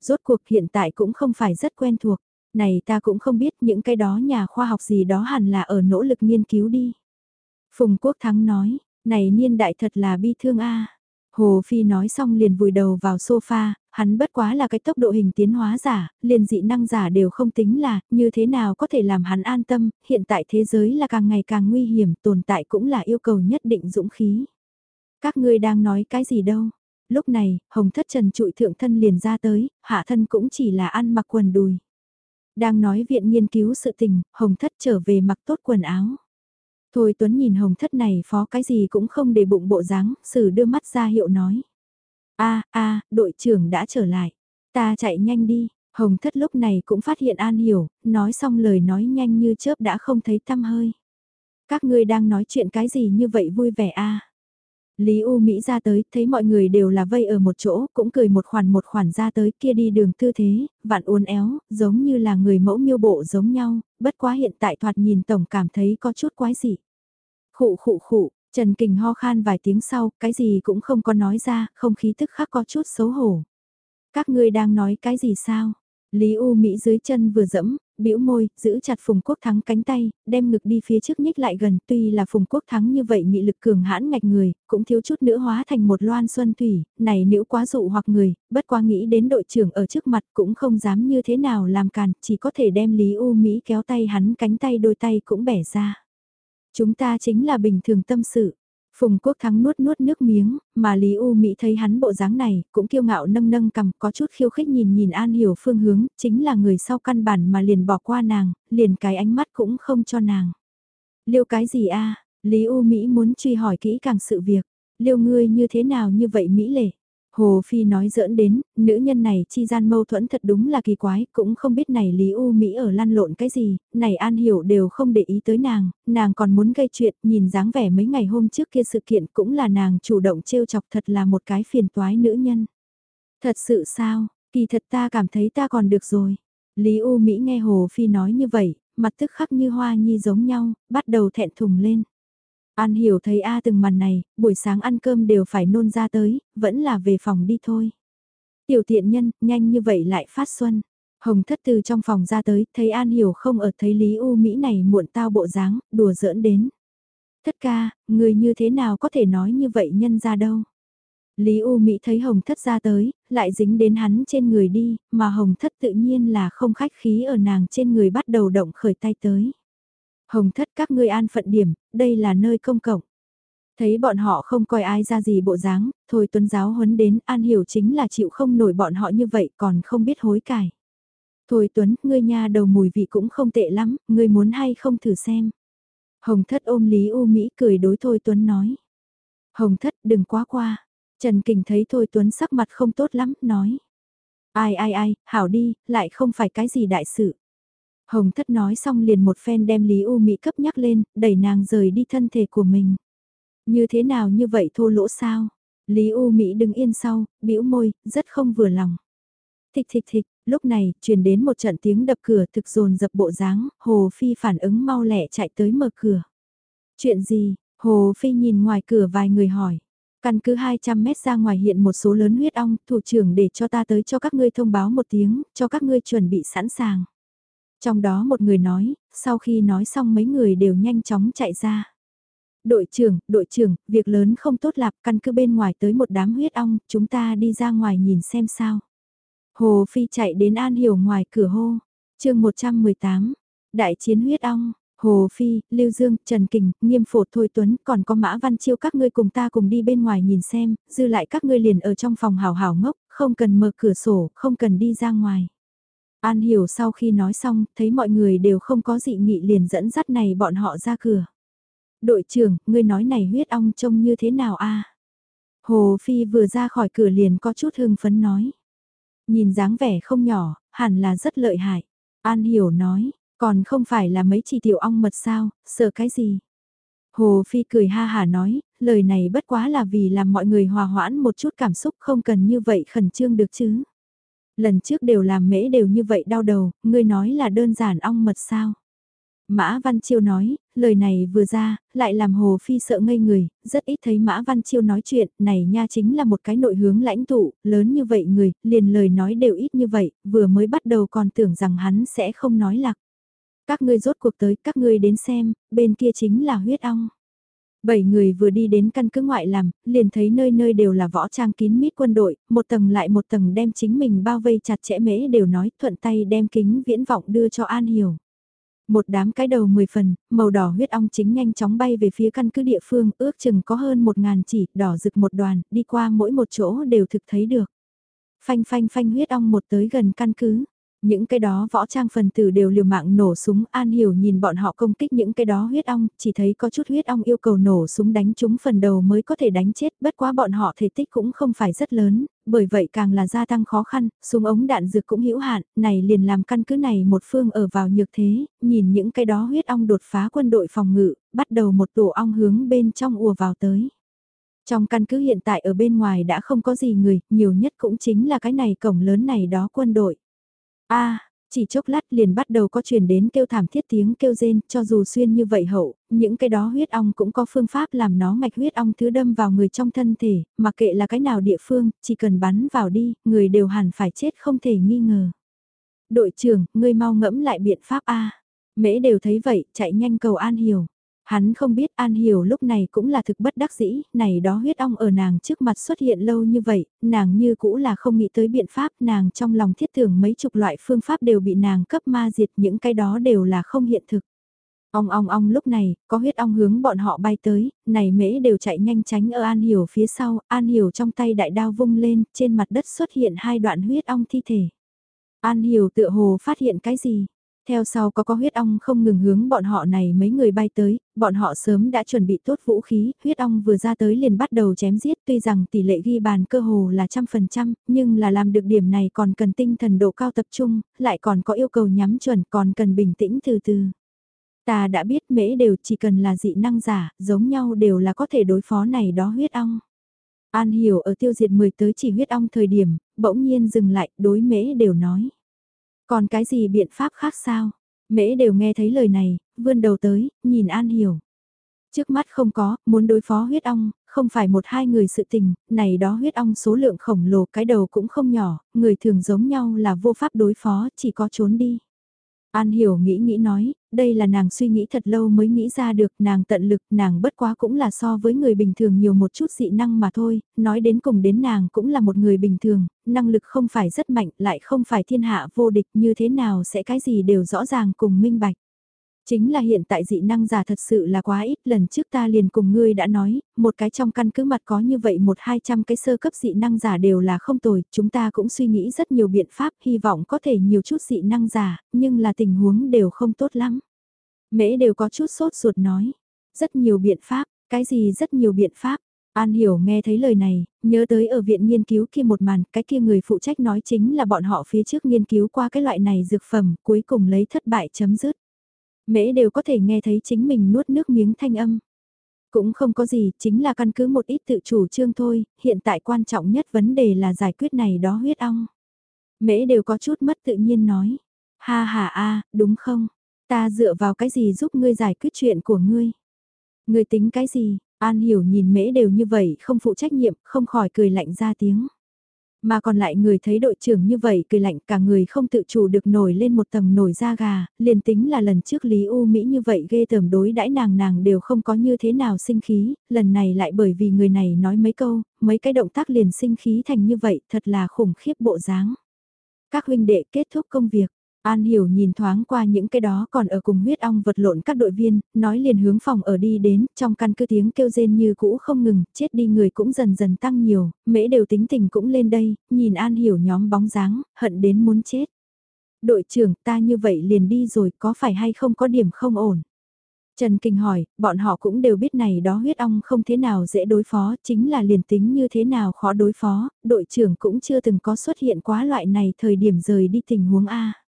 S1: Rốt cuộc hiện tại cũng không phải rất quen thuộc, này ta cũng không biết những cái đó nhà khoa học gì đó hẳn là ở nỗ lực nghiên cứu đi. Phùng Quốc Thắng nói, này niên đại thật là bi thương a. Hồ Phi nói xong liền vùi đầu vào sofa, hắn bất quá là cái tốc độ hình tiến hóa giả, liền dị năng giả đều không tính là, như thế nào có thể làm hắn an tâm, hiện tại thế giới là càng ngày càng nguy hiểm, tồn tại cũng là yêu cầu nhất định dũng khí. Các ngươi đang nói cái gì đâu? Lúc này, hồng thất trần trụi thượng thân liền ra tới, hạ thân cũng chỉ là ăn mặc quần đùi. Đang nói viện nghiên cứu sự tình, hồng thất trở về mặc tốt quần áo. Thôi Tuấn nhìn hồng thất này phó cái gì cũng không để bụng bộ dáng, sử đưa mắt ra hiệu nói a a đội trưởng đã trở lại. Ta chạy nhanh đi. Hồng thất lúc này cũng phát hiện An Hiểu, nói xong lời nói nhanh như chớp đã không thấy tăm hơi. Các ngươi đang nói chuyện cái gì như vậy vui vẻ a Lý U Mỹ ra tới, thấy mọi người đều là vây ở một chỗ, cũng cười một khoản một khoản ra tới kia đi đường tư thế, vạn uốn éo, giống như là người mẫu miêu bộ giống nhau, bất quá hiện tại thoạt nhìn tổng cảm thấy có chút quái dị. Khụ khụ khụ, Trần Kình ho khan vài tiếng sau, cái gì cũng không có nói ra, không khí tức khắc có chút xấu hổ. Các ngươi đang nói cái gì sao? Lý U Mỹ dưới chân vừa dẫm, bĩu môi, giữ chặt Phùng Quốc Thắng cánh tay, đem ngực đi phía trước nhích lại gần, tuy là Phùng Quốc Thắng như vậy nghị lực cường hãn ngạch người, cũng thiếu chút nữa hóa thành một loan xuân thủy, này nếu quá dụ hoặc người, bất quá nghĩ đến đội trưởng ở trước mặt cũng không dám như thế nào làm càn, chỉ có thể đem Lý U Mỹ kéo tay hắn cánh tay đôi tay cũng bẻ ra. Chúng ta chính là bình thường tâm sự. Phùng Quốc Thắng nuốt nuốt nước miếng, mà Lý U Mỹ thấy hắn bộ dáng này, cũng kiêu ngạo nâng nâng cầm, có chút khiêu khích nhìn nhìn An Hiểu phương hướng, chính là người sau căn bản mà liền bỏ qua nàng, liền cái ánh mắt cũng không cho nàng. Liêu cái gì a Lý U Mỹ muốn truy hỏi kỹ càng sự việc, liêu ngươi như thế nào như vậy Mỹ lệ. Hồ Phi nói giỡn đến, nữ nhân này chi gian mâu thuẫn thật đúng là kỳ quái, cũng không biết này Lý U Mỹ ở lăn lộn cái gì, này An Hiểu đều không để ý tới nàng, nàng còn muốn gây chuyện, nhìn dáng vẻ mấy ngày hôm trước kia sự kiện cũng là nàng chủ động trêu chọc thật là một cái phiền toái nữ nhân. Thật sự sao, kỳ thật ta cảm thấy ta còn được rồi. Lý U Mỹ nghe Hồ Phi nói như vậy, mặt tức khắc như hoa nhi giống nhau, bắt đầu thẹn thùng lên. An hiểu thấy A từng màn này, buổi sáng ăn cơm đều phải nôn ra tới, vẫn là về phòng đi thôi. Tiểu tiện nhân, nhanh như vậy lại phát xuân. Hồng thất từ trong phòng ra tới, thấy An hiểu không ở thấy Lý U Mỹ này muộn tao bộ dáng, đùa giỡn đến. Thất ca, người như thế nào có thể nói như vậy nhân ra đâu. Lý U Mỹ thấy Hồng Thất ra tới, lại dính đến hắn trên người đi, mà Hồng Thất tự nhiên là không khách khí ở nàng trên người bắt đầu động khởi tay tới. Hồng thất các ngươi an phận điểm, đây là nơi công cộng. Thấy bọn họ không coi ai ra gì bộ dáng, thôi Tuấn giáo huấn đến an hiểu chính là chịu không nổi bọn họ như vậy còn không biết hối cải. Thôi Tuấn, ngươi nha đầu mùi vị cũng không tệ lắm, ngươi muốn hay không thử xem. Hồng thất ôm Lý U Mỹ cười đối Thôi Tuấn nói. Hồng thất đừng quá qua. Trần Kình thấy Thôi Tuấn sắc mặt không tốt lắm, nói. Ai ai ai, hảo đi, lại không phải cái gì đại sự. Hồng thất nói xong liền một phen đem Lý U Mỹ cấp nhắc lên, đẩy nàng rời đi thân thể của mình. Như thế nào như vậy thô lỗ sao? Lý U Mỹ đứng yên sau, bĩu môi, rất không vừa lòng. Thịch thịch thịch, lúc này, truyền đến một trận tiếng đập cửa thực dồn dập bộ dáng, Hồ Phi phản ứng mau lẹ chạy tới mở cửa. Chuyện gì? Hồ Phi nhìn ngoài cửa vài người hỏi. Căn cứ 200 mét ra ngoài hiện một số lớn huyết ong, thủ trưởng để cho ta tới cho các ngươi thông báo một tiếng, cho các ngươi chuẩn bị sẵn sàng. Trong đó một người nói, sau khi nói xong mấy người đều nhanh chóng chạy ra. Đội trưởng, đội trưởng, việc lớn không tốt lạp căn cứ bên ngoài tới một đám huyết ong, chúng ta đi ra ngoài nhìn xem sao. Hồ Phi chạy đến An Hiểu ngoài cửa hô. chương 118, Đại chiến huyết ong. Hồ Phi, Lưu Dương, Trần Kình, Nghiêm Phổ Thôi Tuấn, còn có Mã Văn Chiêu các ngươi cùng ta cùng đi bên ngoài nhìn xem, dư lại các ngươi liền ở trong phòng hào hào ngốc, không cần mở cửa sổ, không cần đi ra ngoài. An Hiểu sau khi nói xong, thấy mọi người đều không có dị nghị liền dẫn dắt này bọn họ ra cửa. Đội trưởng, ngươi nói này huyết ong trông như thế nào a? Hồ Phi vừa ra khỏi cửa liền có chút hưng phấn nói. Nhìn dáng vẻ không nhỏ, hẳn là rất lợi hại. An Hiểu nói, còn không phải là mấy chỉ tiểu ong mật sao, sợ cái gì? Hồ Phi cười ha hà nói, lời này bất quá là vì làm mọi người hòa hoãn một chút cảm xúc không cần như vậy khẩn trương được chứ. Lần trước đều làm mễ đều như vậy đau đầu, ngươi nói là đơn giản ong mật sao? Mã Văn Chiêu nói, lời này vừa ra, lại làm Hồ Phi sợ ngây người, rất ít thấy Mã Văn Chiêu nói chuyện, này nha chính là một cái nội hướng lãnh tụ, lớn như vậy người, liền lời nói đều ít như vậy, vừa mới bắt đầu còn tưởng rằng hắn sẽ không nói lạc. Các ngươi rốt cuộc tới, các ngươi đến xem, bên kia chính là huyết ong. Bảy người vừa đi đến căn cứ ngoại làm, liền thấy nơi nơi đều là võ trang kín mít quân đội, một tầng lại một tầng đem chính mình bao vây chặt chẽ mễ đều nói thuận tay đem kính viễn vọng đưa cho An Hiểu. Một đám cái đầu 10 phần, màu đỏ huyết ong chính nhanh chóng bay về phía căn cứ địa phương, ước chừng có hơn một ngàn chỉ, đỏ rực một đoàn, đi qua mỗi một chỗ đều thực thấy được. Phanh phanh phanh huyết ong một tới gần căn cứ. Những cái đó võ trang phần tử đều liều mạng nổ súng an hiểu nhìn bọn họ công kích những cái đó huyết ong, chỉ thấy có chút huyết ong yêu cầu nổ súng đánh chúng phần đầu mới có thể đánh chết, bất quá bọn họ thể tích cũng không phải rất lớn, bởi vậy càng là gia tăng khó khăn, súng ống đạn dược cũng hữu hạn, này liền làm căn cứ này một phương ở vào nhược thế, nhìn những cái đó huyết ong đột phá quân đội phòng ngự, bắt đầu một tổ ong hướng bên trong ùa vào tới. Trong căn cứ hiện tại ở bên ngoài đã không có gì người, nhiều nhất cũng chính là cái này cổng lớn này đó quân đội a chỉ chốc lát liền bắt đầu có truyền đến kêu thảm thiết tiếng kêu rên, cho dù xuyên như vậy hậu, những cái đó huyết ong cũng có phương pháp làm nó mạch huyết ong thứ đâm vào người trong thân thể, mà kệ là cái nào địa phương, chỉ cần bắn vào đi, người đều hẳn phải chết không thể nghi ngờ. Đội trưởng, ngươi mau ngẫm lại biện pháp A. Mễ đều thấy vậy, chạy nhanh cầu An Hiểu. Hắn không biết An Hiểu lúc này cũng là thực bất đắc dĩ, này đó huyết ong ở nàng trước mặt xuất hiện lâu như vậy, nàng như cũ là không nghĩ tới biện pháp, nàng trong lòng thiết tưởng mấy chục loại phương pháp đều bị nàng cấp ma diệt, những cái đó đều là không hiện thực. Ong ong ong lúc này, có huyết ong hướng bọn họ bay tới, này mễ đều chạy nhanh tránh ở An Hiểu phía sau, An Hiểu trong tay đại đao vung lên, trên mặt đất xuất hiện hai đoạn huyết ong thi thể. An Hiểu tựa hồ phát hiện cái gì? Theo sau có có huyết ong không ngừng hướng bọn họ này mấy người bay tới, bọn họ sớm đã chuẩn bị tốt vũ khí, huyết ong vừa ra tới liền bắt đầu chém giết tuy rằng tỷ lệ ghi bàn cơ hồ là trăm phần trăm, nhưng là làm được điểm này còn cần tinh thần độ cao tập trung, lại còn có yêu cầu nhắm chuẩn còn cần bình tĩnh từ từ. Ta đã biết mễ đều chỉ cần là dị năng giả, giống nhau đều là có thể đối phó này đó huyết ong. An hiểu ở tiêu diệt 10 tới chỉ huyết ong thời điểm, bỗng nhiên dừng lại, đối mễ đều nói. Còn cái gì biện pháp khác sao? Mễ đều nghe thấy lời này, vươn đầu tới, nhìn An Hiểu. Trước mắt không có, muốn đối phó huyết ong, không phải một hai người sự tình, này đó huyết ong số lượng khổng lồ cái đầu cũng không nhỏ, người thường giống nhau là vô pháp đối phó, chỉ có trốn đi. An hiểu nghĩ nghĩ nói, đây là nàng suy nghĩ thật lâu mới nghĩ ra được, nàng tận lực, nàng bất quá cũng là so với người bình thường nhiều một chút dị năng mà thôi, nói đến cùng đến nàng cũng là một người bình thường, năng lực không phải rất mạnh, lại không phải thiên hạ vô địch như thế nào sẽ cái gì đều rõ ràng cùng minh bạch. Chính là hiện tại dị năng giả thật sự là quá ít, lần trước ta liền cùng ngươi đã nói, một cái trong căn cứ mặt có như vậy một hai trăm cái sơ cấp dị năng giả đều là không tồi, chúng ta cũng suy nghĩ rất nhiều biện pháp, hy vọng có thể nhiều chút dị năng giả, nhưng là tình huống đều không tốt lắm. Mễ đều có chút sốt ruột nói, rất nhiều biện pháp, cái gì rất nhiều biện pháp, An Hiểu nghe thấy lời này, nhớ tới ở viện nghiên cứu kia một màn, cái kia người phụ trách nói chính là bọn họ phía trước nghiên cứu qua cái loại này dược phẩm, cuối cùng lấy thất bại chấm dứt. Mễ đều có thể nghe thấy chính mình nuốt nước miếng thanh âm. Cũng không có gì, chính là căn cứ một ít tự chủ trương thôi, hiện tại quan trọng nhất vấn đề là giải quyết này đó huyết ong. Mễ đều có chút mất tự nhiên nói. Ha ha a, đúng không? Ta dựa vào cái gì giúp ngươi giải quyết chuyện của ngươi? Ngươi tính cái gì? An hiểu nhìn mễ đều như vậy không phụ trách nhiệm, không khỏi cười lạnh ra tiếng. Mà còn lại người thấy đội trưởng như vậy cười lạnh cả người không tự chủ được nổi lên một tầng nổi da gà, liền tính là lần trước Lý U Mỹ như vậy ghê tởm đối đãi nàng nàng đều không có như thế nào sinh khí, lần này lại bởi vì người này nói mấy câu, mấy cái động tác liền sinh khí thành như vậy thật là khủng khiếp bộ dáng. Các huynh đệ kết thúc công việc, An Hiểu nhìn thoáng qua những cái đó còn ở cùng huyết ong vật lộn các đội viên, nói liền hướng phòng ở đi đến, trong căn cứ tiếng kêu rên như cũ không ngừng, chết đi người cũng dần dần tăng nhiều, mễ đều tính tình cũng lên đây, nhìn An Hiểu nhóm bóng dáng, hận đến muốn chết. Đội trưởng ta như vậy liền đi rồi có phải hay không có điểm không ổn? Trần Kinh hỏi, bọn họ cũng đều biết này đó huyết ong không thế nào dễ đối phó, chính là liền tính như thế nào khó đối phó, đội trưởng cũng chưa từng có xuất hiện quá loại này thời điểm rời đi tình huống A.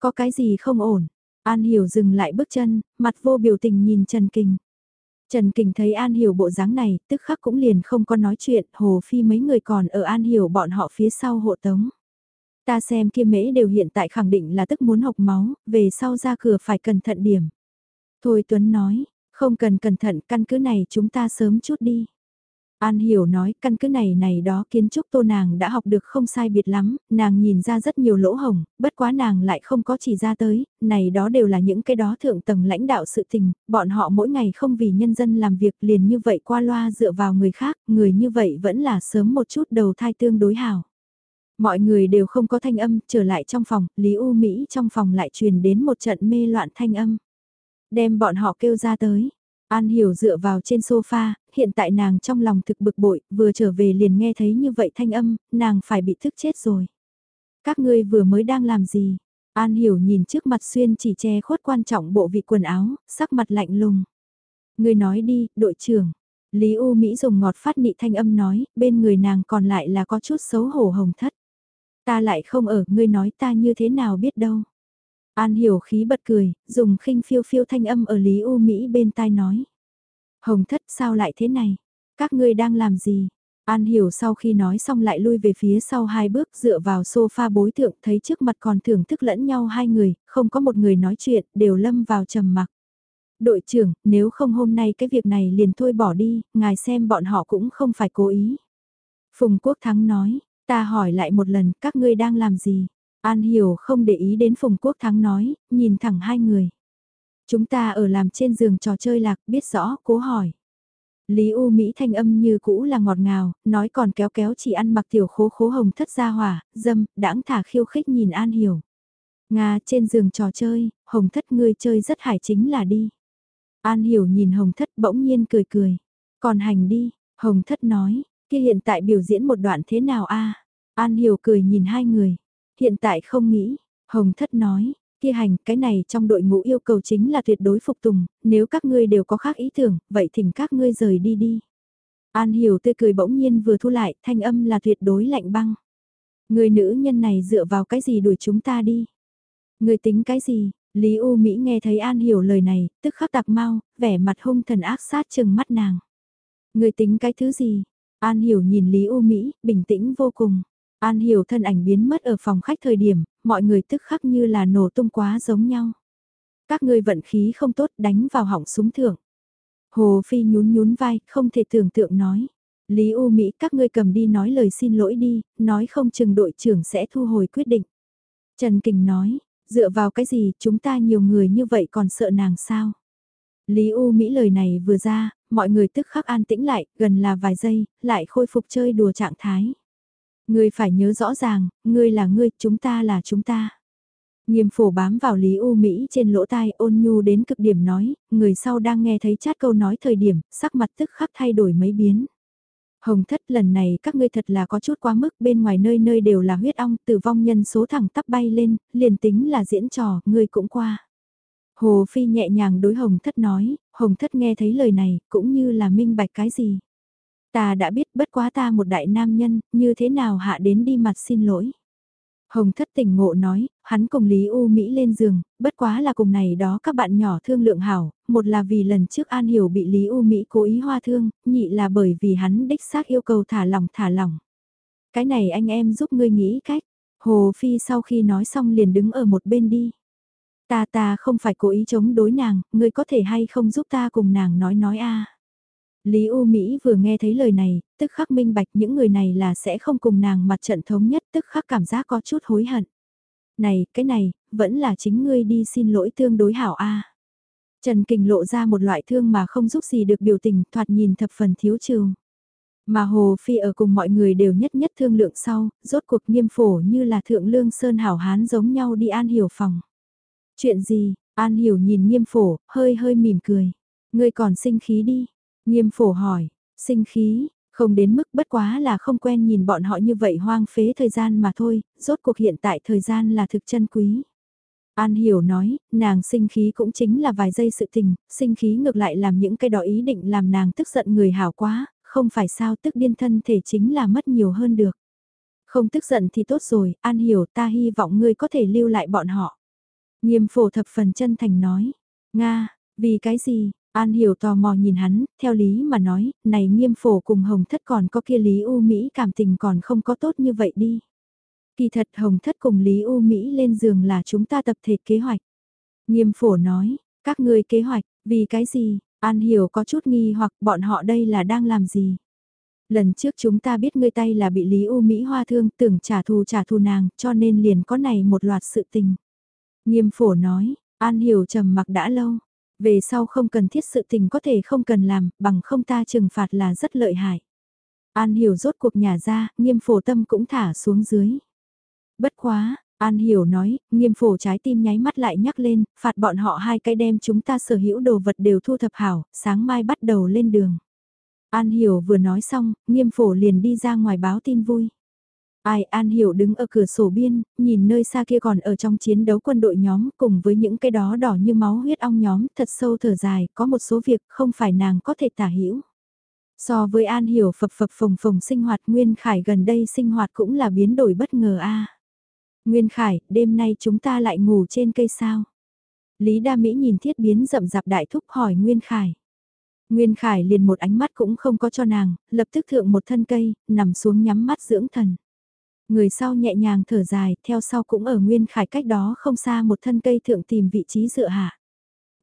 S1: Có cái gì không ổn? An Hiểu dừng lại bước chân, mặt vô biểu tình nhìn Trần Kình. Trần Kình thấy An Hiểu bộ dáng này, tức khắc cũng liền không có nói chuyện, Hồ Phi mấy người còn ở An Hiểu bọn họ phía sau hộ tống. Ta xem kia mễ đều hiện tại khẳng định là tức muốn học máu, về sau ra cửa phải cẩn thận điểm. Thôi Tuấn nói, không cần cẩn thận căn cứ này chúng ta sớm chút đi. An Hiểu nói căn cứ này này đó kiến trúc tô nàng đã học được không sai biệt lắm, nàng nhìn ra rất nhiều lỗ hồng, bất quá nàng lại không có chỉ ra tới, này đó đều là những cái đó thượng tầng lãnh đạo sự tình, bọn họ mỗi ngày không vì nhân dân làm việc liền như vậy qua loa dựa vào người khác, người như vậy vẫn là sớm một chút đầu thai tương đối hào. Mọi người đều không có thanh âm, trở lại trong phòng, Lý U Mỹ trong phòng lại truyền đến một trận mê loạn thanh âm. Đem bọn họ kêu ra tới. An Hiểu dựa vào trên sofa, hiện tại nàng trong lòng thực bực bội, vừa trở về liền nghe thấy như vậy thanh âm, nàng phải bị thức chết rồi. Các ngươi vừa mới đang làm gì? An Hiểu nhìn trước mặt xuyên chỉ che khuất quan trọng bộ vị quần áo, sắc mặt lạnh lùng. Ngươi nói đi, đội trưởng. Lý U Mỹ dùng ngọt phát nị thanh âm nói, bên người nàng còn lại là có chút xấu hổ hồng thất. Ta lại không ở, ngươi nói ta như thế nào biết đâu. An hiểu khí bật cười, dùng khinh phiêu phiêu thanh âm ở Lý U Mỹ bên tai nói. Hồng thất sao lại thế này? Các ngươi đang làm gì? An hiểu sau khi nói xong lại lui về phía sau hai bước dựa vào sofa bối thượng thấy trước mặt còn thưởng thức lẫn nhau hai người, không có một người nói chuyện, đều lâm vào trầm mặc. Đội trưởng, nếu không hôm nay cái việc này liền thôi bỏ đi, ngài xem bọn họ cũng không phải cố ý. Phùng Quốc Thắng nói, ta hỏi lại một lần, các ngươi đang làm gì? An Hiểu không để ý đến Phùng Quốc Thắng nói, nhìn thẳng hai người. Chúng ta ở làm trên giường trò chơi lạc, biết rõ, cố hỏi. Lý U Mỹ thanh âm như cũ là ngọt ngào, nói còn kéo kéo chỉ ăn mặc tiểu khố khố hồng thất gia hỏa, dâm, đãng thả khiêu khích nhìn An Hiểu. Nga trên giường trò chơi, hồng thất ngươi chơi rất hải chính là đi. An Hiểu nhìn hồng thất bỗng nhiên cười cười. Còn hành đi, hồng thất nói, kia hiện tại biểu diễn một đoạn thế nào a An Hiểu cười nhìn hai người. Hiện tại không nghĩ, Hồng Thất nói, kia hành cái này trong đội ngũ yêu cầu chính là tuyệt đối phục tùng, nếu các ngươi đều có khác ý tưởng, vậy thỉnh các ngươi rời đi đi. An hiểu tươi cười bỗng nhiên vừa thu lại, thanh âm là tuyệt đối lạnh băng. Người nữ nhân này dựa vào cái gì đuổi chúng ta đi? Người tính cái gì? Lý U Mỹ nghe thấy An hiểu lời này, tức khắc tạc mau, vẻ mặt hung thần ác sát chừng mắt nàng. Người tính cái thứ gì? An hiểu nhìn Lý U Mỹ, bình tĩnh vô cùng. An hiểu thân ảnh biến mất ở phòng khách thời điểm, mọi người tức khắc như là nổ tung quá giống nhau. Các ngươi vận khí không tốt đánh vào hỏng súng thưởng. Hồ Phi nhún nhún vai, không thể tưởng tượng nói. Lý U Mỹ các ngươi cầm đi nói lời xin lỗi đi, nói không chừng đội trưởng sẽ thu hồi quyết định. Trần Kình nói, dựa vào cái gì chúng ta nhiều người như vậy còn sợ nàng sao? Lý U Mỹ lời này vừa ra, mọi người tức khắc an tĩnh lại, gần là vài giây, lại khôi phục chơi đùa trạng thái. Ngươi phải nhớ rõ ràng, ngươi là ngươi, chúng ta là chúng ta. Nghiêm phổ bám vào Lý U Mỹ trên lỗ tai ôn nhu đến cực điểm nói, người sau đang nghe thấy chát câu nói thời điểm, sắc mặt tức khắc thay đổi mấy biến. Hồng thất lần này các ngươi thật là có chút quá mức bên ngoài nơi nơi đều là huyết ong tử vong nhân số thẳng tắp bay lên, liền tính là diễn trò, ngươi cũng qua. Hồ Phi nhẹ nhàng đối Hồng thất nói, Hồng thất nghe thấy lời này cũng như là minh bạch cái gì. Ta đã biết bất quá ta một đại nam nhân, như thế nào hạ đến đi mặt xin lỗi. Hồng thất tỉnh ngộ nói, hắn cùng Lý U Mỹ lên giường, bất quá là cùng này đó các bạn nhỏ thương lượng hảo, một là vì lần trước An Hiểu bị Lý U Mỹ cố ý hoa thương, nhị là bởi vì hắn đích xác yêu cầu thả lỏng thả lỏng. Cái này anh em giúp ngươi nghĩ cách, Hồ Phi sau khi nói xong liền đứng ở một bên đi. Ta ta không phải cố ý chống đối nàng, ngươi có thể hay không giúp ta cùng nàng nói nói a Lý U Mỹ vừa nghe thấy lời này, tức khắc minh bạch những người này là sẽ không cùng nàng mặt trận thống nhất, tức khắc cảm giác có chút hối hận. Này, cái này, vẫn là chính ngươi đi xin lỗi tương đối hảo a. Trần Kình lộ ra một loại thương mà không giúp gì được biểu tình, thoạt nhìn thập phần thiếu trường. Mà Hồ Phi ở cùng mọi người đều nhất nhất thương lượng sau, rốt cuộc nghiêm phổ như là thượng lương sơn hảo hán giống nhau đi an hiểu phòng. Chuyện gì, an hiểu nhìn nghiêm phổ, hơi hơi mỉm cười. Ngươi còn sinh khí đi. Nghiêm phổ hỏi, sinh khí, không đến mức bất quá là không quen nhìn bọn họ như vậy hoang phế thời gian mà thôi, rốt cuộc hiện tại thời gian là thực chân quý. An hiểu nói, nàng sinh khí cũng chính là vài giây sự tình, sinh khí ngược lại làm những cái đó ý định làm nàng tức giận người hảo quá, không phải sao tức điên thân thể chính là mất nhiều hơn được. Không tức giận thì tốt rồi, An hiểu ta hy vọng ngươi có thể lưu lại bọn họ. Nghiêm phổ thập phần chân thành nói, Nga, vì cái gì, An hiểu tò mò nhìn hắn, theo lý mà nói, này nghiêm phổ cùng hồng thất còn có kia lý u Mỹ cảm tình còn không có tốt như vậy đi. Kỳ thật hồng thất cùng lý u Mỹ lên giường là chúng ta tập thể kế hoạch. Nghiêm phổ nói, các ngươi kế hoạch, vì cái gì, An hiểu có chút nghi hoặc bọn họ đây là đang làm gì. Lần trước chúng ta biết ngươi tay là bị Lý U Mỹ hoa thương tưởng trả thù trả thù nàng cho nên liền có này một loạt sự tình. Nghiêm phổ nói, An hiểu trầm mặc đã lâu. Về sau không cần thiết sự tình có thể không cần làm, bằng không ta trừng phạt là rất lợi hại. An hiểu rốt cuộc nhà ra, nghiêm phổ tâm cũng thả xuống dưới. Bất quá, An hiểu nói, nghiêm phổ trái tim nháy mắt lại nhắc lên, phạt bọn họ hai cái đem chúng ta sở hữu đồ vật đều thu thập hảo, sáng mai bắt đầu lên đường. An hiểu vừa nói xong, nghiêm phổ liền đi ra ngoài báo tin vui. Ai An Hiểu đứng ở cửa sổ biên, nhìn nơi xa kia còn ở trong chiến đấu quân đội nhóm cùng với những cái đó đỏ như máu huyết ong nhóm thật sâu thở dài, có một số việc không phải nàng có thể tả hiểu So với An Hiểu phập phập phồng phồng sinh hoạt Nguyên Khải gần đây sinh hoạt cũng là biến đổi bất ngờ a Nguyên Khải, đêm nay chúng ta lại ngủ trên cây sao? Lý Đa Mỹ nhìn thiết biến rậm rạp đại thúc hỏi Nguyên Khải. Nguyên Khải liền một ánh mắt cũng không có cho nàng, lập tức thượng một thân cây, nằm xuống nhắm mắt dưỡng thần. Người sau nhẹ nhàng thở dài, theo sau cũng ở Nguyên Khải cách đó không xa một thân cây thượng tìm vị trí dựa hạ.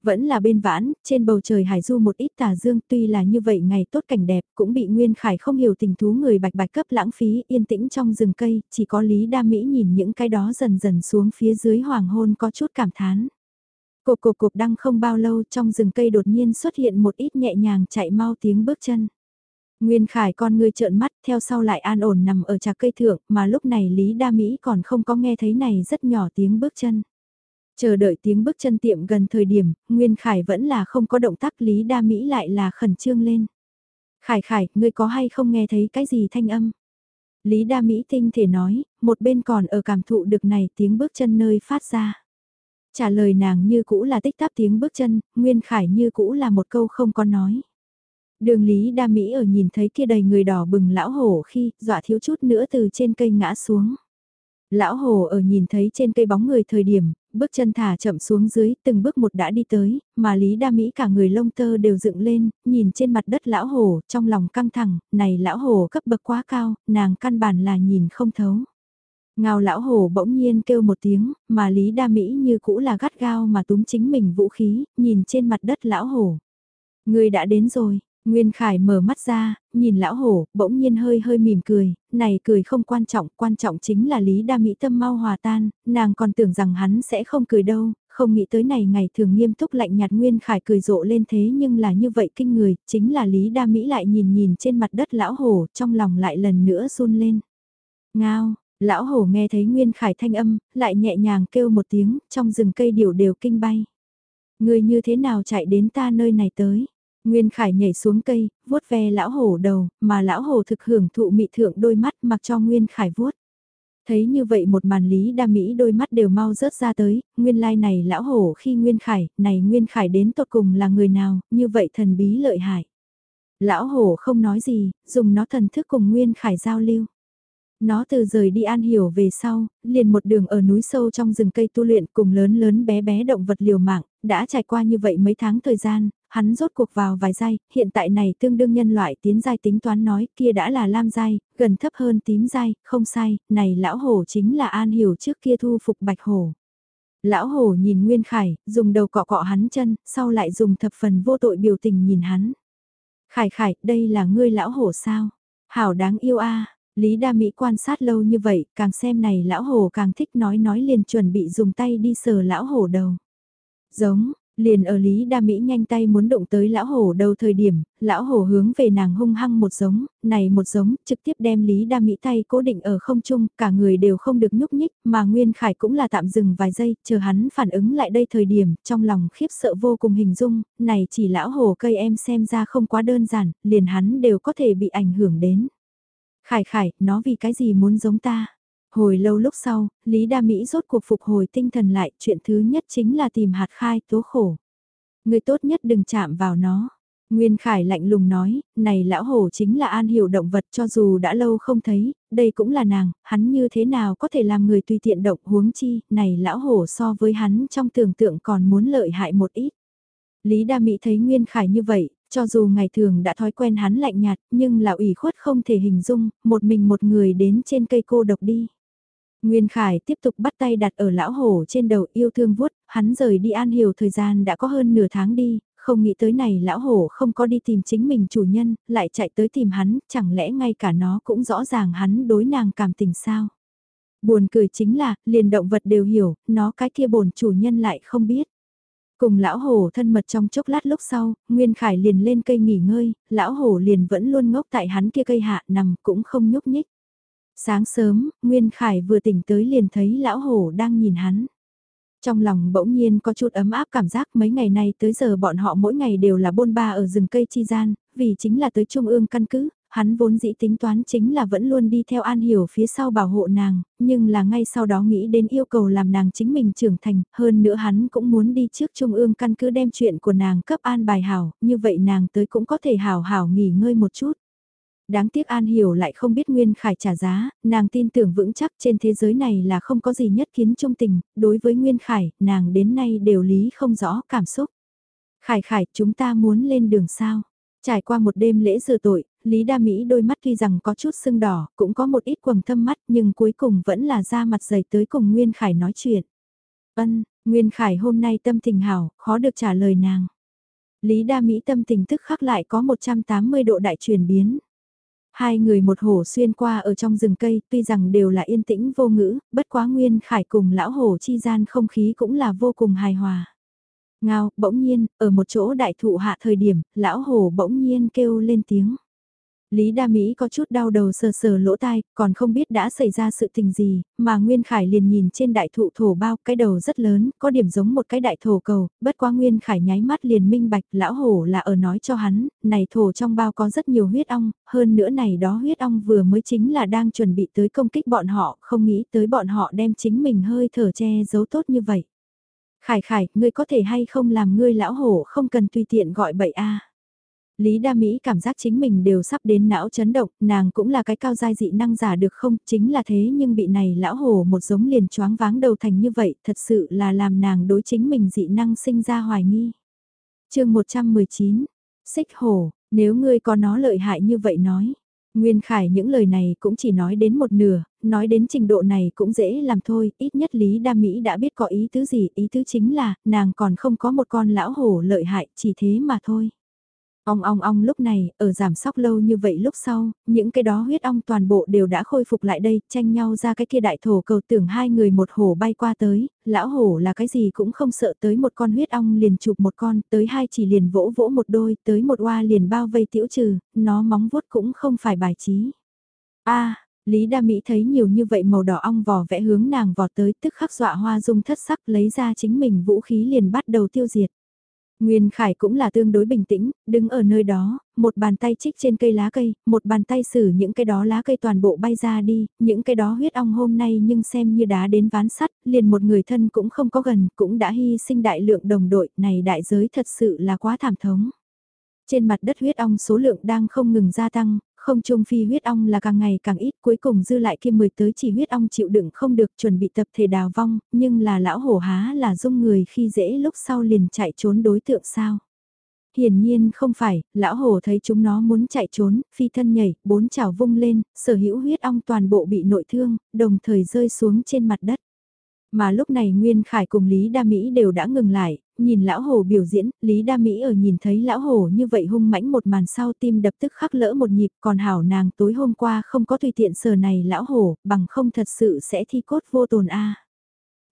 S1: Vẫn là bên vãn, trên bầu trời hải du một ít tà dương tuy là như vậy ngày tốt cảnh đẹp cũng bị Nguyên Khải không hiểu tình thú người bạch bạch cấp lãng phí yên tĩnh trong rừng cây, chỉ có Lý Đa Mỹ nhìn những cái đó dần dần xuống phía dưới hoàng hôn có chút cảm thán. Cộp cộp cộp đang không bao lâu trong rừng cây đột nhiên xuất hiện một ít nhẹ nhàng chạy mau tiếng bước chân. Nguyên Khải con người trợn mắt theo sau lại an ổn nằm ở trà cây thượng mà lúc này Lý Đa Mỹ còn không có nghe thấy này rất nhỏ tiếng bước chân. Chờ đợi tiếng bước chân tiệm gần thời điểm, Nguyên Khải vẫn là không có động tác Lý Đa Mỹ lại là khẩn trương lên. Khải Khải, ngươi có hay không nghe thấy cái gì thanh âm? Lý Đa Mỹ tinh thể nói, một bên còn ở cảm thụ được này tiếng bước chân nơi phát ra. Trả lời nàng như cũ là tích táp tiếng bước chân, Nguyên Khải như cũ là một câu không có nói. Đường Lý Đa Mỹ ở nhìn thấy kia đầy người đỏ bừng lão hổ khi dọa thiếu chút nữa từ trên cây ngã xuống. Lão hồ ở nhìn thấy trên cây bóng người thời điểm, bước chân thả chậm xuống dưới, từng bước một đã đi tới, mà Lý Đa Mỹ cả người lông tơ đều dựng lên, nhìn trên mặt đất lão hồ, trong lòng căng thẳng, này lão hồ cấp bậc quá cao, nàng căn bản là nhìn không thấu. Ngao lão hồ bỗng nhiên kêu một tiếng, mà Lý Đa Mỹ như cũ là gắt gao mà túm chính mình vũ khí, nhìn trên mặt đất lão hồ. Người đã đến rồi, Nguyên Khải mở mắt ra, nhìn lão hổ, bỗng nhiên hơi hơi mỉm cười, này cười không quan trọng, quan trọng chính là Lý Đa Mỹ tâm mau hòa tan, nàng còn tưởng rằng hắn sẽ không cười đâu, không nghĩ tới này ngày thường nghiêm túc lạnh nhạt Nguyên Khải cười rộ lên thế nhưng là như vậy kinh người, chính là Lý Đa Mỹ lại nhìn nhìn trên mặt đất lão hổ, trong lòng lại lần nữa run lên. Ngao, lão hổ nghe thấy Nguyên Khải thanh âm, lại nhẹ nhàng kêu một tiếng, trong rừng cây điều đều kinh bay. Người như thế nào chạy đến ta nơi này tới? Nguyên Khải nhảy xuống cây, vuốt ve lão hổ đầu, mà lão hổ thực hưởng thụ mị thượng đôi mắt mặc cho Nguyên Khải vuốt. Thấy như vậy một màn lý đa mỹ đôi mắt đều mau rớt ra tới, nguyên lai like này lão hổ khi Nguyên Khải, này Nguyên Khải đến tột cùng là người nào, như vậy thần bí lợi hại. Lão hổ không nói gì, dùng nó thần thức cùng Nguyên Khải giao lưu. Nó từ rời đi an hiểu về sau, liền một đường ở núi sâu trong rừng cây tu luyện cùng lớn lớn bé bé động vật liều mạng, đã trải qua như vậy mấy tháng thời gian, hắn rốt cuộc vào vài giai, hiện tại này tương đương nhân loại tiến giai tính toán nói kia đã là lam giai, gần thấp hơn tím giai, không sai, này lão hổ chính là an hiểu trước kia thu phục bạch hổ. Lão hổ nhìn Nguyên Khải, dùng đầu cọ cọ hắn chân, sau lại dùng thập phần vô tội biểu tình nhìn hắn. Khải khải, đây là ngươi lão hổ sao? Hảo đáng yêu a Lý Đa Mỹ quan sát lâu như vậy, càng xem này lão hổ càng thích nói nói liền chuẩn bị dùng tay đi sờ lão hổ đầu. Giống, liền ở Lý Đa Mỹ nhanh tay muốn động tới lão hổ đầu thời điểm, lão hổ hướng về nàng hung hăng một giống, này một giống, trực tiếp đem Lý Đa Mỹ tay cố định ở không trung, cả người đều không được nhúc nhích, mà Nguyên Khải cũng là tạm dừng vài giây, chờ hắn phản ứng lại đây thời điểm, trong lòng khiếp sợ vô cùng hình dung, này chỉ lão hổ cây em xem ra không quá đơn giản, liền hắn đều có thể bị ảnh hưởng đến. Khải khải, nó vì cái gì muốn giống ta? Hồi lâu lúc sau, Lý Đa Mỹ rốt cuộc phục hồi tinh thần lại, chuyện thứ nhất chính là tìm hạt khai tố khổ. Người tốt nhất đừng chạm vào nó. Nguyên Khải lạnh lùng nói, này lão hổ chính là an hiểu động vật cho dù đã lâu không thấy, đây cũng là nàng, hắn như thế nào có thể làm người tùy tiện động huống chi, này lão hổ so với hắn trong tưởng tượng còn muốn lợi hại một ít. Lý Đa Mỹ thấy Nguyên Khải như vậy, cho dù ngày thường đã thói quen hắn lạnh nhạt, nhưng là ủy khuất không thể hình dung, một mình một người đến trên cây cô độc đi. Nguyên Khải tiếp tục bắt tay đặt ở lão hổ trên đầu yêu thương vuốt, hắn rời đi an hiểu thời gian đã có hơn nửa tháng đi, không nghĩ tới này lão hổ không có đi tìm chính mình chủ nhân, lại chạy tới tìm hắn, chẳng lẽ ngay cả nó cũng rõ ràng hắn đối nàng cảm tình sao. Buồn cười chính là, liền động vật đều hiểu, nó cái kia bổn chủ nhân lại không biết. Cùng lão hổ thân mật trong chốc lát lúc sau, Nguyên Khải liền lên cây nghỉ ngơi, lão hổ liền vẫn luôn ngốc tại hắn kia cây hạ nằm cũng không nhúc nhích. Sáng sớm, Nguyên Khải vừa tỉnh tới liền thấy lão hổ đang nhìn hắn. Trong lòng bỗng nhiên có chút ấm áp cảm giác mấy ngày nay tới giờ bọn họ mỗi ngày đều là bôn ba ở rừng cây chi gian, vì chính là tới trung ương căn cứ, hắn vốn dĩ tính toán chính là vẫn luôn đi theo An Hiểu phía sau bảo hộ nàng, nhưng là ngay sau đó nghĩ đến yêu cầu làm nàng chính mình trưởng thành, hơn nữa hắn cũng muốn đi trước trung ương căn cứ đem chuyện của nàng cấp an bài hảo, như vậy nàng tới cũng có thể hảo hảo nghỉ ngơi một chút. Đáng tiếc An Hiểu lại không biết Nguyên Khải trả giá, nàng tin tưởng vững chắc trên thế giới này là không có gì nhất kiến trung tình, đối với Nguyên Khải, nàng đến nay đều lý không rõ cảm xúc. Khải Khải, chúng ta muốn lên đường sao? Trải qua một đêm lễ rửa tội, Lý Đa Mỹ đôi mắt tuy rằng có chút sưng đỏ, cũng có một ít quầng thâm mắt nhưng cuối cùng vẫn là ra mặt dày tới cùng Nguyên Khải nói chuyện. Ân, Nguyên Khải hôm nay tâm tình hảo, khó được trả lời nàng. Lý Đa Mỹ tâm tình tức khắc lại có 180 độ đại chuyển biến. Hai người một hổ xuyên qua ở trong rừng cây, tuy rằng đều là yên tĩnh vô ngữ, bất quá Nguyên Khải cùng lão hổ chi gian không khí cũng là vô cùng hài hòa. Ngao, bỗng nhiên, ở một chỗ đại thụ hạ thời điểm, lão hổ bỗng nhiên kêu lên tiếng. Lý Đa Mỹ có chút đau đầu sờ sờ lỗ tai, còn không biết đã xảy ra sự tình gì, mà Nguyên Khải liền nhìn trên đại thụ thổ bao, cái đầu rất lớn, có điểm giống một cái đại thổ cầu, bất quá Nguyên Khải nháy mắt liền minh bạch, lão hổ là ở nói cho hắn, này thổ trong bao có rất nhiều huyết ong, hơn nữa này đó huyết ong vừa mới chính là đang chuẩn bị tới công kích bọn họ, không nghĩ tới bọn họ đem chính mình hơi thở che giấu tốt như vậy. Khải Khải, ngươi có thể hay không làm ngươi lão hổ không cần tùy tiện gọi bậy a Lý Đa Mỹ cảm giác chính mình đều sắp đến não chấn động, nàng cũng là cái cao giai dị năng giả được không, chính là thế nhưng bị này lão hồ một giống liền choáng váng đầu thành như vậy, thật sự là làm nàng đối chính mình dị năng sinh ra hoài nghi. chương 119, xích hổ, nếu ngươi có nó lợi hại như vậy nói. Nguyên Khải những lời này cũng chỉ nói đến một nửa, nói đến trình độ này cũng dễ làm thôi, ít nhất Lý Đa Mỹ đã biết có ý tứ gì, ý tứ chính là, nàng còn không có một con lão hổ lợi hại, chỉ thế mà thôi. Ong ong ong lúc này, ở giảm sóc lâu như vậy lúc sau, những cái đó huyết ong toàn bộ đều đã khôi phục lại đây, tranh nhau ra cái kia đại thổ cầu tưởng hai người một hổ bay qua tới, lão hổ là cái gì cũng không sợ tới một con huyết ong liền chụp một con, tới hai chỉ liền vỗ vỗ một đôi, tới một oa liền bao vây tiểu trừ, nó móng vuốt cũng không phải bài trí. a Lý Đa Mỹ thấy nhiều như vậy màu đỏ ong vò vẽ hướng nàng vọt tới tức khắc dọa hoa dung thất sắc lấy ra chính mình vũ khí liền bắt đầu tiêu diệt. Nguyên Khải cũng là tương đối bình tĩnh, đứng ở nơi đó, một bàn tay chích trên cây lá cây, một bàn tay xử những cái đó lá cây toàn bộ bay ra đi, những cái đó huyết ong hôm nay nhưng xem như đá đến ván sắt, liền một người thân cũng không có gần, cũng đã hy sinh đại lượng đồng đội, này đại giới thật sự là quá thảm thống. Trên mặt đất huyết ong số lượng đang không ngừng gia tăng, không trung phi huyết ong là càng ngày càng ít, cuối cùng dư lại kia mười tới chỉ huyết ong chịu đựng không được chuẩn bị tập thể đào vong, nhưng là lão hổ há là dung người khi dễ lúc sau liền chạy trốn đối tượng sao. Hiển nhiên không phải, lão hổ thấy chúng nó muốn chạy trốn, phi thân nhảy, bốn chảo vung lên, sở hữu huyết ong toàn bộ bị nội thương, đồng thời rơi xuống trên mặt đất. Mà lúc này Nguyên Khải cùng Lý Đa Mỹ đều đã ngừng lại, nhìn lão hổ biểu diễn, Lý Đa Mỹ ở nhìn thấy lão hổ như vậy hung mãnh một màn sau tim đập tức khắc lỡ một nhịp còn hảo nàng tối hôm qua không có tùy tiện sờ này lão hổ, bằng không thật sự sẽ thi cốt vô tồn a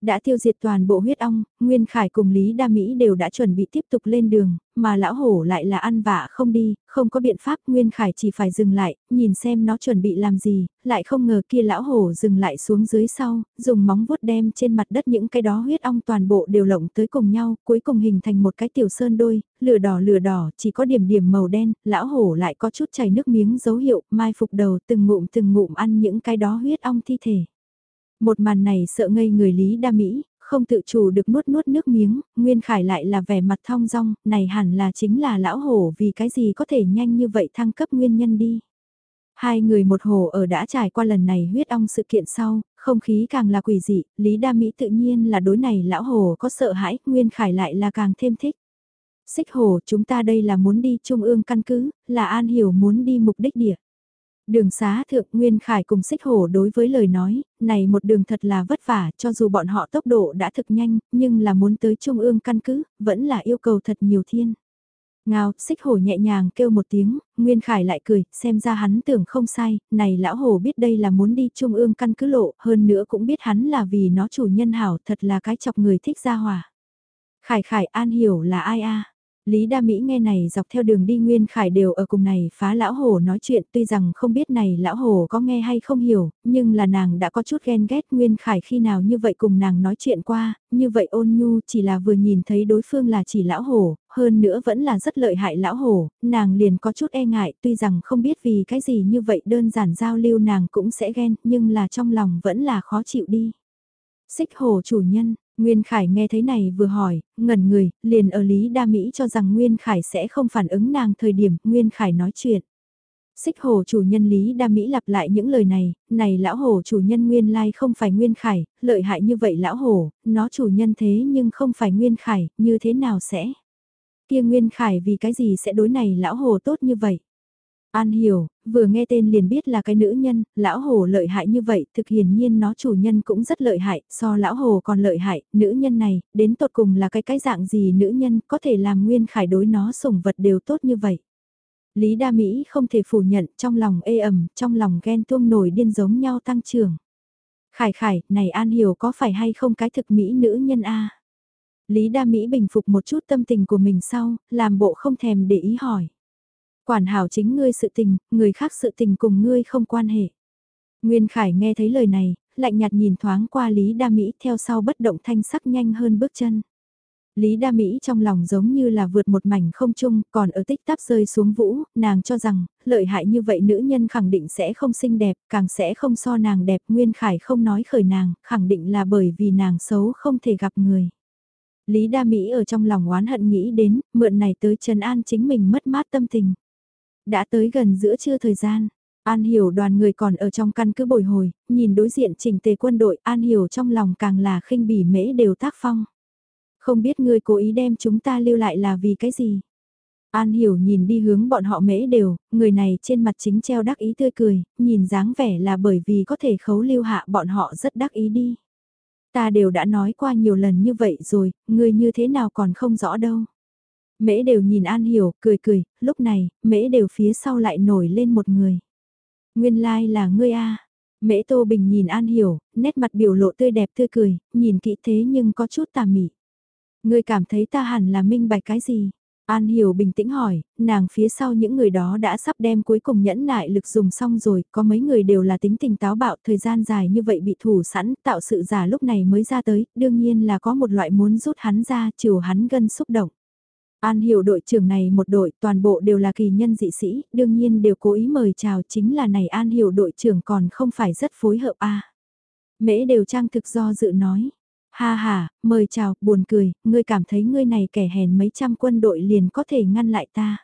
S1: đã tiêu diệt toàn bộ huyết ong, Nguyên Khải cùng Lý Đa Mỹ đều đã chuẩn bị tiếp tục lên đường, mà lão hổ lại là ăn vạ không đi, không có biện pháp Nguyên Khải chỉ phải dừng lại, nhìn xem nó chuẩn bị làm gì, lại không ngờ kia lão hổ dừng lại xuống dưới sau, dùng móng vuốt đem trên mặt đất những cái đó huyết ong toàn bộ đều lộng tới cùng nhau, cuối cùng hình thành một cái tiểu sơn đôi, lửa đỏ lửa đỏ, chỉ có điểm điểm màu đen, lão hổ lại có chút chảy nước miếng dấu hiệu, mai phục đầu từng ngụm từng ngụm ăn những cái đó huyết ong thi thể. Một màn này sợ ngây người Lý Đa Mỹ, không tự chủ được nuốt nuốt nước miếng, Nguyên Khải lại là vẻ mặt thong dong, này hẳn là chính là lão hổ vì cái gì có thể nhanh như vậy thăng cấp nguyên nhân đi. Hai người một hồ ở đã trải qua lần này huyết ong sự kiện sau, không khí càng là quỷ dị, Lý Đa Mỹ tự nhiên là đối này lão hồ có sợ hãi, Nguyên Khải lại là càng thêm thích. Xích hồ, chúng ta đây là muốn đi trung ương căn cứ, là An Hiểu muốn đi mục đích địa. Đường xá thượng Nguyên Khải cùng xích hổ đối với lời nói, này một đường thật là vất vả cho dù bọn họ tốc độ đã thực nhanh, nhưng là muốn tới trung ương căn cứ, vẫn là yêu cầu thật nhiều thiên. Ngao, xích hổ nhẹ nhàng kêu một tiếng, Nguyên Khải lại cười, xem ra hắn tưởng không sai, này lão hổ biết đây là muốn đi trung ương căn cứ lộ, hơn nữa cũng biết hắn là vì nó chủ nhân hảo thật là cái chọc người thích ra hòa. Khải Khải An hiểu là ai a Lý Đa Mỹ nghe này dọc theo đường đi Nguyên Khải đều ở cùng này phá lão hồ nói chuyện tuy rằng không biết này lão hồ có nghe hay không hiểu, nhưng là nàng đã có chút ghen ghét Nguyên Khải khi nào như vậy cùng nàng nói chuyện qua, như vậy ôn nhu chỉ là vừa nhìn thấy đối phương là chỉ lão hồ, hơn nữa vẫn là rất lợi hại lão hồ, nàng liền có chút e ngại tuy rằng không biết vì cái gì như vậy đơn giản giao lưu nàng cũng sẽ ghen nhưng là trong lòng vẫn là khó chịu đi. Xích hồ chủ nhân, Nguyên Khải nghe thấy này vừa hỏi, ngẩn người, liền ở Lý Đa Mỹ cho rằng Nguyên Khải sẽ không phản ứng nàng thời điểm Nguyên Khải nói chuyện. Xích hồ chủ nhân Lý Đa Mỹ lặp lại những lời này, này lão hồ chủ nhân Nguyên Lai không phải Nguyên Khải, lợi hại như vậy lão hồ, nó chủ nhân thế nhưng không phải Nguyên Khải, như thế nào sẽ? Kia Nguyên Khải vì cái gì sẽ đối này lão hồ tốt như vậy? An hiểu, vừa nghe tên liền biết là cái nữ nhân, lão hồ lợi hại như vậy, thực hiển nhiên nó chủ nhân cũng rất lợi hại, so lão hồ còn lợi hại, nữ nhân này, đến tột cùng là cái cái dạng gì nữ nhân có thể làm nguyên khải đối nó sủng vật đều tốt như vậy. Lý Đa Mỹ không thể phủ nhận trong lòng ê ẩm, trong lòng ghen tuông nổi điên giống nhau tăng trưởng. Khải khải, này An Hiểu có phải hay không cái thực Mỹ nữ nhân A? Lý Đa Mỹ bình phục một chút tâm tình của mình sau, làm bộ không thèm để ý hỏi. Quản hảo chính ngươi sự tình, người khác sự tình cùng ngươi không quan hệ. Nguyên Khải nghe thấy lời này, lạnh nhạt nhìn thoáng qua Lý Đa Mỹ theo sau bất động thanh sắc nhanh hơn bước chân. Lý Đa Mỹ trong lòng giống như là vượt một mảnh không chung, còn ở tích tắp rơi xuống vũ, nàng cho rằng, lợi hại như vậy nữ nhân khẳng định sẽ không xinh đẹp, càng sẽ không so nàng đẹp, Nguyên Khải không nói khởi nàng, khẳng định là bởi vì nàng xấu không thể gặp người. Lý Đa Mỹ ở trong lòng oán hận nghĩ đến, mượn này tới trần an chính mình mất mát tâm tình. Đã tới gần giữa trưa thời gian, An Hiểu đoàn người còn ở trong căn cứ bồi hồi, nhìn đối diện trình tề quân đội An Hiểu trong lòng càng là khinh bỉ mễ đều tác phong. Không biết ngươi cố ý đem chúng ta lưu lại là vì cái gì? An Hiểu nhìn đi hướng bọn họ mễ đều, người này trên mặt chính treo đắc ý tươi cười, nhìn dáng vẻ là bởi vì có thể khấu lưu hạ bọn họ rất đắc ý đi. Ta đều đã nói qua nhiều lần như vậy rồi, ngươi như thế nào còn không rõ đâu. Mễ đều nhìn An Hiểu, cười cười, lúc này, mễ đều phía sau lại nổi lên một người. Nguyên lai like là ngươi a Mễ Tô Bình nhìn An Hiểu, nét mặt biểu lộ tươi đẹp tươi cười, nhìn kỹ thế nhưng có chút tà mị. Ngươi cảm thấy ta hẳn là minh bạch cái gì? An Hiểu bình tĩnh hỏi, nàng phía sau những người đó đã sắp đem cuối cùng nhẫn nại lực dùng xong rồi, có mấy người đều là tính tình táo bạo thời gian dài như vậy bị thủ sẵn, tạo sự giả lúc này mới ra tới, đương nhiên là có một loại muốn rút hắn ra, chiều hắn gân xúc động. An hiểu đội trưởng này một đội toàn bộ đều là kỳ nhân dị sĩ, đương nhiên đều cố ý mời chào chính là này An hiểu đội trưởng còn không phải rất phối hợp a Mễ đều trang thực do dự nói. Ha ha, mời chào, buồn cười, ngươi cảm thấy ngươi này kẻ hèn mấy trăm quân đội liền có thể ngăn lại ta.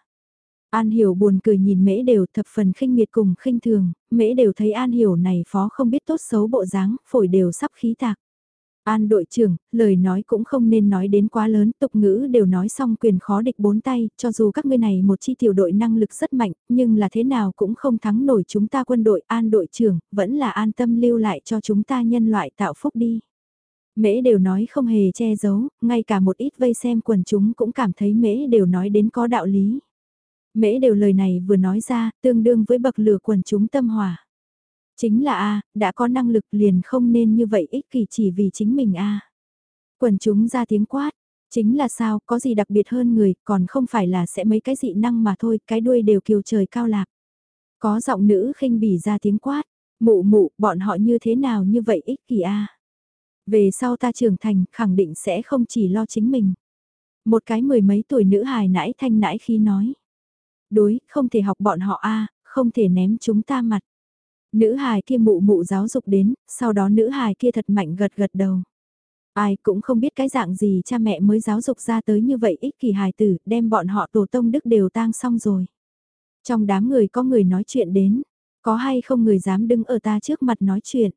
S1: An Hiểu buồn cười nhìn Mễ Đều thập phần khinh miệt cùng khinh thường, Mễ Đều thấy An Hiểu này phó không biết tốt xấu bộ dáng, phổi đều sắp khí tạc. An đội trưởng, lời nói cũng không nên nói đến quá lớn, tục ngữ đều nói xong quyền khó địch bốn tay, cho dù các ngươi này một chi tiểu đội năng lực rất mạnh, nhưng là thế nào cũng không thắng nổi chúng ta quân đội, an đội trưởng, vẫn là an tâm lưu lại cho chúng ta nhân loại tạo phúc đi. Mễ đều nói không hề che giấu, ngay cả một ít vây xem quần chúng cũng cảm thấy mễ đều nói đến có đạo lý. Mễ đều lời này vừa nói ra, tương đương với bậc lửa quần chúng tâm hỏa. Chính là A, đã có năng lực liền không nên như vậy ích kỷ chỉ vì chính mình A. Quần chúng ra tiếng quát, chính là sao, có gì đặc biệt hơn người, còn không phải là sẽ mấy cái dị năng mà thôi, cái đuôi đều kiều trời cao lạc. Có giọng nữ khinh bỉ ra tiếng quát, mụ mụ, bọn họ như thế nào như vậy ích kỷ A. Về sau ta trưởng thành, khẳng định sẽ không chỉ lo chính mình. Một cái mười mấy tuổi nữ hài nãi thanh nãi khi nói. Đối, không thể học bọn họ a không thể ném chúng ta mặt. Nữ hài kia mụ mụ giáo dục đến, sau đó nữ hài kia thật mạnh gật gật đầu. Ai cũng không biết cái dạng gì cha mẹ mới giáo dục ra tới như vậy ích kỳ hài tử, đem bọn họ tổ tông đức đều tang xong rồi. Trong đám người có người nói chuyện đến, có hay không người dám đứng ở ta trước mặt nói chuyện.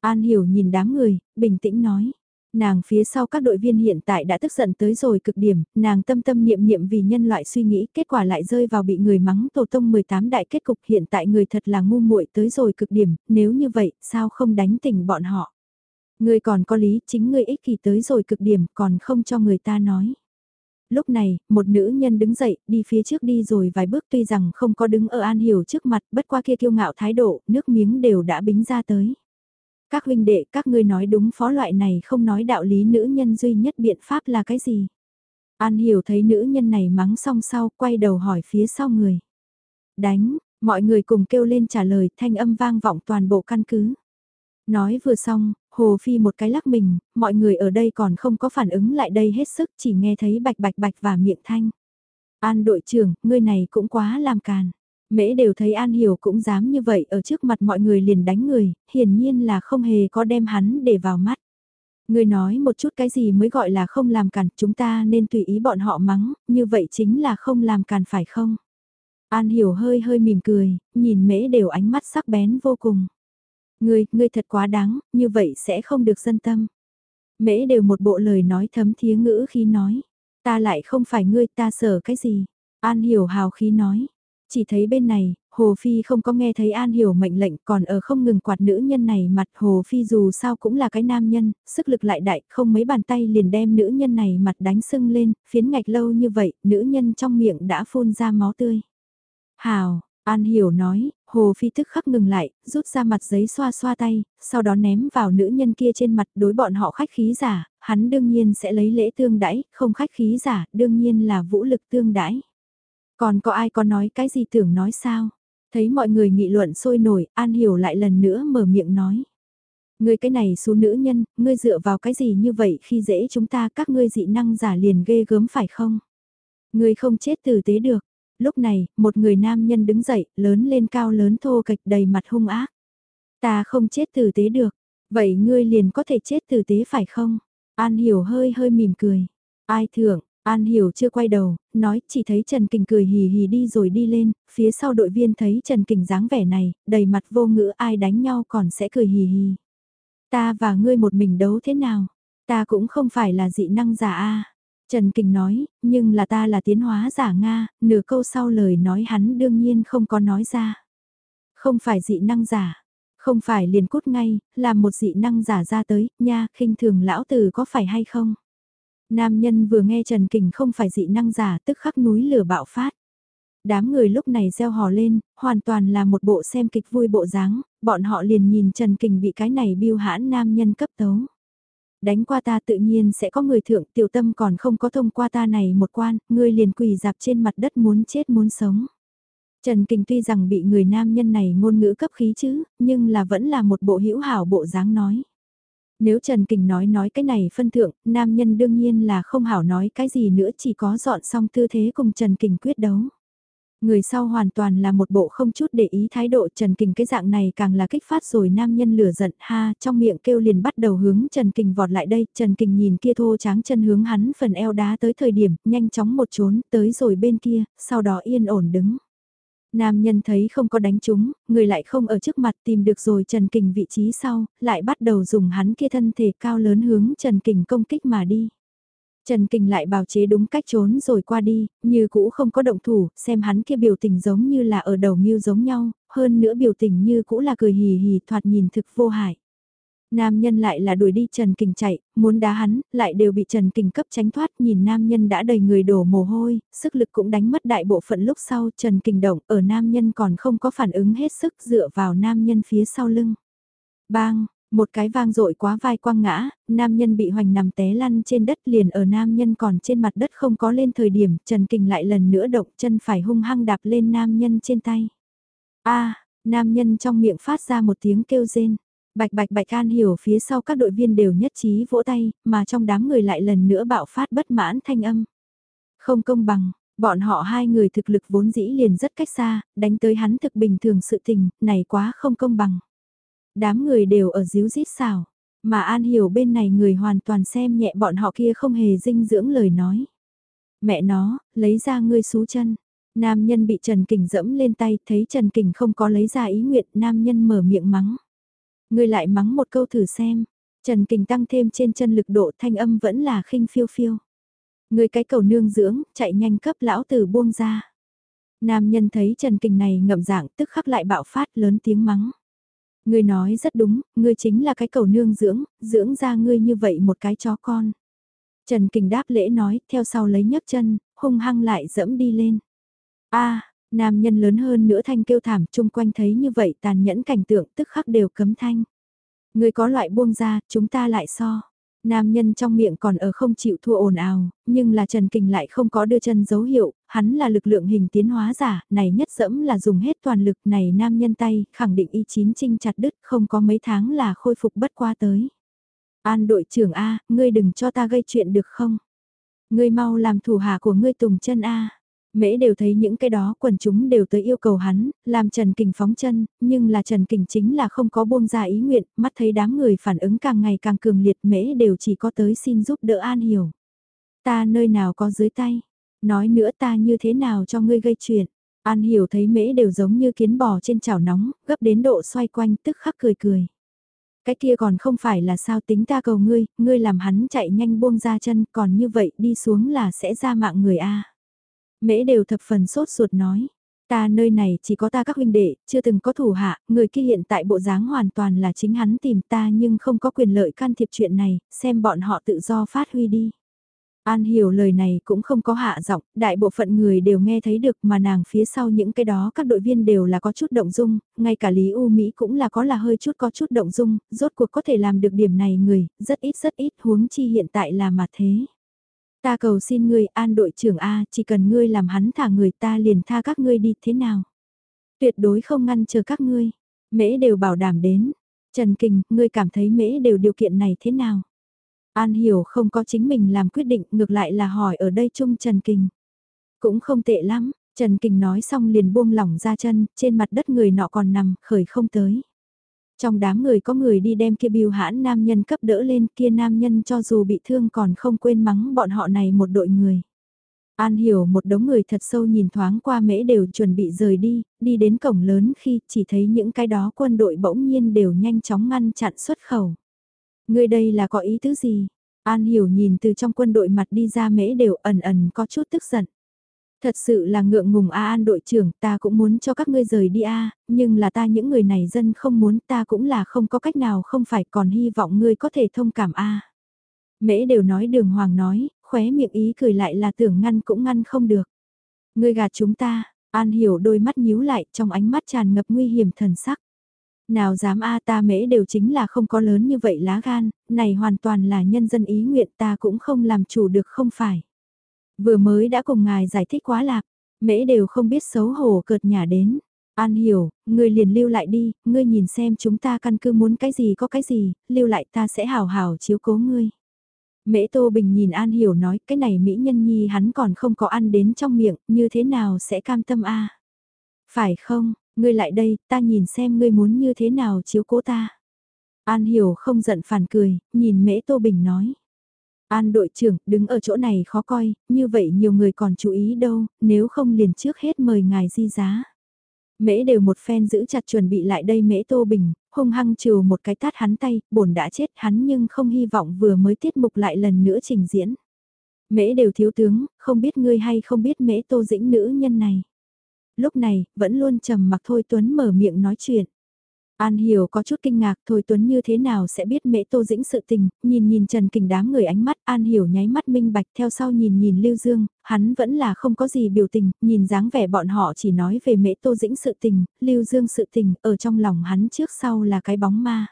S1: An hiểu nhìn đám người, bình tĩnh nói. Nàng phía sau các đội viên hiện tại đã tức giận tới rồi cực điểm, nàng tâm tâm niệm niệm vì nhân loại suy nghĩ, kết quả lại rơi vào bị người mắng tổ tông 18 đại kết cục hiện tại người thật là ngu muội tới rồi cực điểm, nếu như vậy, sao không đánh tỉnh bọn họ. Người còn có lý, chính người ích kỷ tới rồi cực điểm, còn không cho người ta nói. Lúc này, một nữ nhân đứng dậy, đi phía trước đi rồi vài bước tuy rằng không có đứng ở An Hiểu trước mặt, bất qua kia kiêu ngạo thái độ, nước miếng đều đã bính ra tới. Các huynh đệ, các ngươi nói đúng phó loại này không nói đạo lý nữ nhân duy nhất biện pháp là cái gì? An hiểu thấy nữ nhân này mắng xong sau, quay đầu hỏi phía sau người. Đánh, mọi người cùng kêu lên trả lời, thanh âm vang vọng toàn bộ căn cứ. Nói vừa xong, Hồ Phi một cái lắc mình, mọi người ở đây còn không có phản ứng lại đây hết sức, chỉ nghe thấy bạch bạch bạch và miệng thanh. An đội trưởng, ngươi này cũng quá làm càn. Mễ đều thấy An Hiểu cũng dám như vậy ở trước mặt mọi người liền đánh người, hiển nhiên là không hề có đem hắn để vào mắt. Người nói một chút cái gì mới gọi là không làm cản, chúng ta nên tùy ý bọn họ mắng, như vậy chính là không làm cản phải không? An Hiểu hơi hơi mỉm cười, nhìn mễ đều ánh mắt sắc bén vô cùng. Ngươi, ngươi thật quá đáng, như vậy sẽ không được dân tâm. Mễ đều một bộ lời nói thấm thía ngữ khi nói, ta lại không phải ngươi ta sợ cái gì. An Hiểu hào khí nói, chỉ thấy bên này, Hồ Phi không có nghe thấy An Hiểu mệnh lệnh còn ở không ngừng quạt nữ nhân này mặt Hồ Phi dù sao cũng là cái nam nhân, sức lực lại đại, không mấy bàn tay liền đem nữ nhân này mặt đánh sưng lên, phiến ngạch lâu như vậy, nữ nhân trong miệng đã phun ra máu tươi. Hào, An Hiểu nói, Hồ Phi tức khắc ngừng lại, rút ra mặt giấy xoa xoa tay, sau đó ném vào nữ nhân kia trên mặt đối bọn họ khách khí giả, hắn đương nhiên sẽ lấy lễ tương đãi, không khách khí giả, đương nhiên là vũ lực tương đãi. Còn có ai có nói cái gì tưởng nói sao? Thấy mọi người nghị luận sôi nổi, An Hiểu lại lần nữa mở miệng nói. Ngươi cái này xú nữ nhân, ngươi dựa vào cái gì như vậy khi dễ chúng ta các ngươi dị năng giả liền ghê gớm phải không? Ngươi không chết tử tế được. Lúc này, một người nam nhân đứng dậy, lớn lên cao lớn thô kịch đầy mặt hung ác. Ta không chết tử tế được. Vậy ngươi liền có thể chết tử tế phải không? An Hiểu hơi hơi mỉm cười. Ai thưởng, An Hiểu chưa quay đầu, nói chỉ thấy Trần Kình cười hì hì đi rồi đi lên, phía sau đội viên thấy Trần Kình dáng vẻ này, đầy mặt vô ngữ ai đánh nhau còn sẽ cười hì hì. Ta và ngươi một mình đấu thế nào? Ta cũng không phải là dị năng giả a. Trần Kình nói, nhưng là ta là tiến hóa giả Nga, nửa câu sau lời nói hắn đương nhiên không có nói ra. Không phải dị năng giả, không phải liền cút ngay, làm một dị năng giả ra tới, nha, khinh thường lão tử có phải hay không? Nam nhân vừa nghe Trần Kình không phải dị năng giả tức khắc núi lửa bạo phát. Đám người lúc này gieo hò lên, hoàn toàn là một bộ xem kịch vui bộ dáng, bọn họ liền nhìn Trần Kình bị cái này biêu hãn nam nhân cấp tấu. Đánh qua ta tự nhiên sẽ có người thượng tiểu tâm còn không có thông qua ta này một quan, ngươi liền quỳ dạp trên mặt đất muốn chết muốn sống. Trần Kình tuy rằng bị người nam nhân này ngôn ngữ cấp khí chứ, nhưng là vẫn là một bộ hữu hảo bộ dáng nói. Nếu Trần Kình nói nói cái này phân thượng, nam nhân đương nhiên là không hảo nói cái gì nữa chỉ có dọn xong tư thế cùng Trần Kình quyết đấu. Người sau hoàn toàn là một bộ không chút để ý thái độ Trần Kình cái dạng này càng là kích phát rồi nam nhân lửa giận ha trong miệng kêu liền bắt đầu hướng Trần Kình vọt lại đây Trần Kình nhìn kia thô tráng chân hướng hắn phần eo đá tới thời điểm nhanh chóng một trốn tới rồi bên kia sau đó yên ổn đứng. Nam nhân thấy không có đánh chúng, người lại không ở trước mặt tìm được rồi Trần Kình vị trí sau, lại bắt đầu dùng hắn kia thân thể cao lớn hướng Trần Kình công kích mà đi. Trần Kình lại bào chế đúng cách trốn rồi qua đi, như cũ không có động thủ, xem hắn kia biểu tình giống như là ở đầu mưu giống nhau, hơn nữa biểu tình như cũ là cười hì hì thoạt nhìn thực vô hại. Nam nhân lại là đuổi đi Trần Kình chạy, muốn đá hắn, lại đều bị Trần Kình cấp tránh thoát, nhìn nam nhân đã đầy người đổ mồ hôi, sức lực cũng đánh mất đại bộ phận lúc sau Trần Kình động ở nam nhân còn không có phản ứng hết sức dựa vào nam nhân phía sau lưng. Bang, một cái vang dội quá vai quăng ngã, nam nhân bị hoành nằm té lăn trên đất liền ở nam nhân còn trên mặt đất không có lên thời điểm, Trần Kình lại lần nữa động chân phải hung hăng đạp lên nam nhân trên tay. a nam nhân trong miệng phát ra một tiếng kêu rên. Bạch bạch bạch an hiểu phía sau các đội viên đều nhất trí vỗ tay, mà trong đám người lại lần nữa bạo phát bất mãn thanh âm. Không công bằng, bọn họ hai người thực lực vốn dĩ liền rất cách xa, đánh tới hắn thực bình thường sự tình, này quá không công bằng. Đám người đều ở díu rít xào, mà An Hiểu bên này người hoàn toàn xem nhẹ bọn họ kia không hề dinh dưỡng lời nói. Mẹ nó, lấy ra ngươi xú chân. Nam nhân bị Trần Kình dẫm lên tay, thấy Trần Kình không có lấy ra ý nguyện, nam nhân mở miệng mắng. Ngươi lại mắng một câu thử xem. Trần Kình tăng thêm trên chân lực độ thanh âm vẫn là khinh phiêu phiêu. Ngươi cái cầu nương dưỡng, chạy nhanh cấp lão tử buông ra. Nam nhân thấy Trần Kình này ngậm dạng tức khắc lại bạo phát lớn tiếng mắng. Ngươi nói rất đúng, ngươi chính là cái cầu nương dưỡng, dưỡng ra ngươi như vậy một cái chó con. Trần Kình đáp lễ nói, theo sau lấy nhấc chân, hung hăng lại dẫm đi lên. a nam nhân lớn hơn nữa thanh kêu thảm chung quanh thấy như vậy tàn nhẫn cảnh tượng tức khắc đều cấm thanh. người có loại buông ra, chúng ta lại so. Nam nhân trong miệng còn ở không chịu thua ồn ào, nhưng là Trần Kình lại không có đưa chân dấu hiệu, hắn là lực lượng hình tiến hóa giả, này nhất dẫm là dùng hết toàn lực này nam nhân tay, khẳng định y chín trinh chặt đứt, không có mấy tháng là khôi phục bất qua tới. An đội trưởng A, ngươi đừng cho ta gây chuyện được không? Ngươi mau làm thủ hạ của ngươi tùng chân A. Mễ đều thấy những cái đó quần chúng đều tới yêu cầu hắn, làm Trần Kình phóng chân, nhưng là Trần Kình chính là không có buông ra ý nguyện, mắt thấy đám người phản ứng càng ngày càng cường liệt mễ đều chỉ có tới xin giúp đỡ An Hiểu. Ta nơi nào có dưới tay, nói nữa ta như thế nào cho ngươi gây chuyện. An Hiểu thấy mễ đều giống như kiến bò trên chảo nóng, gấp đến độ xoay quanh tức khắc cười cười. Cái kia còn không phải là sao tính ta cầu ngươi, ngươi làm hắn chạy nhanh buông ra chân còn như vậy đi xuống là sẽ ra mạng người A. Mễ đều thập phần sốt ruột nói. Ta nơi này chỉ có ta các huynh đệ, chưa từng có thủ hạ, người kia hiện tại bộ dáng hoàn toàn là chính hắn tìm ta nhưng không có quyền lợi can thiệp chuyện này, xem bọn họ tự do phát huy đi. An hiểu lời này cũng không có hạ giọng, đại bộ phận người đều nghe thấy được mà nàng phía sau những cái đó các đội viên đều là có chút động dung, ngay cả Lý U Mỹ cũng là có là hơi chút có chút động dung, rốt cuộc có thể làm được điểm này người, rất ít rất ít huống chi hiện tại là mà thế. Ta cầu xin ngươi an đội trưởng A, chỉ cần ngươi làm hắn thả người ta liền tha các ngươi đi thế nào. Tuyệt đối không ngăn chờ các ngươi. Mễ đều bảo đảm đến. Trần Kình, ngươi cảm thấy mễ đều điều kiện này thế nào? An hiểu không có chính mình làm quyết định ngược lại là hỏi ở đây chung Trần Kình. Cũng không tệ lắm, Trần Kình nói xong liền buông lỏng ra chân, trên mặt đất người nọ còn nằm, khởi không tới. Trong đám người có người đi đem kia biêu hãn nam nhân cấp đỡ lên kia nam nhân cho dù bị thương còn không quên mắng bọn họ này một đội người. An hiểu một đống người thật sâu nhìn thoáng qua mễ đều chuẩn bị rời đi, đi đến cổng lớn khi chỉ thấy những cái đó quân đội bỗng nhiên đều nhanh chóng ngăn chặn xuất khẩu. Người đây là có ý tứ gì? An hiểu nhìn từ trong quân đội mặt đi ra mễ đều ẩn ẩn có chút tức giận. Thật sự là ngượng ngùng A An đội trưởng, ta cũng muốn cho các ngươi rời đi A, nhưng là ta những người này dân không muốn ta cũng là không có cách nào không phải còn hy vọng ngươi có thể thông cảm A. Mễ đều nói đường hoàng nói, khóe miệng ý cười lại là tưởng ngăn cũng ngăn không được. Ngươi gạt chúng ta, An hiểu đôi mắt nhíu lại trong ánh mắt tràn ngập nguy hiểm thần sắc. Nào dám a ta mễ đều chính là không có lớn như vậy lá gan, này hoàn toàn là nhân dân ý nguyện ta cũng không làm chủ được không phải. Vừa mới đã cùng ngài giải thích quá lạc, mễ đều không biết xấu hổ cợt nhà đến. An hiểu, ngươi liền lưu lại đi, ngươi nhìn xem chúng ta căn cứ muốn cái gì có cái gì, lưu lại ta sẽ hào hào chiếu cố ngươi. Mễ Tô Bình nhìn An Hiểu nói, cái này Mỹ Nhân Nhi hắn còn không có ăn đến trong miệng, như thế nào sẽ cam tâm a Phải không, ngươi lại đây, ta nhìn xem ngươi muốn như thế nào chiếu cố ta. An Hiểu không giận phản cười, nhìn Mễ Tô Bình nói. An đội trưởng, đứng ở chỗ này khó coi, như vậy nhiều người còn chú ý đâu, nếu không liền trước hết mời ngài di giá. Mễ đều một phen giữ chặt chuẩn bị lại đây mễ tô bình, hung hăng trừ một cái tát hắn tay, bổn đã chết hắn nhưng không hy vọng vừa mới tiết mục lại lần nữa trình diễn. Mễ đều thiếu tướng, không biết ngươi hay không biết mễ tô dĩnh nữ nhân này. Lúc này, vẫn luôn trầm mặc thôi Tuấn mở miệng nói chuyện. An Hiểu có chút kinh ngạc Thôi Tuấn như thế nào sẽ biết mễ Tô Dĩnh sự tình, nhìn nhìn Trần Kình đám người ánh mắt An Hiểu nháy mắt minh bạch theo sau nhìn nhìn Lưu Dương, hắn vẫn là không có gì biểu tình, nhìn dáng vẻ bọn họ chỉ nói về mễ Tô Dĩnh sự tình, Lưu Dương sự tình, ở trong lòng hắn trước sau là cái bóng ma.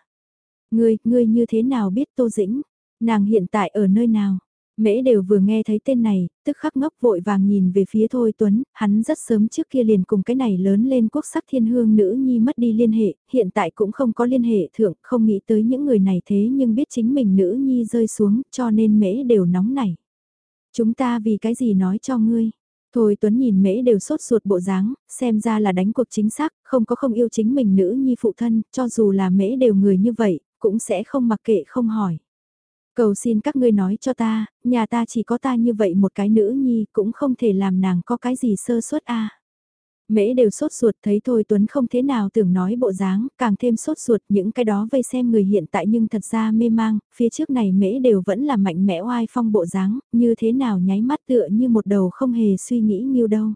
S1: Ngươi, ngươi như thế nào biết Tô Dĩnh? Nàng hiện tại ở nơi nào? Mễ đều vừa nghe thấy tên này, tức khắc ngốc vội vàng nhìn về phía Thôi Tuấn, hắn rất sớm trước kia liền cùng cái này lớn lên quốc sắc thiên hương nữ nhi mất đi liên hệ, hiện tại cũng không có liên hệ thượng, không nghĩ tới những người này thế nhưng biết chính mình nữ nhi rơi xuống, cho nên mễ đều nóng nảy. Chúng ta vì cái gì nói cho ngươi? Thôi Tuấn nhìn mễ đều sốt ruột bộ dáng, xem ra là đánh cuộc chính xác, không có không yêu chính mình nữ nhi phụ thân, cho dù là mễ đều người như vậy, cũng sẽ không mặc kệ không hỏi. Cầu xin các ngươi nói cho ta, nhà ta chỉ có ta như vậy một cái nữ nhi cũng không thể làm nàng có cái gì sơ suất a. Mễ đều sốt ruột thấy thôi Tuấn không thế nào tưởng nói bộ dáng, càng thêm sốt ruột những cái đó vây xem người hiện tại nhưng thật ra mê mang, phía trước này mễ đều vẫn là mạnh mẽ oai phong bộ dáng, như thế nào nháy mắt tựa như một đầu không hề suy nghĩ nhiêu đâu.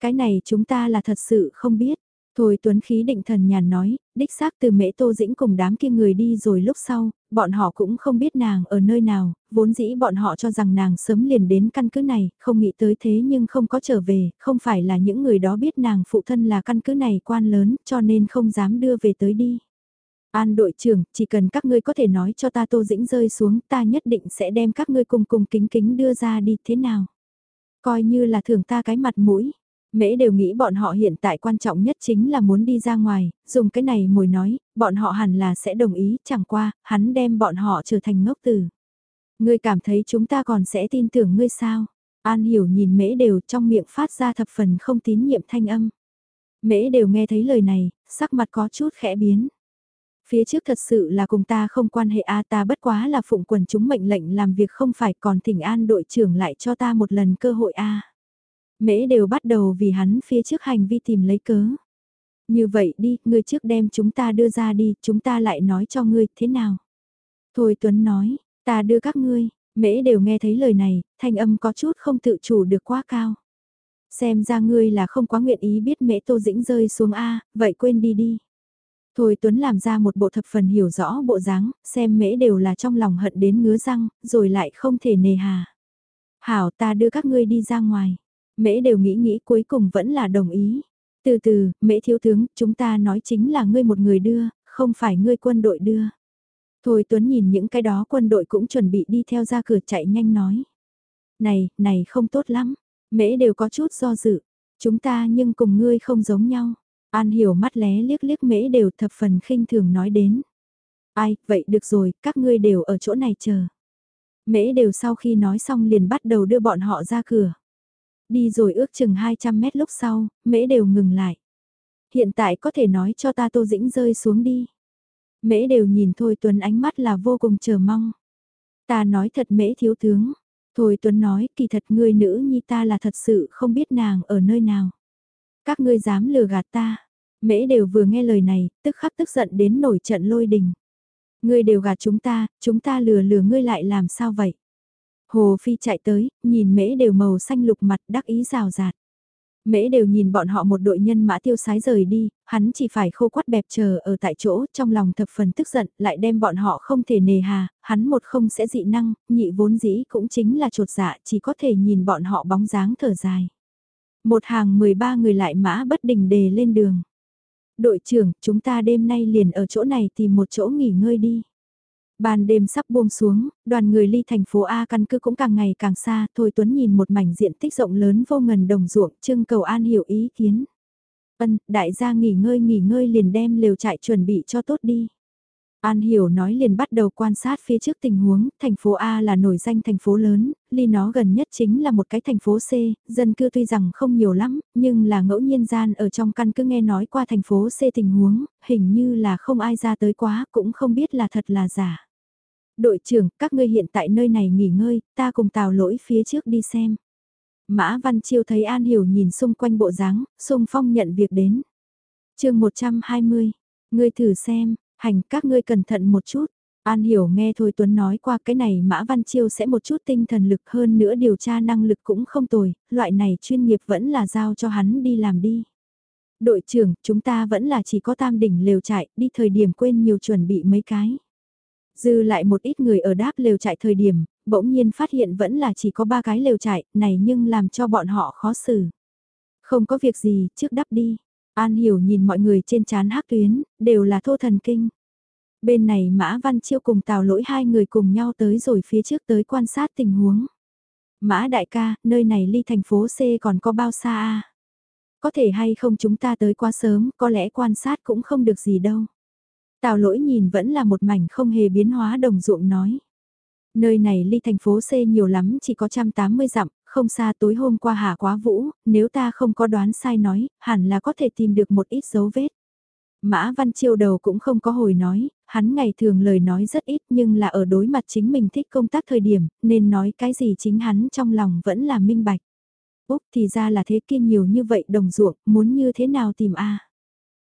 S1: Cái này chúng ta là thật sự không biết. Thôi Tuấn khí định thần nhàn nói, đích xác từ mễ tô dĩnh cùng đám kia người đi rồi lúc sau, bọn họ cũng không biết nàng ở nơi nào, vốn dĩ bọn họ cho rằng nàng sớm liền đến căn cứ này, không nghĩ tới thế nhưng không có trở về, không phải là những người đó biết nàng phụ thân là căn cứ này quan lớn, cho nên không dám đưa về tới đi. An đội trưởng, chỉ cần các ngươi có thể nói cho ta tô dĩnh rơi xuống, ta nhất định sẽ đem các ngươi cùng cùng kính kính đưa ra đi thế nào. Coi như là thưởng ta cái mặt mũi. Mễ đều nghĩ bọn họ hiện tại quan trọng nhất chính là muốn đi ra ngoài, dùng cái này mồi nói, bọn họ hẳn là sẽ đồng ý, chẳng qua, hắn đem bọn họ trở thành ngốc tử. Ngươi cảm thấy chúng ta còn sẽ tin tưởng ngươi sao? An hiểu nhìn mễ đều trong miệng phát ra thập phần không tín nhiệm thanh âm. Mễ đều nghe thấy lời này, sắc mặt có chút khẽ biến. Phía trước thật sự là cùng ta không quan hệ a ta bất quá là phụng quần chúng mệnh lệnh làm việc không phải còn thỉnh an đội trưởng lại cho ta một lần cơ hội a Mễ đều bắt đầu vì hắn phía trước hành vi tìm lấy cớ. Như vậy đi, ngươi trước đem chúng ta đưa ra đi, chúng ta lại nói cho ngươi, thế nào? Thôi Tuấn nói, ta đưa các ngươi, mễ đều nghe thấy lời này, thanh âm có chút không tự chủ được quá cao. Xem ra ngươi là không quá nguyện ý biết mễ tô dĩnh rơi xuống A, vậy quên đi đi. Thôi Tuấn làm ra một bộ thập phần hiểu rõ bộ dáng, xem mễ đều là trong lòng hận đến ngứa răng, rồi lại không thể nề hà. Hảo ta đưa các ngươi đi ra ngoài. Mễ đều nghĩ nghĩ cuối cùng vẫn là đồng ý. Từ từ, mễ thiếu tướng, chúng ta nói chính là ngươi một người đưa, không phải ngươi quân đội đưa. Thôi Tuấn nhìn những cái đó quân đội cũng chuẩn bị đi theo ra cửa chạy nhanh nói. Này, này không tốt lắm. Mễ đều có chút do dự. Chúng ta nhưng cùng ngươi không giống nhau. An hiểu mắt lé liếc liếc mễ đều thập phần khinh thường nói đến. Ai, vậy được rồi, các ngươi đều ở chỗ này chờ. Mễ đều sau khi nói xong liền bắt đầu đưa bọn họ ra cửa. Đi rồi ước chừng 200 mét lúc sau, mễ đều ngừng lại. Hiện tại có thể nói cho ta Tô Dĩnh rơi xuống đi. Mễ đều nhìn Thôi Tuấn ánh mắt là vô cùng chờ mong. Ta nói thật mễ thiếu tướng. Thôi Tuấn nói kỳ thật người nữ nhi ta là thật sự không biết nàng ở nơi nào. Các ngươi dám lừa gạt ta. Mễ đều vừa nghe lời này, tức khắc tức giận đến nổi trận lôi đình. Ngươi đều gạt chúng ta, chúng ta lừa lừa ngươi lại làm sao vậy? Hồ Phi chạy tới, nhìn mễ đều màu xanh lục mặt đắc ý rào rạt. Mễ đều nhìn bọn họ một đội nhân mã tiêu sái rời đi, hắn chỉ phải khô quắt bẹp chờ ở tại chỗ, trong lòng thập phần tức giận, lại đem bọn họ không thể nề hà, hắn một không sẽ dị năng, nhị vốn dĩ cũng chính là trột dạ, chỉ có thể nhìn bọn họ bóng dáng thở dài. Một hàng 13 người lại mã bất đình đề lên đường. Đội trưởng, chúng ta đêm nay liền ở chỗ này tìm một chỗ nghỉ ngơi đi. Ban đêm sắp buông xuống, đoàn người ly thành phố A căn cứ cũng càng ngày càng xa, Thôi Tuấn nhìn một mảnh diện tích rộng lớn vô ngần đồng ruộng, trưng cầu an hiểu ý kiến. Ân, đại gia nghỉ ngơi nghỉ ngơi liền đem lều trại chuẩn bị cho tốt đi. An Hiểu nói liền bắt đầu quan sát phía trước tình huống, thành phố A là nổi danh thành phố lớn, ly nó gần nhất chính là một cái thành phố C, dân cư tuy rằng không nhiều lắm, nhưng là ngẫu nhiên gian ở trong căn cứ nghe nói qua thành phố C tình huống, hình như là không ai ra tới quá, cũng không biết là thật là giả đội trưởng, các ngươi hiện tại nơi này nghỉ ngơi, ta cùng tào lỗi phía trước đi xem. Mã Văn Chiêu thấy An Hiểu nhìn xung quanh bộ dáng, xung phong nhận việc đến. chương 120, ngươi thử xem, hành các ngươi cẩn thận một chút. An Hiểu nghe Thôi Tuấn nói qua cái này Mã Văn Chiêu sẽ một chút tinh thần lực hơn nữa điều tra năng lực cũng không tồi, loại này chuyên nghiệp vẫn là giao cho hắn đi làm đi. Đội trưởng, chúng ta vẫn là chỉ có tam đỉnh lều trại, đi thời điểm quên nhiều chuẩn bị mấy cái. Dư lại một ít người ở đáp lều trại thời điểm, bỗng nhiên phát hiện vẫn là chỉ có ba cái lều trại, này nhưng làm cho bọn họ khó xử. Không có việc gì, trước đắp đi. An hiểu nhìn mọi người trên chán hắc tuyến, đều là thô thần kinh. Bên này Mã Văn Chiêu cùng Tào Lỗi hai người cùng nhau tới rồi phía trước tới quan sát tình huống. Mã đại ca, nơi này ly thành phố C còn có bao xa a? Có thể hay không chúng ta tới quá sớm, có lẽ quan sát cũng không được gì đâu. Tào lỗi nhìn vẫn là một mảnh không hề biến hóa đồng ruộng nói. Nơi này ly thành phố C nhiều lắm chỉ có 180 dặm, không xa tối hôm qua hạ quá vũ, nếu ta không có đoán sai nói, hẳn là có thể tìm được một ít dấu vết. Mã Văn Chiêu đầu cũng không có hồi nói, hắn ngày thường lời nói rất ít nhưng là ở đối mặt chính mình thích công tác thời điểm, nên nói cái gì chính hắn trong lòng vẫn là minh bạch. Úc thì ra là thế kia nhiều như vậy đồng ruộng, muốn như thế nào tìm a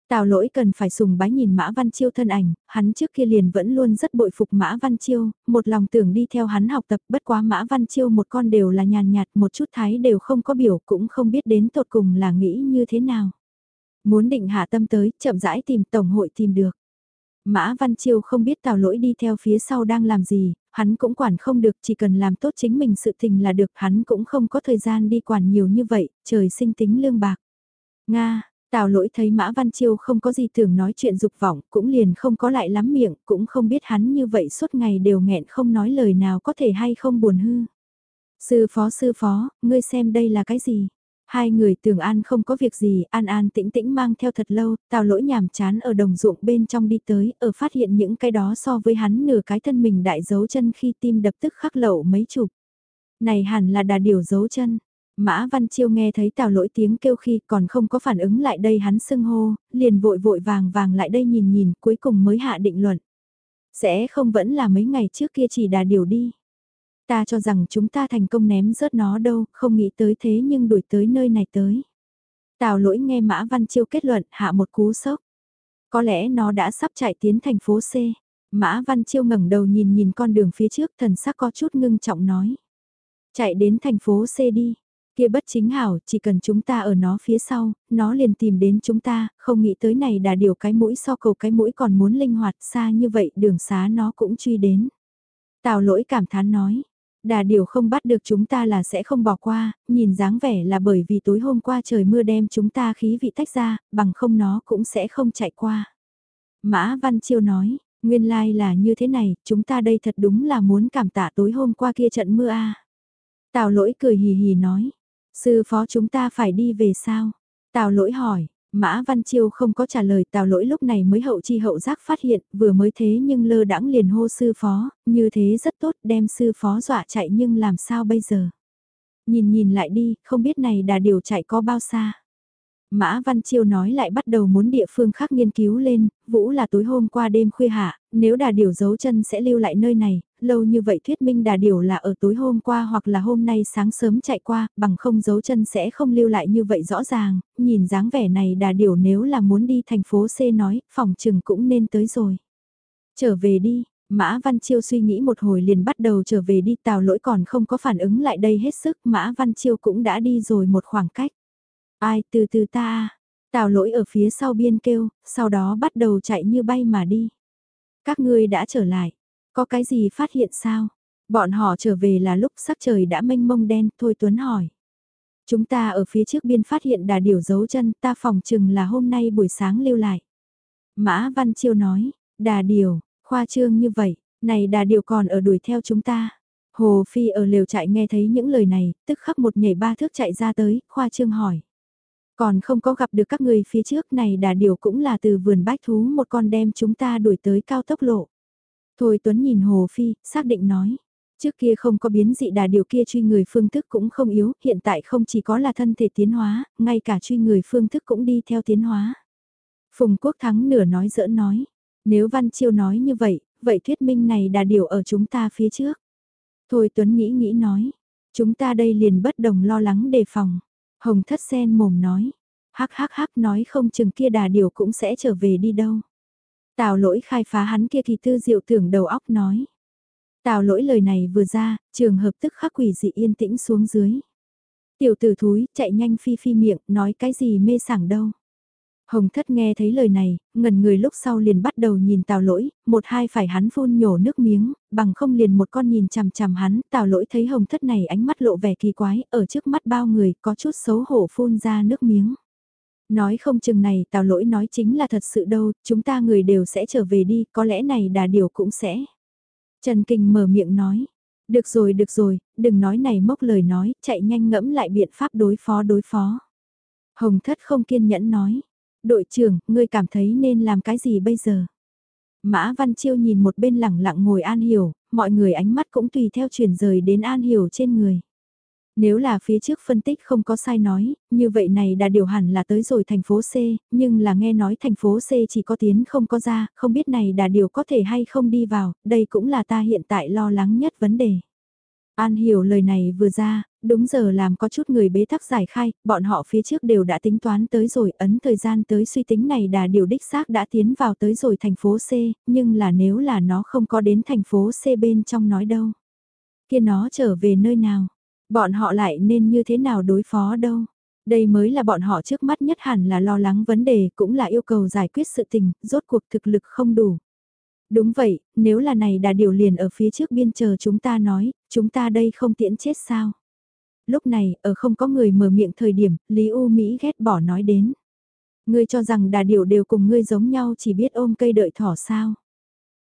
S1: Tào lỗi cần phải sùng bái nhìn Mã Văn Chiêu thân ảnh, hắn trước kia liền vẫn luôn rất bội phục Mã Văn Chiêu, một lòng tưởng đi theo hắn học tập bất quá Mã Văn Chiêu một con đều là nhàn nhạt một chút thái đều không có biểu cũng không biết đến tột cùng là nghĩ như thế nào. Muốn định hạ tâm tới, chậm rãi tìm tổng hội tìm được. Mã Văn Chiêu không biết Tào lỗi đi theo phía sau đang làm gì, hắn cũng quản không được chỉ cần làm tốt chính mình sự tình là được hắn cũng không có thời gian đi quản nhiều như vậy, trời sinh tính lương bạc. Nga, Tào lỗi thấy Mã Văn Chiêu không có gì tưởng nói chuyện dục vọng, cũng liền không có lại lắm miệng, cũng không biết hắn như vậy suốt ngày đều nghẹn không nói lời nào có thể hay không buồn hư. Sư phó sư phó, ngươi xem đây là cái gì? Hai người tưởng An không có việc gì, An An tĩnh tĩnh mang theo thật lâu, tào lỗi nhàm chán ở đồng ruộng bên trong đi tới, ở phát hiện những cái đó so với hắn nửa cái thân mình đại dấu chân khi tim đập tức khắc lậu mấy chục. Này hẳn là đà điều dấu chân. Mã Văn Chiêu nghe thấy tào lỗi tiếng kêu khi còn không có phản ứng lại đây hắn sưng hô, liền vội vội vàng vàng lại đây nhìn nhìn cuối cùng mới hạ định luận. Sẽ không vẫn là mấy ngày trước kia chỉ đà điều đi. Ta cho rằng chúng ta thành công ném rớt nó đâu, không nghĩ tới thế nhưng đuổi tới nơi này tới. Tào lỗi nghe Mã Văn Chiêu kết luận hạ một cú sốc. Có lẽ nó đã sắp chạy tiến thành phố C. Mã Văn Chiêu ngẩng đầu nhìn nhìn con đường phía trước thần sắc có chút ngưng trọng nói. Chạy đến thành phố C đi. Kia bất chính hảo, chỉ cần chúng ta ở nó phía sau, nó liền tìm đến chúng ta, không nghĩ tới này đã điều cái mũi so cầu cái mũi còn muốn linh hoạt xa như vậy đường xá nó cũng truy đến. Tào lỗi cảm thán nói, Đà điều không bắt được chúng ta là sẽ không bỏ qua, nhìn dáng vẻ là bởi vì tối hôm qua trời mưa đem chúng ta khí vị tách ra, bằng không nó cũng sẽ không chạy qua. Mã Văn Chiêu nói, nguyên lai like là như thế này, chúng ta đây thật đúng là muốn cảm tạ tối hôm qua kia trận mưa a. Tào lỗi cười hì hì nói, sư phó chúng ta phải đi về sao? Tào lỗi hỏi, Mã Văn Chiêu không có trả lời tào lỗi lúc này mới hậu chi hậu giác phát hiện, vừa mới thế nhưng lơ đãng liền hô sư phó, như thế rất tốt đem sư phó dọa chạy nhưng làm sao bây giờ. Nhìn nhìn lại đi, không biết này đà điều chạy có bao xa. Mã Văn Chiêu nói lại bắt đầu muốn địa phương khác nghiên cứu lên, Vũ là tối hôm qua đêm khuya hạ, nếu đà điều giấu chân sẽ lưu lại nơi này, lâu như vậy thuyết minh đà điểu là ở tối hôm qua hoặc là hôm nay sáng sớm chạy qua, bằng không giấu chân sẽ không lưu lại như vậy rõ ràng, nhìn dáng vẻ này đà điểu nếu là muốn đi thành phố C nói, phòng trừng cũng nên tới rồi. Trở về đi, Mã Văn Chiêu suy nghĩ một hồi liền bắt đầu trở về đi tào lỗi còn không có phản ứng lại đây hết sức, Mã Văn Chiêu cũng đã đi rồi một khoảng cách. Ai từ từ ta Tào lỗi ở phía sau biên kêu, sau đó bắt đầu chạy như bay mà đi. Các ngươi đã trở lại. Có cái gì phát hiện sao? Bọn họ trở về là lúc sắc trời đã mênh mông đen, Thôi Tuấn hỏi. Chúng ta ở phía trước biên phát hiện đà Điểu dấu chân, ta phòng chừng là hôm nay buổi sáng lưu lại. Mã Văn Chiêu nói, đà Điểu khoa trương như vậy, này đà Điểu còn ở đuổi theo chúng ta. Hồ Phi ở lều trại nghe thấy những lời này, tức khắc một nhảy ba thước chạy ra tới, khoa trương hỏi. Còn không có gặp được các người phía trước này đà Điểu cũng là từ vườn bách thú một con đem chúng ta đuổi tới cao tốc lộ. Thôi Tuấn nhìn Hồ Phi, xác định nói. Trước kia không có biến dị đà điều kia truy người phương thức cũng không yếu, hiện tại không chỉ có là thân thể tiến hóa, ngay cả truy người phương thức cũng đi theo tiến hóa. Phùng Quốc Thắng nửa nói dỡ nói, nếu Văn Chiêu nói như vậy, vậy thuyết minh này đà điều ở chúng ta phía trước. Thôi Tuấn nghĩ nghĩ nói, chúng ta đây liền bất đồng lo lắng đề phòng. Hồng thất sen mồm nói, hắc hắc hắc nói không chừng kia đà điều cũng sẽ trở về đi đâu. Tào lỗi khai phá hắn kia thì tư diệu tưởng đầu óc nói. Tào lỗi lời này vừa ra, trường hợp tức khắc quỷ dị yên tĩnh xuống dưới. Tiểu tử thúi chạy nhanh phi phi miệng nói cái gì mê sảng đâu. Hồng thất nghe thấy lời này, ngần người lúc sau liền bắt đầu nhìn tào lỗi, một hai phải hắn phun nhổ nước miếng, bằng không liền một con nhìn chằm chằm hắn, tào lỗi thấy hồng thất này ánh mắt lộ vẻ kỳ quái, ở trước mắt bao người có chút xấu hổ phun ra nước miếng. Nói không chừng này tào lỗi nói chính là thật sự đâu, chúng ta người đều sẽ trở về đi, có lẽ này đà điều cũng sẽ. Trần Kinh mở miệng nói, được rồi được rồi, đừng nói này mốc lời nói, chạy nhanh ngẫm lại biện pháp đối phó đối phó. Hồng thất không kiên nhẫn nói, đội trưởng, ngươi cảm thấy nên làm cái gì bây giờ? Mã Văn Chiêu nhìn một bên lẳng lặng ngồi An Hiểu, mọi người ánh mắt cũng tùy theo chuyển rời đến An Hiểu trên người. Nếu là phía trước phân tích không có sai nói, như vậy này đã điều hẳn là tới rồi thành phố C, nhưng là nghe nói thành phố C chỉ có tiến không có ra, không biết này đã điều có thể hay không đi vào, đây cũng là ta hiện tại lo lắng nhất vấn đề. An hiểu lời này vừa ra, đúng giờ làm có chút người bế tắc giải khai, bọn họ phía trước đều đã tính toán tới rồi, ấn thời gian tới suy tính này đà điều đích xác đã tiến vào tới rồi thành phố C, nhưng là nếu là nó không có đến thành phố C bên trong nói đâu. kia nó trở về nơi nào? Bọn họ lại nên như thế nào đối phó đâu? Đây mới là bọn họ trước mắt nhất hẳn là lo lắng vấn đề cũng là yêu cầu giải quyết sự tình, rốt cuộc thực lực không đủ. Đúng vậy, nếu là này đã điều liền ở phía trước biên chờ chúng ta nói, chúng ta đây không tiễn chết sao? Lúc này, ở không có người mở miệng thời điểm, Lý U Mỹ ghét bỏ nói đến. Ngươi cho rằng đà điểu đều cùng ngươi giống nhau chỉ biết ôm cây đợi thỏ sao.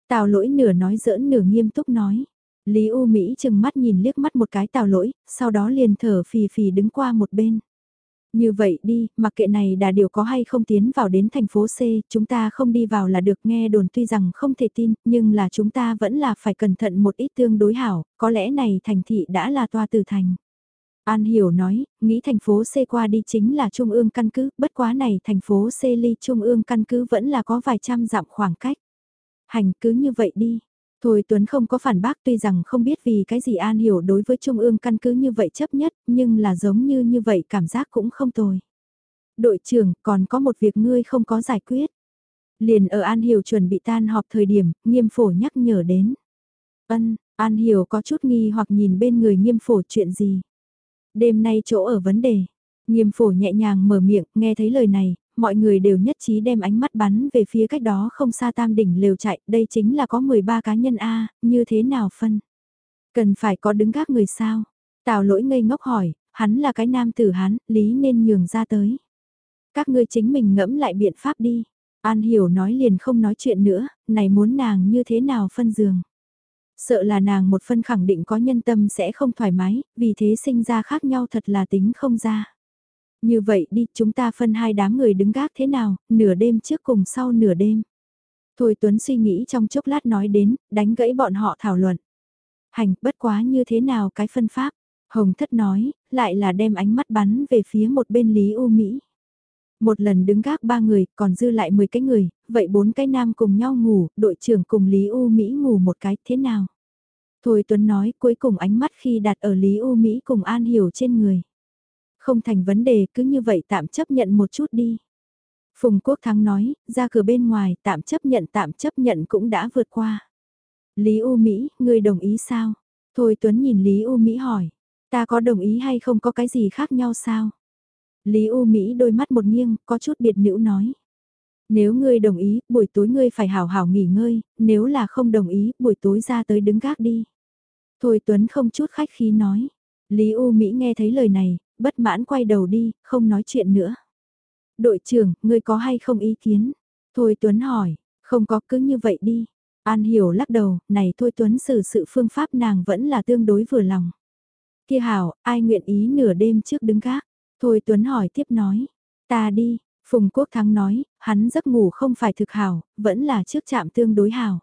S1: Tào lỗi nửa nói giỡn nửa nghiêm túc nói. Lý U Mỹ chừng mắt nhìn liếc mắt một cái tào lỗi, sau đó liền thở phì phì đứng qua một bên. Như vậy đi, mặc kệ này đà điều có hay không tiến vào đến thành phố C, chúng ta không đi vào là được nghe đồn tuy rằng không thể tin, nhưng là chúng ta vẫn là phải cẩn thận một ít tương đối hảo, có lẽ này thành thị đã là toa từ thành. An Hiểu nói, nghĩ thành phố C qua đi chính là trung ương căn cứ, bất quá này thành phố C ly trung ương căn cứ vẫn là có vài trăm dặm khoảng cách. Hành cứ như vậy đi, Thôi Tuấn không có phản bác tuy rằng không biết vì cái gì An Hiểu đối với Trung ương căn cứ như vậy chấp nhất, nhưng là giống như như vậy cảm giác cũng không tồi. Đội trưởng, còn có một việc ngươi không có giải quyết. Liền ở An Hiểu chuẩn bị tan họp thời điểm, nghiêm phổ nhắc nhở đến. Ân, An Hiểu có chút nghi hoặc nhìn bên người nghiêm phổ chuyện gì. Đêm nay chỗ ở vấn đề. Nghiêm phổ nhẹ nhàng mở miệng, nghe thấy lời này, mọi người đều nhất trí đem ánh mắt bắn về phía cách đó không xa tam đỉnh lều chạy, đây chính là có 13 cá nhân A, như thế nào phân? Cần phải có đứng gác người sao? Tào lỗi ngây ngốc hỏi, hắn là cái nam tử hắn, lý nên nhường ra tới. Các ngươi chính mình ngẫm lại biện pháp đi. An hiểu nói liền không nói chuyện nữa, này muốn nàng như thế nào phân giường. Sợ là nàng một phân khẳng định có nhân tâm sẽ không thoải mái, vì thế sinh ra khác nhau thật là tính không ra. Như vậy đi, chúng ta phân hai đám người đứng gác thế nào, nửa đêm trước cùng sau nửa đêm. Thôi Tuấn suy nghĩ trong chốc lát nói đến, đánh gãy bọn họ thảo luận. Hành, bất quá như thế nào cái phân pháp. Hồng thất nói, lại là đem ánh mắt bắn về phía một bên Lý U Mỹ. Một lần đứng gác ba người, còn dư lại 10 cái người, vậy bốn cái nam cùng nhau ngủ, đội trưởng cùng Lý U Mỹ ngủ một cái, thế nào? Thôi Tuấn nói cuối cùng ánh mắt khi đặt ở Lý U Mỹ cùng An Hiểu trên người. Không thành vấn đề cứ như vậy tạm chấp nhận một chút đi. Phùng Quốc Thắng nói, ra cửa bên ngoài tạm chấp nhận tạm chấp nhận cũng đã vượt qua. Lý U Mỹ, ngươi đồng ý sao? Thôi Tuấn nhìn Lý U Mỹ hỏi, ta có đồng ý hay không có cái gì khác nhau sao? Lý U Mỹ đôi mắt một nghiêng, có chút biệt nữ nói. Nếu ngươi đồng ý, buổi tối ngươi phải hào hào nghỉ ngơi, nếu là không đồng ý, buổi tối ra tới đứng gác đi. Thôi Tuấn không chút khách khí nói. Lý U Mỹ nghe thấy lời này, bất mãn quay đầu đi, không nói chuyện nữa. Đội trưởng, ngươi có hay không ý kiến? Thôi Tuấn hỏi, không có cứ như vậy đi. An hiểu lắc đầu, này Thôi Tuấn xử sự phương pháp nàng vẫn là tương đối vừa lòng. Kia hảo, ai nguyện ý nửa đêm trước đứng gác? Thôi Tuấn hỏi tiếp nói, ta đi, Phùng Quốc Thắng nói, hắn giấc ngủ không phải thực hảo, vẫn là trước chạm tương đối hảo.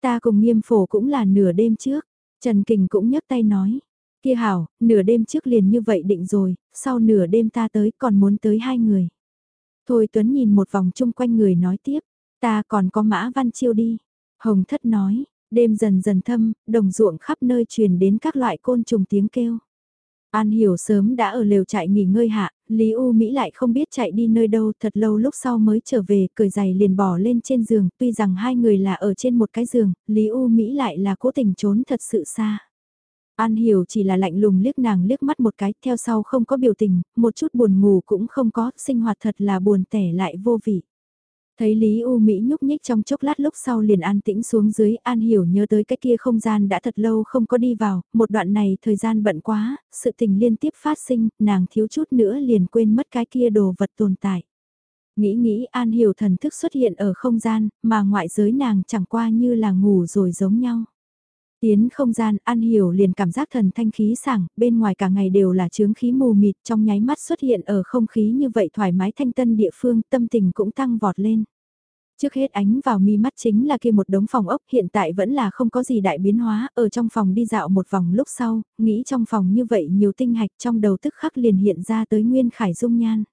S1: Ta cùng nghiêm phổ cũng là nửa đêm trước, Trần Kình cũng nhấc tay nói, Kia hảo, nửa đêm trước liền như vậy định rồi, sau nửa đêm ta tới còn muốn tới hai người. Thôi Tuấn nhìn một vòng chung quanh người nói tiếp, ta còn có mã văn chiêu đi. Hồng thất nói, đêm dần dần thâm, đồng ruộng khắp nơi truyền đến các loại côn trùng tiếng kêu. An hiểu sớm đã ở lều chạy nghỉ ngơi hạ, Lý U Mỹ lại không biết chạy đi nơi đâu thật lâu lúc sau mới trở về, cười giày liền bỏ lên trên giường, tuy rằng hai người là ở trên một cái giường, Lý U Mỹ lại là cố tình trốn thật sự xa. An Hiểu chỉ là lạnh lùng liếc nàng liếc mắt một cái, theo sau không có biểu tình, một chút buồn ngủ cũng không có, sinh hoạt thật là buồn tẻ lại vô vị. Thấy Lý U Mỹ nhúc nhích trong chốc lát lúc sau liền an tĩnh xuống dưới, An Hiểu nhớ tới cái kia không gian đã thật lâu không có đi vào, một đoạn này thời gian bận quá, sự tình liên tiếp phát sinh, nàng thiếu chút nữa liền quên mất cái kia đồ vật tồn tại. Nghĩ nghĩ An Hiểu thần thức xuất hiện ở không gian, mà ngoại giới nàng chẳng qua như là ngủ rồi giống nhau. Tiến không gian, An Hiểu liền cảm giác thần thanh khí sảng, bên ngoài cả ngày đều là chướng khí mù mịt trong nháy mắt xuất hiện ở không khí như vậy thoải mái thanh tân địa phương, tâm tình cũng tăng vọt lên. Trước hết ánh vào mi mắt chính là kia một đống phòng ốc hiện tại vẫn là không có gì đại biến hóa, ở trong phòng đi dạo một vòng lúc sau, nghĩ trong phòng như vậy nhiều tinh hạch trong đầu tức khắc liền hiện ra tới nguyên khải dung nhan.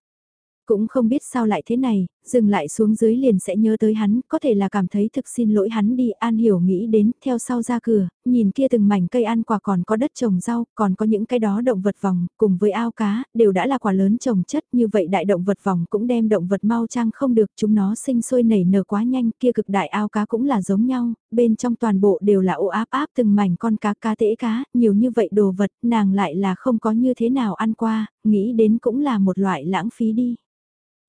S1: Cũng không biết sao lại thế này, dừng lại xuống dưới liền sẽ nhớ tới hắn, có thể là cảm thấy thực xin lỗi hắn đi, An Hiểu nghĩ đến, theo sau ra cửa, nhìn kia từng mảnh cây ăn quả còn có đất trồng rau, còn có những cái đó động vật vòng, cùng với ao cá, đều đã là quả lớn trồng chất, như vậy đại động vật vòng cũng đem động vật mau trang không được, chúng nó sinh sôi nảy nở quá nhanh, kia cực đại ao cá cũng là giống nhau, bên trong toàn bộ đều là ô áp áp từng mảnh con cá cá tễ cá, nhiều như vậy đồ vật, nàng lại là không có như thế nào ăn qua, nghĩ đến cũng là một loại lãng phí đi.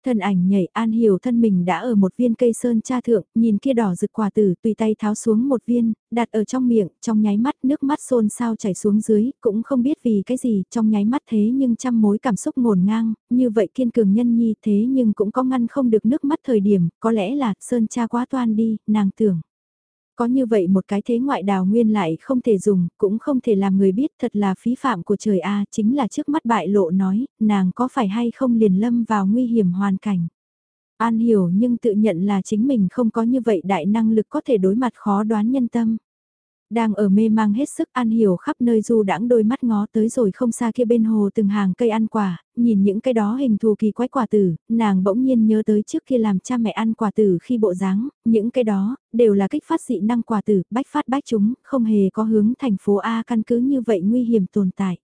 S1: Thân ảnh nhảy an hiểu thân mình đã ở một viên cây sơn cha thượng, nhìn kia đỏ rực quả tử tùy tay tháo xuống một viên, đặt ở trong miệng, trong nháy mắt nước mắt xôn sao chảy xuống dưới, cũng không biết vì cái gì, trong nháy mắt thế nhưng trăm mối cảm xúc ngổn ngang, như vậy kiên cường nhân nhi thế nhưng cũng có ngăn không được nước mắt thời điểm, có lẽ là sơn cha quá toan đi, nàng tưởng. Có như vậy một cái thế ngoại đào nguyên lại không thể dùng, cũng không thể làm người biết thật là phí phạm của trời A chính là trước mắt bại lộ nói, nàng có phải hay không liền lâm vào nguy hiểm hoàn cảnh. An hiểu nhưng tự nhận là chính mình không có như vậy đại năng lực có thể đối mặt khó đoán nhân tâm. Đang ở mê mang hết sức an hiểu khắp nơi du đãng đôi mắt ngó tới rồi không xa kia bên hồ từng hàng cây ăn quả, nhìn những cái đó hình thù kỳ quái quả tử, nàng bỗng nhiên nhớ tới trước kia làm cha mẹ ăn quả tử khi bộ dáng, những cái đó, đều là kích phát dị năng quả tử, bách phát bách chúng, không hề có hướng thành phố A căn cứ như vậy nguy hiểm tồn tại.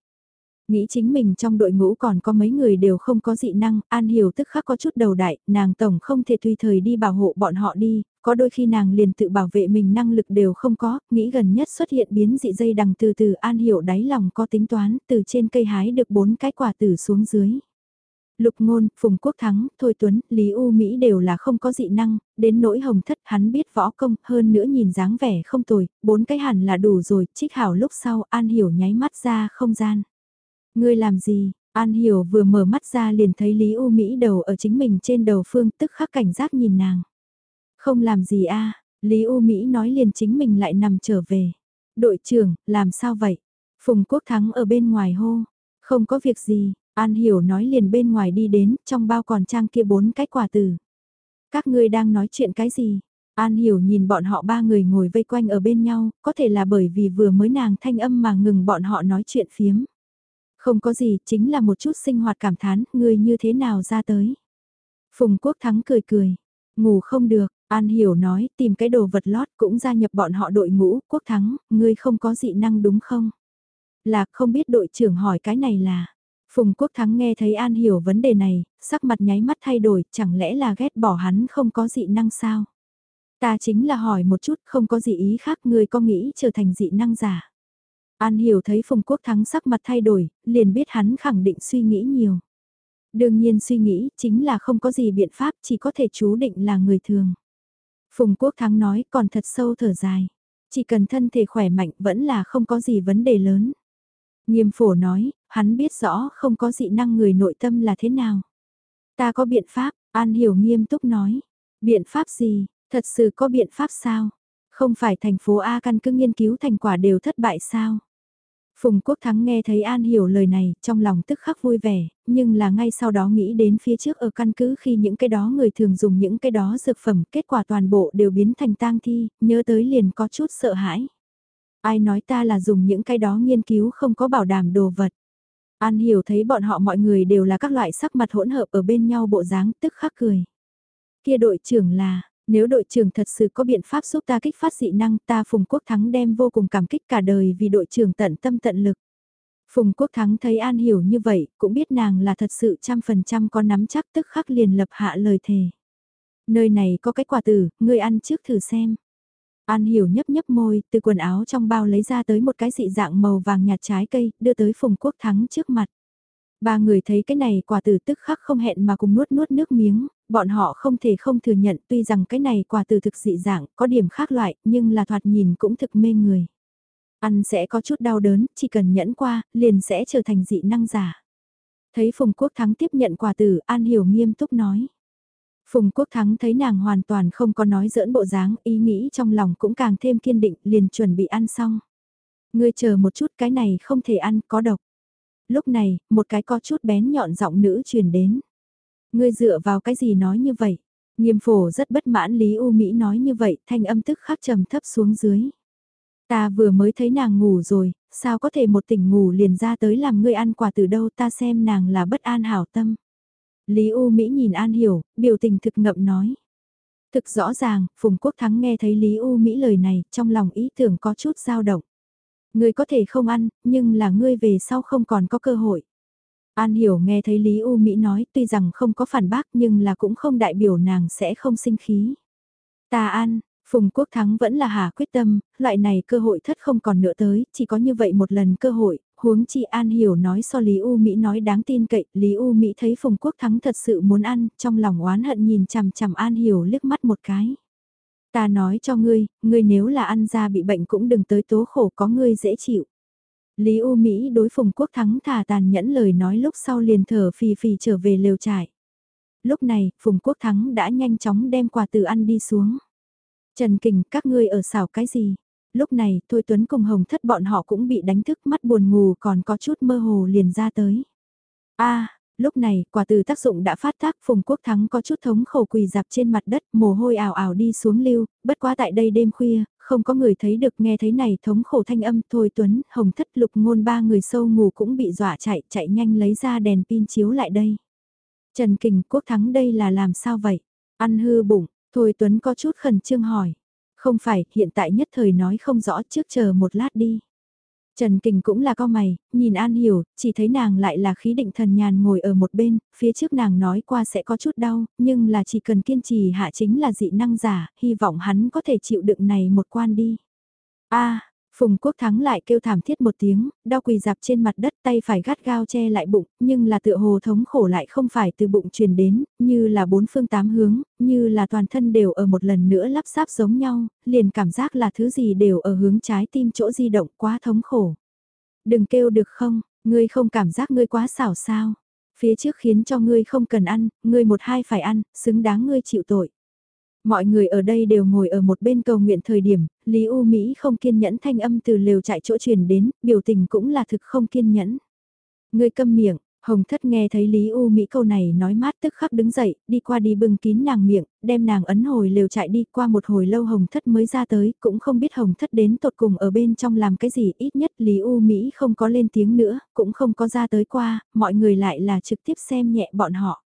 S1: Nghĩ chính mình trong đội ngũ còn có mấy người đều không có dị năng, An Hiểu tức khắc có chút đầu đại, nàng tổng không thể tùy thời đi bảo hộ bọn họ đi, có đôi khi nàng liền tự bảo vệ mình năng lực đều không có, nghĩ gần nhất xuất hiện biến dị dây đằng từ từ An Hiểu đáy lòng có tính toán, từ trên cây hái được bốn cái quả tử xuống dưới. Lục Ngôn, Phùng Quốc Thắng, Thôi Tuấn, Lý U Mỹ đều là không có dị năng, đến nỗi hồng thất hắn biết võ công, hơn nữa nhìn dáng vẻ không tồi, bốn cái hẳn là đủ rồi, trích hảo lúc sau An Hiểu nháy mắt ra không gian. Ngươi làm gì? An Hiểu vừa mở mắt ra liền thấy Lý U Mỹ đầu ở chính mình trên đầu phương tức khắc cảnh giác nhìn nàng. Không làm gì a Lý U Mỹ nói liền chính mình lại nằm trở về. Đội trưởng, làm sao vậy? Phùng Quốc Thắng ở bên ngoài hô. Không có việc gì, An Hiểu nói liền bên ngoài đi đến, trong bao còn trang kia bốn cái quả từ Các ngươi đang nói chuyện cái gì? An Hiểu nhìn bọn họ ba người ngồi vây quanh ở bên nhau, có thể là bởi vì vừa mới nàng thanh âm mà ngừng bọn họ nói chuyện phiếm. Không có gì, chính là một chút sinh hoạt cảm thán, ngươi như thế nào ra tới. Phùng Quốc Thắng cười cười, ngủ không được, An Hiểu nói, tìm cái đồ vật lót cũng gia nhập bọn họ đội ngũ, Quốc Thắng, ngươi không có dị năng đúng không? Là không biết đội trưởng hỏi cái này là. Phùng Quốc Thắng nghe thấy An Hiểu vấn đề này, sắc mặt nháy mắt thay đổi, chẳng lẽ là ghét bỏ hắn không có dị năng sao? Ta chính là hỏi một chút, không có gì ý khác, ngươi có nghĩ trở thành dị năng giả? An hiểu thấy Phùng Quốc Thắng sắc mặt thay đổi, liền biết hắn khẳng định suy nghĩ nhiều. Đương nhiên suy nghĩ chính là không có gì biện pháp chỉ có thể chú định là người thường. Phùng Quốc Thắng nói còn thật sâu thở dài. Chỉ cần thân thể khỏe mạnh vẫn là không có gì vấn đề lớn. Nghiêm phổ nói, hắn biết rõ không có dị năng người nội tâm là thế nào. Ta có biện pháp, An Hiểu nghiêm túc nói. Biện pháp gì, thật sự có biện pháp sao? Không phải thành phố A căn cứ nghiên cứu thành quả đều thất bại sao? Phùng Quốc Thắng nghe thấy An hiểu lời này, trong lòng tức khắc vui vẻ, nhưng là ngay sau đó nghĩ đến phía trước ở căn cứ khi những cái đó người thường dùng những cái đó dược phẩm, kết quả toàn bộ đều biến thành tang thi, nhớ tới liền có chút sợ hãi. Ai nói ta là dùng những cái đó nghiên cứu không có bảo đảm đồ vật. An hiểu thấy bọn họ mọi người đều là các loại sắc mặt hỗn hợp ở bên nhau bộ dáng tức khắc cười. Kia đội trưởng là, nếu đội trưởng thật sự có biện pháp giúp ta kích phát dị năng ta Phùng Quốc Thắng đem vô cùng cảm kích cả đời vì đội trưởng tận tâm tận lực. Phùng Quốc Thắng thấy An hiểu như vậy, cũng biết nàng là thật sự trăm phần trăm có nắm chắc tức khắc liền lập hạ lời thề. Nơi này có cái quả tử, ngươi ăn trước thử xem. An Hiểu nhấp nhấp môi, từ quần áo trong bao lấy ra tới một cái dị dạng màu vàng nhạt trái cây, đưa tới Phùng Quốc Thắng trước mặt. Ba người thấy cái này quả tử tức khắc không hẹn mà cùng nuốt nuốt nước miếng, bọn họ không thể không thừa nhận tuy rằng cái này quả từ thực dị dạng, có điểm khác loại, nhưng là thoạt nhìn cũng thực mê người. Ăn sẽ có chút đau đớn, chỉ cần nhẫn qua, liền sẽ trở thành dị năng giả. Thấy Phùng Quốc Thắng tiếp nhận quả tử, An Hiểu nghiêm túc nói. Phùng Quốc Thắng thấy nàng hoàn toàn không có nói giỡn bộ dáng, ý nghĩ trong lòng cũng càng thêm kiên định, liền chuẩn bị ăn xong. Ngươi chờ một chút cái này không thể ăn, có độc. Lúc này, một cái có chút bén nhọn giọng nữ truyền đến. Ngươi dựa vào cái gì nói như vậy? Nghiêm phổ rất bất mãn Lý U Mỹ nói như vậy, thanh âm tức khắc trầm thấp xuống dưới. Ta vừa mới thấy nàng ngủ rồi, sao có thể một tỉnh ngủ liền ra tới làm ngươi ăn quà từ đâu ta xem nàng là bất an hảo tâm. Lý U Mỹ nhìn An Hiểu, biểu tình thực ngậm nói. Thực rõ ràng, Phùng Quốc Thắng nghe thấy Lý U Mỹ lời này, trong lòng ý tưởng có chút dao động. Ngươi có thể không ăn, nhưng là ngươi về sau không còn có cơ hội. An Hiểu nghe thấy Lý U Mỹ nói tuy rằng không có phản bác nhưng là cũng không đại biểu nàng sẽ không sinh khí. Ta An, Phùng Quốc Thắng vẫn là hà quyết tâm, loại này cơ hội thất không còn nữa tới, chỉ có như vậy một lần cơ hội, huống chi An Hiểu nói so Lý U Mỹ nói đáng tin cậy, Lý U Mỹ thấy Phùng Quốc Thắng thật sự muốn ăn, trong lòng oán hận nhìn chằm chằm An Hiểu liếc mắt một cái. Ta nói cho ngươi, ngươi nếu là ăn ra bị bệnh cũng đừng tới tố khổ có ngươi dễ chịu. Lý U Mỹ đối Phùng Quốc Thắng thả tàn nhẫn lời nói lúc sau liền thở phì phì trở về lều trại. Lúc này, Phùng Quốc Thắng đã nhanh chóng đem quà từ ăn đi xuống. Trần Kình, các ngươi ở xảo cái gì? Lúc này, Thôi Tuấn cùng Hồng Thất bọn họ cũng bị đánh thức mắt buồn ngủ còn có chút mơ hồ liền ra tới. a lúc này, quả từ tác dụng đã phát tác, Phùng Quốc Thắng có chút thống khổ quỳ dạp trên mặt đất, mồ hôi ảo ảo đi xuống lưu, bất quá tại đây đêm khuya, không có người thấy được nghe thấy này thống khổ thanh âm, Thôi Tuấn, Hồng Thất lục ngôn ba người sâu ngủ cũng bị dọa chạy, chạy nhanh lấy ra đèn pin chiếu lại đây. Trần Kình Quốc Thắng đây là làm sao vậy? Ăn hư bụng, Thôi Tuấn có chút khẩn trương hỏi. Không phải, hiện tại nhất thời nói không rõ trước chờ một lát đi. Trần Kình cũng là co mày, nhìn An Hiểu, chỉ thấy nàng lại là khí định thần nhàn ngồi ở một bên, phía trước nàng nói qua sẽ có chút đau, nhưng là chỉ cần kiên trì hạ chính là dị năng giả, hy vọng hắn có thể chịu đựng này một quan đi. a Phùng Quốc Thắng lại kêu thảm thiết một tiếng, đau quỳ dạp trên mặt đất tay phải gắt gao che lại bụng, nhưng là tựa hồ thống khổ lại không phải từ bụng truyền đến, như là bốn phương tám hướng, như là toàn thân đều ở một lần nữa lắp ráp giống nhau, liền cảm giác là thứ gì đều ở hướng trái tim chỗ di động quá thống khổ. Đừng kêu được không, ngươi không cảm giác ngươi quá xảo sao. Phía trước khiến cho ngươi không cần ăn, ngươi một hai phải ăn, xứng đáng ngươi chịu tội. Mọi người ở đây đều ngồi ở một bên cầu nguyện thời điểm, Lý U Mỹ không kiên nhẫn thanh âm từ lều chạy chỗ truyền đến, biểu tình cũng là thực không kiên nhẫn. Người câm miệng, Hồng Thất nghe thấy Lý U Mỹ câu này nói mát tức khắc đứng dậy, đi qua đi bưng kín nàng miệng, đem nàng ấn hồi lều chạy đi qua một hồi lâu Hồng Thất mới ra tới, cũng không biết Hồng Thất đến tột cùng ở bên trong làm cái gì, ít nhất Lý U Mỹ không có lên tiếng nữa, cũng không có ra tới qua, mọi người lại là trực tiếp xem nhẹ bọn họ.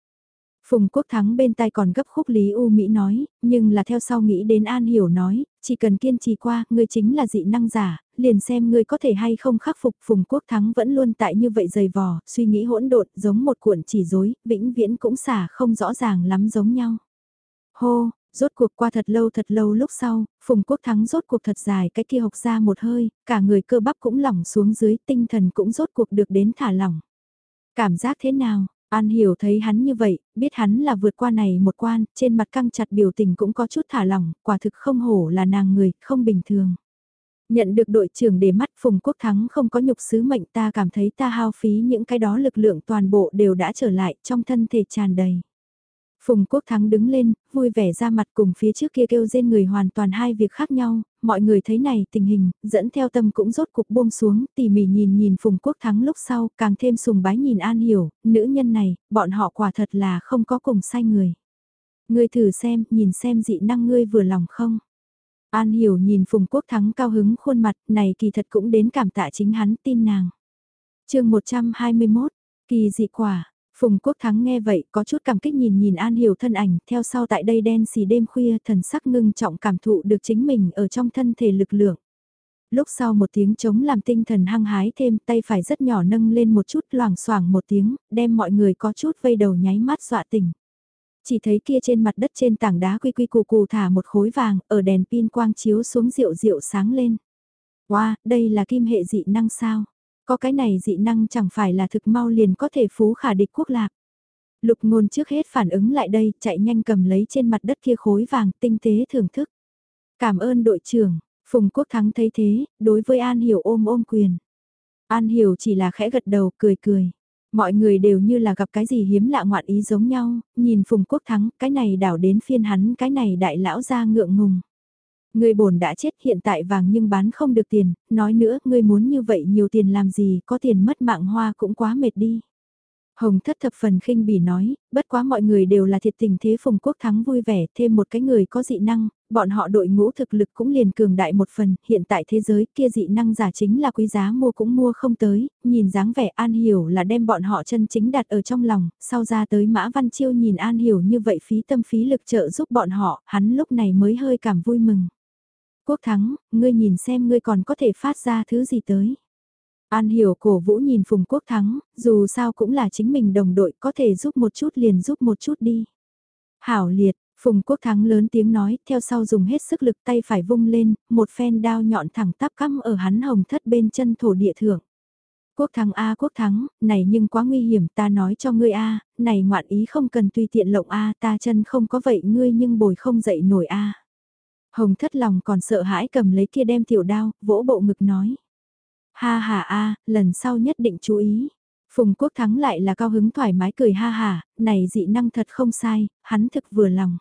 S1: Phùng Quốc Thắng bên tai còn gấp khúc Lý U Mỹ nói, nhưng là theo sau nghĩ đến An Hiểu nói, chỉ cần kiên trì qua, ngươi chính là dị năng giả, liền xem ngươi có thể hay không khắc phục. Phùng Quốc Thắng vẫn luôn tại như vậy dày vò, suy nghĩ hỗn độn, giống một cuộn chỉ rối, vĩnh viễn cũng xả không rõ ràng lắm giống nhau. Hô, rốt cuộc qua thật lâu thật lâu lúc sau, Phùng Quốc Thắng rốt cuộc thật dài cái kia hộc ra một hơi, cả người cơ bắp cũng lỏng xuống dưới, tinh thần cũng rốt cuộc được đến thả lỏng. Cảm giác thế nào? An hiểu thấy hắn như vậy, biết hắn là vượt qua này một quan, trên mặt căng chặt biểu tình cũng có chút thả lỏng, quả thực không hổ là nàng người, không bình thường. Nhận được đội trưởng để mắt Phùng Quốc Thắng không có nhục sứ mệnh ta cảm thấy ta hao phí những cái đó lực lượng toàn bộ đều đã trở lại trong thân thể tràn đầy. Phùng Quốc Thắng đứng lên, vui vẻ ra mặt cùng phía trước kia kêu rên người hoàn toàn hai việc khác nhau, mọi người thấy này tình hình, dẫn theo tâm cũng rốt cục buông xuống, tỉ mỉ nhìn nhìn Phùng Quốc Thắng lúc sau, càng thêm sùng bái nhìn An Hiểu, nữ nhân này, bọn họ quả thật là không có cùng sai người. Ngươi thử xem, nhìn xem dị năng ngươi vừa lòng không? An Hiểu nhìn Phùng Quốc Thắng cao hứng khuôn mặt, này kỳ thật cũng đến cảm tạ chính hắn tin nàng. chương 121, kỳ dị quả, Phùng Quốc Thắng nghe vậy có chút cảm kích nhìn nhìn An Hiểu thân ảnh, theo sau tại đây đen xì đêm khuya thần sắc ngưng trọng cảm thụ được chính mình ở trong thân thể lực lượng. Lúc sau một tiếng chống làm tinh thần hăng hái thêm tay phải rất nhỏ nâng lên một chút loảng xoảng một tiếng, đem mọi người có chút vây đầu nháy mắt dọa tỉnh. chỉ thấy kia trên mặt đất trên tảng đá quy quy cù cù thả một khối vàng, ở đèn pin quang chiếu xuống rượu rượu sáng lên. Wow, đây là kim hệ dị năng sao? Có cái này dị năng chẳng phải là thực mau liền có thể phú khả địch quốc lạc. Lục ngôn trước hết phản ứng lại đây, chạy nhanh cầm lấy trên mặt đất kia khối vàng tinh tế thưởng thức. Cảm ơn đội trưởng, Phùng Quốc Thắng thấy thế, đối với An Hiểu ôm ôm quyền. An Hiểu chỉ là khẽ gật đầu cười cười. Mọi người đều như là gặp cái gì hiếm lạ ngoạn ý giống nhau, nhìn Phùng Quốc Thắng, cái này đảo đến phiên hắn, cái này đại lão ra ngượng ngùng ngươi bổn đã chết hiện tại vàng nhưng bán không được tiền, nói nữa, ngươi muốn như vậy nhiều tiền làm gì, có tiền mất mạng hoa cũng quá mệt đi. Hồng thất thập phần khinh bỉ nói, bất quá mọi người đều là thiệt tình thế Phùng Quốc Thắng vui vẻ, thêm một cái người có dị năng, bọn họ đội ngũ thực lực cũng liền cường đại một phần, hiện tại thế giới kia dị năng giả chính là quý giá mua cũng mua không tới, nhìn dáng vẻ An Hiểu là đem bọn họ chân chính đặt ở trong lòng, sau ra tới Mã Văn Chiêu nhìn An Hiểu như vậy phí tâm phí lực trợ giúp bọn họ, hắn lúc này mới hơi cảm vui mừng. Quốc Thắng, ngươi nhìn xem ngươi còn có thể phát ra thứ gì tới. An hiểu cổ vũ nhìn Phùng Quốc Thắng, dù sao cũng là chính mình đồng đội có thể giúp một chút liền giúp một chút đi. Hảo liệt, Phùng Quốc Thắng lớn tiếng nói, theo sau dùng hết sức lực tay phải vung lên, một phen đao nhọn thẳng tắp cắm ở hắn hồng thất bên chân thổ địa thượng. Quốc Thắng A Quốc Thắng, này nhưng quá nguy hiểm ta nói cho ngươi A, này ngoạn ý không cần tùy tiện lộng A ta chân không có vậy ngươi nhưng bồi không dậy nổi A. Hồng thất lòng còn sợ hãi cầm lấy kia đem tiểu đao, vỗ bộ ngực nói. Ha ha a, lần sau nhất định chú ý. Phùng Quốc Thắng lại là cao hứng thoải mái cười ha ha, này dị năng thật không sai, hắn thực vừa lòng.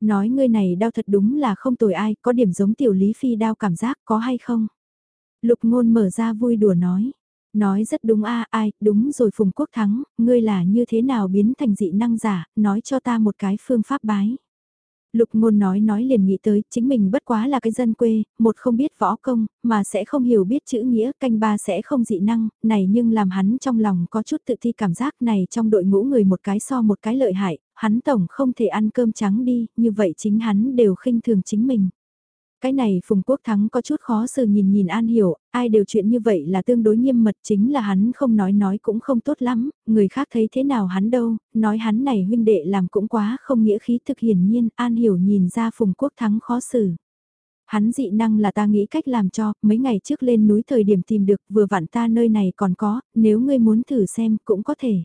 S1: Nói ngươi này đau thật đúng là không tồi ai, có điểm giống tiểu lý phi đau cảm giác có hay không? Lục ngôn mở ra vui đùa nói. Nói rất đúng a ai, đúng rồi Phùng Quốc Thắng, ngươi là như thế nào biến thành dị năng giả, nói cho ta một cái phương pháp bái. Lục ngôn nói nói liền nghĩ tới, chính mình bất quá là cái dân quê, một không biết võ công, mà sẽ không hiểu biết chữ nghĩa, canh ba sẽ không dị năng, này nhưng làm hắn trong lòng có chút tự thi cảm giác này trong đội ngũ người một cái so một cái lợi hại, hắn tổng không thể ăn cơm trắng đi, như vậy chính hắn đều khinh thường chính mình. Cái này Phùng Quốc Thắng có chút khó xử nhìn nhìn An Hiểu, ai đều chuyện như vậy là tương đối nghiêm mật chính là hắn không nói nói cũng không tốt lắm, người khác thấy thế nào hắn đâu, nói hắn này huynh đệ làm cũng quá không nghĩa khí thực hiển nhiên, An Hiểu nhìn ra Phùng Quốc Thắng khó xử. Hắn dị năng là ta nghĩ cách làm cho, mấy ngày trước lên núi thời điểm tìm được vừa vặn ta nơi này còn có, nếu ngươi muốn thử xem cũng có thể.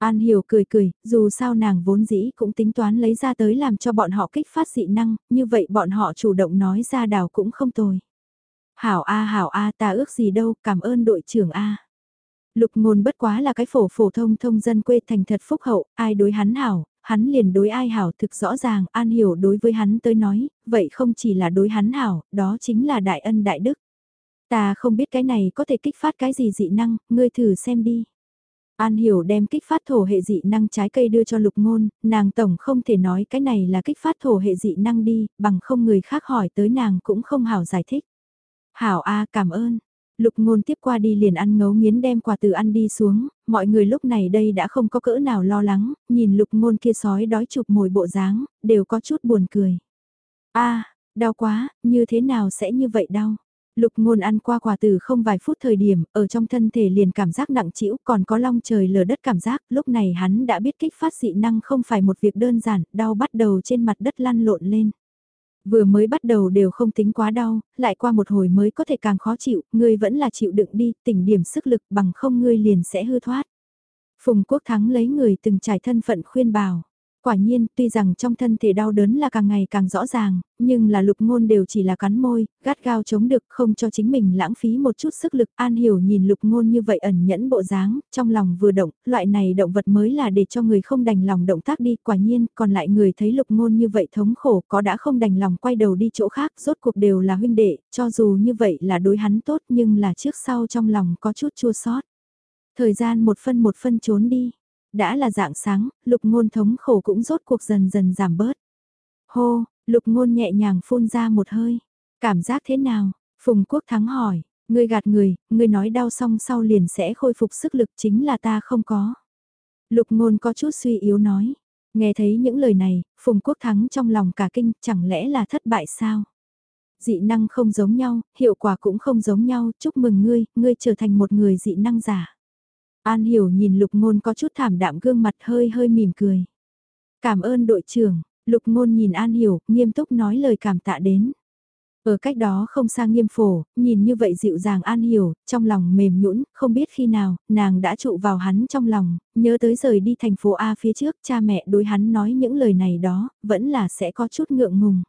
S1: An Hiểu cười cười, dù sao nàng vốn dĩ cũng tính toán lấy ra tới làm cho bọn họ kích phát dị năng, như vậy bọn họ chủ động nói ra đào cũng không tồi. Hảo A hảo A ta ước gì đâu, cảm ơn đội trưởng A. Lục ngôn bất quá là cái phổ phổ thông thông dân quê thành thật phúc hậu, ai đối hắn hảo, hắn liền đối ai hảo thực rõ ràng, An Hiểu đối với hắn tới nói, vậy không chỉ là đối hắn hảo, đó chính là đại ân đại đức. Ta không biết cái này có thể kích phát cái gì dị năng, ngươi thử xem đi. An Hiểu đem kích phát thổ hệ dị năng trái cây đưa cho lục ngôn, nàng tổng không thể nói cái này là kích phát thổ hệ dị năng đi, bằng không người khác hỏi tới nàng cũng không hảo giải thích. Hảo A cảm ơn. Lục ngôn tiếp qua đi liền ăn ngấu nghiến đem quà từ ăn đi xuống, mọi người lúc này đây đã không có cỡ nào lo lắng, nhìn lục ngôn kia sói đói chụp mồi bộ dáng, đều có chút buồn cười. A, đau quá, như thế nào sẽ như vậy đau? Lục ngôn ăn qua quả từ không vài phút thời điểm, ở trong thân thể liền cảm giác nặng trĩu còn có long trời lở đất cảm giác, lúc này hắn đã biết kích phát dị năng không phải một việc đơn giản, đau bắt đầu trên mặt đất lăn lộn lên. Vừa mới bắt đầu đều không tính quá đau, lại qua một hồi mới có thể càng khó chịu, ngươi vẫn là chịu đựng đi, tỉnh điểm sức lực bằng không ngươi liền sẽ hư thoát. Phùng Quốc Thắng lấy người từng trải thân phận khuyên bảo. Quả nhiên, tuy rằng trong thân thể đau đớn là càng ngày càng rõ ràng, nhưng là lục ngôn đều chỉ là cắn môi, gắt gao chống được không cho chính mình lãng phí một chút sức lực. An hiểu nhìn lục ngôn như vậy ẩn nhẫn bộ dáng, trong lòng vừa động, loại này động vật mới là để cho người không đành lòng động tác đi. Quả nhiên, còn lại người thấy lục ngôn như vậy thống khổ có đã không đành lòng quay đầu đi chỗ khác, rốt cuộc đều là huynh đệ, cho dù như vậy là đối hắn tốt nhưng là trước sau trong lòng có chút chua sót. Thời gian một phân một phân trốn đi đã là dạng sáng, lục ngôn thống khổ cũng rốt cuộc dần dần giảm bớt. Hô, lục ngôn nhẹ nhàng phun ra một hơi. Cảm giác thế nào? Phùng Quốc Thắng hỏi, ngươi gạt người, ngươi nói đau xong sau liền sẽ khôi phục sức lực chính là ta không có. Lục ngôn có chút suy yếu nói. Nghe thấy những lời này, Phùng Quốc Thắng trong lòng cả kinh, chẳng lẽ là thất bại sao? Dị năng không giống nhau, hiệu quả cũng không giống nhau, chúc mừng ngươi, ngươi trở thành một người dị năng giả. An hiểu nhìn lục ngôn có chút thảm đạm gương mặt hơi hơi mỉm cười. Cảm ơn đội trưởng, Lục Ngôn nhìn An Hiểu, nghiêm túc nói lời cảm tạ đến. Ở cách đó không xa nghiêm phổ, nhìn như vậy dịu dàng an hiểu, trong lòng mềm nhũn, không biết khi nào, nàng đã trụ vào hắn trong lòng, nhớ tới rời đi thành phố A phía trước, cha mẹ đối hắn nói những lời này đó, vẫn là sẽ có chút ngượng ngùng.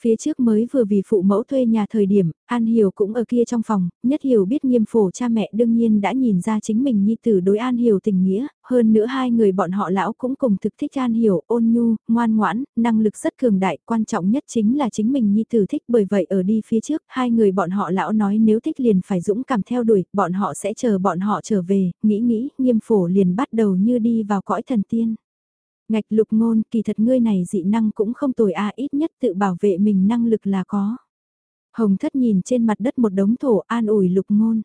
S1: Phía trước mới vừa vì phụ mẫu thuê nhà thời điểm, An Hiểu cũng ở kia trong phòng, nhất hiểu biết nghiêm phổ cha mẹ đương nhiên đã nhìn ra chính mình nhi tử đối An Hiểu tình nghĩa, hơn nữa hai người bọn họ lão cũng cùng thực thích An Hiểu, ôn nhu, ngoan ngoãn, năng lực rất cường đại, quan trọng nhất chính là chính mình nhi tử thích bởi vậy ở đi phía trước, hai người bọn họ lão nói nếu thích liền phải dũng cảm theo đuổi, bọn họ sẽ chờ bọn họ trở về, nghĩ nghĩ, nghiêm phổ liền bắt đầu như đi vào cõi thần tiên. Ngạch lục ngôn kỳ thật ngươi này dị năng cũng không tồi a ít nhất tự bảo vệ mình năng lực là có. Hồng thất nhìn trên mặt đất một đống thổ an ủi lục ngôn.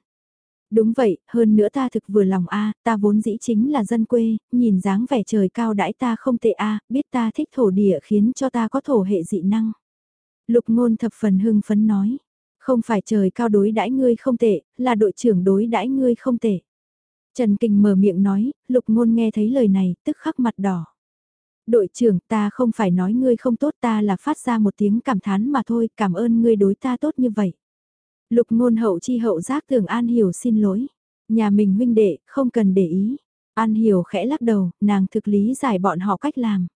S1: Đúng vậy, hơn nữa ta thực vừa lòng a ta vốn dĩ chính là dân quê, nhìn dáng vẻ trời cao đãi ta không tệ a biết ta thích thổ địa khiến cho ta có thổ hệ dị năng. Lục ngôn thập phần hưng phấn nói, không phải trời cao đối đãi ngươi không tệ, là đội trưởng đối đãi ngươi không tệ. Trần Kình mở miệng nói, lục ngôn nghe thấy lời này, tức khắc mặt đỏ đội trưởng ta không phải nói ngươi không tốt ta là phát ra một tiếng cảm thán mà thôi, cảm ơn ngươi đối ta tốt như vậy. Lục ngôn hậu chi hậu giác tưởng An Hiểu xin lỗi. Nhà mình huynh đệ, không cần để ý. An Hiểu khẽ lắc đầu, nàng thực lý giải bọn họ cách làm.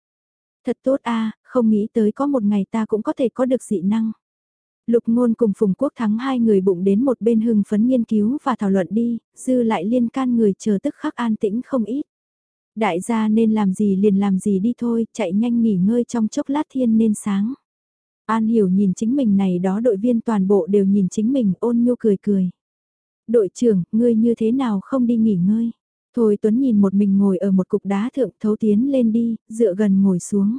S1: Thật tốt a không nghĩ tới có một ngày ta cũng có thể có được dị năng. Lục ngôn cùng Phùng Quốc Thắng hai người bụng đến một bên hưng phấn nghiên cứu và thảo luận đi, dư lại liên can người chờ tức khắc an tĩnh không ít. Đại gia nên làm gì liền làm gì đi thôi, chạy nhanh nghỉ ngơi trong chốc lát thiên nên sáng. An hiểu nhìn chính mình này đó đội viên toàn bộ đều nhìn chính mình ôn nhu cười cười. Đội trưởng, ngươi như thế nào không đi nghỉ ngơi? Thôi Tuấn nhìn một mình ngồi ở một cục đá thượng thấu tiến lên đi, dựa gần ngồi xuống.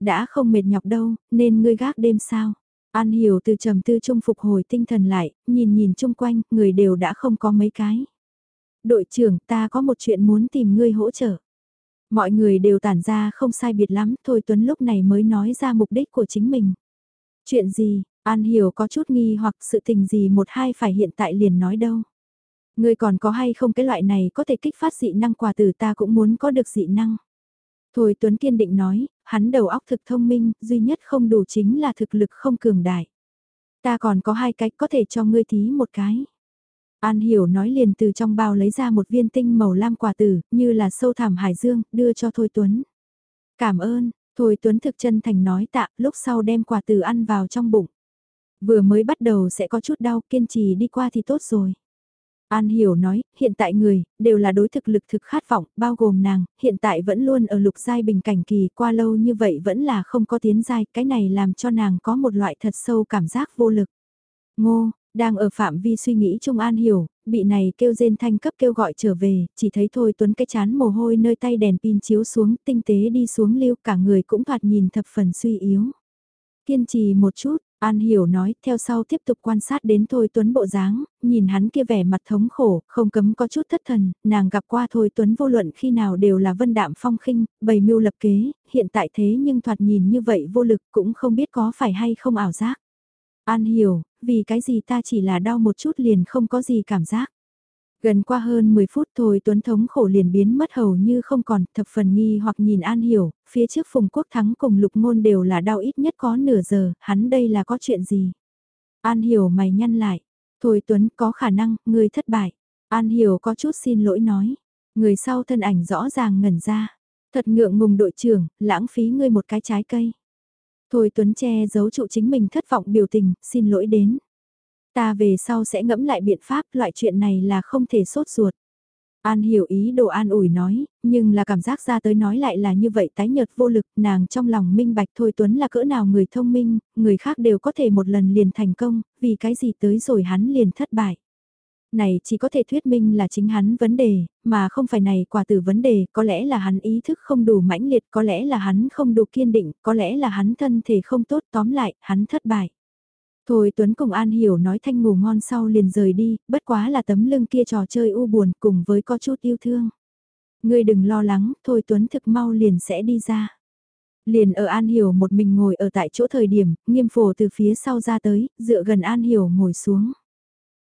S1: Đã không mệt nhọc đâu, nên ngươi gác đêm sao? An hiểu từ trầm tư trung phục hồi tinh thần lại, nhìn nhìn chung quanh, người đều đã không có mấy cái đội trưởng ta có một chuyện muốn tìm ngươi hỗ trợ. Mọi người đều tản ra không sai biệt lắm, Thôi Tuấn lúc này mới nói ra mục đích của chính mình. Chuyện gì, An Hiểu có chút nghi hoặc sự tình gì một hai phải hiện tại liền nói đâu. Ngươi còn có hay không cái loại này có thể kích phát dị năng quà từ ta cũng muốn có được dị năng. Thôi Tuấn kiên định nói, hắn đầu óc thực thông minh, duy nhất không đủ chính là thực lực không cường đại. Ta còn có hai cách có thể cho ngươi thí một cái. An Hiểu nói liền từ trong bao lấy ra một viên tinh màu lam quả tử, như là sâu thảm hải dương, đưa cho Thôi Tuấn. Cảm ơn, Thôi Tuấn thực chân thành nói tạ, lúc sau đem quả tử ăn vào trong bụng. Vừa mới bắt đầu sẽ có chút đau, kiên trì đi qua thì tốt rồi. An Hiểu nói, hiện tại người, đều là đối thực lực thực khát vọng, bao gồm nàng, hiện tại vẫn luôn ở lục giai bình cảnh kỳ, qua lâu như vậy vẫn là không có tiến giai, cái này làm cho nàng có một loại thật sâu cảm giác vô lực. Ngô, đang ở phạm vi suy nghĩ Trung An hiểu, bị này kêu rên thanh cấp kêu gọi trở về, chỉ thấy thôi tuấn cái chán mồ hôi nơi tay đèn pin chiếu xuống, tinh tế đi xuống lưu cả người cũng thoạt nhìn thập phần suy yếu. Kiên trì một chút, An hiểu nói, theo sau tiếp tục quan sát đến Thôi Tuấn bộ dáng, nhìn hắn kia vẻ mặt thống khổ, không cấm có chút thất thần, nàng gặp qua Thôi Tuấn vô luận khi nào đều là vân đạm phong khinh, bày mưu lập kế, hiện tại thế nhưng thoạt nhìn như vậy vô lực cũng không biết có phải hay không ảo giác. An hiểu, vì cái gì ta chỉ là đau một chút liền không có gì cảm giác. Gần qua hơn 10 phút thôi Tuấn Thống khổ liền biến mất hầu như không còn, thập phần nghi hoặc nhìn An Hiểu, phía trước Phùng Quốc Thắng cùng Lục Ngôn đều là đau ít nhất có nửa giờ, hắn đây là có chuyện gì? An Hiểu mày nhăn lại, thôi Tuấn có khả năng, người thất bại. An Hiểu có chút xin lỗi nói, người sau thân ảnh rõ ràng ngẩn ra, thật ngượng ngùng đội trưởng, lãng phí ngươi một cái trái cây. Thôi Tuấn che giấu trụ chính mình thất vọng biểu tình, xin lỗi đến. Ta về sau sẽ ngẫm lại biện pháp, loại chuyện này là không thể sốt ruột. An hiểu ý đồ an ủi nói, nhưng là cảm giác ra tới nói lại là như vậy tái nhợt vô lực, nàng trong lòng minh bạch thôi Tuấn là cỡ nào người thông minh, người khác đều có thể một lần liền thành công, vì cái gì tới rồi hắn liền thất bại này chỉ có thể thuyết minh là chính hắn vấn đề, mà không phải này quả từ vấn đề, có lẽ là hắn ý thức không đủ mãnh liệt, có lẽ là hắn không đủ kiên định, có lẽ là hắn thân thể không tốt, tóm lại, hắn thất bại. Thôi Tuấn cùng An Hiểu nói thanh ngủ ngon sau liền rời đi, bất quá là tấm lưng kia trò chơi u buồn cùng với có chút yêu thương. Ngươi đừng lo lắng, Thôi Tuấn thực mau liền sẽ đi ra. Liền ở An Hiểu một mình ngồi ở tại chỗ thời điểm, nghiêm phổ từ phía sau ra tới, dựa gần An Hiểu ngồi xuống.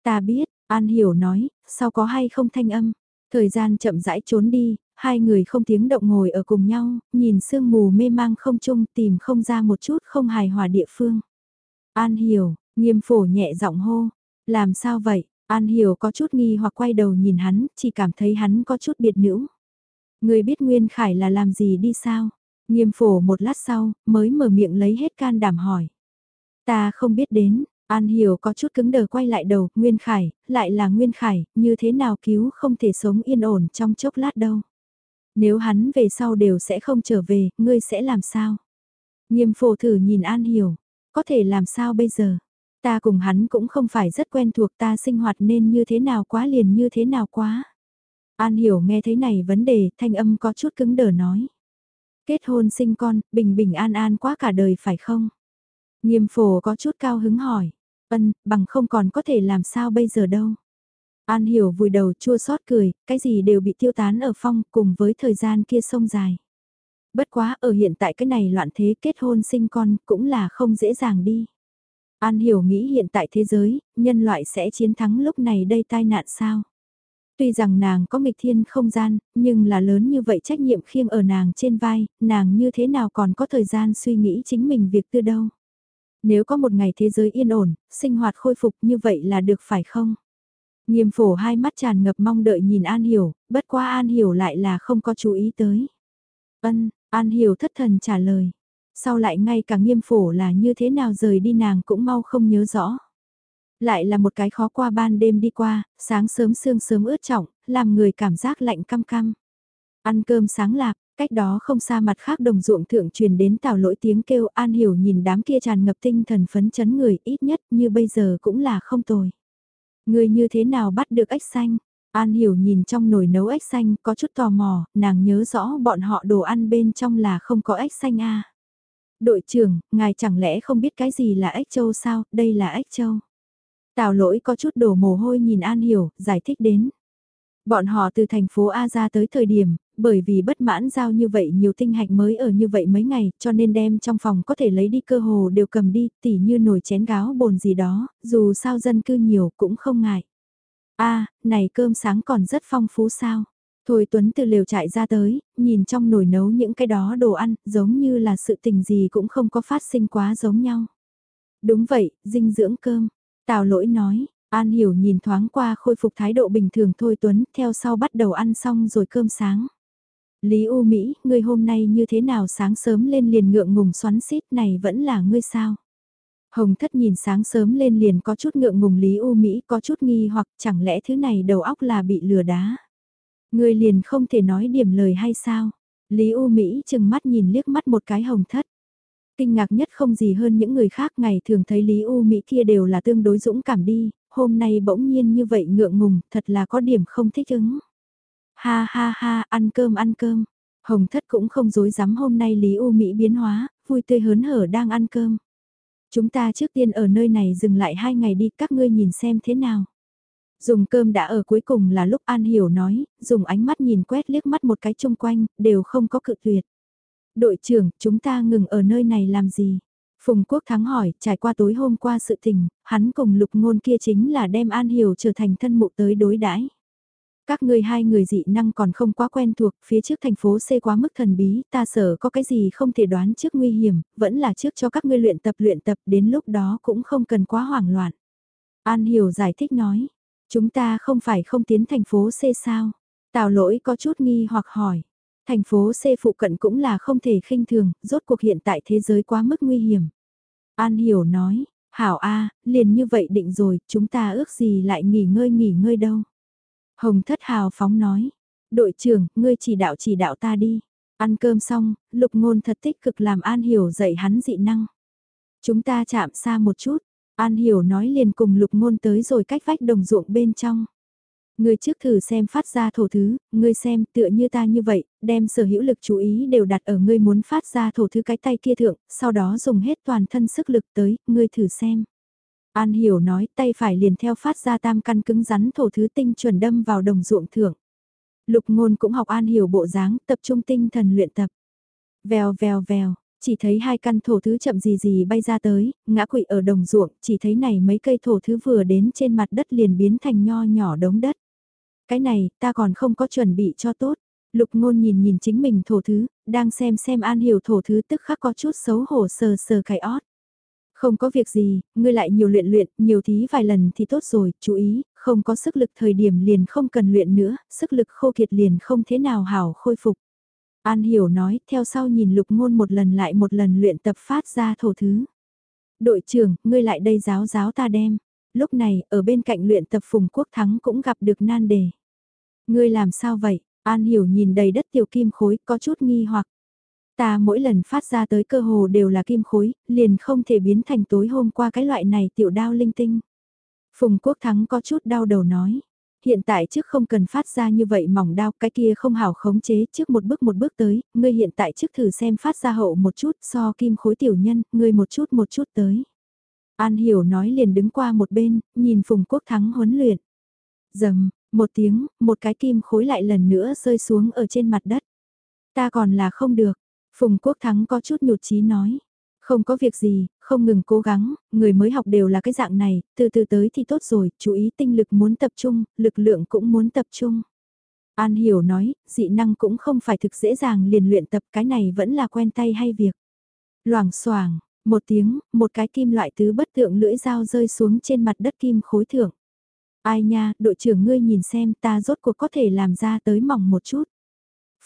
S1: Ta biết, An Hiểu nói, sau có hay không thanh âm. Thời gian chậm rãi trốn đi, Hai người không tiếng động ngồi ở cùng nhau, nhìn sương mù mê mang không chung tìm không ra một chút không hài hòa địa phương. An hiểu, nghiêm phổ nhẹ giọng hô. Làm sao vậy? An hiểu có chút nghi hoặc quay đầu nhìn hắn, chỉ cảm thấy hắn có chút biệt nữ. Người biết Nguyên Khải là làm gì đi sao? Nghiêm phổ một lát sau, mới mở miệng lấy hết can đảm hỏi. Ta không biết đến, An Hiểu có chút cứng đờ quay lại đầu, Nguyên Khải, lại là Nguyên Khải, như thế nào cứu không thể sống yên ổn trong chốc lát đâu. Nếu hắn về sau đều sẽ không trở về, ngươi sẽ làm sao? Nghiêm phổ thử nhìn An Hiểu, có thể làm sao bây giờ? Ta cùng hắn cũng không phải rất quen thuộc ta sinh hoạt nên như thế nào quá liền như thế nào quá. An Hiểu nghe thấy này vấn đề, thanh âm có chút cứng đờ nói. Kết hôn sinh con, bình bình an an quá cả đời phải không? Nghiêm phổ có chút cao hứng hỏi. Ân, bằng không còn có thể làm sao bây giờ đâu. An hiểu vùi đầu chua xót cười, cái gì đều bị tiêu tán ở phong cùng với thời gian kia sông dài. Bất quá ở hiện tại cái này loạn thế kết hôn sinh con cũng là không dễ dàng đi. An hiểu nghĩ hiện tại thế giới, nhân loại sẽ chiến thắng lúc này đây tai nạn sao? Tuy rằng nàng có nghịch thiên không gian, nhưng là lớn như vậy trách nhiệm khiêng ở nàng trên vai, nàng như thế nào còn có thời gian suy nghĩ chính mình việc tư đâu. Nếu có một ngày thế giới yên ổn, sinh hoạt khôi phục như vậy là được phải không? Nghiêm phổ hai mắt tràn ngập mong đợi nhìn An Hiểu, bất qua An Hiểu lại là không có chú ý tới. Ân, An Hiểu thất thần trả lời. Sau lại ngay cả nghiêm phổ là như thế nào rời đi nàng cũng mau không nhớ rõ. Lại là một cái khó qua ban đêm đi qua, sáng sớm sương sớm ướt trọng, làm người cảm giác lạnh căm căm. Ăn cơm sáng lạc, cách đó không xa mặt khác đồng ruộng thượng truyền đến tào lỗi tiếng kêu an hiểu nhìn đám kia tràn ngập tinh thần phấn chấn người ít nhất như bây giờ cũng là không tồi. Người như thế nào bắt được ếch xanh? An hiểu nhìn trong nồi nấu ếch xanh có chút tò mò, nàng nhớ rõ bọn họ đồ ăn bên trong là không có ếch xanh a. À. Đội trưởng, ngài chẳng lẽ không biết cái gì là ếch châu sao, đây là ếch châu. Tào lỗi có chút đổ mồ hôi nhìn An Hiểu, giải thích đến. Bọn họ từ thành phố A ra tới thời điểm, bởi vì bất mãn giao như vậy nhiều tinh hạch mới ở như vậy mấy ngày, cho nên đem trong phòng có thể lấy đi cơ hồ đều cầm đi, tỉ như nồi chén gáo bồn gì đó, dù sao dân cư nhiều cũng không ngại. a này cơm sáng còn rất phong phú sao. Thôi Tuấn từ lều trại ra tới, nhìn trong nồi nấu những cái đó đồ ăn, giống như là sự tình gì cũng không có phát sinh quá giống nhau. Đúng vậy, dinh dưỡng cơm. Tào lỗi nói, An Hiểu nhìn thoáng qua khôi phục thái độ bình thường thôi Tuấn, theo sau bắt đầu ăn xong rồi cơm sáng. Lý U Mỹ, ngươi hôm nay như thế nào sáng sớm lên liền ngượng ngùng xoắn xít này vẫn là ngươi sao? Hồng thất nhìn sáng sớm lên liền có chút ngượng ngùng Lý U Mỹ có chút nghi hoặc chẳng lẽ thứ này đầu óc là bị lừa đá? Ngươi liền không thể nói điểm lời hay sao? Lý U Mỹ chừng mắt nhìn liếc mắt một cái hồng thất. Kinh ngạc nhất không gì hơn những người khác ngày thường thấy Lý U Mỹ kia đều là tương đối dũng cảm đi, hôm nay bỗng nhiên như vậy ngượng ngùng, thật là có điểm không thích ứng. Ha ha ha, ăn cơm ăn cơm. Hồng thất cũng không dối dám hôm nay Lý U Mỹ biến hóa, vui tươi hớn hở đang ăn cơm. Chúng ta trước tiên ở nơi này dừng lại hai ngày đi, các ngươi nhìn xem thế nào. Dùng cơm đã ở cuối cùng là lúc An Hiểu nói, dùng ánh mắt nhìn quét liếc mắt một cái chung quanh, đều không có cự tuyệt. Đội trưởng, chúng ta ngừng ở nơi này làm gì? Phùng Quốc Thắng hỏi, trải qua tối hôm qua sự tình, hắn cùng lục ngôn kia chính là đem An Hiểu trở thành thân mụ tới đối đãi. Các ngươi hai người dị năng còn không quá quen thuộc, phía trước thành phố C quá mức thần bí, ta sợ có cái gì không thể đoán trước nguy hiểm, vẫn là trước cho các ngươi luyện tập luyện tập đến lúc đó cũng không cần quá hoảng loạn. An Hiểu giải thích nói, chúng ta không phải không tiến thành phố C sao? Tào lỗi có chút nghi hoặc hỏi. Thành phố C phụ cận cũng là không thể khinh thường, rốt cuộc hiện tại thế giới quá mức nguy hiểm. An Hiểu nói, Hảo A, liền như vậy định rồi, chúng ta ước gì lại nghỉ ngơi nghỉ ngơi đâu. Hồng Thất Hào phóng nói, đội trưởng, ngươi chỉ đạo chỉ đạo ta đi. Ăn cơm xong, lục ngôn thật tích cực làm An Hiểu dạy hắn dị năng. Chúng ta chạm xa một chút, An Hiểu nói liền cùng lục ngôn tới rồi cách vách đồng ruộng bên trong. Ngươi trước thử xem phát ra thổ thứ, ngươi xem tựa như ta như vậy, đem sở hữu lực chú ý đều đặt ở ngươi muốn phát ra thổ thứ cái tay kia thượng, sau đó dùng hết toàn thân sức lực tới, ngươi thử xem. An hiểu nói tay phải liền theo phát ra tam căn cứng rắn thổ thứ tinh chuẩn đâm vào đồng ruộng thượng. Lục ngôn cũng học an hiểu bộ dáng, tập trung tinh thần luyện tập. Vèo vèo vèo, chỉ thấy hai căn thổ thứ chậm gì gì bay ra tới, ngã quỵ ở đồng ruộng, chỉ thấy này mấy cây thổ thứ vừa đến trên mặt đất liền biến thành nho nhỏ đống đất. Cái này, ta còn không có chuẩn bị cho tốt. Lục ngôn nhìn nhìn chính mình thổ thứ, đang xem xem An Hiểu thổ thứ tức khắc có chút xấu hổ sờ sờ cái ót. Không có việc gì, ngươi lại nhiều luyện luyện, nhiều thí vài lần thì tốt rồi, chú ý, không có sức lực thời điểm liền không cần luyện nữa, sức lực khô kiệt liền không thế nào hảo khôi phục. An Hiểu nói, theo sau nhìn lục ngôn một lần lại một lần luyện tập phát ra thổ thứ. Đội trưởng, ngươi lại đây giáo giáo ta đem. Lúc này, ở bên cạnh luyện tập Phùng Quốc Thắng cũng gặp được nan đề. Ngươi làm sao vậy? An Hiểu nhìn đầy đất tiểu kim khối, có chút nghi hoặc. Ta mỗi lần phát ra tới cơ hồ đều là kim khối, liền không thể biến thành tối hôm qua cái loại này tiểu đao linh tinh. Phùng Quốc Thắng có chút đau đầu nói. Hiện tại trước không cần phát ra như vậy mỏng đao, cái kia không hảo khống chế trước một bước một bước tới, ngươi hiện tại trước thử xem phát ra hậu một chút so kim khối tiểu nhân, ngươi một chút một chút tới. An Hiểu nói liền đứng qua một bên, nhìn Phùng Quốc Thắng huấn luyện. Dầm, một tiếng, một cái kim khối lại lần nữa rơi xuống ở trên mặt đất. Ta còn là không được, Phùng Quốc Thắng có chút nhụt chí nói. Không có việc gì, không ngừng cố gắng, người mới học đều là cái dạng này, từ từ tới thì tốt rồi, chú ý tinh lực muốn tập trung, lực lượng cũng muốn tập trung. An Hiểu nói, dị năng cũng không phải thực dễ dàng liền luyện tập cái này vẫn là quen tay hay việc. Loảng xoảng một tiếng, một cái kim loại tứ bất tượng lưỡi dao rơi xuống trên mặt đất kim khối thượng. Ai nha, đội trưởng ngươi nhìn xem ta rốt cuộc có thể làm ra tới mỏng một chút.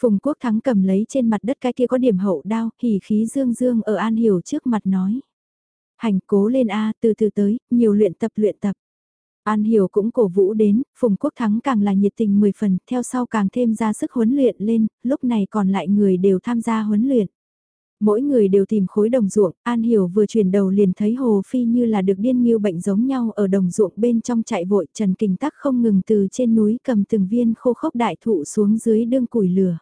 S1: Phùng Quốc Thắng cầm lấy trên mặt đất cái kia có điểm hậu đao, hỉ khí dương dương ở An Hiểu trước mặt nói. Hành cố lên A, từ từ tới, nhiều luyện tập luyện tập. An Hiểu cũng cổ vũ đến, Phùng Quốc Thắng càng là nhiệt tình 10 phần, theo sau càng thêm ra sức huấn luyện lên, lúc này còn lại người đều tham gia huấn luyện. Mỗi người đều tìm khối đồng ruộng, An Hiểu vừa chuyển đầu liền thấy Hồ Phi như là được điên nghiêu bệnh giống nhau ở đồng ruộng bên trong chạy vội Trần Kình Tắc không ngừng từ trên núi cầm từng viên khô khốc đại thụ xuống dưới đương củi lửa.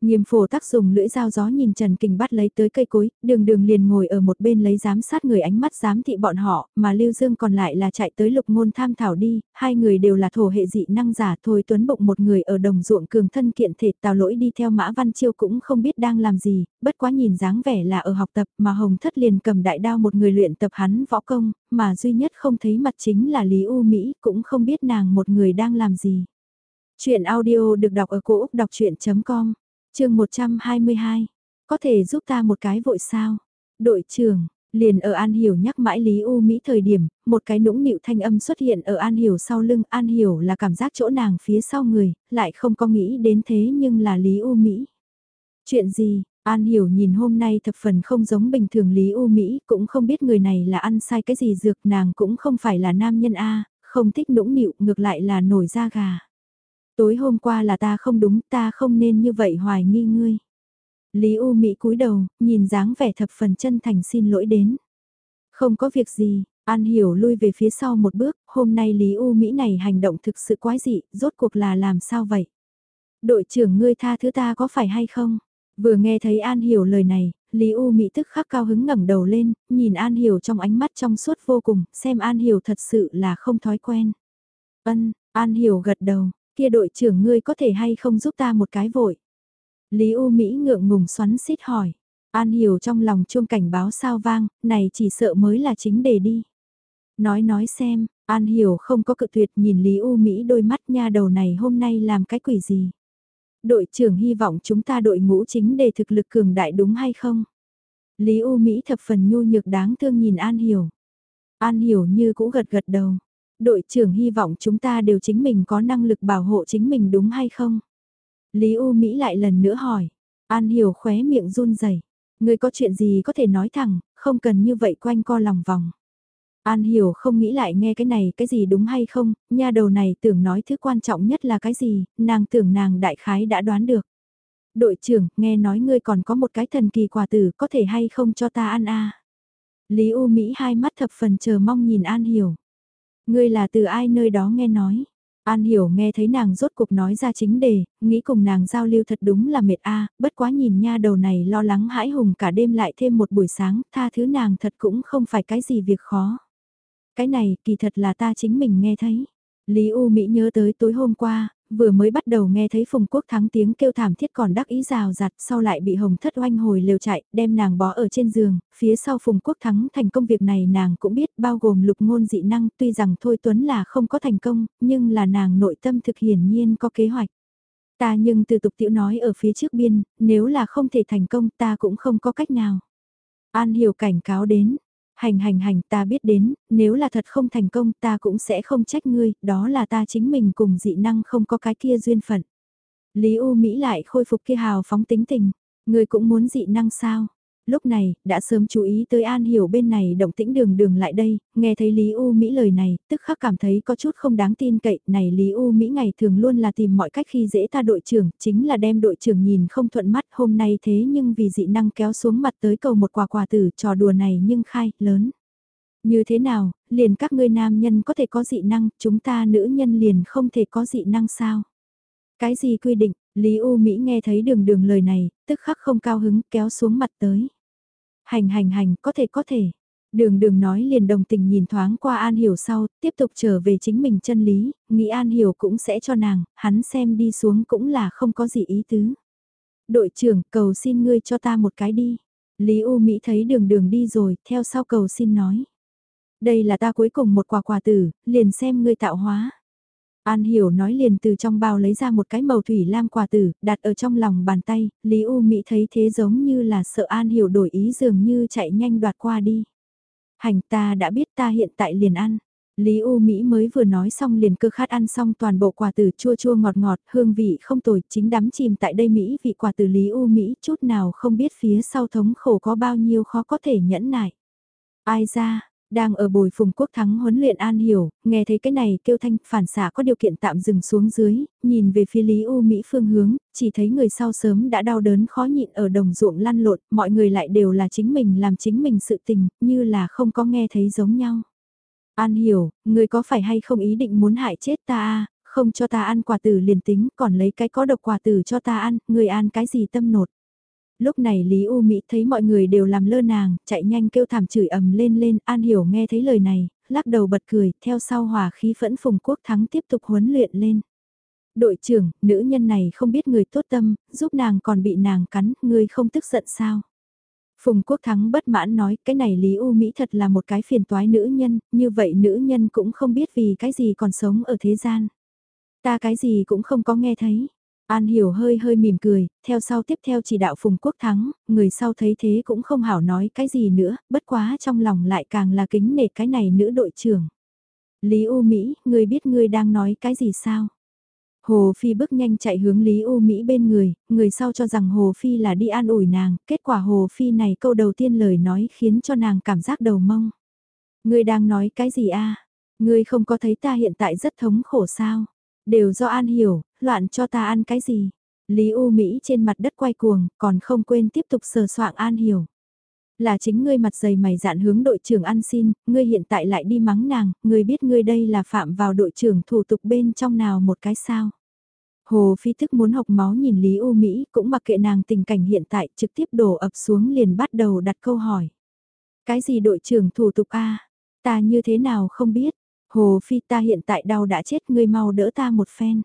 S1: Nghiêm phổ tác dùng lưỡi dao gió nhìn Trần Kình bắt lấy tới cây cối, đường đường liền ngồi ở một bên lấy giám sát người ánh mắt giám thị bọn họ, mà Lưu Dương còn lại là chạy tới lục ngôn tham thảo đi, hai người đều là thổ hệ dị năng giả thôi tuấn bụng một người ở đồng ruộng cường thân kiện thể tào lỗi đi theo mã văn chiêu cũng không biết đang làm gì, bất quá nhìn dáng vẻ là ở học tập mà hồng thất liền cầm đại đao một người luyện tập hắn võ công, mà duy nhất không thấy mặt chính là Lý U Mỹ cũng không biết nàng một người đang làm gì. Chuyện audio được đọc ở cổ Úc đọc chuyện.com chương 122, có thể giúp ta một cái vội sao? Đội trưởng, liền ở An Hiểu nhắc mãi Lý U Mỹ thời điểm, một cái nũng nịu thanh âm xuất hiện ở An Hiểu sau lưng. An Hiểu là cảm giác chỗ nàng phía sau người, lại không có nghĩ đến thế nhưng là Lý U Mỹ. Chuyện gì? An Hiểu nhìn hôm nay thập phần không giống bình thường Lý U Mỹ, cũng không biết người này là ăn sai cái gì dược nàng cũng không phải là nam nhân A, không thích nũng nịu ngược lại là nổi da gà. Tối hôm qua là ta không đúng, ta không nên như vậy hoài nghi ngươi. Lý U Mỹ cúi đầu, nhìn dáng vẻ thập phần chân thành xin lỗi đến. Không có việc gì, An Hiểu lui về phía sau một bước, hôm nay Lý U Mỹ này hành động thực sự quái dị, rốt cuộc là làm sao vậy? Đội trưởng ngươi tha thứ ta có phải hay không? Vừa nghe thấy An Hiểu lời này, Lý U Mỹ tức khắc cao hứng ngẩng đầu lên, nhìn An Hiểu trong ánh mắt trong suốt vô cùng, xem An Hiểu thật sự là không thói quen. Ân, An Hiểu gật đầu, kia đội trưởng ngươi có thể hay không giúp ta một cái vội. Lý U Mỹ ngượng ngùng xoắn xít hỏi. An hiểu trong lòng chuông cảnh báo sao vang, này chỉ sợ mới là chính đề đi. Nói nói xem, An hiểu không có cự tuyệt nhìn Lý U Mỹ đôi mắt nha đầu này hôm nay làm cái quỷ gì. Đội trưởng hy vọng chúng ta đội ngũ chính đề thực lực cường đại đúng hay không? Lý U Mỹ thập phần nhu nhược đáng thương nhìn An hiểu. An hiểu như cũ gật gật đầu đội trưởng hy vọng chúng ta đều chính mình có năng lực bảo hộ chính mình đúng hay không? Lý U Mỹ lại lần nữa hỏi. An Hiểu khóe miệng run rẩy. Người có chuyện gì có thể nói thẳng, không cần như vậy quanh co lòng vòng. An Hiểu không nghĩ lại nghe cái này cái gì đúng hay không, nha đầu này tưởng nói thứ quan trọng nhất là cái gì, nàng tưởng nàng đại khái đã đoán được. Đội trưởng, nghe nói ngươi còn có một cái thần kỳ quà tử có thể hay không cho ta ăn a Lý U Mỹ hai mắt thập phần chờ mong nhìn An Hiểu. Ngươi là từ ai nơi đó nghe nói? An hiểu nghe thấy nàng rốt cuộc nói ra chính đề, nghĩ cùng nàng giao lưu thật đúng là mệt a bất quá nhìn nha đầu này lo lắng hãi hùng cả đêm lại thêm một buổi sáng, tha thứ nàng thật cũng không phải cái gì việc khó. Cái này kỳ thật là ta chính mình nghe thấy. Lý U Mỹ nhớ tới tối hôm qua, vừa mới bắt đầu nghe thấy Phùng Quốc Thắng tiếng kêu thảm thiết còn đắc ý rào rạt, sau lại bị Hồng Thất oanh hồi lều chạy, đem nàng bó ở trên giường, phía sau Phùng Quốc Thắng thành công việc này nàng cũng biết bao gồm lục ngôn dị năng, tuy rằng Thôi Tuấn là không có thành công, nhưng là nàng nội tâm thực hiển nhiên có kế hoạch. Ta nhưng từ tục tiểu nói ở phía trước biên, nếu là không thể thành công ta cũng không có cách nào. An hiểu cảnh cáo đến, hành hành hành ta biết đến, nếu là thật không thành công ta cũng sẽ không trách ngươi, đó là ta chính mình cùng dị năng không có cái kia duyên phận. Lý U Mỹ lại khôi phục kia hào phóng tính tình, ngươi cũng muốn dị năng sao? Lúc này, đã sớm chú ý tới An Hiểu bên này động tĩnh đường đường lại đây, nghe thấy Lý U Mỹ lời này, tức khắc cảm thấy có chút không đáng tin cậy, này Lý U Mỹ ngày thường luôn là tìm mọi cách khi dễ ta đội trưởng, chính là đem đội trưởng nhìn không thuận mắt hôm nay thế nhưng vì dị năng kéo xuống mặt tới cầu một quà quà tử trò đùa này nhưng khai, lớn. Như thế nào, liền các ngươi nam nhân có thể có dị năng, chúng ta nữ nhân liền không thể có dị năng sao? Cái gì quy định, Lý U Mỹ nghe thấy đường đường lời này, tức khắc không cao hứng kéo xuống mặt tới. Hành hành hành, có thể có thể. Đường đường nói liền đồng tình nhìn thoáng qua An Hiểu sau, tiếp tục trở về chính mình chân lý, nghĩ An Hiểu cũng sẽ cho nàng, hắn xem đi xuống cũng là không có gì ý tứ. Đội trưởng, cầu xin ngươi cho ta một cái đi. Lý U Mỹ thấy đường đường đi rồi, theo sau cầu xin nói. Đây là ta cuối cùng một quả quà tử, liền xem ngươi tạo hóa. An Hiểu nói liền từ trong bao lấy ra một cái màu thủy lam quà tử, đặt ở trong lòng bàn tay, Lý U Mỹ thấy thế giống như là sợ An Hiểu đổi ý dường như chạy nhanh đoạt qua đi. Hành ta đã biết ta hiện tại liền ăn. Lý U Mỹ mới vừa nói xong liền cơ khát ăn xong toàn bộ quà tử chua chua ngọt ngọt, hương vị không tồi, chính đắm chìm tại đây Mỹ vị quà tử Lý U Mỹ chút nào không biết phía sau thống khổ có bao nhiêu khó có thể nhẫn nại. Ai ra, đang ở bồi phùng quốc thắng huấn luyện An Hiểu, nghe thấy cái này kêu thanh phản xạ có điều kiện tạm dừng xuống dưới, nhìn về phía Lý U Mỹ phương hướng, chỉ thấy người sau sớm đã đau đớn khó nhịn ở đồng ruộng lăn lộn, mọi người lại đều là chính mình làm chính mình sự tình, như là không có nghe thấy giống nhau. An Hiểu, người có phải hay không ý định muốn hại chết ta à, không cho ta ăn quả tử liền tính, còn lấy cái có độc quả tử cho ta ăn, người ăn cái gì tâm nột lúc này Lý U Mỹ thấy mọi người đều làm lơ nàng, chạy nhanh kêu thảm chửi ầm lên lên, An Hiểu nghe thấy lời này, lắc đầu bật cười, theo sau hòa khí phẫn phùng quốc thắng tiếp tục huấn luyện lên. Đội trưởng, nữ nhân này không biết người tốt tâm, giúp nàng còn bị nàng cắn, người không tức giận sao? Phùng Quốc Thắng bất mãn nói, cái này Lý U Mỹ thật là một cái phiền toái nữ nhân, như vậy nữ nhân cũng không biết vì cái gì còn sống ở thế gian. Ta cái gì cũng không có nghe thấy. An Hiểu hơi hơi mỉm cười, theo sau tiếp theo chỉ đạo Phùng Quốc Thắng, người sau thấy thế cũng không hảo nói cái gì nữa, bất quá trong lòng lại càng là kính nể cái này nữ đội trưởng. Lý U Mỹ, người biết người đang nói cái gì sao? Hồ Phi bước nhanh chạy hướng Lý U Mỹ bên người, người sau cho rằng Hồ Phi là đi an ủi nàng, kết quả Hồ Phi này câu đầu tiên lời nói khiến cho nàng cảm giác đầu mông. Người đang nói cái gì a? Người không có thấy ta hiện tại rất thống khổ sao? Đều do An hiểu, loạn cho ta ăn cái gì. Lý U Mỹ trên mặt đất quay cuồng, còn không quên tiếp tục sờ soạng An hiểu. Là chính ngươi mặt dày mày dạn hướng đội trưởng ăn xin, ngươi hiện tại lại đi mắng nàng, ngươi biết ngươi đây là phạm vào đội trưởng thủ tục bên trong nào một cái sao. Hồ Phi thức muốn học máu nhìn Lý U Mỹ cũng mặc kệ nàng tình cảnh hiện tại trực tiếp đổ ập xuống liền bắt đầu đặt câu hỏi. Cái gì đội trưởng thủ tục A? Ta như thế nào không biết? Hồ Phi ta hiện tại đau đã chết ngươi mau đỡ ta một phen.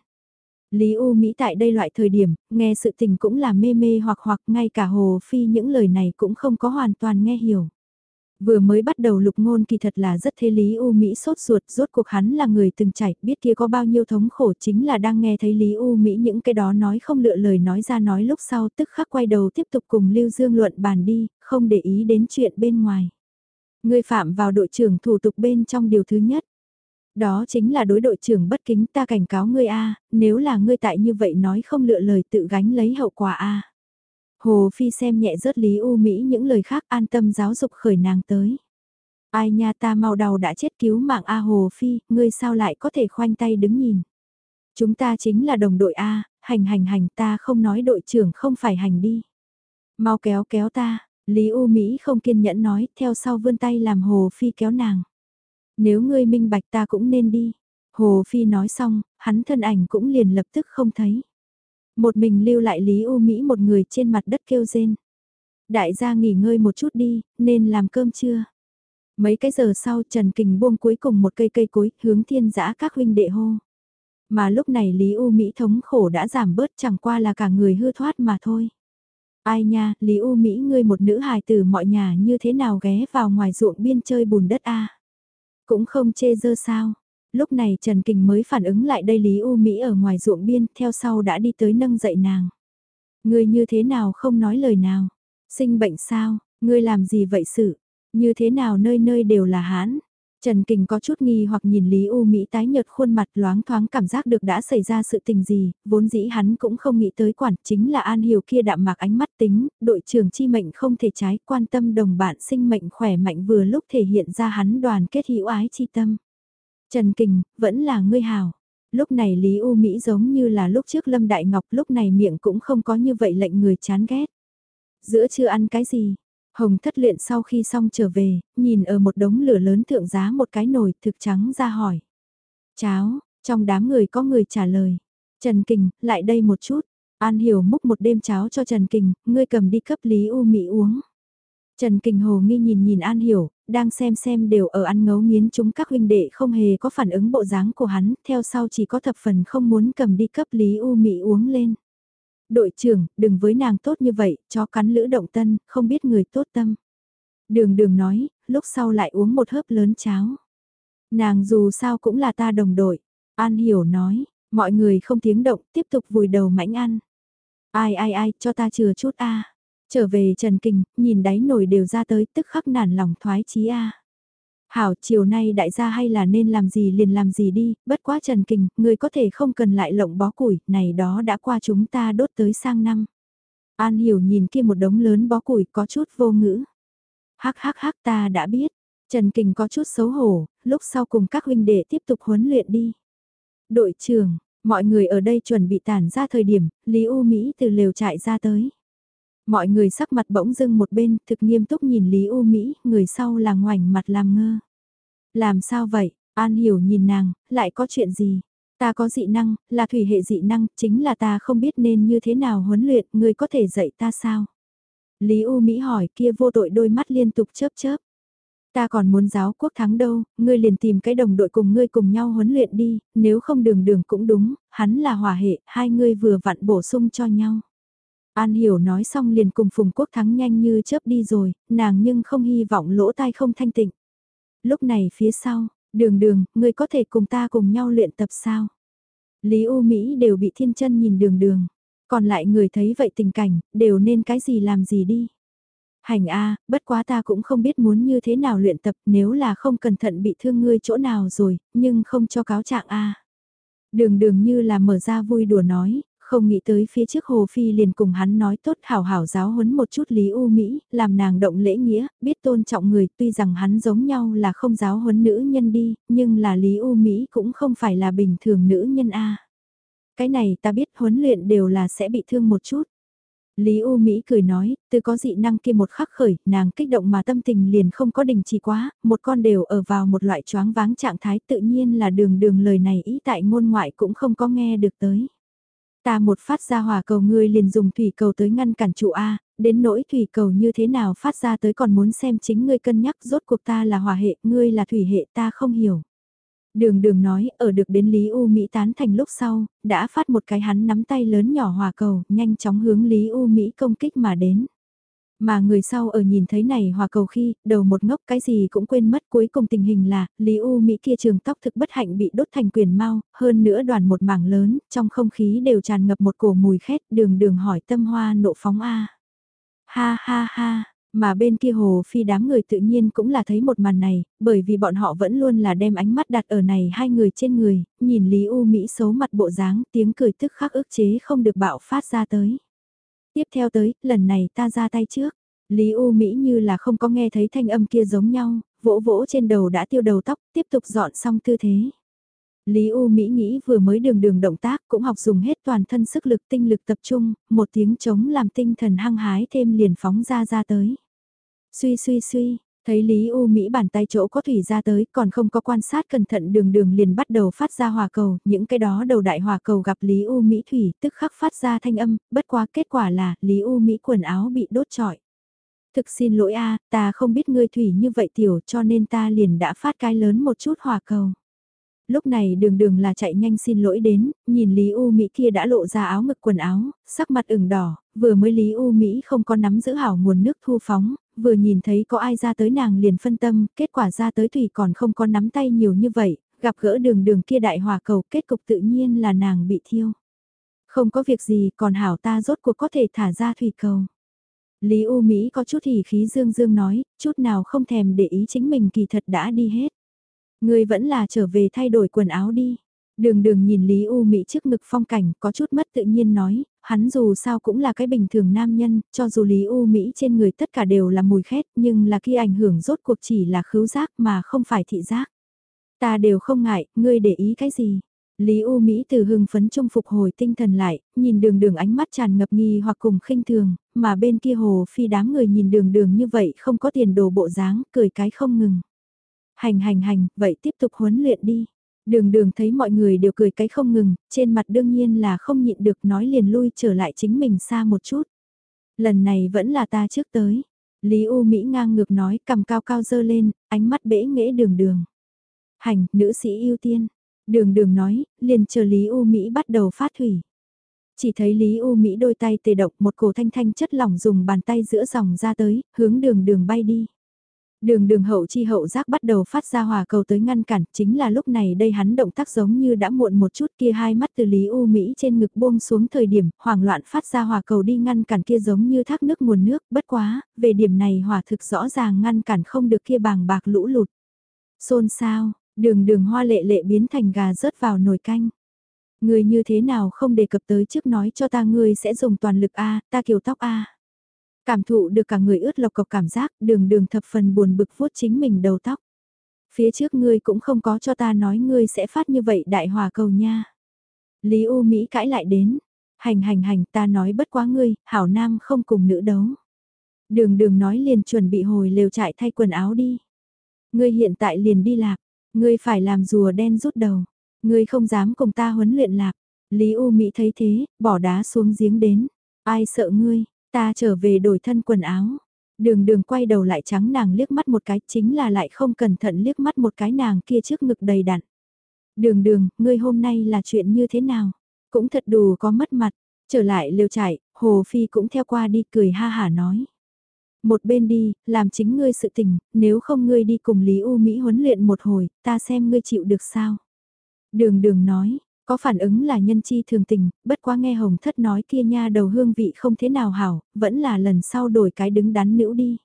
S1: Lý U Mỹ tại đây loại thời điểm, nghe sự tình cũng là mê mê hoặc hoặc ngay cả Hồ Phi những lời này cũng không có hoàn toàn nghe hiểu. Vừa mới bắt đầu lục ngôn kỳ thật là rất thế Lý U Mỹ sốt ruột, rốt cuộc hắn là người từng chảy, biết kia có bao nhiêu thống khổ chính là đang nghe thấy Lý U Mỹ những cái đó nói không lựa lời nói ra nói lúc sau tức khắc quay đầu tiếp tục cùng Lưu Dương luận bàn đi, không để ý đến chuyện bên ngoài. Người phạm vào đội trưởng thủ tục bên trong điều thứ nhất. Đó chính là đối đội trưởng bất kính ta cảnh cáo ngươi a nếu là ngươi tại như vậy nói không lựa lời tự gánh lấy hậu quả a Hồ Phi xem nhẹ rớt Lý U Mỹ những lời khác an tâm giáo dục khởi nàng tới. Ai nha ta mau đầu đã chết cứu mạng A Hồ Phi, ngươi sao lại có thể khoanh tay đứng nhìn. Chúng ta chính là đồng đội A, hành hành hành ta không nói đội trưởng không phải hành đi. Mau kéo kéo ta, Lý U Mỹ không kiên nhẫn nói, theo sau vươn tay làm Hồ Phi kéo nàng. Nếu ngươi minh bạch ta cũng nên đi. Hồ Phi nói xong, hắn thân ảnh cũng liền lập tức không thấy. Một mình lưu lại Lý U Mỹ một người trên mặt đất kêu rên. Đại gia nghỉ ngơi một chút đi, nên làm cơm trưa. Mấy cái giờ sau Trần Kình buông cuối cùng một cây cây cối hướng thiên giã các huynh đệ hô. Mà lúc này Lý U Mỹ thống khổ đã giảm bớt chẳng qua là cả người hư thoát mà thôi. Ai nha, Lý U Mỹ ngươi một nữ hài từ mọi nhà như thế nào ghé vào ngoài ruộng biên chơi bùn đất a cũng không chê dơ sao. Lúc này Trần Kình mới phản ứng lại đây Lý U Mỹ ở ngoài ruộng biên, theo sau đã đi tới nâng dậy nàng. Ngươi như thế nào không nói lời nào? Sinh bệnh sao? Ngươi làm gì vậy sự? Như thế nào nơi nơi đều là hán? Trần Kình có chút nghi hoặc nhìn Lý U Mỹ tái nhợt khuôn mặt loáng thoáng cảm giác được đã xảy ra sự tình gì, vốn dĩ hắn cũng không nghĩ tới quản, chính là An Hiểu kia đạm mạc ánh mắt tính, đội trưởng chi mệnh không thể trái, quan tâm đồng bạn sinh mệnh khỏe mạnh vừa lúc thể hiện ra hắn đoàn kết hữu ái chi tâm. Trần Kình, vẫn là ngươi hào. Lúc này Lý U Mỹ giống như là lúc trước Lâm Đại Ngọc lúc này miệng cũng không có như vậy lệnh người chán ghét. Giữa chưa ăn cái gì, Hồng thất luyện sau khi xong trở về, nhìn ở một đống lửa lớn thượng giá một cái nồi thực trắng ra hỏi. Cháo, trong đám người có người trả lời. Trần Kình, lại đây một chút. An Hiểu múc một đêm cháo cho Trần Kình, ngươi cầm đi cấp Lý U Mỹ uống. Trần Kình Hồ nghi nhìn nhìn An Hiểu, đang xem xem đều ở ăn ngấu nghiến chúng các huynh đệ không hề có phản ứng bộ dáng của hắn, theo sau chỉ có thập phần không muốn cầm đi cấp Lý U Mỹ uống lên. Đội trưởng, đừng với nàng tốt như vậy, cho cắn lữ động tân, không biết người tốt tâm. Đường đường nói, lúc sau lại uống một hớp lớn cháo. Nàng dù sao cũng là ta đồng đội. An hiểu nói, mọi người không tiếng động, tiếp tục vùi đầu mãnh ăn. Ai ai ai, cho ta chừa chút a. Trở về Trần Kình, nhìn đáy nồi đều ra tới, tức khắc nản lòng thoái chí a. Hảo, chiều nay đại gia hay là nên làm gì liền làm gì đi, bất quá Trần Kình, người có thể không cần lại lộng bó củi, này đó đã qua chúng ta đốt tới sang năm. An hiểu nhìn kia một đống lớn bó củi có chút vô ngữ. Hắc hắc hắc ta đã biết, Trần Kình có chút xấu hổ, lúc sau cùng các huynh đệ tiếp tục huấn luyện đi. Đội trưởng, mọi người ở đây chuẩn bị tản ra thời điểm, Lý U Mỹ từ lều trại ra tới. Mọi người sắc mặt bỗng dưng một bên, thực nghiêm túc nhìn Lý U Mỹ, người sau là ngoảnh mặt làm ngơ. Làm sao vậy? An hiểu nhìn nàng, lại có chuyện gì? Ta có dị năng, là thủy hệ dị năng, chính là ta không biết nên như thế nào huấn luyện, người có thể dạy ta sao? Lý U Mỹ hỏi kia vô tội đôi mắt liên tục chớp chớp. Ta còn muốn giáo quốc thắng đâu, ngươi liền tìm cái đồng đội cùng ngươi cùng nhau huấn luyện đi, nếu không đường đường cũng đúng, hắn là hòa hệ, hai ngươi vừa vặn bổ sung cho nhau. An Hiểu nói xong liền cùng Phùng Quốc Thắng nhanh như chớp đi rồi, nàng nhưng không hy vọng lỗ tai không thanh tịnh. Lúc này phía sau, đường đường, người có thể cùng ta cùng nhau luyện tập sao? Lý U Mỹ đều bị thiên chân nhìn đường đường, còn lại người thấy vậy tình cảnh, đều nên cái gì làm gì đi. Hành A, bất quá ta cũng không biết muốn như thế nào luyện tập nếu là không cẩn thận bị thương ngươi chỗ nào rồi, nhưng không cho cáo trạng A. Đường đường như là mở ra vui đùa nói, không nghĩ tới phía trước Hồ Phi liền cùng hắn nói tốt hảo hảo giáo huấn một chút Lý U Mỹ, làm nàng động lễ nghĩa, biết tôn trọng người, tuy rằng hắn giống nhau là không giáo huấn nữ nhân đi, nhưng là Lý U Mỹ cũng không phải là bình thường nữ nhân A. Cái này ta biết huấn luyện đều là sẽ bị thương một chút. Lý U Mỹ cười nói, từ có dị năng kia một khắc khởi, nàng kích động mà tâm tình liền không có đình chỉ quá, một con đều ở vào một loại choáng váng trạng thái tự nhiên là đường đường lời này ý tại ngôn ngoại cũng không có nghe được tới. Ta một phát ra hỏa cầu ngươi liền dùng thủy cầu tới ngăn cản trụ A, đến nỗi thủy cầu như thế nào phát ra tới còn muốn xem chính ngươi cân nhắc rốt cuộc ta là hỏa hệ, ngươi là thủy hệ ta không hiểu. Đường đường nói, ở được đến Lý U Mỹ tán thành lúc sau, đã phát một cái hắn nắm tay lớn nhỏ hòa cầu, nhanh chóng hướng Lý U Mỹ công kích mà đến. Mà người sau ở nhìn thấy này hòa cầu khi, đầu một ngốc cái gì cũng quên mất cuối cùng tình hình là, Lý U Mỹ kia trường tóc thực bất hạnh bị đốt thành quyền mau, hơn nữa đoàn một mảng lớn, trong không khí đều tràn ngập một cổ mùi khét, đường đường hỏi tâm hoa nộ phóng A. Ha ha ha, mà bên kia hồ phi đám người tự nhiên cũng là thấy một màn này, bởi vì bọn họ vẫn luôn là đem ánh mắt đặt ở này hai người trên người, nhìn Lý U Mỹ xấu mặt bộ dáng tiếng cười tức khắc ức chế không được bạo phát ra tới. Tiếp theo tới, lần này ta ra tay trước. Lý U Mỹ như là không có nghe thấy thanh âm kia giống nhau, vỗ vỗ trên đầu đã tiêu đầu tóc, tiếp tục dọn xong tư thế. Lý U Mỹ nghĩ vừa mới đường đường động tác cũng học dùng hết toàn thân sức lực tinh lực tập trung, một tiếng trống làm tinh thần hăng hái thêm liền phóng ra ra tới. Suy suy suy, Thấy Lý U Mỹ bàn tay chỗ có thủy ra tới, còn không có quan sát cẩn thận đường đường liền bắt đầu phát ra hòa cầu, những cái đó đầu đại hòa cầu gặp Lý U Mỹ thủy tức khắc phát ra thanh âm, bất quá kết quả là Lý U Mỹ quần áo bị đốt trọi. Thực xin lỗi a ta không biết ngươi thủy như vậy tiểu cho nên ta liền đã phát cái lớn một chút hòa cầu. Lúc này đường đường là chạy nhanh xin lỗi đến, nhìn Lý U Mỹ kia đã lộ ra áo ngực quần áo, sắc mặt ửng đỏ, vừa mới Lý U Mỹ không có nắm giữ hảo nguồn nước thu phóng, vừa nhìn thấy có ai ra tới nàng liền phân tâm, kết quả ra tới thủy còn không có nắm tay nhiều như vậy, gặp gỡ đường đường kia đại hòa cầu kết cục tự nhiên là nàng bị thiêu. Không có việc gì còn hảo ta rốt cuộc có thể thả ra thủy cầu. Lý U Mỹ có chút hỉ khí dương dương nói, chút nào không thèm để ý chính mình kỳ thật đã đi hết ngươi vẫn là trở về thay đổi quần áo đi. Đường đường nhìn Lý U Mỹ trước ngực phong cảnh có chút mất tự nhiên nói, hắn dù sao cũng là cái bình thường nam nhân, cho dù Lý U Mỹ trên người tất cả đều là mùi khét nhưng là khi ảnh hưởng rốt cuộc chỉ là khứu giác mà không phải thị giác. Ta đều không ngại, ngươi để ý cái gì. Lý U Mỹ từ hưng phấn trung phục hồi tinh thần lại, nhìn đường đường ánh mắt tràn ngập nghi hoặc cùng khinh thường, mà bên kia hồ phi đám người nhìn đường đường như vậy không có tiền đồ bộ dáng, cười cái không ngừng. Hành hành hành, vậy tiếp tục huấn luyện đi. Đường đường thấy mọi người đều cười cái không ngừng, trên mặt đương nhiên là không nhịn được nói liền lui trở lại chính mình xa một chút. Lần này vẫn là ta trước tới. Lý U Mỹ ngang ngược nói cầm cao cao dơ lên, ánh mắt bể nghẽ đường đường. Hành, nữ sĩ ưu tiên. Đường đường nói, liền chờ Lý U Mỹ bắt đầu phát thủy. Chỉ thấy Lý U Mỹ đôi tay tề động một cổ thanh thanh chất lỏng dùng bàn tay giữa dòng ra tới, hướng đường đường bay đi. Đường đường hậu chi hậu giác bắt đầu phát ra hòa cầu tới ngăn cản, chính là lúc này đây hắn động tác giống như đã muộn một chút kia hai mắt từ Lý U Mỹ trên ngực buông xuống thời điểm, hoảng loạn phát ra hòa cầu đi ngăn cản kia giống như thác nước nguồn nước, bất quá, về điểm này hòa thực rõ ràng ngăn cản không được kia bàng bạc lũ lụt. Xôn sao, đường đường hoa lệ lệ biến thành gà rớt vào nồi canh. Người như thế nào không đề cập tới trước nói cho ta ngươi sẽ dùng toàn lực A, ta kiều tóc A. Cảm thụ được cả người ướt lọc cộc cảm giác, đường đường thập phần buồn bực vuốt chính mình đầu tóc. Phía trước ngươi cũng không có cho ta nói ngươi sẽ phát như vậy đại hòa cầu nha. Lý U Mỹ cãi lại đến, hành hành hành ta nói bất quá ngươi, hảo nam không cùng nữ đấu. Đường đường nói liền chuẩn bị hồi lều trại thay quần áo đi. Ngươi hiện tại liền đi lạc, ngươi phải làm rùa đen rút đầu, ngươi không dám cùng ta huấn luyện lạc. Lý U Mỹ thấy thế, bỏ đá xuống giếng đến, ai sợ ngươi, Ta trở về đổi thân quần áo. Đường đường quay đầu lại trắng nàng liếc mắt một cái chính là lại không cẩn thận liếc mắt một cái nàng kia trước ngực đầy đặn. Đường đường, ngươi hôm nay là chuyện như thế nào? Cũng thật đủ có mất mặt. Trở lại liều trải, Hồ Phi cũng theo qua đi cười ha hả nói. Một bên đi, làm chính ngươi sự tình, nếu không ngươi đi cùng Lý U Mỹ huấn luyện một hồi, ta xem ngươi chịu được sao. Đường đường nói, có phản ứng là nhân chi thường tình, bất quá nghe Hồng Thất nói kia nha đầu hương vị không thế nào hảo, vẫn là lần sau đổi cái đứng đắn nữ đi.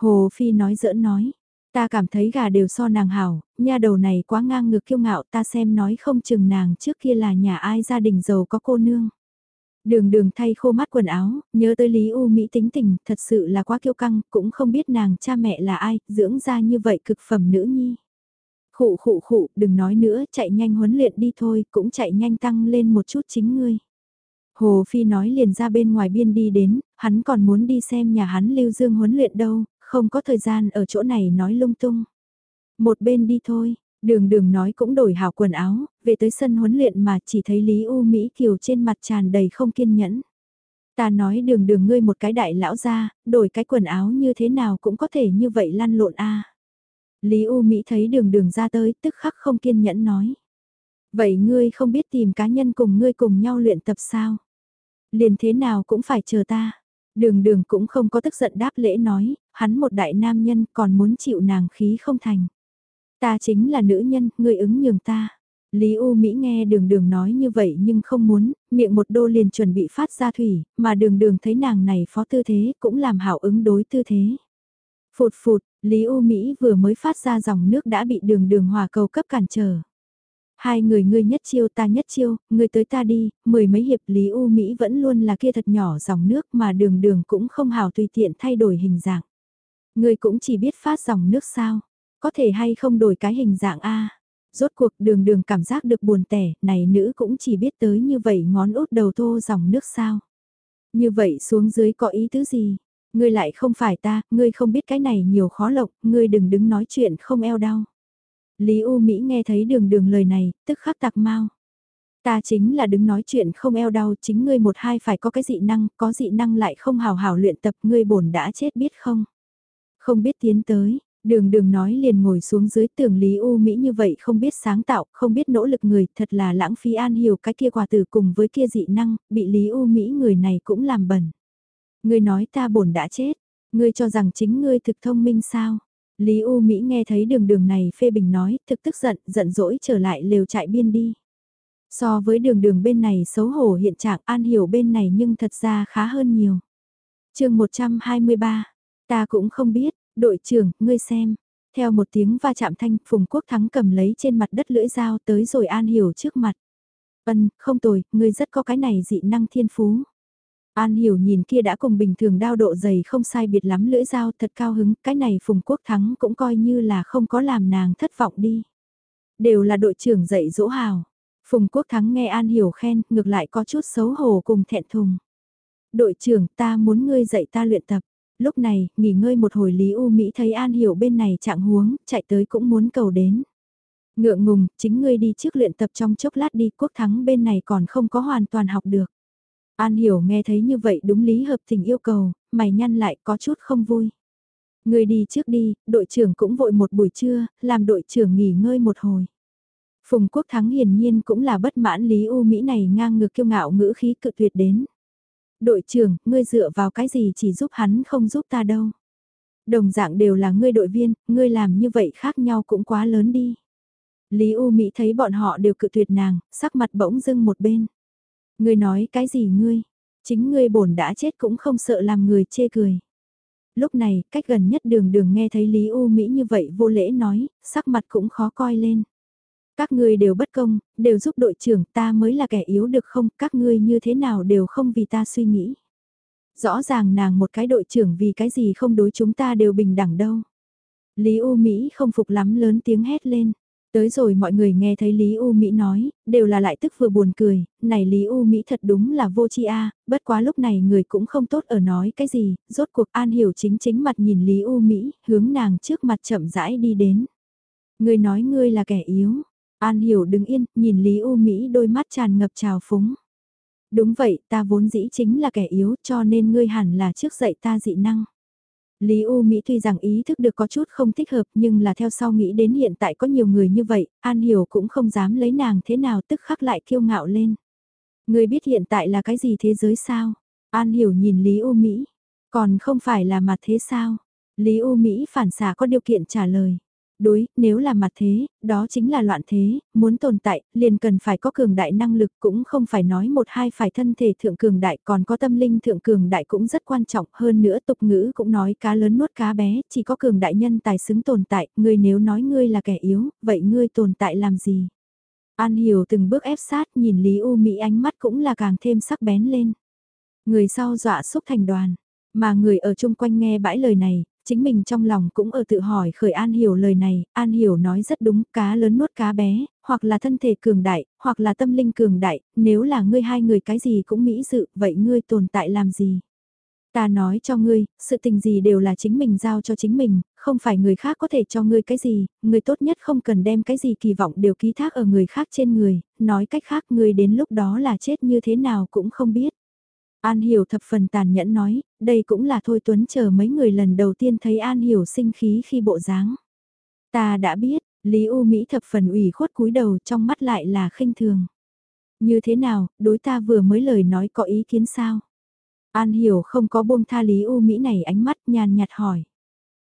S1: Hồ Phi nói giỡn nói, ta cảm thấy gà đều so nàng hảo, nha đầu này quá ngang ngược kiêu ngạo ta xem nói không chừng nàng trước kia là nhà ai gia đình giàu có cô nương. Đường đường thay khô mắt quần áo, nhớ tới Lý U Mỹ tính tình, thật sự là quá kiêu căng, cũng không biết nàng cha mẹ là ai, dưỡng ra như vậy cực phẩm nữ nhi. Khụ khụ khụ, đừng nói nữa, chạy nhanh huấn luyện đi thôi, cũng chạy nhanh tăng lên một chút chính ngươi. Hồ Phi nói liền ra bên ngoài biên đi đến, hắn còn muốn đi xem nhà hắn Lưu Dương huấn luyện đâu, không có thời gian ở chỗ này nói lung tung. Một bên đi thôi, đường đường nói cũng đổi hảo quần áo, về tới sân huấn luyện mà chỉ thấy Lý U Mỹ Kiều trên mặt tràn đầy không kiên nhẫn. Ta nói đường đường ngươi một cái đại lão ra, đổi cái quần áo như thế nào cũng có thể như vậy lăn lộn a Lý U Mỹ thấy đường đường ra tới tức khắc không kiên nhẫn nói. Vậy ngươi không biết tìm cá nhân cùng ngươi cùng nhau luyện tập sao? Liền thế nào cũng phải chờ ta. Đường đường cũng không có tức giận đáp lễ nói, hắn một đại nam nhân còn muốn chịu nàng khí không thành. Ta chính là nữ nhân, ngươi ứng nhường ta. Lý U Mỹ nghe đường đường nói như vậy nhưng không muốn, miệng một đô liền chuẩn bị phát ra thủy, mà đường đường thấy nàng này phó tư thế cũng làm hảo ứng đối tư thế. Phụt phụt, Lý U Mỹ vừa mới phát ra dòng nước đã bị đường đường hòa cầu cấp cản trở. Hai người ngươi nhất chiêu ta nhất chiêu, ngươi tới ta đi, mười mấy hiệp Lý U Mỹ vẫn luôn là kia thật nhỏ dòng nước mà đường đường cũng không hào tùy tiện thay đổi hình dạng. Ngươi cũng chỉ biết phát dòng nước sao, có thể hay không đổi cái hình dạng A. Rốt cuộc đường đường cảm giác được buồn tẻ, này nữ cũng chỉ biết tới như vậy ngón út đầu thô dòng nước sao. Như vậy xuống dưới có ý tứ gì? Ngươi lại không phải ta, ngươi không biết cái này nhiều khó lộc, ngươi đừng đứng nói chuyện không eo đau. Lý U Mỹ nghe thấy đường đường lời này, tức khắc tạc mau. Ta chính là đứng nói chuyện không eo đau, chính ngươi một hai phải có cái dị năng, có dị năng lại không hào hào luyện tập, ngươi bổn đã chết biết không? Không biết tiến tới, đường đường nói liền ngồi xuống dưới tường Lý U Mỹ như vậy không biết sáng tạo, không biết nỗ lực người, thật là lãng phí an hiểu cái kia quà tử cùng với kia dị năng, bị Lý U Mỹ người này cũng làm bẩn. Ngươi nói ta bổn đã chết, ngươi cho rằng chính ngươi thực thông minh sao? Lý U Mỹ nghe thấy đường đường này phê bình nói, thực tức giận, giận dỗi trở lại lều trại biên đi. So với đường đường bên này xấu hổ hiện trạng an hiểu bên này nhưng thật ra khá hơn nhiều. chương 123, ta cũng không biết, đội trưởng, ngươi xem. Theo một tiếng va chạm thanh, Phùng Quốc Thắng cầm lấy trên mặt đất lưỡi dao tới rồi an hiểu trước mặt. Vân, không tồi, ngươi rất có cái này dị năng thiên phú. An hiểu nhìn kia đã cùng bình thường đao độ dày không sai biệt lắm lưỡi dao thật cao hứng, cái này Phùng Quốc Thắng cũng coi như là không có làm nàng thất vọng đi. Đều là đội trưởng dạy dỗ hào. Phùng Quốc Thắng nghe An hiểu khen, ngược lại có chút xấu hổ cùng thẹn thùng. Đội trưởng ta muốn ngươi dạy ta luyện tập. Lúc này, nghỉ ngơi một hồi Lý U Mỹ thấy An hiểu bên này trạng huống, chạy tới cũng muốn cầu đến. Ngượng ngùng, chính ngươi đi trước luyện tập trong chốc lát đi, quốc thắng bên này còn không có hoàn toàn học được. An hiểu nghe thấy như vậy đúng lý hợp tình yêu cầu, mày nhăn lại có chút không vui. người đi trước đi, đội trưởng cũng vội một buổi trưa, làm đội trưởng nghỉ ngơi một hồi. Phùng Quốc Thắng hiển nhiên cũng là bất mãn Lý U Mỹ này ngang ngược kiêu ngạo ngữ khí cự tuyệt đến. Đội trưởng, ngươi dựa vào cái gì chỉ giúp hắn không giúp ta đâu. Đồng dạng đều là ngươi đội viên, ngươi làm như vậy khác nhau cũng quá lớn đi. Lý U Mỹ thấy bọn họ đều cự tuyệt nàng, sắc mặt bỗng dưng một bên. Ngươi nói cái gì ngươi? Chính ngươi bổn đã chết cũng không sợ làm người chê cười. Lúc này, cách gần nhất đường đường nghe thấy Lý U Mỹ như vậy vô lễ nói, sắc mặt cũng khó coi lên. Các ngươi đều bất công, đều giúp đội trưởng ta mới là kẻ yếu được không, các ngươi như thế nào đều không vì ta suy nghĩ. Rõ ràng nàng một cái đội trưởng vì cái gì không đối chúng ta đều bình đẳng đâu. Lý U Mỹ không phục lắm lớn tiếng hét lên. Tới rồi mọi người nghe thấy Lý U Mỹ nói, đều là lại tức vừa buồn cười, này Lý U Mỹ thật đúng là vô tri a bất quá lúc này người cũng không tốt ở nói cái gì, rốt cuộc An Hiểu chính chính mặt nhìn Lý U Mỹ, hướng nàng trước mặt chậm rãi đi đến. Người nói ngươi là kẻ yếu, An Hiểu đứng yên, nhìn Lý U Mỹ đôi mắt tràn ngập trào phúng. Đúng vậy, ta vốn dĩ chính là kẻ yếu cho nên ngươi hẳn là trước dạy ta dị năng. Lý U Mỹ tuy rằng ý thức được có chút không thích hợp nhưng là theo sau nghĩ đến hiện tại có nhiều người như vậy, An Hiểu cũng không dám lấy nàng thế nào tức khắc lại kiêu ngạo lên. Người biết hiện tại là cái gì thế giới sao? An Hiểu nhìn Lý U Mỹ, còn không phải là mặt thế sao? Lý U Mỹ phản xả có điều kiện trả lời. Đối, nếu là mặt thế, đó chính là loạn thế, muốn tồn tại, liền cần phải có cường đại năng lực cũng không phải nói một hai phải thân thể thượng cường đại còn có tâm linh thượng cường đại cũng rất quan trọng hơn nữa tục ngữ cũng nói cá lớn nuốt cá bé, chỉ có cường đại nhân tài xứng tồn tại, ngươi nếu nói ngươi là kẻ yếu, vậy ngươi tồn tại làm gì? An Hiểu từng bước ép sát nhìn Lý U Mỹ ánh mắt cũng là càng thêm sắc bén lên. Người sau dọa xúc thành đoàn, mà người ở chung quanh nghe bãi lời này, chính mình trong lòng cũng ở tự hỏi khởi An Hiểu lời này, An Hiểu nói rất đúng, cá lớn nuốt cá bé, hoặc là thân thể cường đại, hoặc là tâm linh cường đại, nếu là ngươi hai người cái gì cũng mỹ dự, vậy ngươi tồn tại làm gì? Ta nói cho ngươi, sự tình gì đều là chính mình giao cho chính mình, không phải người khác có thể cho ngươi cái gì, ngươi tốt nhất không cần đem cái gì kỳ vọng đều ký thác ở người khác trên người, nói cách khác ngươi đến lúc đó là chết như thế nào cũng không biết. An Hiểu thập phần tàn nhẫn nói, đây cũng là Thôi Tuấn chờ mấy người lần đầu tiên thấy An Hiểu sinh khí khi bộ dáng. Ta đã biết, Lý U Mỹ thập phần ủy khuất cúi đầu trong mắt lại là khinh thường. Như thế nào, đối ta vừa mới lời nói có ý kiến sao? An Hiểu không có buông tha Lý U Mỹ này ánh mắt nhàn nhạt hỏi.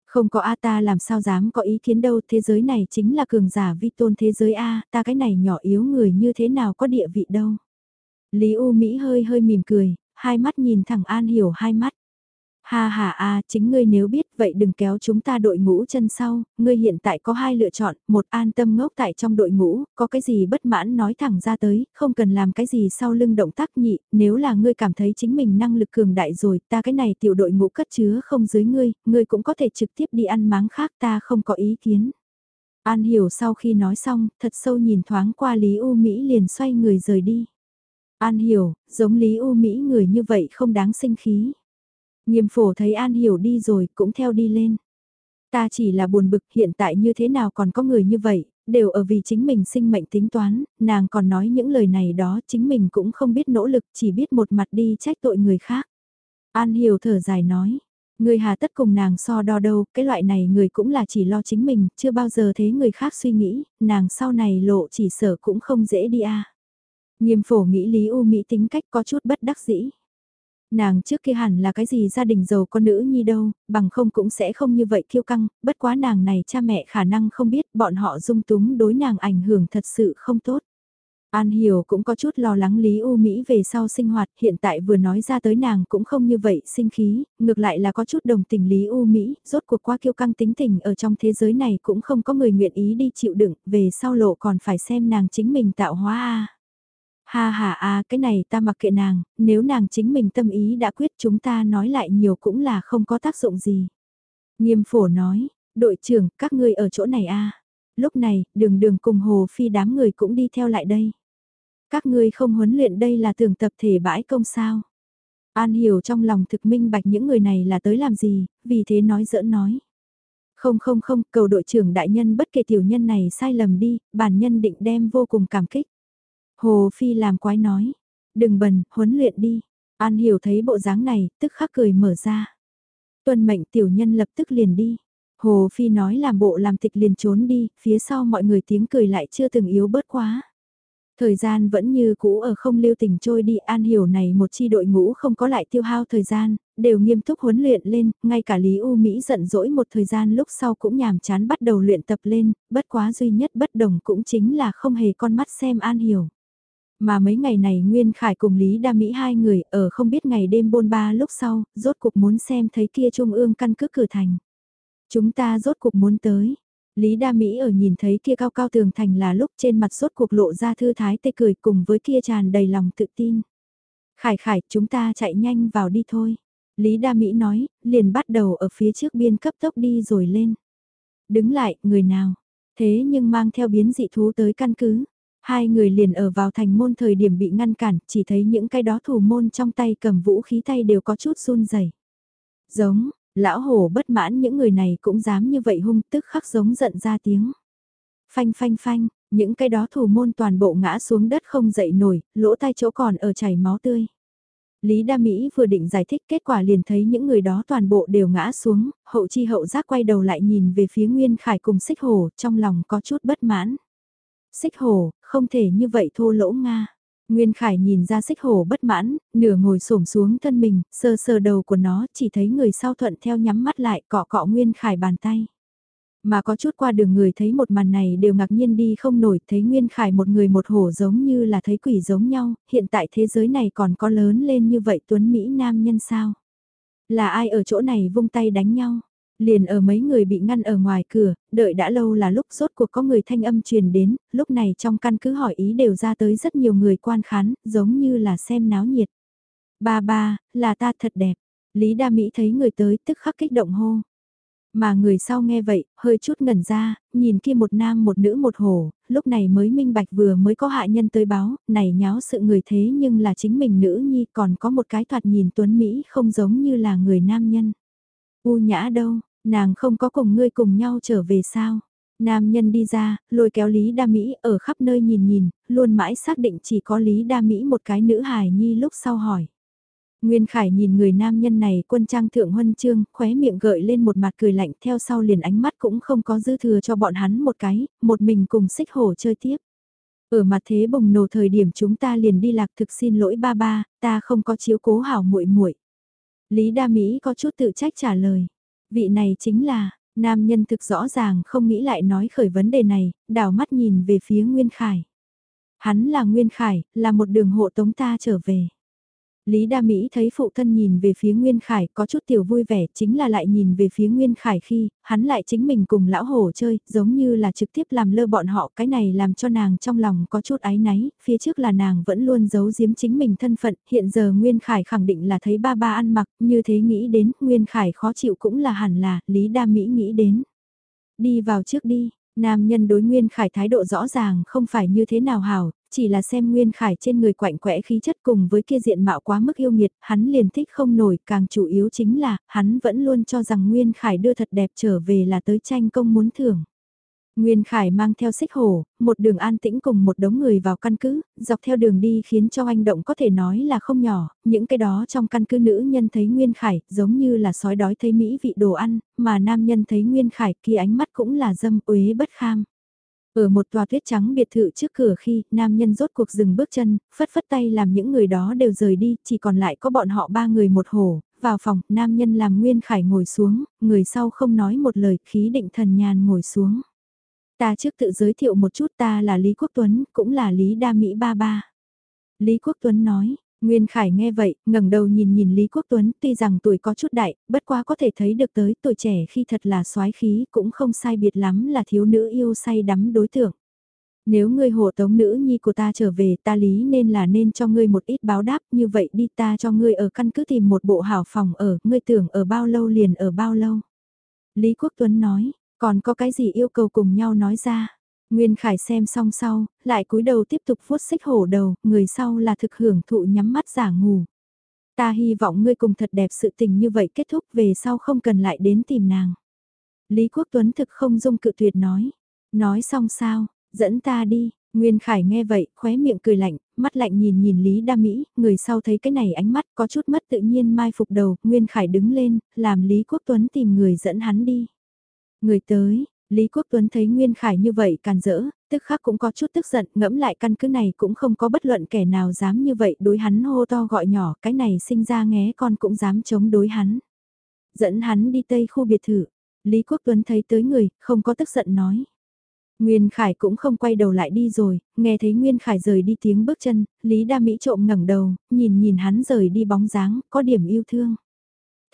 S1: Không có A ta làm sao dám có ý kiến đâu, thế giới này chính là cường giả vi tôn thế giới A, ta cái này nhỏ yếu người như thế nào có địa vị đâu. Lý U Mỹ hơi hơi mỉm cười, hai mắt nhìn thẳng An Hiểu hai mắt. Ha ha a, chính ngươi nếu biết vậy đừng kéo chúng ta đội ngũ chân sau, ngươi hiện tại có hai lựa chọn, một an tâm ngốc tại trong đội ngũ, có cái gì bất mãn nói thẳng ra tới, không cần làm cái gì sau lưng động tác nhị, nếu là ngươi cảm thấy chính mình năng lực cường đại rồi, ta cái này tiểu đội ngũ cất chứa không dưới ngươi, ngươi cũng có thể trực tiếp đi ăn máng khác ta không có ý kiến. An hiểu sau khi nói xong, thật sâu nhìn thoáng qua Lý U Mỹ liền xoay người rời đi. An Hiểu, giống Lý U Mỹ người như vậy không đáng sinh khí. Nghiêm phổ thấy An Hiểu đi rồi cũng theo đi lên. Ta chỉ là buồn bực hiện tại như thế nào còn có người như vậy, đều ở vì chính mình sinh mệnh tính toán, nàng còn nói những lời này đó chính mình cũng không biết nỗ lực chỉ biết một mặt đi trách tội người khác. An Hiểu thở dài nói, người hà tất cùng nàng so đo đâu, cái loại này người cũng là chỉ lo chính mình, chưa bao giờ thấy người khác suy nghĩ, nàng sau này lộ chỉ sở cũng không dễ đi a. Nghiêm phổ nghĩ Lý U Mỹ tính cách có chút bất đắc dĩ. Nàng trước kia hẳn là cái gì gia đình giàu con nữ nhi đâu, bằng không cũng sẽ không như vậy kiêu căng, bất quá nàng này cha mẹ khả năng không biết bọn họ dung túng đối nàng ảnh hưởng thật sự không tốt. An Hiểu cũng có chút lo lắng Lý U Mỹ về sau sinh hoạt, hiện tại vừa nói ra tới nàng cũng không như vậy sinh khí, ngược lại là có chút đồng tình Lý U Mỹ, rốt cuộc qua kiêu căng tính tình ở trong thế giới này cũng không có người nguyện ý đi chịu đựng, về sau lộ còn phải xem nàng chính mình tạo hóa a. Ha ha a, cái này ta mặc kệ nàng, nếu nàng chính mình tâm ý đã quyết chúng ta nói lại nhiều cũng là không có tác dụng gì. Nghiêm phổ nói, đội trưởng, các ngươi ở chỗ này a. Lúc này, đường đường cùng Hồ Phi đám người cũng đi theo lại đây. Các ngươi không huấn luyện đây là tưởng tập thể bãi công sao. An hiểu trong lòng thực minh bạch những người này là tới làm gì, vì thế nói giỡn nói. Không không không, cầu đội trưởng đại nhân bất kể tiểu nhân này sai lầm đi, bản nhân định đem vô cùng cảm kích. Hồ Phi làm quái nói, đừng bần, huấn luyện đi. An hiểu thấy bộ dáng này, tức khắc cười mở ra. Tuân mệnh tiểu nhân lập tức liền đi. Hồ Phi nói làm bộ làm tịch liền trốn đi, phía sau mọi người tiếng cười lại chưa từng yếu bớt quá. Thời gian vẫn như cũ ở không lưu tình trôi đi an hiểu này một chi đội ngũ không có lại tiêu hao thời gian, đều nghiêm túc huấn luyện lên, ngay cả Lý U Mỹ giận dỗi một thời gian lúc sau cũng nhàm chán bắt đầu luyện tập lên, bất quá duy nhất bất đồng cũng chính là không hề con mắt xem an hiểu. Mà mấy ngày này Nguyên Khải cùng Lý Đa Mỹ hai người ở không biết ngày đêm bôn ba lúc sau, rốt cuộc muốn xem thấy kia trung ương căn cứ cửa thành. Chúng ta rốt cuộc muốn tới, Lý Đa Mỹ ở nhìn thấy kia cao cao tường thành là lúc trên mặt rốt cuộc lộ ra thư thái tê cười cùng với kia tràn đầy lòng tự tin. Khải khải, chúng ta chạy nhanh vào đi thôi. Lý Đa Mỹ nói, liền bắt đầu ở phía trước biên cấp tốc đi rồi lên. Đứng lại, người nào? Thế nhưng mang theo biến dị thú tới căn cứ. Hai người liền ở vào thành môn thời điểm bị ngăn cản, chỉ thấy những cái đó thủ môn trong tay cầm vũ khí tay đều có chút run rẩy. Giống, Lão hổ bất mãn những người này cũng dám như vậy hung tức khắc giống giận ra tiếng. Phanh phanh phanh, những cái đó thủ môn toàn bộ ngã xuống đất không dậy nổi, lỗ tai chỗ còn ở chảy máu tươi. Lý Đa Mỹ vừa định giải thích kết quả liền thấy những người đó toàn bộ đều ngã xuống, hậu chi hậu giác quay đầu lại nhìn về phía Nguyên Khải cùng xích hổ, trong lòng có chút bất mãn. Xích hổ, không thể như vậy thô lỗ Nga. Nguyên Khải nhìn ra xích hổ bất mãn, nửa ngồi xổm xuống thân mình, sơ sơ đầu của nó, chỉ thấy người sau thuận theo nhắm mắt lại cọ cọ Nguyên Khải bàn tay. Mà có chút qua đường người thấy một màn này đều ngạc nhiên đi không nổi, thấy Nguyên Khải một người một hổ giống như là thấy quỷ giống nhau, hiện tại thế giới này còn có lớn lên như vậy Tuấn Mỹ nam nhân sao? Là ai ở chỗ này vung tay đánh nhau? Liền ở mấy người bị ngăn ở ngoài cửa, đợi đã lâu là lúc rốt cuộc có người thanh âm truyền đến, lúc này trong căn cứ hỏi ý đều ra tới rất nhiều người quan khán, giống như là xem náo nhiệt. Ba ba, là ta thật đẹp. Lý Đa Mỹ thấy người tới tức khắc kích động hô. Mà người sau nghe vậy, hơi chút ngẩn ra, nhìn kia một nam một nữ một hổ, lúc này mới minh bạch vừa mới có hạ nhân tới báo, này nháo sự người thế nhưng là chính mình nữ nhi còn có một cái thoạt nhìn tuấn Mỹ không giống như là người nam nhân. U nhã đâu, Nàng không có cùng ngươi cùng nhau trở về sao? Nam nhân đi ra, lôi kéo Lý Đa Mỹ ở khắp nơi nhìn nhìn, luôn mãi xác định chỉ có Lý Đa Mỹ một cái nữ hài nhi lúc sau hỏi. Nguyên Khải nhìn người nam nhân này quân trang thượng huân chương, khóe miệng gợi lên một mặt cười lạnh theo sau liền ánh mắt cũng không có dư thừa cho bọn hắn một cái, một mình cùng xích hổ chơi tiếp. Ở mặt thế bùng nổ thời điểm chúng ta liền đi lạc thực xin lỗi ba ba, ta không có chiếu cố hảo muội muội. Lý Đa Mỹ có chút tự trách trả lời. Vị này chính là, nam nhân thực rõ ràng không nghĩ lại nói khởi vấn đề này, đảo mắt nhìn về phía Nguyên Khải. Hắn là Nguyên Khải, là một đường hộ tống ta trở về. Lý Đa Mỹ thấy phụ thân nhìn về phía Nguyên Khải có chút tiểu vui vẻ chính là lại nhìn về phía Nguyên Khải khi hắn lại chính mình cùng lão hổ chơi giống như là trực tiếp làm lơ bọn họ cái này làm cho nàng trong lòng có chút ái náy phía trước là nàng vẫn luôn giấu giếm chính mình thân phận hiện giờ Nguyên Khải khẳng định là thấy ba ba ăn mặc như thế nghĩ đến Nguyên Khải khó chịu cũng là hẳn là Lý Đa Mỹ nghĩ đến. Đi vào trước đi, Nam nhân đối Nguyên Khải thái độ rõ ràng không phải như thế nào hảo, chỉ là xem Nguyên Khải trên người quạnh quẽ khí chất cùng với kia diện mạo quá mức yêu nghiệt, hắn liền thích không nổi, càng chủ yếu chính là, hắn vẫn luôn cho rằng Nguyên Khải đưa thật đẹp trở về là tới tranh công muốn thưởng. Nguyên Khải mang theo xích hổ, một đường an tĩnh cùng một đống người vào căn cứ, dọc theo đường đi khiến cho anh động có thể nói là không nhỏ, những cái đó trong căn cứ nữ nhân thấy Nguyên Khải giống như là sói đói thấy mỹ vị đồ ăn, mà nam nhân thấy Nguyên Khải kia ánh mắt cũng là dâm uế bất kham. Ở một tòa tuyết trắng biệt thự trước cửa khi nam nhân rốt cuộc dừng bước chân, phất phất tay làm những người đó đều rời đi, chỉ còn lại có bọn họ ba người một hồ, vào phòng, nam nhân làm Nguyên Khải ngồi xuống, người sau không nói một lời, khí định thần nhàn ngồi xuống. Ta trước tự giới thiệu một chút ta là Lý Quốc Tuấn, cũng là Lý Đa Mỹ Ba Ba. Lý Quốc Tuấn nói, Nguyên Khải nghe vậy, ngẩng đầu nhìn nhìn Lý Quốc Tuấn, tuy rằng tuổi có chút đại, bất quá có thể thấy được tới tuổi trẻ khi thật là soái khí, cũng không sai biệt lắm là thiếu nữ yêu say đắm đối tượng. Nếu ngươi hộ tống nữ nhi của ta trở về ta lý nên là nên cho ngươi một ít báo đáp như vậy đi ta cho ngươi ở căn cứ tìm một bộ hảo phòng ở, ngươi tưởng ở bao lâu liền ở bao lâu. Lý Quốc Tuấn nói, còn có cái gì yêu cầu cùng nhau nói ra. Nguyên Khải xem xong sau, lại cúi đầu tiếp tục vuốt xích hổ đầu, người sau là thực hưởng thụ nhắm mắt giả ngủ. Ta hy vọng ngươi cùng thật đẹp sự tình như vậy kết thúc về sau không cần lại đến tìm nàng. Lý Quốc Tuấn thực không dung cự tuyệt nói. Nói xong sao, dẫn ta đi, Nguyên Khải nghe vậy, khóe miệng cười lạnh, mắt lạnh nhìn nhìn Lý Đa Mỹ, người sau thấy cái này ánh mắt có chút mất tự nhiên mai phục đầu, Nguyên Khải đứng lên, làm Lý Quốc Tuấn tìm người dẫn hắn đi. Người tới, Lý Quốc Tuấn thấy Nguyên Khải như vậy càn rỡ, tức khắc cũng có chút tức giận, ngẫm lại căn cứ này cũng không có bất luận kẻ nào dám như vậy đối hắn hô to gọi nhỏ, cái này sinh ra nghé con cũng dám chống đối hắn. Dẫn hắn đi tây khu biệt thự, Lý Quốc Tuấn thấy tới người, không có tức giận nói. Nguyên Khải cũng không quay đầu lại đi rồi, nghe thấy Nguyên Khải rời đi tiếng bước chân, Lý Đa Mỹ trộm ngẩng đầu, nhìn nhìn hắn rời đi bóng dáng, có điểm yêu thương.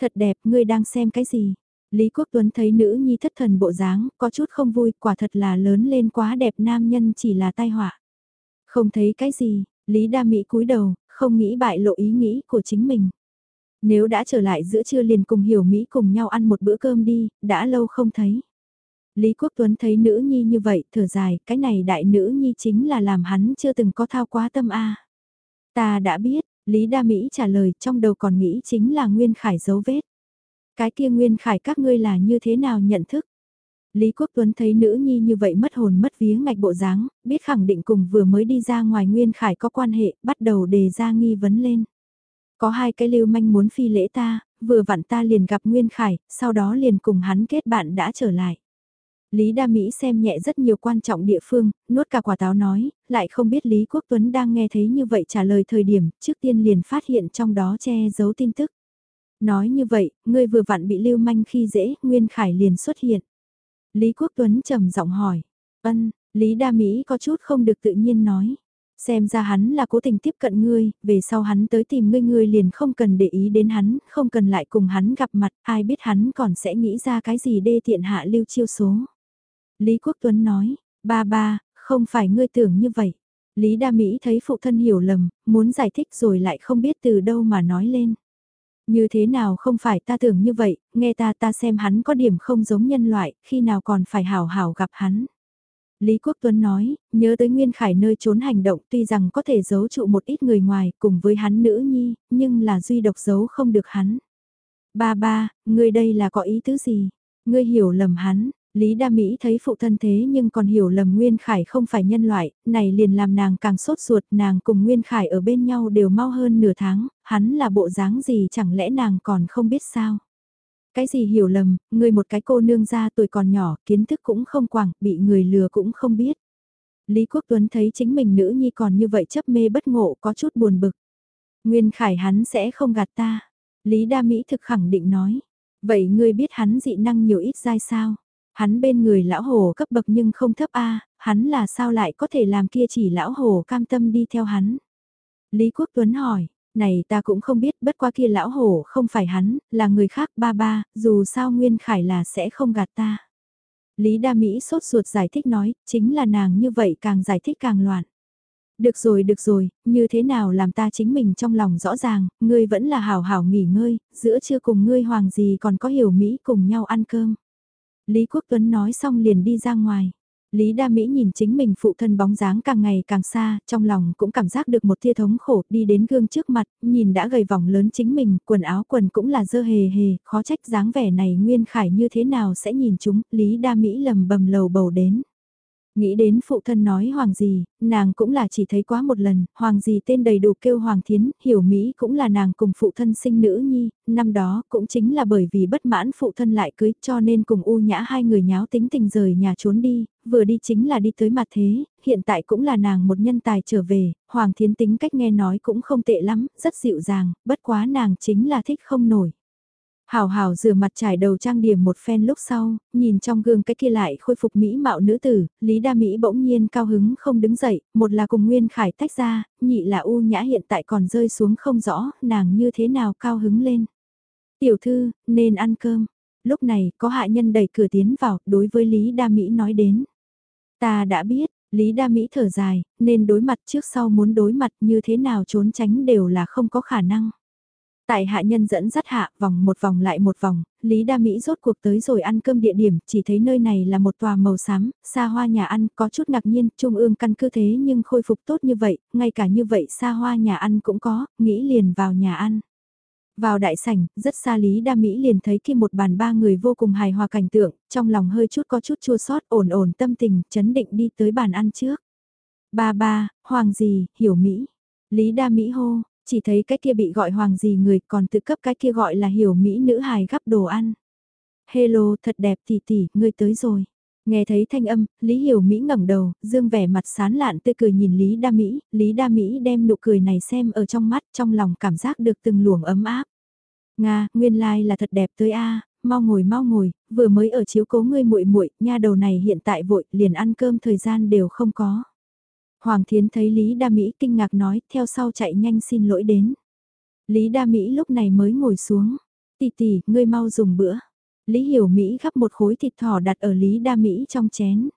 S1: Thật đẹp, ngươi đang xem cái gì? Lý Quốc Tuấn thấy nữ nhi thất thần bộ dáng, có chút không vui, quả thật là lớn lên quá đẹp nam nhân chỉ là tai họa. Không thấy cái gì, Lý Đa Mỹ cúi đầu, không nghĩ bại lộ ý nghĩ của chính mình. Nếu đã trở lại giữa trưa liền cùng Hiểu Mỹ cùng nhau ăn một bữa cơm đi, đã lâu không thấy. Lý Quốc Tuấn thấy nữ nhi như vậy, thở dài, cái này đại nữ nhi chính là làm hắn chưa từng có thao quá tâm a. Ta đã biết, Lý Đa Mỹ trả lời, trong đầu còn nghĩ chính là Nguyên Khải dấu vết. Cái kia Nguyên Khải các ngươi là như thế nào nhận thức? Lý Quốc Tuấn thấy nữ nhi như vậy mất hồn mất vía ngạch bộ dáng, biết khẳng định cùng vừa mới đi ra ngoài Nguyên Khải có quan hệ, bắt đầu đề ra nghi vấn lên. Có hai cái lưu manh muốn phi lễ ta, vừa vặn ta liền gặp Nguyên Khải, sau đó liền cùng hắn kết bạn đã trở lại. Lý Đa Mỹ xem nhẹ rất nhiều quan trọng địa phương, nuốt cả quả táo nói, lại không biết Lý Quốc Tuấn đang nghe thấy như vậy trả lời thời điểm, trước tiên liền phát hiện trong đó che giấu tin tức. Nói như vậy, ngươi vừa vặn bị lưu manh khi dễ, Nguyên Khải liền xuất hiện. Lý Quốc Tuấn trầm giọng hỏi, ân, Lý Đa Mỹ có chút không được tự nhiên nói. Xem ra hắn là cố tình tiếp cận ngươi, về sau hắn tới tìm ngươi ngươi liền không cần để ý đến hắn, không cần lại cùng hắn gặp mặt, ai biết hắn còn sẽ nghĩ ra cái gì đê tiện hạ lưu chiêu số. Lý Quốc Tuấn nói, ba ba, không phải ngươi tưởng như vậy. Lý Đa Mỹ thấy phụ thân hiểu lầm, muốn giải thích rồi lại không biết từ đâu mà nói lên. Như thế nào không phải ta tưởng như vậy, nghe ta ta xem hắn có điểm không giống nhân loại, khi nào còn phải hảo hảo gặp hắn. Lý Quốc Tuấn nói, nhớ tới Nguyên Khải nơi trốn hành động tuy rằng có thể giấu trụ một ít người ngoài cùng với hắn nữ nhi, nhưng là duy độc giấu không được hắn. Ba ba, ngươi đây là có ý tứ gì? Ngươi hiểu lầm hắn, Lý Đa Mỹ thấy phụ thân thế nhưng còn hiểu lầm Nguyên Khải không phải nhân loại, này liền làm nàng càng sốt ruột, nàng cùng Nguyên Khải ở bên nhau đều mau hơn nửa tháng, hắn là bộ dáng gì chẳng lẽ nàng còn không biết sao. Cái gì hiểu lầm, người một cái cô nương ra tuổi còn nhỏ, kiến thức cũng không quảng, bị người lừa cũng không biết. Lý Quốc Tuấn thấy chính mình nữ nhi còn như vậy chấp mê bất ngộ có chút buồn bực. Nguyên Khải hắn sẽ không gạt ta. Lý Đa Mỹ thực khẳng định nói. Vậy ngươi biết hắn dị năng nhiều ít dai sao? Hắn bên người lão hồ cấp bậc nhưng không thấp a, hắn là sao lại có thể làm kia chỉ lão hồ cam tâm đi theo hắn. Lý Quốc Tuấn hỏi, này ta cũng không biết bất qua kia lão hồ không phải hắn, là người khác ba ba, dù sao Nguyên Khải là sẽ không gạt ta. Lý Đa Mỹ sốt ruột giải thích nói, chính là nàng như vậy càng giải thích càng loạn. Được rồi được rồi, như thế nào làm ta chính mình trong lòng rõ ràng, ngươi vẫn là hảo hảo nghỉ ngơi, giữa trưa cùng ngươi hoàng gì còn có hiểu Mỹ cùng nhau ăn cơm. Lý Quốc Tuấn nói xong liền đi ra ngoài. Lý Đa Mỹ nhìn chính mình phụ thân bóng dáng càng ngày càng xa, trong lòng cũng cảm giác được một tia thống khổ, đi đến gương trước mặt, nhìn đã gầy vòng lớn chính mình, quần áo quần cũng là dơ hề hề, khó trách dáng vẻ này Nguyên Khải như thế nào sẽ nhìn chúng, Lý Đa Mỹ lầm bầm lầu bầu đến. Nghĩ đến phụ thân nói hoàng gì, nàng cũng là chỉ thấy quá một lần, hoàng gì tên đầy đủ kêu hoàng thiến, hiểu Mỹ cũng là nàng cùng phụ thân sinh nữ nhi, năm đó cũng chính là bởi vì bất mãn phụ thân lại cưới cho nên cùng u nhã hai người nháo tính tình rời nhà trốn đi, vừa đi chính là đi tới mặt thế, hiện tại cũng là nàng một nhân tài trở về, hoàng thiến tính cách nghe nói cũng không tệ lắm, rất dịu dàng, bất quá nàng chính là thích không nổi. Hảo hảo rửa mặt trải đầu trang điểm một phen lúc sau, nhìn trong gương cái kia lại khôi phục mỹ mạo nữ tử, Lý Đa Mỹ bỗng nhiên cao hứng không đứng dậy, một là cùng Nguyên Khải tách ra, nhị là U Nhã hiện tại còn rơi xuống không rõ, nàng như thế nào cao hứng lên. Tiểu thư, nên ăn cơm. Lúc này, có hạ nhân đẩy cửa tiến vào, đối với Lý Đa Mỹ nói đến. Ta đã biết, Lý Đa Mỹ thở dài, nên đối mặt trước sau muốn đối mặt như thế nào trốn tránh đều là không có khả năng. Tại hạ nhân dẫn dắt hạ vòng một vòng lại một vòng, Lý Đa Mỹ rốt cuộc tới rồi ăn cơm địa điểm, chỉ thấy nơi này là một tòa màu xám, xa hoa nhà ăn, có chút ngạc nhiên, trung ương căn cứ thế nhưng khôi phục tốt như vậy, ngay cả như vậy xa hoa nhà ăn cũng có, nghĩ liền vào nhà ăn. Vào đại sảnh, rất xa Lý Đa Mỹ liền thấy kia một bàn ba người vô cùng hài hòa cảnh tượng, trong lòng hơi chút có chút chua sót, ổn ổn tâm tình, chấn định đi tới bàn ăn trước. Ba ba, hoàng gì, hiểu Mỹ. Lý Đa Mỹ hô, chỉ thấy cái kia bị gọi hoàng gì người còn tự cấp cái kia gọi là hiểu Mỹ nữ hài gắp đồ ăn. Hello, thật đẹp tỷ tỷ, ngươi tới rồi. Nghe thấy thanh âm, Lý Hiểu Mỹ ngẩng đầu, dương vẻ mặt sán lạn tươi cười nhìn Lý Đa Mỹ, Lý Đa Mỹ đem nụ cười này xem ở trong mắt, trong lòng cảm giác được từng luồng ấm áp. Nga, nguyên lai like là thật đẹp tới a, mau ngồi mau ngồi, vừa mới ở chiếu cố ngươi muội muội, nha đầu này hiện tại vội, liền ăn cơm thời gian đều không có. Hoàng Thiến thấy Lý Đa Mỹ kinh ngạc nói, theo sau chạy nhanh xin lỗi đến. Lý Đa Mỹ lúc này mới ngồi xuống. Tì Tì, ngươi mau dùng bữa. Lý Hiểu Mỹ gắp một khối thịt thỏ đặt ở Lý Đa Mỹ trong chén.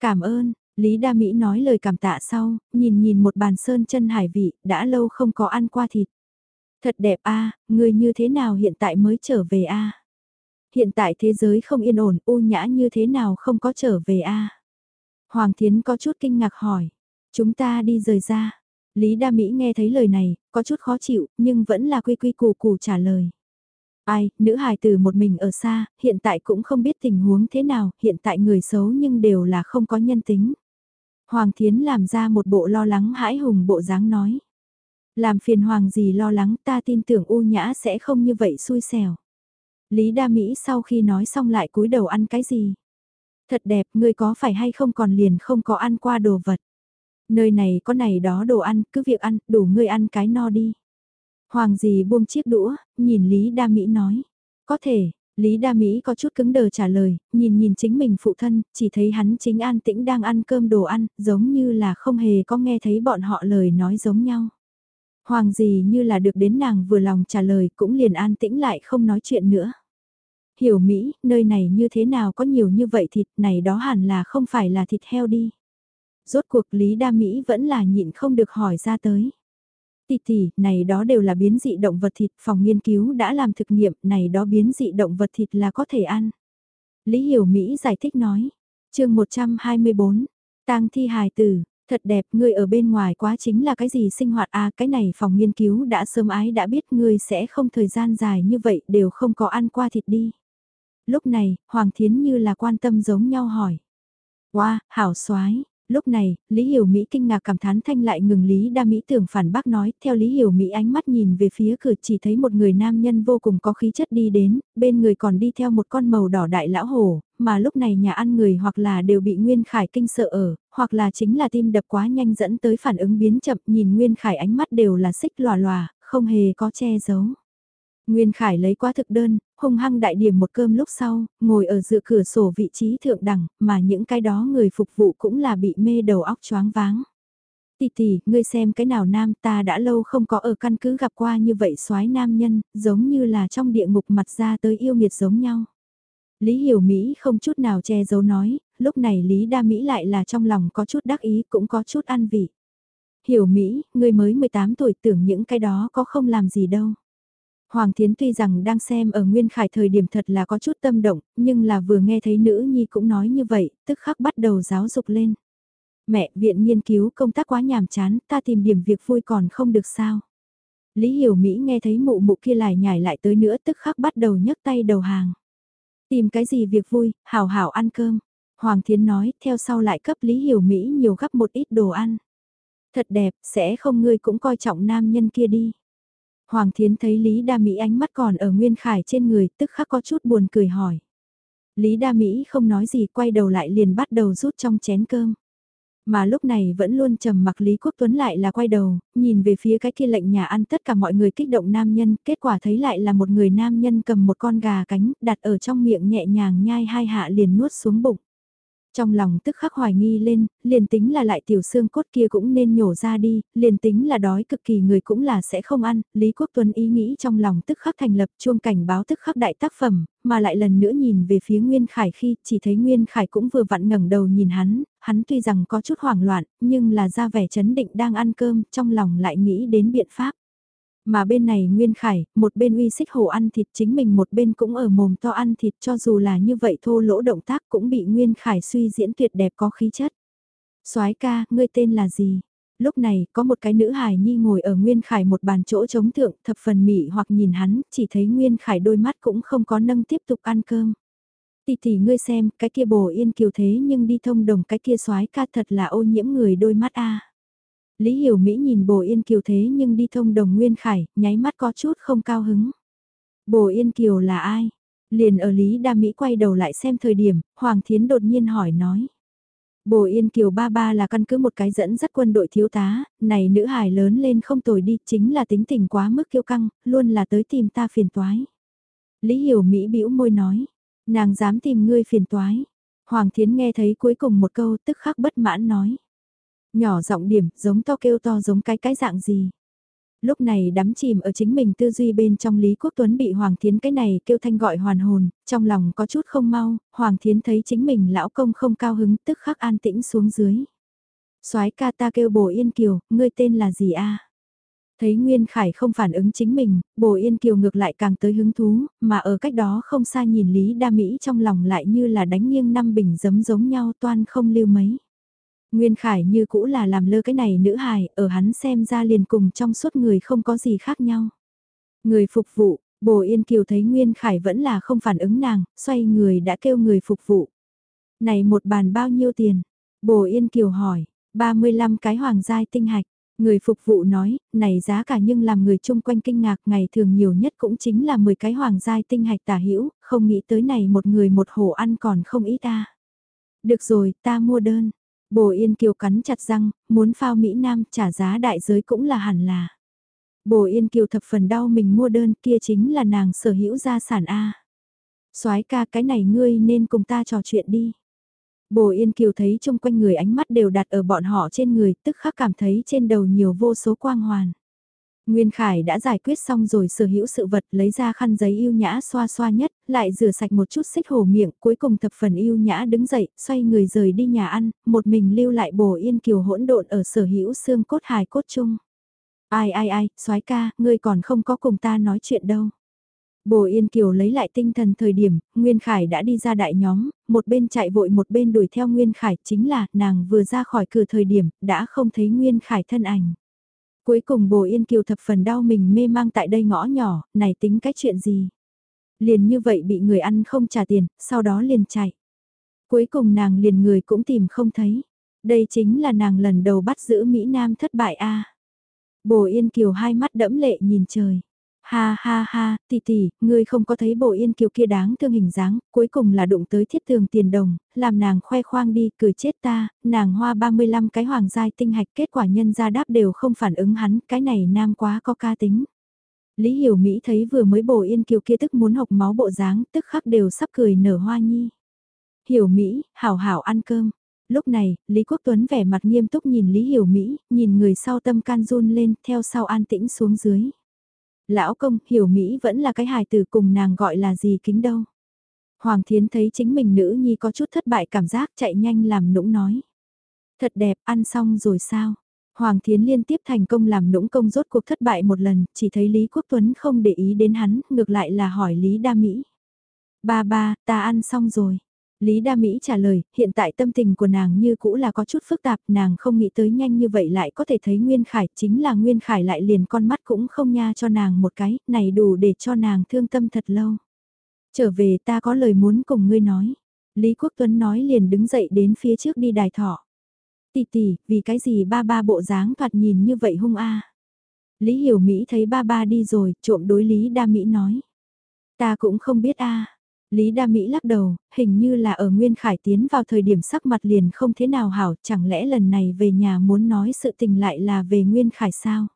S1: Cảm ơn, Lý Đa Mỹ nói lời cảm tạ sau, nhìn nhìn một bàn sơn chân hải vị, đã lâu không có ăn qua thịt. Thật đẹp a, ngươi như thế nào hiện tại mới trở về a? Hiện tại thế giới không yên ổn, u nhã như thế nào không có trở về a? Hoàng Thiến có chút kinh ngạc hỏi. Chúng ta đi rời ra. Lý Đa Mỹ nghe thấy lời này, có chút khó chịu, nhưng vẫn là quy quy củ củ trả lời. Ai, nữ hài tử một mình ở xa, hiện tại cũng không biết tình huống thế nào, hiện tại người xấu nhưng đều là không có nhân tính. Hoàng Thiến làm ra một bộ lo lắng hãi hùng bộ dáng nói. Làm phiền Hoàng gì lo lắng ta tin tưởng U Nhã sẽ không như vậy xui xẻo. Lý Đa Mỹ sau khi nói xong lại cúi đầu ăn cái gì? Thật đẹp, ngươi có phải hay không còn liền không có ăn qua đồ vật? Nơi này có này đó đồ ăn, cứ việc ăn, đủ ngươi ăn cái no đi. Hoàng dì buông chiếc đũa, nhìn Lý Đa Mỹ nói. Có thể, Lý Đa Mỹ có chút cứng đờ trả lời, nhìn nhìn chính mình phụ thân, chỉ thấy hắn chính an tĩnh đang ăn cơm đồ ăn, giống như là không hề có nghe thấy bọn họ lời nói giống nhau. Hoàng dì như là được đến nàng vừa lòng trả lời cũng liền an tĩnh lại không nói chuyện nữa. Hiểu Mỹ, nơi này như thế nào có nhiều như vậy thịt này đó hẳn là không phải là thịt heo đi. Rốt cuộc Lý Đa Mỹ vẫn là nhịn không được hỏi ra tới. Tỷ tỷ, này đó đều là biến dị động vật thịt, phòng nghiên cứu đã làm thực nghiệm, này đó biến dị động vật thịt là có thể ăn. Lý Hiểu Mỹ giải thích nói, chương 124, tang thi hài tử, thật đẹp, ngươi ở bên ngoài quá chính là cái gì sinh hoạt à, cái này phòng nghiên cứu đã sớm ái đã biết ngươi sẽ không thời gian dài như vậy đều không có ăn qua thịt đi. Lúc này, Hoàng Thiến như là quan tâm giống nhau hỏi. Wow, hảo xoái, Lúc này, Lý Hiểu Mỹ kinh ngạc cảm thán thanh lại ngừng Lý Đa Mỹ tưởng phản bác nói, theo Lý Hiểu Mỹ ánh mắt nhìn về phía cửa chỉ thấy một người nam nhân vô cùng có khí chất đi đến, bên người còn đi theo một con màu đỏ đại lão hổ, mà lúc này nhà ăn người hoặc là đều bị Nguyên Khải kinh sợ ở, hoặc là chính là tim đập quá nhanh dẫn tới phản ứng biến chậm nhìn Nguyên Khải ánh mắt đều là xích lòa lòa, không hề có che giấu. Nguyên Khải lấy qua thực đơn, hung hăng đại điểm một cơm lúc sau, ngồi ở giữa cửa sổ vị trí thượng đẳng, mà những cái đó người phục vụ cũng là bị mê đầu óc choáng váng. Tì tì, ngươi xem cái nào nam ta đã lâu không có ở căn cứ gặp qua như vậy soái nam nhân, giống như là trong địa ngục mặt ra tới yêu nghiệt giống nhau. Lý Hiểu Mỹ không chút nào che giấu nói, lúc này Lý Đa Mỹ lại là trong lòng có chút đắc ý cũng có chút ăn vị. Hiểu Mỹ, ngươi mới 18 tuổi tưởng những cái đó có không làm gì đâu. Hoàng Thiến tuy rằng đang xem ở Nguyên Khải thời điểm thật là có chút tâm động, nhưng là vừa nghe thấy nữ nhi cũng nói như vậy, tức khắc bắt đầu giáo dục lên. Mẹ, viện nghiên cứu công tác quá nhàm chán, ta tìm điểm việc vui còn không được sao. Lý Hiểu Mỹ nghe thấy mụ mụ kia lại nhảy lại tới nữa tức khắc bắt đầu nhấc tay đầu hàng. Tìm cái gì việc vui, hảo hảo ăn cơm. Hoàng Thiến nói, theo sau lại cấp Lý Hiểu Mỹ nhiều gấp một ít đồ ăn. Thật đẹp, sẽ không ngươi cũng coi trọng nam nhân kia đi. Hoàng Thiến thấy Lý Đa Mỹ ánh mắt còn ở Nguyên Khải trên người, tức khắc có chút buồn cười hỏi. Lý Đa Mỹ không nói gì, quay đầu lại liền bắt đầu rút trong chén cơm. Mà lúc này vẫn luôn trầm mặc Lý Quốc Tuấn lại là quay đầu, nhìn về phía cái kia lệnh nhà ăn tất cả mọi người kích động nam nhân, kết quả thấy lại là một người nam nhân cầm một con gà cánh, đặt ở trong miệng nhẹ nhàng nhai hai hạ liền nuốt xuống bụng. Trong lòng tức khắc hoài nghi lên, liền tính là lại tiểu xương cốt kia cũng nên nhổ ra đi, liền tính là đói cực kỳ người cũng là sẽ không ăn, Lý Quốc Tuấn ý nghĩ trong lòng tức khắc thành lập chuông cảnh báo tức khắc đại tác phẩm, mà lại lần nữa nhìn về phía Nguyên Khải khi chỉ thấy Nguyên Khải cũng vừa vặn ngẩng đầu nhìn hắn, hắn tuy rằng có chút hoảng loạn, nhưng là ra vẻ chấn định đang ăn cơm, trong lòng lại nghĩ đến biện pháp. Mà bên này Nguyên Khải, một bên uy xích hồ ăn thịt chính mình một bên cũng ở mồm to ăn thịt cho dù là như vậy thô lỗ động tác cũng bị Nguyên Khải suy diễn tuyệt đẹp có khí chất. soái ca, ngươi tên là gì? Lúc này, có một cái nữ hài nhi ngồi ở Nguyên Khải một bàn chỗ chống thượng, thập phần mị hoặc nhìn hắn, chỉ thấy Nguyên Khải đôi mắt cũng không có nâng tiếp tục ăn cơm. Tỷ tỷ ngươi xem, cái kia bồ yên kiều thế nhưng đi thông đồng cái kia soái ca thật là ô nhiễm người đôi mắt a. Lý Hiểu Mỹ nhìn Bồ Yên Kiều thế nhưng đi thông đồng Nguyên Khải, nháy mắt có chút không cao hứng. Bồ Yên Kiều là ai? Liền ở Lý Đa Mỹ quay đầu lại xem thời điểm, Hoàng Thiến đột nhiên hỏi nói. Bồ Yên Kiều ba ba là căn cứ một cái dẫn dắt quân đội thiếu tá, này nữ hài lớn lên không tồi đi, chính là tính tình quá mức kiêu căng, luôn là tới tìm ta phiền toái. Lý Hiểu Mỹ bĩu môi nói, nàng dám tìm ngươi phiền toái. Hoàng Thiến nghe thấy cuối cùng một câu tức khắc bất mãn nói. Nhỏ giọng điểm, giống to kêu to giống cái cái dạng gì. Lúc này đắm chìm ở chính mình tư duy bên trong Lý Quốc Tuấn bị Hoàng Thiến cái này kêu thanh gọi hoàn hồn, trong lòng có chút không mau, Hoàng Thiến thấy chính mình lão công không cao hứng tức khắc an tĩnh xuống dưới. soái ca ta kêu bồ Yên Kiều, ngươi tên là gì a Thấy Nguyên Khải không phản ứng chính mình, bồ Yên Kiều ngược lại càng tới hứng thú, mà ở cách đó không xa nhìn Lý Đa Mỹ trong lòng lại như là đánh nghiêng năm bình giấm giống nhau toan không lưu mấy. Nguyên Khải như cũ là làm lơ cái này nữ hài, ở hắn xem ra liền cùng trong suốt người không có gì khác nhau. Người phục vụ, Bồ Yên Kiều thấy Nguyên Khải vẫn là không phản ứng nàng, xoay người đã kêu người phục vụ. Này một bàn bao nhiêu tiền? Bồ Yên Kiều hỏi, 35 cái hoàng giai tinh hạch. Người phục vụ nói, này giá cả nhưng làm người chung quanh kinh ngạc ngày thường nhiều nhất cũng chính là 10 cái hoàng giai tinh hạch tả hữu không nghĩ tới này một người một hồ ăn còn không ít ta. Được rồi, ta mua đơn. Bồ Yên Kiều cắn chặt răng, muốn phao Mỹ Nam trả giá đại giới cũng là hẳn là. Bồ Yên Kiều thập phần đau mình mua đơn kia chính là nàng sở hữu gia sản A. soái ca cái này ngươi nên cùng ta trò chuyện đi. Bồ Yên Kiều thấy chung quanh người ánh mắt đều đặt ở bọn họ trên người, tức khắc cảm thấy trên đầu nhiều vô số quang hoàn. Nguyên Khải đã giải quyết xong rồi sở hữu sự vật lấy ra khăn giấy yêu nhã xoa xoa nhất, lại rửa sạch một chút xích hổ miệng, cuối cùng thập phần yêu nhã đứng dậy, xoay người rời đi nhà ăn, một mình lưu lại bồ yên kiều hỗn độn ở sở hữu xương cốt hài cốt chung. Ai ai ai, soái ca, ngươi còn không có cùng ta nói chuyện đâu. Bồ Yên Kiều lấy lại tinh thần thời điểm, Nguyên Khải đã đi ra đại nhóm, một bên chạy vội một bên đuổi theo Nguyên Khải, chính là nàng vừa ra khỏi cửa thời điểm, đã không thấy Nguyên Khải thân ảnh. Cuối cùng bồ yên kiều thập phần đau mình mê mang tại đây ngõ nhỏ, này tính cái chuyện gì? Liền như vậy bị người ăn không trả tiền, sau đó liền chạy. Cuối cùng nàng liền người cũng tìm không thấy. Đây chính là nàng lần đầu bắt giữ Mỹ Nam thất bại a. Bồ Yên Kiều hai mắt đẫm lệ nhìn trời. Ha ha ha, tỷ tỷ, ngươi không có thấy bộ yên kiều kia đáng thương hình dáng, cuối cùng là đụng tới thiết tường tiền đồng, làm nàng khoe khoang đi, cười chết ta, nàng hoa 35 cái hoàng giai tinh hạch kết quả nhân ra đáp đều không phản ứng hắn, cái này nam quá có ca tính. Lý Hiểu Mỹ thấy vừa mới bộ yên kiều kia tức muốn hộc máu bộ dáng, tức khắc đều sắp cười nở hoa nhi. Hiểu Mỹ, hảo hảo ăn cơm. Lúc này, Lý Quốc Tuấn vẻ mặt nghiêm túc nhìn Lý Hiểu Mỹ, nhìn người sau tâm can run lên, theo sau an tĩnh xuống dưới. Lão công, hiểu Mỹ vẫn là cái hài từ cùng nàng gọi là gì kính đâu. Hoàng Thiến thấy chính mình nữ nhi có chút thất bại cảm giác chạy nhanh làm nũng nói. Thật đẹp, ăn xong rồi sao? Hoàng Thiến liên tiếp thành công làm nũng công rốt cuộc thất bại một lần, chỉ thấy Lý Quốc Tuấn không để ý đến hắn, ngược lại là hỏi Lý Đa Mỹ. Ba ba, ta ăn xong rồi. Lý Đa Mỹ trả lời, hiện tại tâm tình của nàng như cũ là có chút phức tạp, nàng không nghĩ tới nhanh như vậy lại có thể thấy Nguyên Khải, chính là Nguyên Khải lại liền con mắt cũng không nha cho nàng một cái, này đủ để cho nàng thương tâm thật lâu. Trở về ta có lời muốn cùng ngươi nói. Lý Quốc Tuấn nói liền đứng dậy đến phía trước đi đài thọ. Tỷ tỷ, vì cái gì ba ba bộ dáng thoạt nhìn như vậy hung a? Lý Hiểu Mỹ thấy ba ba đi rồi, trộm đối Lý Đa Mỹ nói. Ta cũng không biết a. Lý Đa Mỹ lắc đầu, hình như là ở Nguyên Khải tiến vào thời điểm sắc mặt liền không thế nào hảo, chẳng lẽ lần này về nhà muốn nói sự tình lại là về Nguyên Khải sao?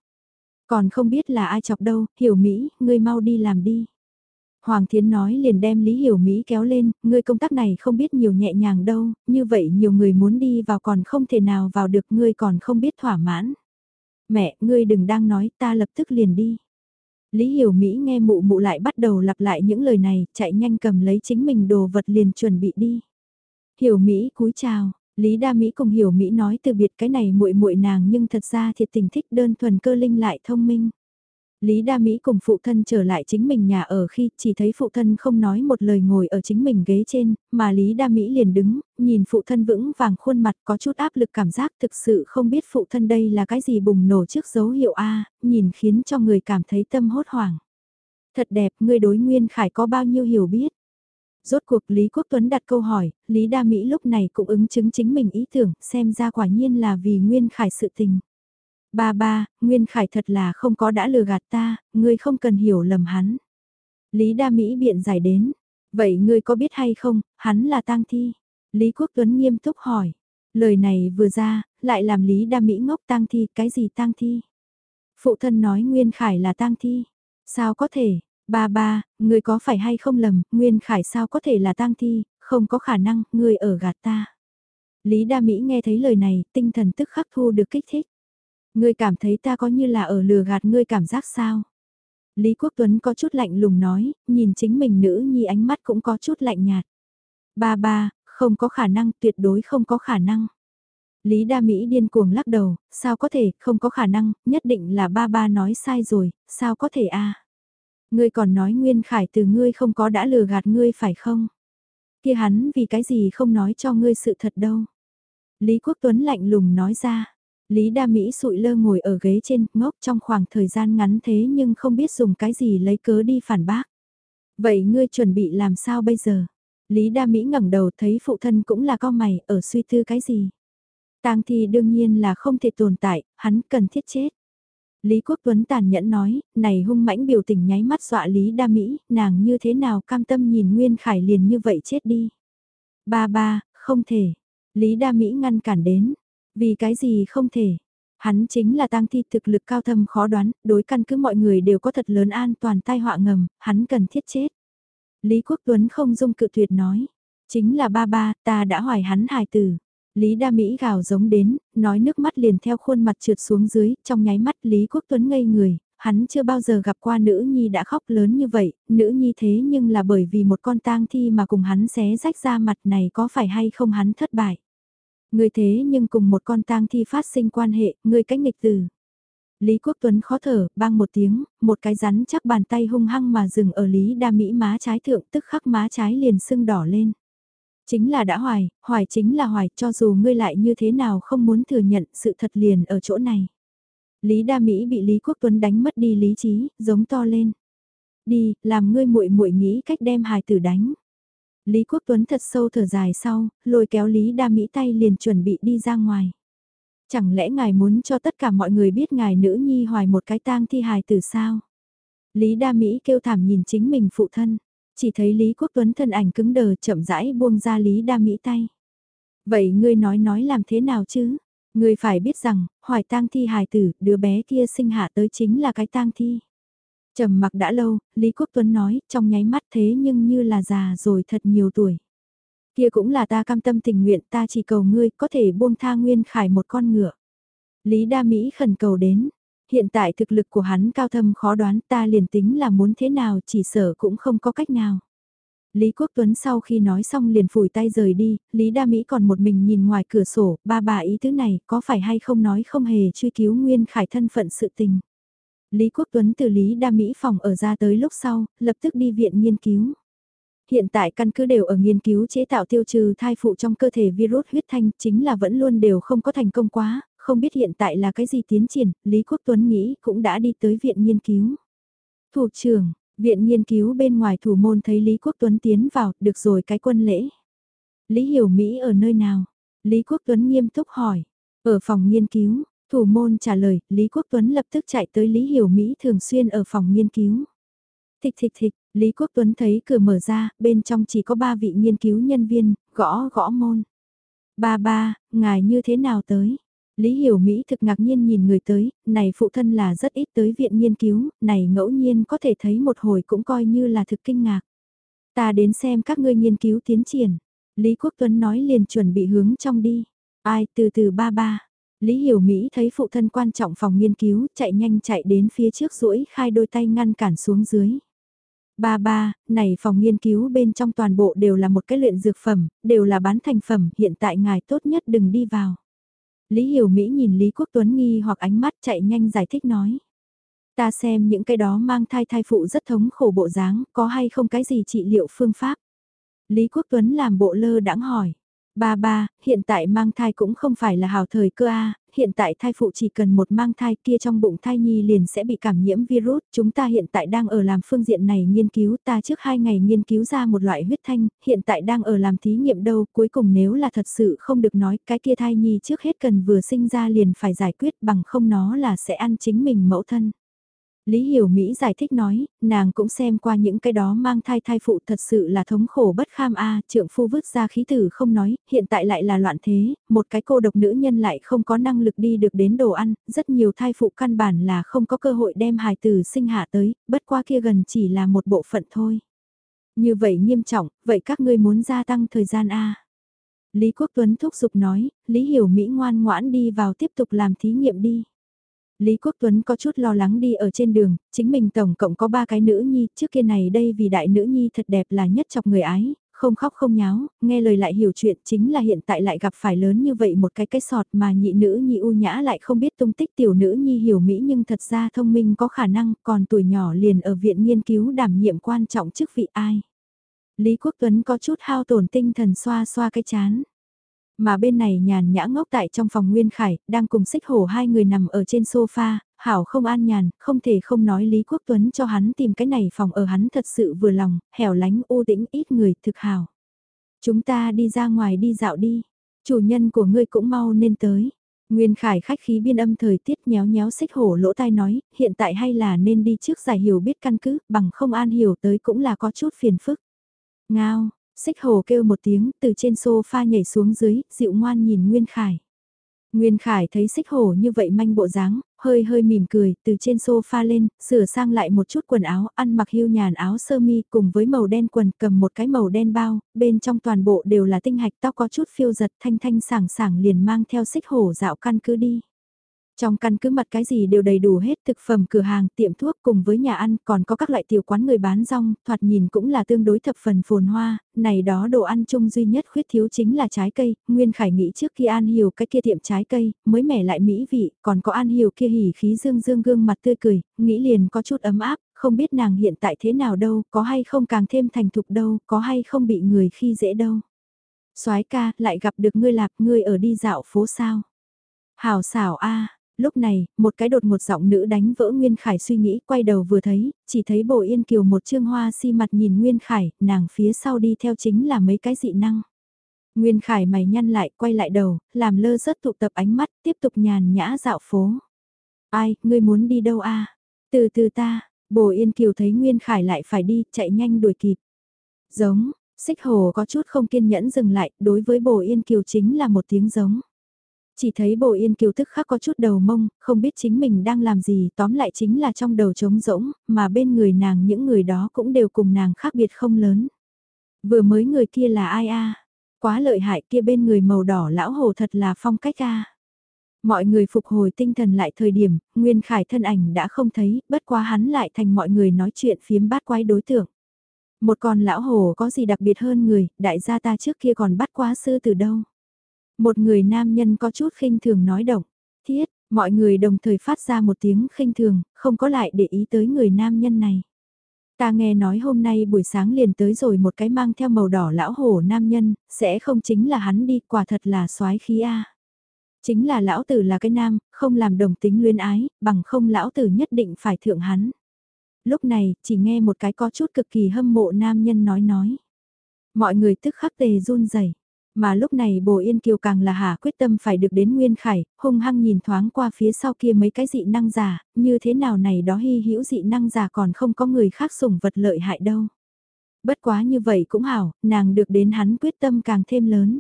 S1: Còn không biết là ai chọc đâu, Hiểu Mỹ, ngươi mau đi làm đi. Hoàng Thiến nói liền đem Lý Hiểu Mỹ kéo lên, ngươi công tác này không biết nhiều nhẹ nhàng đâu, như vậy nhiều người muốn đi vào còn không thể nào vào được ngươi còn không biết thỏa mãn. Mẹ, ngươi đừng đang nói, ta lập tức liền đi. Lý Hiểu Mỹ nghe mụ mụ lại bắt đầu lặp lại những lời này, chạy nhanh cầm lấy chính mình đồ vật liền chuẩn bị đi. Hiểu Mỹ cúi chào, Lý Đa Mỹ cùng Hiểu Mỹ nói từ biệt cái này muội muội nàng nhưng thật ra thiệt tình thích đơn thuần cơ linh lại thông minh. Lý Đa Mỹ cùng phụ thân trở lại chính mình nhà ở khi chỉ thấy phụ thân không nói một lời ngồi ở chính mình ghế trên, mà Lý Đa Mỹ liền đứng, nhìn phụ thân vững vàng khuôn mặt có chút áp lực cảm giác thực sự không biết phụ thân đây là cái gì bùng nổ trước dấu hiệu A, nhìn khiến cho người cảm thấy tâm hốt hoảng. Thật đẹp, người đối Nguyên Khải có bao nhiêu hiểu biết. Rốt cuộc Lý Quốc Tuấn đặt câu hỏi, Lý Đa Mỹ lúc này cũng ứng chứng chính mình ý tưởng, xem ra quả nhiên là vì Nguyên Khải sự tình. Ba ba, Nguyên Khải thật là không có đã lừa gạt ta, ngươi không cần hiểu lầm hắn. Lý Đa Mỹ biện giải đến, vậy ngươi có biết hay không, hắn là tang thi. Lý Quốc Tuấn nghiêm túc hỏi, lời này vừa ra, lại làm Lý Đa Mỹ ngốc tang thi, cái gì tang thi? Phụ thân nói Nguyên Khải là tang thi, sao có thể, ba ba, ngươi có phải hay không lầm, Nguyên Khải sao có thể là tang thi, không có khả năng, ngươi ở gạt ta. Lý Đa Mỹ nghe thấy lời này, tinh thần tức khắc thu được kích thích. Ngươi cảm thấy ta có như là ở lừa gạt ngươi cảm giác sao? Lý Quốc Tuấn có chút lạnh lùng nói, nhìn chính mình nữ nhi ánh mắt cũng có chút lạnh nhạt. Ba ba, không có khả năng, tuyệt đối không có khả năng. Lý Đa Mỹ điên cuồng lắc đầu, sao có thể, không có khả năng, nhất định là ba ba nói sai rồi, sao có thể a? Ngươi còn nói Nguyên Khải từ ngươi không có đã lừa gạt ngươi phải không? Kia hắn vì cái gì không nói cho ngươi sự thật đâu? Lý Quốc Tuấn lạnh lùng nói ra, Lý Đa Mỹ sụi lơ ngồi ở ghế trên, ngốc trong khoảng thời gian ngắn thế nhưng không biết dùng cái gì lấy cớ đi phản bác. Vậy ngươi chuẩn bị làm sao bây giờ? Lý Đa Mỹ ngẩng đầu thấy phụ thân cũng là con mày, ở suy tư cái gì? Tang thi đương nhiên là không thể tồn tại, hắn cần thiết chết. Lý Quốc Tuấn tàn nhẫn nói, này hung mãnh biểu tình nháy mắt dọa Lý Đa Mỹ, nàng như thế nào cam tâm nhìn Nguyên Khải liền như vậy chết đi. Ba ba, không thể. Lý Đa Mỹ ngăn cản đến, vì cái gì không thể? Hắn chính là tang thi thực lực cao thâm khó đoán, đối căn cứ mọi người đều có thật lớn an toàn tai họa ngầm, hắn cần thiết chết. Lý Quốc Tuấn không dung cự tuyệt nói. Chính là ba ba, ta đã hoài hắn hài tử. Lý Đa Mỹ gào giống đến, nói nước mắt liền theo khuôn mặt trượt xuống dưới, trong nháy mắt Lý Quốc Tuấn ngây người, hắn chưa bao giờ gặp qua nữ nhi đã khóc lớn như vậy, nữ nhi thế nhưng là bởi vì một con tang thi mà cùng hắn xé rách ra mặt này có phải hay không hắn thất bại. Ngươi thế nhưng cùng một con tang thi phát sinh quan hệ, ngươi cách nghịch từ. Lý Quốc Tuấn khó thở, bang một tiếng, một cái rắn chắc bàn tay hung hăng mà dừng ở Lý Đa Mỹ má trái thượng tức khắc má trái liền sưng đỏ lên. Chính là đã hoài, hoài chính là hoài cho dù ngươi lại như thế nào không muốn thừa nhận sự thật liền ở chỗ này. Lý Đa Mỹ bị Lý Quốc Tuấn đánh mất đi lý trí, giống to lên. Đi, làm ngươi muội muội nghĩ cách đem hài tử đánh. Lý Quốc Tuấn thật sâu thở dài sau, lôi kéo Lý Đa Mỹ tay liền chuẩn bị đi ra ngoài. Chẳng lẽ ngài muốn cho tất cả mọi người biết ngài nữ nhi hoài một cái tang thi hài từ sao? Lý Đa Mỹ kêu thảm nhìn chính mình phụ thân, chỉ thấy Lý Quốc Tuấn thân ảnh cứng đờ chậm rãi buông ra Lý Đa Mỹ tay. Vậy ngươi nói nói làm thế nào chứ? Ngươi phải biết rằng, hoài tang thi hài tử, đứa bé kia sinh hạ tới chính là cái tang thi. Trầm mặc đã lâu, Lý Quốc Tuấn nói, trong nháy mắt thế nhưng như là già rồi thật nhiều tuổi. Kia cũng là ta cam tâm tình nguyện ta chỉ cầu ngươi có thể buông tha Nguyên Khải một con ngựa. Lý Đa Mỹ khẩn cầu đến, hiện tại thực lực của hắn cao thâm khó đoán ta liền tính là muốn thế nào chỉ sợ cũng không có cách nào. Lý Quốc Tuấn sau khi nói xong liền phủi tay rời đi, Lý Đa Mỹ còn một mình nhìn ngoài cửa sổ, ba bà ý thứ này có phải hay không nói không hề truy cứu Nguyên Khải thân phận sự tình. Lý Quốc Tuấn từ Lý Đa Mỹ phòng ở ra tới lúc sau, lập tức đi viện nghiên cứu. Hiện tại căn cứ đều ở nghiên cứu chế tạo tiêu trừ thai phụ trong cơ thể virus huyết thanh chính là vẫn luôn đều không có thành công quá, không biết hiện tại là cái gì tiến triển, Lý Quốc Tuấn nghĩ cũng đã đi tới viện nghiên cứu. Thủ trưởng, viện nghiên cứu bên ngoài thủ môn thấy Lý Quốc Tuấn tiến vào, được rồi cái quân lễ. Lý Hiểu Mỹ ở nơi nào? Lý Quốc Tuấn nghiêm túc hỏi. Ở phòng nghiên cứu, thủ môn trả lời, Lý Quốc Tuấn lập tức chạy tới Lý Hiểu Mỹ thường xuyên ở phòng nghiên cứu. Thịch thịch thịch, Lý Quốc Tuấn thấy cửa mở ra, bên trong chỉ có ba vị nghiên cứu nhân viên, gõ gõ môn. Ba ba, ngài như thế nào tới? Lý Hiểu Mỹ thực ngạc nhiên nhìn người tới, này phụ thân là rất ít tới viện nghiên cứu, này ngẫu nhiên có thể thấy một hồi cũng coi như là thực kinh ngạc. Ta đến xem các ngươi nghiên cứu tiến triển. Lý Quốc Tuấn nói liền chuẩn bị hướng trong đi. Ai từ từ ba ba. Lý Hiểu Mỹ thấy phụ thân quan trọng phòng nghiên cứu, chạy nhanh chạy đến phía trước rũi khai đôi tay ngăn cản xuống dưới. Ba ba, này phòng nghiên cứu bên trong toàn bộ đều là một cái luyện dược phẩm, đều là bán thành phẩm, hiện tại ngài tốt nhất đừng đi vào. Lý Hiểu Mỹ nhìn Lý Quốc Tuấn nghi hoặc ánh mắt chạy nhanh giải thích nói. Ta xem những cái đó mang thai thai phụ rất thống khổ bộ dáng, có hay không cái gì trị liệu phương pháp. Lý Quốc Tuấn làm bộ lơ đãng hỏi. Ba ba, hiện tại mang thai cũng không phải là hào thời cơ a, hiện tại thai phụ chỉ cần một mang thai kia trong bụng thai nhi liền sẽ bị cảm nhiễm virus, chúng ta hiện tại đang ở làm phương diện này nghiên cứu, ta trước hai ngày nghiên cứu ra một loại huyết thanh, hiện tại đang ở làm thí nghiệm đâu, cuối cùng nếu là thật sự không được nói, cái kia thai nhi trước hết cần vừa sinh ra liền phải giải quyết bằng không nó là sẽ ăn chính mình mẫu thân. Lý Hiểu Mỹ giải thích nói, nàng cũng xem qua những cái đó mang thai thai phụ thật sự là thống khổ bất kham a trượng phu vứt ra khí tử không nói, hiện tại lại là loạn thế, một cái cô độc nữ nhân lại không có năng lực đi được đến đồ ăn, rất nhiều thai phụ căn bản là không có cơ hội đem hài tử sinh hạ tới, bất qua kia gần chỉ là một bộ phận thôi. Như vậy nghiêm trọng, vậy các ngươi muốn gia tăng thời gian a Lý Quốc Tuấn thúc giục nói, Lý Hiểu Mỹ ngoan ngoãn đi vào tiếp tục làm thí nghiệm đi. Lý Quốc Tuấn có chút lo lắng đi ở trên đường, chính mình tổng cộng có ba cái nữ nhi, trước kia này đây vì đại nữ nhi thật đẹp là nhất chọc người ái, không khóc không nháo, nghe lời lại hiểu chuyện chính là hiện tại lại gặp phải lớn như vậy một cái cái sọt mà nhị nữ nhi u nhã lại không biết tung tích tiểu nữ nhi hiểu mỹ nhưng thật ra thông minh có khả năng còn tuổi nhỏ liền ở viện nghiên cứu đảm nhiệm quan trọng chức vị ai. Lý Quốc Tuấn có chút hao tổn tinh thần xoa xoa cái chán. Mà bên này nhàn nhã ngốc tại trong phòng Nguyên Khải, đang cùng xích hổ hai người nằm ở trên sofa, hảo không an nhàn, không thể không nói Lý Quốc Tuấn cho hắn tìm cái này phòng ở hắn thật sự vừa lòng, hẻo lánh u tĩnh ít người thực hảo. Chúng ta đi ra ngoài đi dạo đi, chủ nhân của ngươi cũng mau nên tới. Nguyên Khải khách khí biên âm thời tiết nhéo nhéo xích hổ lỗ tai nói, hiện tại hay là nên đi trước giải hiểu biết căn cứ, bằng không an hiểu tới cũng là có chút phiền phức. Ngao, Xích hồ kêu một tiếng, từ trên sofa nhảy xuống dưới, dịu ngoan nhìn Nguyên Khải. Nguyên Khải thấy xích hổ như vậy manh bộ dáng, hơi hơi mỉm cười, từ trên sofa lên, sửa sang lại một chút quần áo, ăn mặc hưu nhàn áo sơ mi cùng với màu đen quần cầm một cái màu đen bao, bên trong toàn bộ đều là tinh hạch tóc có chút phiêu giật thanh thanh sảng sảng liền mang theo xích hổ dạo căn cứ đi. Trong căn cứ mặt cái gì đều đầy đủ hết thực phẩm cửa hàng, tiệm thuốc cùng với nhà ăn còn có các loại tiểu quán người bán rong, thoạt nhìn cũng là tương đối thập phần phồn hoa, này đó đồ ăn chung duy nhất khuyết thiếu chính là trái cây, Nguyên Khải nghĩ trước khi An Hiểu cái kia tiệm trái cây, mới mẻ lại mỹ vị, còn có An Hiểu kia hỉ khí dương dương gương mặt tươi cười, nghĩ liền có chút ấm áp, không biết nàng hiện tại thế nào đâu, có hay không càng thêm thành thục đâu, có hay không bị người khi dễ đâu. soái ca, lại gặp được ngươi lạp, ngươi ở đi dạo phố sao? Hảo xảo a lúc này, một cái đột một giọng nữ đánh vỡ Nguyên Khải suy nghĩ, quay đầu vừa thấy, chỉ thấy bồ yên kiều một trương hoa si mặt nhìn Nguyên Khải, nàng phía sau đi theo chính là mấy cái dị năng. Nguyên Khải mày nhăn lại, quay lại đầu, làm lơ rớt tụ tập ánh mắt, tiếp tục nhàn nhã dạo phố. Ai, ngươi muốn đi đâu a? Từ từ ta, bồ yên kiều thấy Nguyên Khải lại phải đi, chạy nhanh đuổi kịp. Giống, xích hồ có chút không kiên nhẫn dừng lại, đối với bồ yên kiều chính là một tiếng giống. Chỉ thấy bồ yên kiều tức khắc có chút đầu mông, không biết chính mình đang làm gì, tóm lại chính là trong đầu trống rỗng, mà bên người nàng những người đó cũng đều cùng nàng khác biệt không lớn. Vừa mới người kia là ai a Quá lợi hại kia bên người màu đỏ lão hồ thật là phong cách a Mọi người phục hồi tinh thần lại thời điểm, Nguyên Khải thân ảnh đã không thấy, bất quá hắn lại thành mọi người nói chuyện phiếm bát quái đối tượng. Một con lão hồ có gì đặc biệt hơn người, đại gia ta trước kia còn bắt quá sư từ đâu. Một người nam nhân có chút khinh thường nói động. Thiết, mọi người đồng thời phát ra một tiếng khinh thường, không có lại để ý tới người nam nhân này. Ta nghe nói hôm nay buổi sáng liền tới rồi một cái mang theo màu đỏ lão hổ nam nhân, sẽ không chính là hắn đi, quả thật là soái khí a. Chính là lão tử là cái nam, không làm đồng tính luyến ái, bằng không lão tử nhất định phải thượng hắn. Lúc này, chỉ nghe một cái có chút cực kỳ hâm mộ nam nhân nói nói. Mọi người tức khắc tề run rẩy mà lúc này Bồ Yên Kiều càng là hà quyết tâm phải được đến Nguyên Khải, hung hăng nhìn thoáng qua phía sau kia mấy cái dị năng giả, như thế nào này đó hy hữu dị năng giả còn không có người khác sủng vật lợi hại đâu. Bất quá như vậy cũng hảo, nàng được đến hắn quyết tâm càng thêm lớn.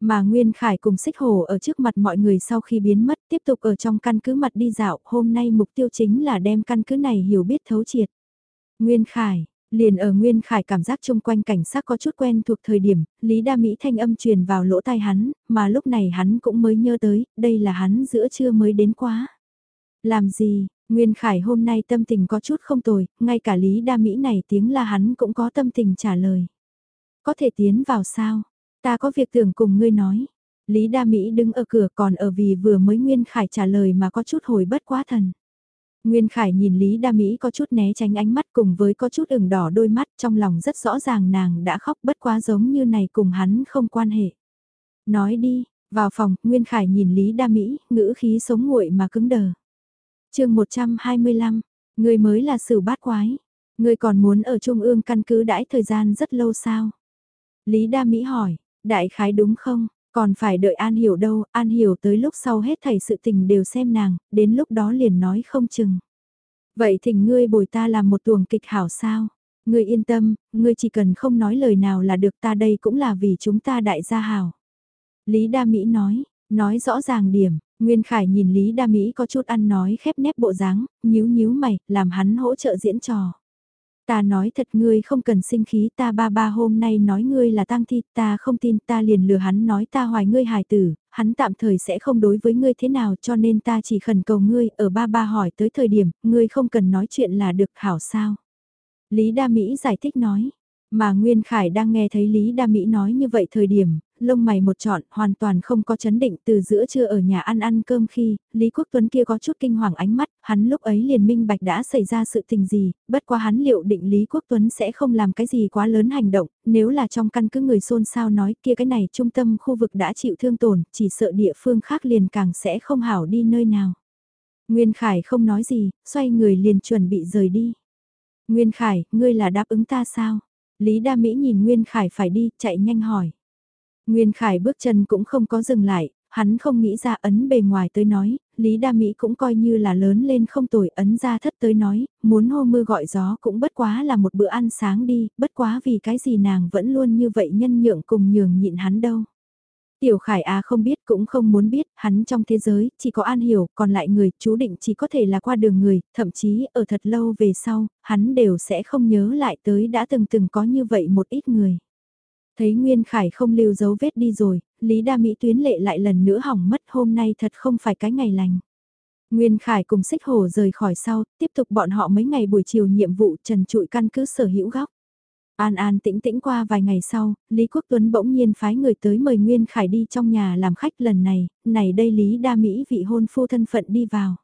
S1: Mà Nguyên Khải cùng xích hồ ở trước mặt mọi người sau khi biến mất tiếp tục ở trong căn cứ mặt đi dạo, hôm nay mục tiêu chính là đem căn cứ này hiểu biết thấu triệt. Nguyên Khải, liền ở Nguyên Khải cảm giác chung quanh cảnh sát có chút quen thuộc thời điểm, Lý Đa Mỹ thanh âm truyền vào lỗ tai hắn, mà lúc này hắn cũng mới nhớ tới, đây là hắn giữa trưa mới đến quá. Làm gì, Nguyên Khải hôm nay tâm tình có chút không tồi, ngay cả Lý Đa Mỹ này tiếng là hắn cũng có tâm tình trả lời. Có thể tiến vào sao? Ta có việc tưởng cùng ngươi nói. Lý Đa Mỹ đứng ở cửa còn ở vì vừa mới Nguyên Khải trả lời mà có chút hồi bất quá thần. Nguyên Khải nhìn Lý Đa Mỹ có chút né tránh ánh mắt cùng với có chút ửng đỏ đôi mắt trong lòng rất rõ ràng nàng đã khóc bất quá giống như này cùng hắn không quan hệ. Nói đi, vào phòng, Nguyên Khải nhìn Lý Đa Mỹ, ngữ khí sống nguội mà cứng đờ. chương 125, người mới là sử bát quái. Người còn muốn ở Trung ương căn cứ đãi thời gian rất lâu sao? Lý Đa Mỹ hỏi, đại khái đúng không? Còn phải đợi An Hiểu đâu, An Hiểu tới lúc sau hết thảy sự tình đều xem nàng, đến lúc đó liền nói không chừng. Vậy thỉnh ngươi bồi ta làm một tuồng kịch hảo sao? Ngươi yên tâm, ngươi chỉ cần không nói lời nào là được ta đây cũng là vì chúng ta đại gia hảo. Lý Đa Mỹ nói, nói rõ ràng điểm, Nguyên Khải nhìn Lý Đa Mỹ có chút ăn nói khép nép bộ dáng, nhíu nhíu mày, làm hắn hỗ trợ diễn trò. Ta nói thật ngươi không cần sinh khí ta ba ba hôm nay nói ngươi là tang thi ta không tin ta liền lừa hắn nói ta hoài ngươi hài tử, hắn tạm thời sẽ không đối với ngươi thế nào cho nên ta chỉ khẩn cầu ngươi ở ba ba hỏi tới thời điểm ngươi không cần nói chuyện là được hảo sao. Lý Đa Mỹ giải thích nói, mà Nguyên Khải đang nghe thấy Lý Đa Mỹ nói như vậy thời điểm, lông mày một trọn, hoàn toàn không có chấn định từ giữa trưa ở nhà ăn ăn cơm khi, Lý Quốc Tuấn kia có chút kinh hoàng ánh mắt, hắn lúc ấy liền minh bạch đã xảy ra sự tình gì, bất quá hắn liệu định Lý Quốc Tuấn sẽ không làm cái gì quá lớn hành động, nếu là trong căn cứ người xôn xao nói kia cái này trung tâm khu vực đã chịu thương tổn, chỉ sợ địa phương khác liền càng sẽ không hảo đi nơi nào. Nguyên Khải không nói gì, xoay người liền chuẩn bị rời đi. Nguyên Khải, ngươi là đáp ứng ta sao? Lý Đa Mỹ nhìn Nguyên Khải phải đi, chạy nhanh hỏi. Nguyên Khải bước chân cũng không có dừng lại, hắn không nghĩ ra ấn bề ngoài tới nói, Lý Đa Mỹ cũng coi như là lớn lên không tuổi ấn ra thất tới nói, muốn hô mưa gọi gió cũng bất quá là một bữa ăn sáng đi, bất quá vì cái gì nàng vẫn luôn như vậy nhân nhượng cùng nhường nhịn hắn đâu. Tiểu Khải A không biết cũng không muốn biết, hắn trong thế giới chỉ có An Hiểu, còn lại người chú định chỉ có thể là qua đường người, thậm chí ở thật lâu về sau, hắn đều sẽ không nhớ lại tới đã từng từng có như vậy một ít người. Thấy Nguyên Khải không lưu dấu vết đi rồi, Lý Đa Mỹ tuyến lệ lại lần nữa hỏng mất hôm nay thật không phải cái ngày lành. Nguyên Khải cùng xích hồ rời khỏi sau, tiếp tục bọn họ mấy ngày buổi chiều nhiệm vụ trần trụi căn cứ sở hữu góc. An An tĩnh tĩnh qua vài ngày sau, Lý Quốc Tuấn bỗng nhiên phái người tới mời Nguyên Khải đi trong nhà làm khách lần này, này đây Lý Đa Mỹ vị hôn phu thân phận đi vào.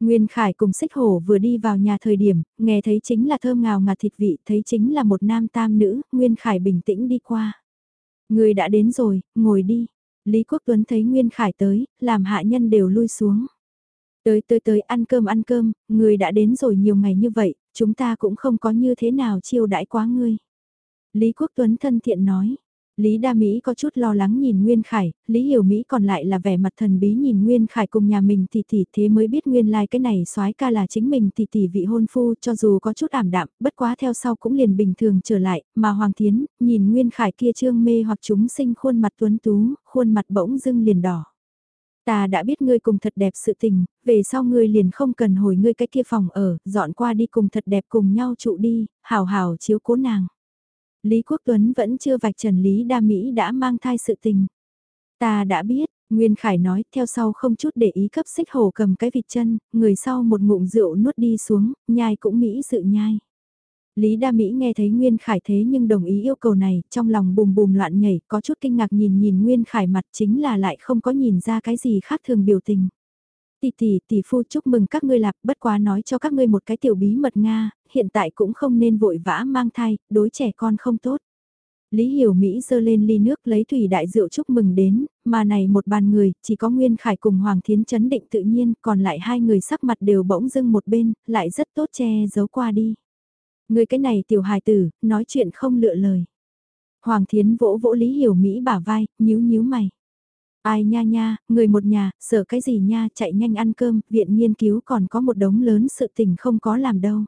S1: Nguyên Khải cùng xích hổ vừa đi vào nhà thời điểm, nghe thấy chính là thơm ngào ngạt thịt vị, thấy chính là một nam tam nữ, Nguyên Khải bình tĩnh đi qua. Người đã đến rồi, ngồi đi. Lý Quốc Tuấn thấy Nguyên Khải tới, làm hạ nhân đều lui xuống. Tới tới tới ăn cơm ăn cơm, người đã đến rồi nhiều ngày như vậy, chúng ta cũng không có như thế nào chiêu đãi quá ngươi. Lý Quốc Tuấn thân thiện nói. Lý Đa Mỹ có chút lo lắng nhìn Nguyên Khải, Lý Hiểu Mỹ còn lại là vẻ mặt thần bí nhìn Nguyên Khải cùng nhà mình tỷ tỷ thế mới biết nguyên lai like cái này soái ca là chính mình tỷ tỷ vị hôn phu cho dù có chút ảm đạm, bất quá theo sau cũng liền bình thường trở lại, mà Hoàng Thiến, nhìn Nguyên Khải kia trương mê hoặc chúng sinh khuôn mặt tuấn tú, khuôn mặt bỗng dưng liền đỏ. Ta đã biết ngươi cùng thật đẹp sự tình, về sau ngươi liền không cần hồi ngươi cái kia phòng ở, dọn qua đi cùng thật đẹp cùng nhau trụ đi, hào hào chiếu cố nàng. Lý Quốc Tuấn vẫn chưa vạch trần Lý Đa Mỹ đã mang thai sự tình. Ta đã biết, Nguyên Khải nói, theo sau không chút để ý cấp xích hồ cầm cái vịt chân, người sau một ngụm rượu nuốt đi xuống, nhai cũng Mỹ sự nhai. Lý Đa Mỹ nghe thấy Nguyên Khải thế nhưng đồng ý yêu cầu này, trong lòng bùm bùm loạn nhảy, có chút kinh ngạc nhìn nhìn Nguyên Khải mặt chính là lại không có nhìn ra cái gì khác thường biểu tình. Tỷ tỷ tỷ phu chúc mừng các ngươi lạc bất quá nói cho các ngươi một cái tiểu bí mật Nga, hiện tại cũng không nên vội vã mang thai, đối trẻ con không tốt. Lý Hiểu Mỹ dơ lên ly nước lấy thủy đại rượu chúc mừng đến, mà này một bàn người, chỉ có Nguyên Khải cùng Hoàng Thiến chấn định tự nhiên, còn lại hai người sắc mặt đều bỗng dưng một bên, lại rất tốt che giấu qua đi. Người cái này tiểu hài tử, nói chuyện không lựa lời. Hoàng Thiến vỗ vỗ Lý Hiểu Mỹ bả vai, nhíu nhíu mày. Ai nha nha, người một nhà, sợ cái gì nha, chạy nhanh ăn cơm, viện nghiên cứu còn có một đống lớn sự tình không có làm đâu.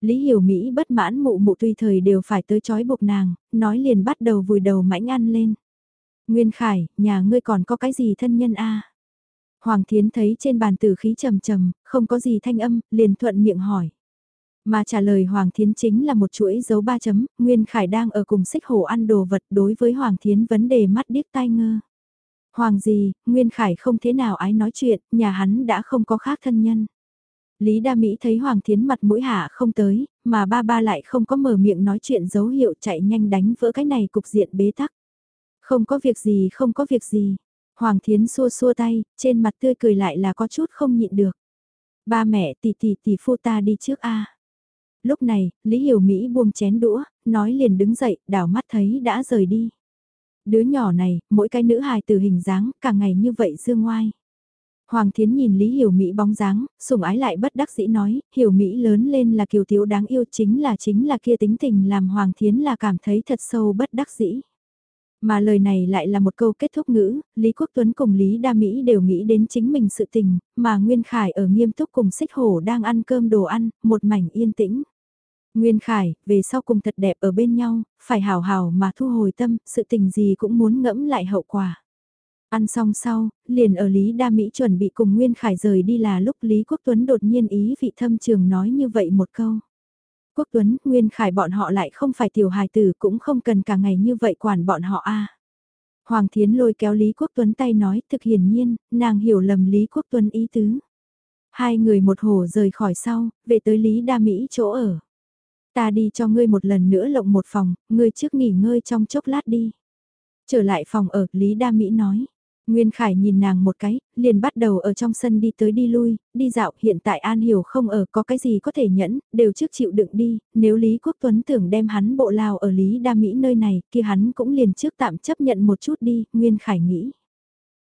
S1: Lý Hiểu Mỹ bất mãn mụ mụ tùy thời đều phải tới chói buộc nàng, nói liền bắt đầu vùi đầu mãnh ăn lên. Nguyên Khải, nhà ngươi còn có cái gì thân nhân a? Hoàng Thiến thấy trên bàn tử khí trầm trầm, không có gì thanh âm, liền thuận miệng hỏi. Mà trả lời Hoàng Thiến chính là một chuỗi dấu ba chấm, Nguyên Khải đang ở cùng xích hổ ăn đồ vật đối với Hoàng Thiến vấn đề mắt điếc tai ngơ. Hoàng gì, Nguyên Khải không thế nào ái nói chuyện, nhà hắn đã không có khác thân nhân. Lý Đa Mỹ thấy Hoàng Thiến mặt mũi hạ không tới, mà ba ba lại không có mở miệng nói chuyện dấu hiệu chạy nhanh đánh vỡ cái này cục diện bế tắc. Không có việc gì không có việc gì. Hoàng Thiến xua xua tay, trên mặt tươi cười lại là có chút không nhịn được. Ba mẹ tỷ tỷ tỷ phu ta đi trước a. Lúc này, Lý Hiểu Mỹ buông chén đũa, nói liền đứng dậy, đảo mắt thấy đã rời đi. Đứa nhỏ này, mỗi cái nữ hài từ hình dáng, cả ngày như vậy dương ngoai. Hoàng Thiến nhìn Lý Hiểu Mỹ bóng dáng, sủng ái lại bất đắc dĩ nói, Hiểu Mỹ lớn lên là kiều thiếu đáng yêu chính là chính là kia tính tình làm Hoàng Thiến là cảm thấy thật sâu bất đắc dĩ. Mà lời này lại là một câu kết thúc ngữ, Lý Quốc Tuấn cùng Lý Đa Mỹ đều nghĩ đến chính mình sự tình, mà Nguyên Khải ở nghiêm túc cùng xích hổ đang ăn cơm đồ ăn, một mảnh yên tĩnh. Nguyên Khải, về sau cùng thật đẹp ở bên nhau, phải hào hào mà thu hồi tâm, sự tình gì cũng muốn ngẫm lại hậu quả. Ăn xong sau, liền ở Lý Đa Mỹ chuẩn bị cùng Nguyên Khải rời đi là lúc Lý Quốc Tuấn đột nhiên ý vị thâm trường nói như vậy một câu. Quốc Tuấn, Nguyên Khải bọn họ lại không phải tiểu hài tử cũng không cần cả ngày như vậy quản bọn họ a. Hoàng Thiến lôi kéo Lý Quốc Tuấn tay nói thực hiển nhiên, nàng hiểu lầm Lý Quốc Tuấn ý tứ. Hai người một hồ rời khỏi sau, về tới Lý Đa Mỹ chỗ ở. Ta đi cho ngươi một lần nữa lộng một phòng, ngươi trước nghỉ ngơi trong chốc lát đi. Trở lại phòng ở, Lý Đa Mỹ nói. Nguyên Khải nhìn nàng một cái, liền bắt đầu ở trong sân đi tới đi lui, đi dạo, hiện tại An Hiểu không ở, có cái gì có thể nhẫn, đều trước chịu đựng đi, nếu Lý Quốc Tuấn tưởng đem hắn bộ lao ở Lý Đa Mỹ nơi này, kia hắn cũng liền trước tạm chấp nhận một chút đi, Nguyên Khải nghĩ.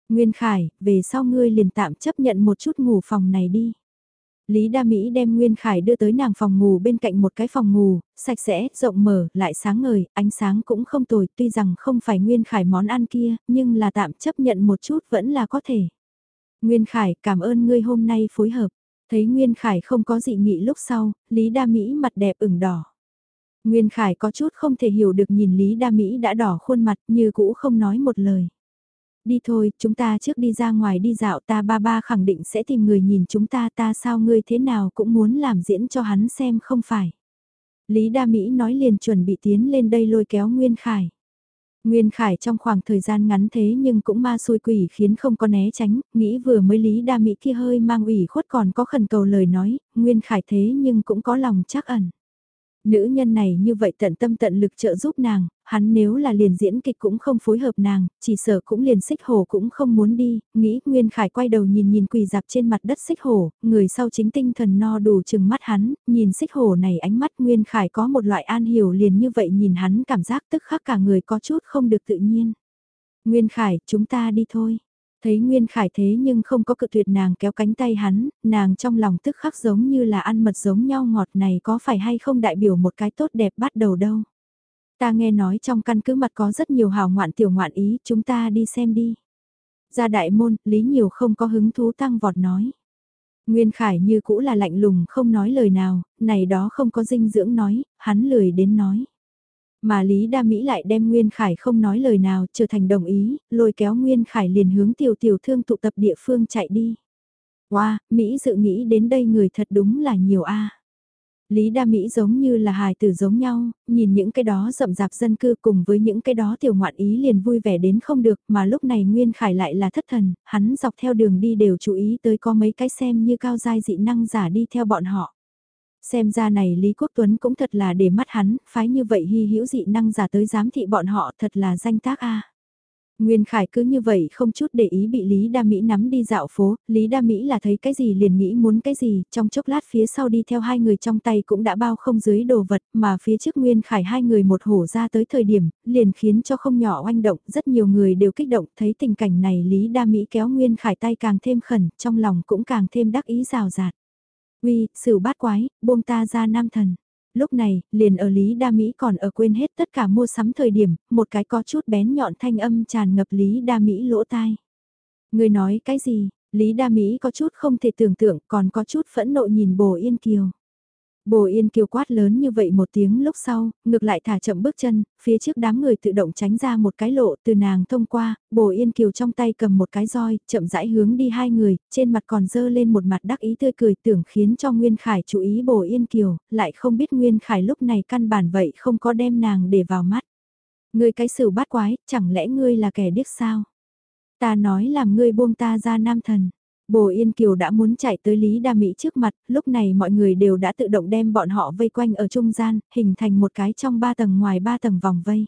S1: Nguyên Khải, về sau ngươi liền tạm chấp nhận một chút ngủ phòng này đi. Lý Đa Mỹ đem Nguyên Khải đưa tới nàng phòng ngủ bên cạnh một cái phòng ngủ, sạch sẽ, rộng mở, lại sáng ngời, ánh sáng cũng không tồi, tuy rằng không phải Nguyên Khải món ăn kia, nhưng là tạm chấp nhận một chút vẫn là có thể. Nguyên Khải, cảm ơn ngươi hôm nay phối hợp. Thấy Nguyên Khải không có dị nghị lúc sau, Lý Đa Mỹ mặt đẹp ửng đỏ. Nguyên Khải có chút không thể hiểu được nhìn Lý Đa Mỹ đã đỏ khuôn mặt như cũ không nói một lời. Đi thôi, chúng ta trước đi ra ngoài đi dạo ta ba ba khẳng định sẽ tìm người nhìn chúng ta ta sao ngươi thế nào cũng muốn làm diễn cho hắn xem không phải. Lý Đa Mỹ nói liền chuẩn bị tiến lên đây lôi kéo Nguyên Khải. Nguyên Khải trong khoảng thời gian ngắn thế nhưng cũng ma xui quỷ khiến không có né tránh, nghĩ vừa mới Lý Đa Mỹ kia hơi mang ủy khuất còn có khẩn cầu lời nói, Nguyên Khải thế nhưng cũng có lòng chắc ẩn. Nữ nhân này như vậy tận tâm tận lực trợ giúp nàng, hắn nếu là liền diễn kịch cũng không phối hợp nàng, chỉ sợ cũng liền xích hổ cũng không muốn đi, nghĩ Nguyên Khải quay đầu nhìn nhìn quỳ dạp trên mặt đất xích hổ, người sau chính tinh thần no đủ chừng mắt hắn, nhìn xích hổ này ánh mắt Nguyên Khải có một loại an hiểu liền như vậy nhìn hắn cảm giác tức khắc cả người có chút không được tự nhiên. Nguyên Khải, chúng ta đi thôi. Thấy Nguyên Khải thế nhưng không có cự tuyệt nàng kéo cánh tay hắn, nàng trong lòng tức khắc giống như là ăn mật giống nhau ngọt này có phải hay không đại biểu một cái tốt đẹp bắt đầu đâu. Ta nghe nói trong căn cứ mặt có rất nhiều hào ngoạn tiểu ngoạn ý, chúng ta đi xem đi. Ra đại môn, Lý Nhiều không có hứng thú tăng vọt nói. Nguyên Khải như cũ là lạnh lùng không nói lời nào, này đó không có dinh dưỡng nói, hắn lười đến nói. Mà Lý Đa Mỹ lại đem Nguyên Khải không nói lời nào trở thành đồng ý, lôi kéo Nguyên Khải liền hướng tiểu tiểu thương tụ tập địa phương chạy đi. Wow, Mỹ dự nghĩ đến đây người thật đúng là nhiều a. Lý Đa Mỹ giống như là hài tử giống nhau, nhìn những cái đó rậm rạp dân cư cùng với những cái đó tiểu ngoạn ý liền vui vẻ đến không được mà lúc này Nguyên Khải lại là thất thần, hắn dọc theo đường đi đều chú ý tới có mấy cái xem như cao giai dị năng giả đi theo bọn họ. Xem ra này Lý Quốc Tuấn cũng thật là để mắt hắn, phái như vậy hy hữu dị năng giả tới giám thị bọn họ thật là danh tác a. Nguyên Khải cứ như vậy không chút để ý bị Lý Đa Mỹ nắm đi dạo phố, Lý Đa Mỹ là thấy cái gì liền nghĩ muốn cái gì, trong chốc lát phía sau đi theo hai người trong tay cũng đã bao không dưới đồ vật, mà phía trước Nguyên Khải hai người một hổ ra tới thời điểm, liền khiến cho không nhỏ oanh động, rất nhiều người đều kích động, thấy tình cảnh này Lý Đa Mỹ kéo Nguyên Khải tay càng thêm khẩn, trong lòng cũng càng thêm đắc ý rào rạt. Uy, sử bát quái, buông ta ra nam thần. Lúc này, liền ở Lý Đa Mỹ còn ở quên hết tất cả mua sắm thời điểm, một cái có chút bén nhọn thanh âm tràn ngập Lý Đa Mỹ lỗ tai. Người nói cái gì? Lý Đa Mỹ có chút không thể tưởng tượng còn có chút phẫn nộ nhìn Bồ Yên Kiều. Bồ Yên Kiều quát lớn như vậy một tiếng lúc sau, ngược lại thả chậm bước chân, phía trước đám người tự động tránh ra một cái lộ từ nàng thông qua, Bồ Yên Kiều trong tay cầm một cái roi, chậm rãi hướng đi hai người, trên mặt còn dơ lên một mặt đắc ý tươi cười tưởng khiến cho Nguyên Khải chú ý Bồ Yên Kiều, lại không biết Nguyên Khải lúc này căn bản vậy không có đem nàng để vào mắt. Ngươi cái xử bát quái, chẳng lẽ ngươi là kẻ điếc sao? Ta nói làm ngươi buông ta ra nam thần. Bồ Yên Kiều đã muốn chạy tới Lý Đa Mỹ trước mặt, lúc này mọi người đều đã tự động đem bọn họ vây quanh ở trung gian, hình thành một cái trong ba tầng ngoài ba tầng vòng vây.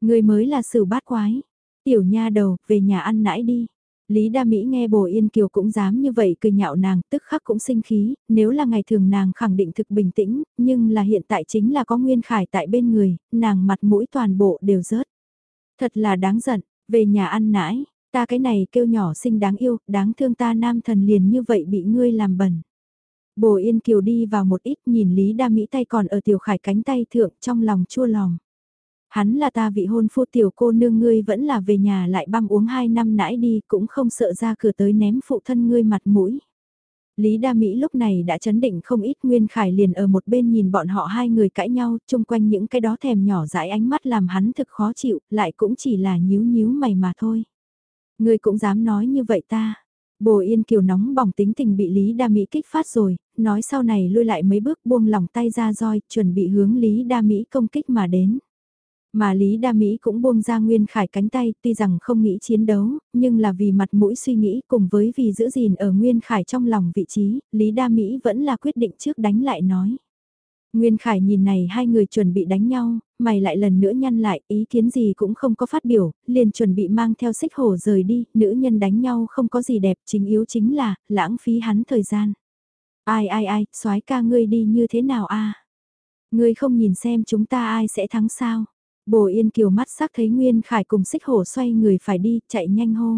S1: Người mới là sử bát quái. Tiểu nha đầu, về nhà ăn nãi đi. Lý Đa Mỹ nghe Bồ Yên Kiều cũng dám như vậy cười nhạo nàng, tức khắc cũng sinh khí, nếu là ngày thường nàng khẳng định thực bình tĩnh, nhưng là hiện tại chính là có Nguyên Khải tại bên người, nàng mặt mũi toàn bộ đều rớt. Thật là đáng giận, về nhà ăn nãi, Ta cái này kêu nhỏ xinh đáng yêu, đáng thương ta nam thần liền như vậy bị ngươi làm bẩn. Bồ Yên Kiều đi vào một ít nhìn Lý Đa Mỹ tay còn ở tiểu khải cánh tay thượng trong lòng chua lòng. Hắn là ta vị hôn phu tiểu cô nương ngươi vẫn là về nhà lại băm uống hai năm nãy đi cũng không sợ ra cửa tới ném phụ thân ngươi mặt mũi. Lý Đa Mỹ lúc này đã chấn định không ít Nguyên Khải liền ở một bên nhìn bọn họ hai người cãi nhau, chung quanh những cái đó thèm nhỏ dãi ánh mắt làm hắn thực khó chịu, lại cũng chỉ là nhíu nhíu mày mà thôi. Ngươi cũng dám nói như vậy ta. Bồ Yên Kiều nóng bỏng tính tình bị Lý Đa Mỹ kích phát rồi, nói sau này lui lại mấy bước buông lỏng tay ra roi, chuẩn bị hướng Lý Đa Mỹ công kích mà đến. Mà Lý Đa Mỹ cũng buông ra Nguyên Khải cánh tay, tuy rằng không nghĩ chiến đấu, nhưng là vì mặt mũi suy nghĩ cùng với vì giữ gìn ở Nguyên Khải trong lòng vị trí, Lý Đa Mỹ vẫn là quyết định trước đánh lại nói. Nguyên Khải nhìn này hai người chuẩn bị đánh nhau, mày lại lần nữa nhăn lại, ý kiến gì cũng không có phát biểu, liền chuẩn bị mang theo xích hổ rời đi, nữ nhân đánh nhau không có gì đẹp, chính yếu chính là, lãng phí hắn thời gian. Ai ai ai, soái ca ngươi đi như thế nào a? Ngươi không nhìn xem chúng ta ai sẽ thắng sao? Bồ Yên Kiều mắt sắc thấy Nguyên Khải cùng xích hổ xoay người phải đi, chạy nhanh hô.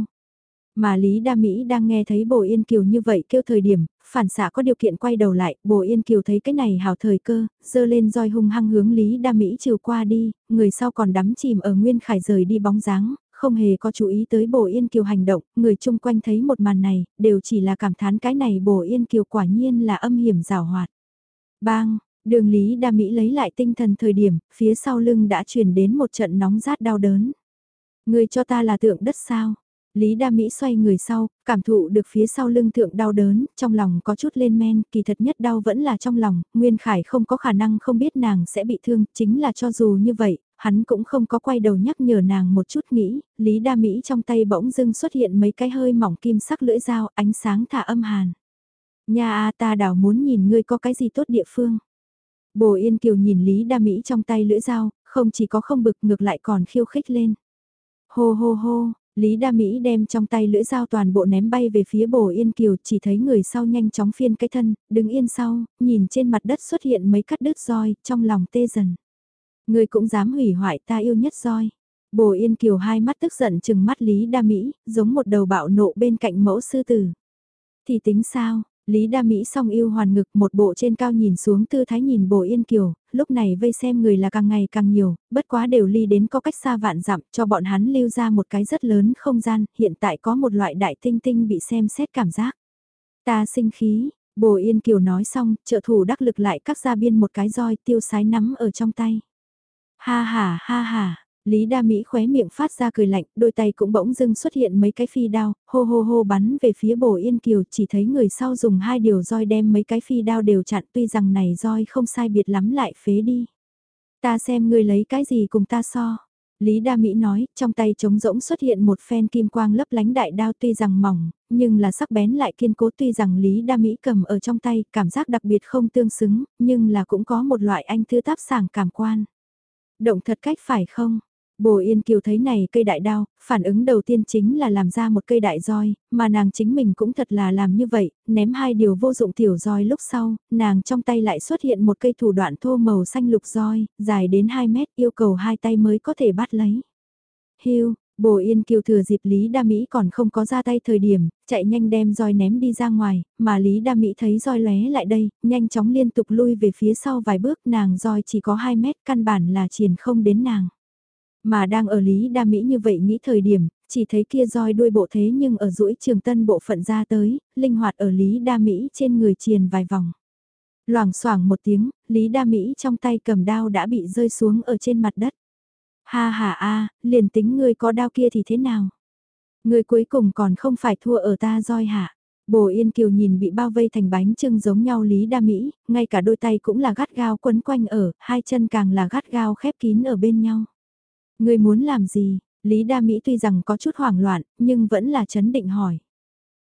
S1: Mà Lý Đa Mỹ đang nghe thấy Bồ Yên Kiều như vậy kêu thời điểm, phản xạ có điều kiện quay đầu lại, Bồ Yên Kiều thấy cái này hào thời cơ, dơ lên roi hung hăng hướng Lý Đa Mỹ chiều qua đi, người sau còn đắm chìm ở Nguyên Khải rời đi bóng dáng, không hề có chú ý tới Bồ Yên Kiều hành động, người chung quanh thấy một màn này, đều chỉ là cảm thán cái này Bồ Yên Kiều quả nhiên là âm hiểm rào hoạt. Bang, đường Lý Đa Mỹ lấy lại tinh thần thời điểm, phía sau lưng đã truyền đến một trận nóng rát đau đớn. Người cho ta là tượng đất sao? Lý Đa Mỹ xoay người sau, cảm thụ được phía sau lưng thượng đau đớn, trong lòng có chút lên men, kỳ thật nhất đau vẫn là trong lòng, Nguyên Khải không có khả năng không biết nàng sẽ bị thương, chính là cho dù như vậy, hắn cũng không có quay đầu nhắc nhở nàng một chút nghĩ, Lý Đa Mỹ trong tay bỗng dưng xuất hiện mấy cái hơi mỏng kim sắc lưỡi dao, ánh sáng thả âm hàn. Nhà a ta đảo muốn nhìn ngươi có cái gì tốt địa phương. Bồ Yên Kiều nhìn Lý Đa Mỹ trong tay lưỡi dao, không chỉ có không bực ngược lại còn khiêu khích lên. Hô hô hô, Lý Đa Mỹ đem trong tay lưỡi dao toàn bộ ném bay về phía bồ Yên Kiều, chỉ thấy người sau nhanh chóng phiên cái thân, đứng yên sau, nhìn trên mặt đất xuất hiện mấy cắt đứt roi, trong lòng tê dần. Người cũng dám hủy hoại ta yêu nhất roi. Bồ Yên Kiều hai mắt tức giận chừng mắt Lý Đa Mỹ, giống một đầu bạo nộ bên cạnh mẫu sư tử. Thì tính sao, Lý Đa Mỹ song yêu hoàn ngực một bộ trên cao nhìn xuống tư thái nhìn bồ yên kiều, lúc này vây xem người là càng ngày càng nhiều, bất quá đều ly đến có cách xa vạn dặm cho bọn hắn lưu ra một cái rất lớn không gian, hiện tại có một loại đại tinh tinh bị xem xét cảm giác. Ta sinh khí, bồ yên kiều nói xong, trợ thủ đắc lực lại cắt ra biên một cái roi tiêu sái nắm ở trong tay. Ha ha ha ha, Lý Đa Mỹ khóe miệng phát ra cười lạnh, đôi tay cũng bỗng dưng xuất hiện mấy cái phi đao, hô hô hô bắn về phía bổ yên kiều, chỉ thấy người sau dùng hai điều roi đem mấy cái phi đao đều chặn tuy rằng này roi không sai biệt lắm lại phế đi. Ta xem ngươi lấy cái gì cùng ta so. Lý Đa Mỹ nói, trong tay trống rỗng xuất hiện một phen kim quang lấp lánh đại đao tuy rằng mỏng, nhưng là sắc bén lại kiên cố tuy rằng Lý Đa Mỹ cầm ở trong tay, cảm giác đặc biệt không tương xứng, nhưng là cũng có một loại anh thư táp sảng cảm quan. Động thật cách phải không? Bồ Yên Kiều thấy này cây đại đao, phản ứng đầu tiên chính là làm ra một cây đại roi, mà nàng chính mình cũng thật là làm như vậy, ném hai điều vô dụng tiểu roi lúc sau, nàng trong tay lại xuất hiện một cây thủ đoạn thô màu xanh lục roi, dài đến 2 mét yêu cầu hai tay mới có thể bắt lấy. Hiu, Bồ Yên Kiều thừa dịp Lý Đa Mỹ còn không có ra tay thời điểm, chạy nhanh đem roi ném đi ra ngoài, mà Lý Đa Mỹ thấy roi lóe lại đây, nhanh chóng liên tục lui về phía sau vài bước nàng roi chỉ có 2 mét căn bản là triển không đến nàng. Mà đang ở Lý Đa Mỹ như vậy nghĩ thời điểm, chỉ thấy kia roi đuôi bộ thế nhưng ở rũi trường tân bộ phận ra tới, linh hoạt ở Lý Đa Mỹ trên người triền vài vòng. Loảng xoảng một tiếng, Lý Đa Mỹ trong tay cầm đao đã bị rơi xuống ở trên mặt đất. Ha ha a, liền tính ngươi có đao kia thì thế nào? Ngươi cuối cùng còn không phải thua ở ta roi hả? Bồ Yên Kiều nhìn bị bao vây thành bánh trưng giống nhau Lý Đa Mỹ, ngay cả đôi tay cũng là gắt gao quấn quanh ở, hai chân càng là gắt gao khép kín ở bên nhau. Ngươi muốn làm gì? Lý Đa Mỹ tuy rằng có chút hoảng loạn, nhưng vẫn là chấn định hỏi.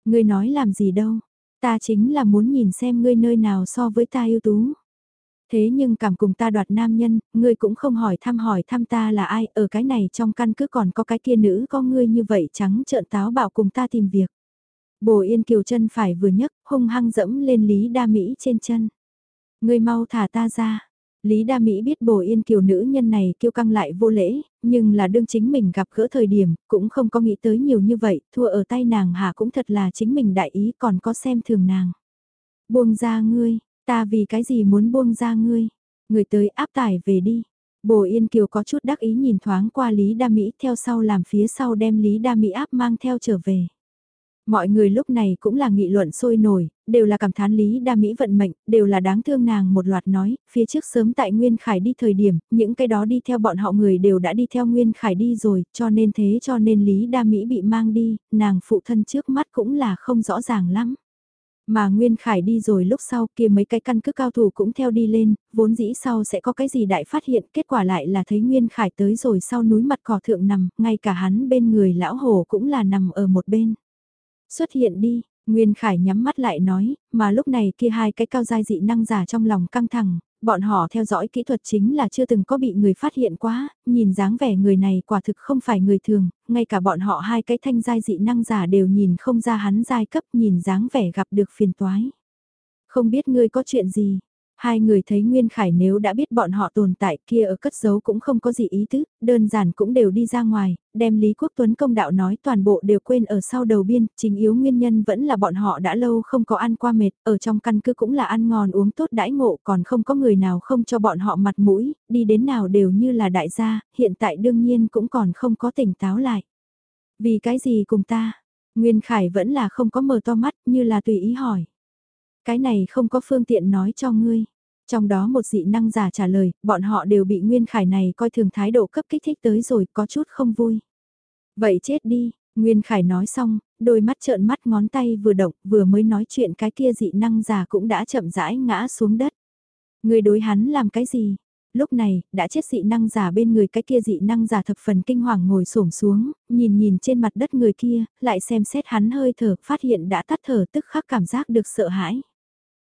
S1: Ngươi nói làm gì đâu? Ta chính là muốn nhìn xem ngươi nơi nào so với ta ưu tú. Thế nhưng cảm cùng ta đoạt nam nhân, ngươi cũng không hỏi thăm hỏi thăm ta là ai, ở cái này trong căn cứ còn có cái kia nữ có ngươi như vậy trắng trợn táo bảo cùng ta tìm việc. Bồ Yên Kiều chân phải vừa nhấc, hung hăng dẫm lên Lý Đa Mỹ trên chân. Ngươi mau thả ta ra. Lý Đa Mỹ biết Bồ Yên Kiều nữ nhân này kiêu căng lại vô lễ, nhưng là đương chính mình gặp gỡ thời điểm, cũng không có nghĩ tới nhiều như vậy, thua ở tay nàng hà cũng thật là chính mình đại ý còn có xem thường nàng. Buông ra ngươi, Ta vì cái gì muốn buông ra ngươi? Người tới áp tải về đi. Bồ Yên Kiều có chút đắc ý nhìn thoáng qua Lý Đa Mỹ theo sau làm phía sau đem Lý Đa Mỹ áp mang theo trở về. Mọi người lúc này cũng là nghị luận sôi nổi, đều là cảm thán Lý Đa Mỹ vận mệnh, đều là đáng thương nàng một loạt nói, phía trước sớm tại Nguyên Khải đi thời điểm, những cái đó đi theo bọn họ người đều đã đi theo Nguyên Khải đi rồi, cho nên thế cho nên Lý Đa Mỹ bị mang đi, nàng phụ thân trước mắt cũng là không rõ ràng lắm. Mà Nguyên Khải đi rồi lúc sau kia mấy cái căn cứ cao thủ cũng theo đi lên, vốn dĩ sau sẽ có cái gì đại phát hiện, kết quả lại là thấy Nguyên Khải tới rồi sau núi mặt cỏ thượng nằm, ngay cả hắn bên người lão hổ cũng là nằm ở một bên. Xuất hiện đi, Nguyên Khải nhắm mắt lại nói, mà lúc này kia hai cái cao giai dị năng giả trong lòng căng thẳng, bọn họ theo dõi kỹ thuật chính là chưa từng có bị người phát hiện quá, nhìn dáng vẻ người này quả thực không phải người thường, ngay cả bọn họ hai cái thanh giai dị năng giả đều nhìn không ra hắn giai cấp nhìn dáng vẻ gặp được phiền toái. Không biết ngươi có chuyện gì, Hai người thấy Nguyên Khải nếu đã biết bọn họ tồn tại kia ở cất giấu cũng không có gì ý tứ, đơn giản cũng đều đi ra ngoài, đem Lý Quốc Tuấn công đạo nói toàn bộ đều quên ở sau đầu biên, chính yếu nguyên nhân vẫn là bọn họ đã lâu không có ăn qua mệt, ở trong căn cứ cũng là ăn ngon uống tốt đãi ngộ còn không có người nào không cho bọn họ mặt mũi, đi đến nào đều như là đại gia, hiện tại đương nhiên cũng còn không có tỉnh táo lại. Vì cái gì cùng ta? Nguyên Khải vẫn là không có mở to mắt như là tùy ý hỏi. Cái này không có phương tiện nói cho ngươi. Trong đó một dị năng giả trả lời, bọn họ đều bị Nguyên Khải này coi thường thái độ cấp kích thích tới rồi, có chút không vui. Vậy chết đi, Nguyên Khải nói xong, đôi mắt trợn mắt ngón tay vừa động, vừa mới nói chuyện cái kia dị năng giả cũng đã chậm rãi ngã xuống đất. Người đối hắn làm cái gì? Lúc này, đã chết dị năng giả bên người cái kia dị năng giả thập phần kinh hoàng ngồi xổm xuống, nhìn nhìn trên mặt đất người kia, lại xem xét hắn hơi thở, phát hiện đã tắt thở tức khắc cảm giác được sợ hãi.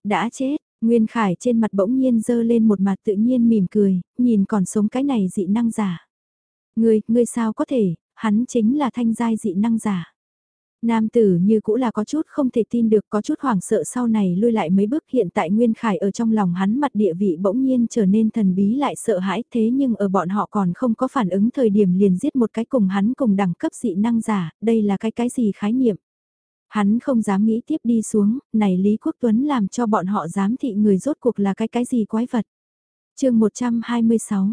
S1: Đã chết, Nguyên Khải trên mặt bỗng nhiên dơ lên một mặt tự nhiên mỉm cười, nhìn còn sống cái này dị năng giả. Ngươi, ngươi sao có thể, hắn chính là thanh giai dị năng giả. Nam tử như cũ là có chút không thể tin được có chút hoảng sợ sau này lui lại mấy bước hiện tại Nguyên Khải ở trong lòng hắn mặt địa vị bỗng nhiên trở nên thần bí lại sợ hãi thế nhưng ở bọn họ còn không có phản ứng thời điểm liền giết một cái cùng hắn cùng đẳng cấp dị năng giả, đây là cái cái gì khái niệm. Hắn không dám nghĩ tiếp đi xuống, này Lý Quốc Tuấn làm cho bọn họ dám thị người rốt cuộc là cái cái gì quái vật. chương 126,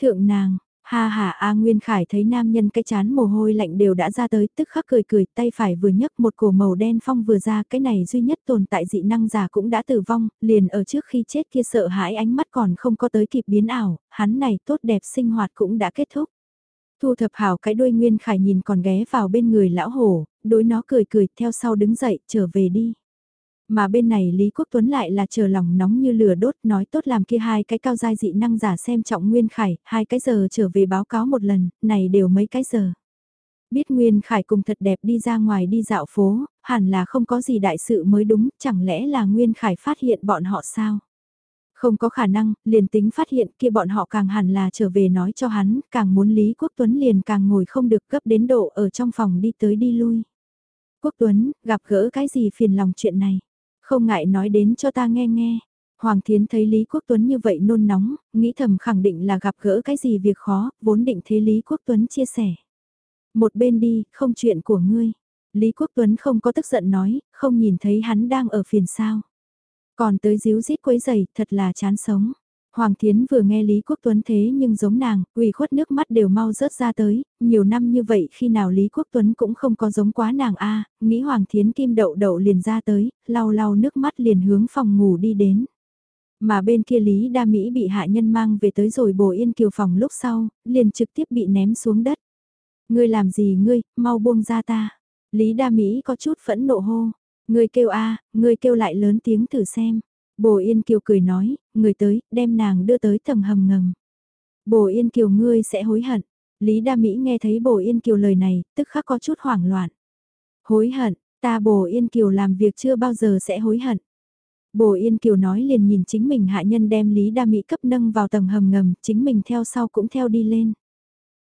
S1: Thượng nàng, Ha ha A Nguyên Khải thấy nam nhân cái chán mồ hôi lạnh đều đã ra tới, tức khắc cười cười, tay phải vừa nhấc một cổ màu đen phong vừa ra, cái này duy nhất tồn tại dị năng giả cũng đã tử vong, liền ở trước khi chết kia sợ hãi ánh mắt còn không có tới kịp biến ảo, hắn này tốt đẹp sinh hoạt cũng đã kết thúc. Thu thập hảo cái đuôi Nguyên Khải nhìn còn ghé vào bên người lão hổ, đối nó cười cười theo sau đứng dậy trở về đi. Mà bên này Lý Quốc Tuấn lại là chờ lòng nóng như lửa đốt nói tốt làm kia hai cái cao giai dị năng giả xem trọng Nguyên Khải, hai cái giờ trở về báo cáo một lần, này đều mấy cái giờ. Biết Nguyên Khải cùng thật đẹp đi ra ngoài đi dạo phố, hẳn là không có gì đại sự mới đúng, chẳng lẽ là Nguyên Khải phát hiện bọn họ sao? Không có khả năng, liền tính phát hiện kia bọn họ càng hẳn là trở về nói cho hắn, càng muốn Lý Quốc Tuấn liền càng ngồi không được gấp đến độ ở trong phòng đi tới đi lui. Quốc Tuấn, gặp gỡ cái gì phiền lòng chuyện này? Không ngại nói đến cho ta nghe nghe. Hoàng Thiến thấy Lý Quốc Tuấn như vậy nôn nóng, nghĩ thầm khẳng định là gặp gỡ cái gì việc khó, vốn định thế Lý Quốc Tuấn chia sẻ. Một bên đi, không chuyện của ngươi. Lý Quốc Tuấn không có tức giận nói, không nhìn thấy hắn đang ở phiền sao. Còn tới díu dít quấy giày, thật là chán sống. Hoàng Thiến vừa nghe Lý Quốc Tuấn thế nhưng giống nàng, ủy khuất nước mắt đều mau rớt ra tới, nhiều năm như vậy khi nào Lý Quốc Tuấn cũng không có giống quá nàng a nghĩ Hoàng Thiến kim đậu đậu liền ra tới, lau lau nước mắt liền hướng phòng ngủ đi đến. Mà bên kia Lý Đa Mỹ bị hạ nhân mang về tới rồi bồ yên kiều phòng lúc sau, liền trực tiếp bị ném xuống đất. Ngươi làm gì ngươi, mau buông ra ta. Lý Đa Mỹ có chút phẫn nộ hô. Ngươi kêu a ngươi kêu lại lớn tiếng thử xem. Bồ Yên Kiều cười nói, người tới, đem nàng đưa tới tầng hầm ngầm. Bồ Yên Kiều ngươi sẽ hối hận. Lý Đa Mỹ nghe thấy Bồ Yên Kiều lời này, tức khắc có chút hoảng loạn. Hối hận, ta Bồ Yên Kiều làm việc chưa bao giờ sẽ hối hận. Bồ Yên Kiều nói liền nhìn chính mình hạ nhân đem Lý Đa Mỹ cấp nâng vào tầng hầm ngầm, chính mình theo sau cũng theo đi lên.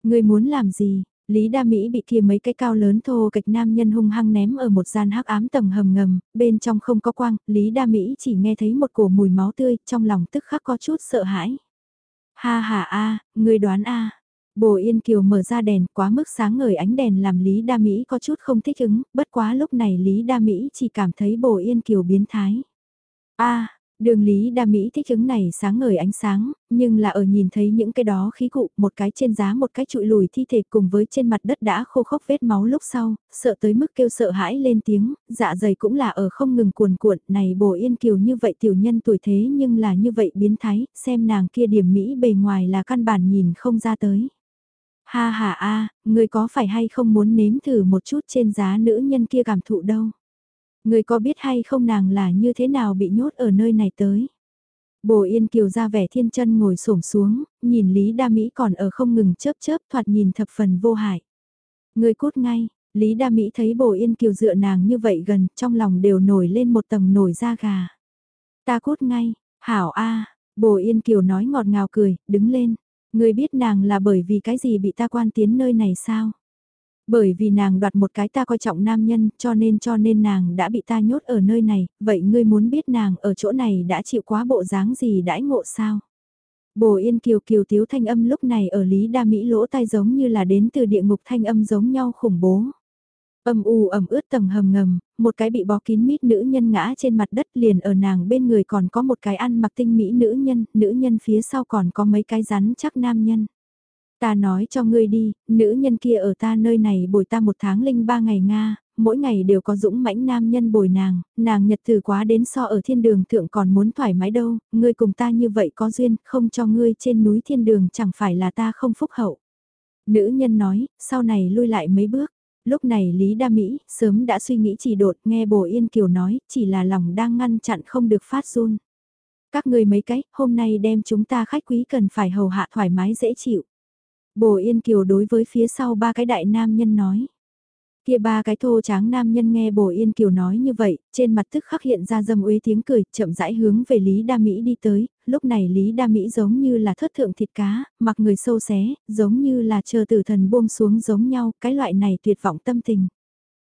S1: Người muốn làm gì? Lý Đa Mỹ bị kia mấy cái cao lớn thô kịch nam nhân hung hăng ném ở một gian hắc ám tầng hầm ngầm, bên trong không có quang, Lý Đa Mỹ chỉ nghe thấy một cổ mùi máu tươi, trong lòng tức khắc có chút sợ hãi. Ha ha a, người đoán a. Bồ Yên Kiều mở ra đèn, quá mức sáng ngời ánh đèn làm Lý Đa Mỹ có chút không thích ứng, bất quá lúc này Lý Đa Mỹ chỉ cảm thấy Bồ Yên Kiều biến thái. a Đường Lý Đa Mỹ thích ứng này sáng ngời ánh sáng, nhưng là ở nhìn thấy những cái đó khí cụ, một cái trên giá một cái trụi lùi thi thể cùng với trên mặt đất đã khô khốc vết máu lúc sau, sợ tới mức kêu sợ hãi lên tiếng, dạ dày cũng là ở không ngừng cuồn cuộn, này bồ yên kiều như vậy tiểu nhân tuổi thế nhưng là như vậy biến thái, xem nàng kia điểm Mỹ bề ngoài là căn bản nhìn không ra tới. Ha ha a, người có phải hay không muốn nếm thử một chút trên giá nữ nhân kia cảm thụ đâu. Người có biết hay không nàng là như thế nào bị nhốt ở nơi này tới? Bồ Yên Kiều ra vẻ thiên chân ngồi xổm xuống, nhìn Lý Đa Mỹ còn ở không ngừng chớp chớp thoạt nhìn thập phần vô hại. Người cút ngay, Lý Đa Mỹ thấy Bồ Yên Kiều dựa nàng như vậy gần, trong lòng đều nổi lên một tầng nổi da gà. Ta cút ngay, hảo a Bồ Yên Kiều nói ngọt ngào cười, đứng lên. Người biết nàng là bởi vì cái gì bị ta quan tiến nơi này sao? Bởi vì nàng đoạt một cái ta coi trọng nam nhân cho nên cho nên nàng đã bị ta nhốt ở nơi này, vậy ngươi muốn biết nàng ở chỗ này đã chịu quá bộ dáng gì đãi ngộ sao? Bồ Yên Kiều Kiều Tiếu thanh âm lúc này ở Lý Đa Mỹ lỗ tai giống như là đến từ địa ngục thanh âm giống nhau khủng bố. Âm u ẩm ướt tầng hầm ngầm, một cái bị bó kín mít nữ nhân ngã trên mặt đất liền ở nàng bên người còn có một cái ăn mặc tinh mỹ nữ nhân, nữ nhân phía sau còn có mấy cái rắn chắc nam nhân. Ta nói cho ngươi đi, nữ nhân kia ở ta nơi này bồi ta một tháng linh ba ngày Nga, mỗi ngày đều có dũng mãnh nam nhân bồi nàng, nàng nhật từ quá đến so ở thiên đường thượng còn muốn thoải mái đâu, ngươi cùng ta như vậy có duyên, không cho ngươi trên núi thiên đường chẳng phải là ta không phúc hậu. Nữ nhân nói, sau này lui lại mấy bước, lúc này Lý Đa Mỹ sớm đã suy nghĩ chỉ đột nghe bồ Yên Kiều nói, chỉ là lòng đang ngăn chặn không được phát run. Các ngươi mấy cái, hôm nay đem chúng ta khách quý cần phải hầu hạ thoải mái dễ chịu. Bồ Yên Kiều đối với phía sau ba cái đại nam nhân nói. Kia ba cái thô tráng nam nhân nghe Bồ Yên Kiều nói như vậy, trên mặt tức khắc hiện ra dâm uế tiếng cười, chậm rãi hướng về Lý Đa Mỹ đi tới, lúc này Lý Đa Mỹ giống như là thất thượng thịt cá, mặc người sâu xé, giống như là chờ tử thần buông xuống giống nhau, cái loại này tuyệt vọng tâm tình.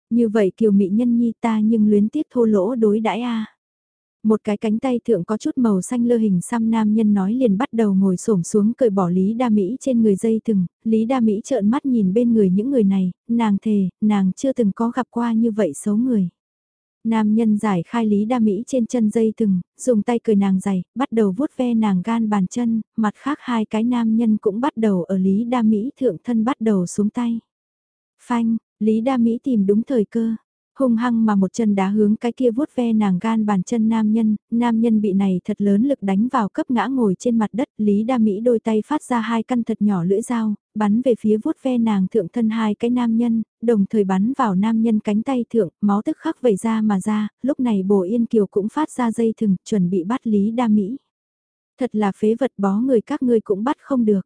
S1: Như vậy Kiều Mỹ nhân nhi ta nhưng luyến tiếc thô lỗ đối đãi a một cái cánh tay thượng có chút màu xanh lơ hình xăm nam nhân nói liền bắt đầu ngồi xổm xuống cởi bỏ Lý Đa Mỹ trên người dây thừng, Lý Đa Mỹ trợn mắt nhìn bên người những người này, nàng thề, nàng chưa từng có gặp qua như vậy xấu người. Nam nhân giải khai Lý Đa Mỹ trên chân dây thừng, dùng tay cười nàng giày, bắt đầu vuốt ve nàng gan bàn chân, mặt khác hai cái nam nhân cũng bắt đầu ở Lý Đa Mỹ thượng thân bắt đầu xuống tay. Phanh, Lý Đa Mỹ tìm đúng thời cơ, hung hăng mà một chân đá hướng cái kia vuốt ve nàng gan bàn chân nam nhân, nam nhân bị này thật lớn lực đánh vào cấp ngã ngồi trên mặt đất, Lý Đa Mỹ đôi tay phát ra hai căn thật nhỏ lưỡi dao, bắn về phía vuốt ve nàng thượng thân hai cái nam nhân, đồng thời bắn vào nam nhân cánh tay thượng, máu tức khắc vẩy ra mà ra, lúc này bồ yên kiều cũng phát ra dây thừng, chuẩn bị bắt Lý Đa Mỹ. Thật là phế vật bó người các ngươi cũng bắt không được.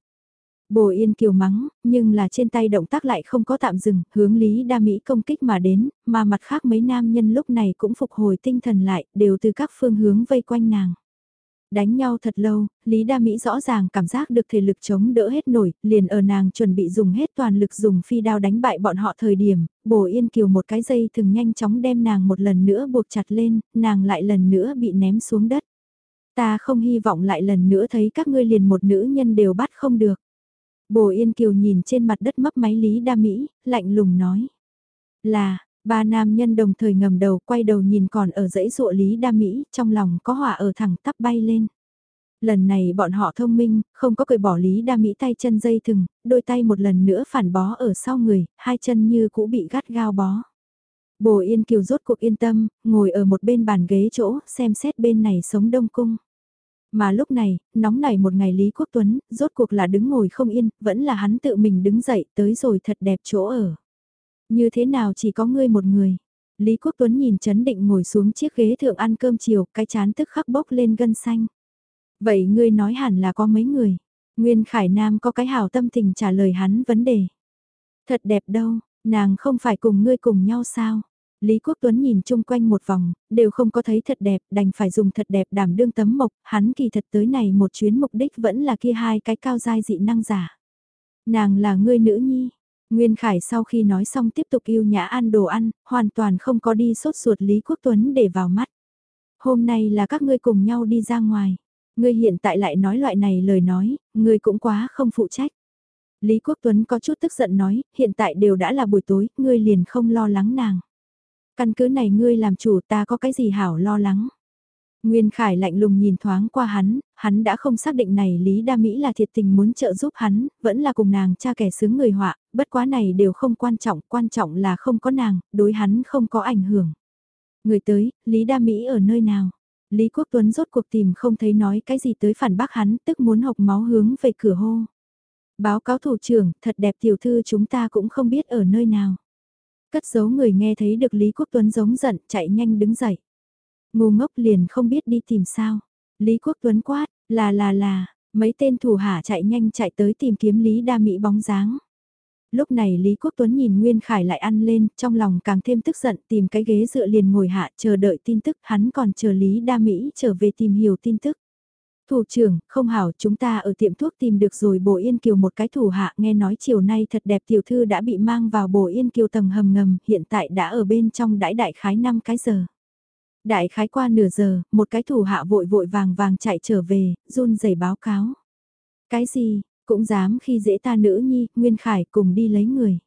S1: Bồ Yên Kiều mắng, nhưng là trên tay động tác lại không có tạm dừng, hướng Lý Đa Mỹ công kích mà đến, mà mặt khác mấy nam nhân lúc này cũng phục hồi tinh thần lại, đều từ các phương hướng vây quanh nàng. Đánh nhau thật lâu, Lý Đa Mỹ rõ ràng cảm giác được thể lực chống đỡ hết nổi, liền ở nàng chuẩn bị dùng hết toàn lực dùng phi đao đánh bại bọn họ thời điểm, Bồ Yên Kiều một cái dây thường nhanh chóng đem nàng một lần nữa buộc chặt lên, nàng lại lần nữa bị ném xuống đất. Ta không hy vọng lại lần nữa thấy các ngươi liền một nữ nhân đều bắt không được. Bồ Yên Kiều nhìn trên mặt đất mấp máy Lý Đa Mỹ, lạnh lùng nói. Là, ba nam nhân đồng thời ngầm đầu quay đầu nhìn còn ở dãy ruộ Lý Đa Mỹ, trong lòng có hỏa ở thẳng tắp bay lên. Lần này bọn họ thông minh, không có cười bỏ Lý Đa Mỹ tay chân dây thừng, đôi tay một lần nữa phản bó ở sau người, hai chân như cũ bị gắt gao bó. Bồ Yên Kiều rốt cuộc yên tâm, ngồi ở một bên bàn ghế chỗ, xem xét bên này sống đông cung. Mà lúc này, nóng nảy một ngày Lý Quốc Tuấn, rốt cuộc là đứng ngồi không yên, vẫn là hắn tự mình đứng dậy tới rồi thật đẹp chỗ ở. Như thế nào chỉ có ngươi một người. Lý Quốc Tuấn nhìn chấn định ngồi xuống chiếc ghế thượng ăn cơm chiều, cái chán tức khắc bốc lên gân xanh. Vậy ngươi nói hẳn là có mấy người. Nguyên Khải Nam có cái hảo tâm tình trả lời hắn vấn đề. Thật đẹp đâu, nàng không phải cùng ngươi cùng nhau sao? Lý Quốc Tuấn nhìn chung quanh một vòng, đều không có thấy thật đẹp, đành phải dùng thật đẹp đảm đương tấm mộc, hắn kỳ thật tới này một chuyến mục đích vẫn là kia hai cái cao giai dị năng giả. Nàng là ngươi nữ nhi. Nguyên Khải sau khi nói xong tiếp tục yêu nhã ăn đồ ăn, hoàn toàn không có đi sốt ruột Lý Quốc Tuấn để vào mắt. Hôm nay là các ngươi cùng nhau đi ra ngoài. Ngươi hiện tại lại nói loại này lời nói, ngươi cũng quá không phụ trách. Lý Quốc Tuấn có chút tức giận nói, hiện tại đều đã là buổi tối, ngươi liền không lo lắng nàng. Căn cứ này ngươi làm chủ ta có cái gì hảo lo lắng. Nguyên Khải lạnh lùng nhìn thoáng qua hắn, hắn đã không xác định này Lý Đa Mỹ là thiệt tình muốn trợ giúp hắn, vẫn là cùng nàng cha kẻ sướng người họa, bất quá này đều không quan trọng, quan trọng là không có nàng, đối hắn không có ảnh hưởng. Người tới, Lý Đa Mỹ ở nơi nào? Lý Quốc Tuấn rốt cuộc tìm không thấy nói cái gì tới phản bác hắn, tức muốn học máu hướng về cửa hô. Báo cáo thủ trưởng, thật đẹp tiểu thư chúng ta cũng không biết ở nơi nào. Cất giấu người nghe thấy được Lý Quốc Tuấn giống giận, chạy nhanh đứng dậy. Ngu ngốc liền không biết đi tìm sao. Lý Quốc Tuấn quát, là là là, mấy tên thủ hạ chạy nhanh chạy tới tìm kiếm Lý Đa Mỹ bóng dáng. Lúc này Lý Quốc Tuấn nhìn Nguyên Khải lại ăn lên, trong lòng càng thêm tức giận tìm cái ghế dựa liền ngồi hạ chờ đợi tin tức, hắn còn chờ Lý Đa Mỹ trở về tìm hiểu tin tức. Thủ trưởng, không hảo, chúng ta ở tiệm thuốc tìm được rồi Bồ Yên Kiều một cái thủ hạ nghe nói chiều nay thật đẹp tiểu thư đã bị mang vào Bồ Yên Kiều tầng hầm ngầm, hiện tại đã ở bên trong đãi đại khái 5 cái giờ. Đại khái qua nửa giờ, một cái thủ hạ vội vội vàng vàng chạy trở về, run rẩy báo cáo. Cái gì, cũng dám khi dễ ta nữ nhi, Nguyên Khải cùng đi lấy người.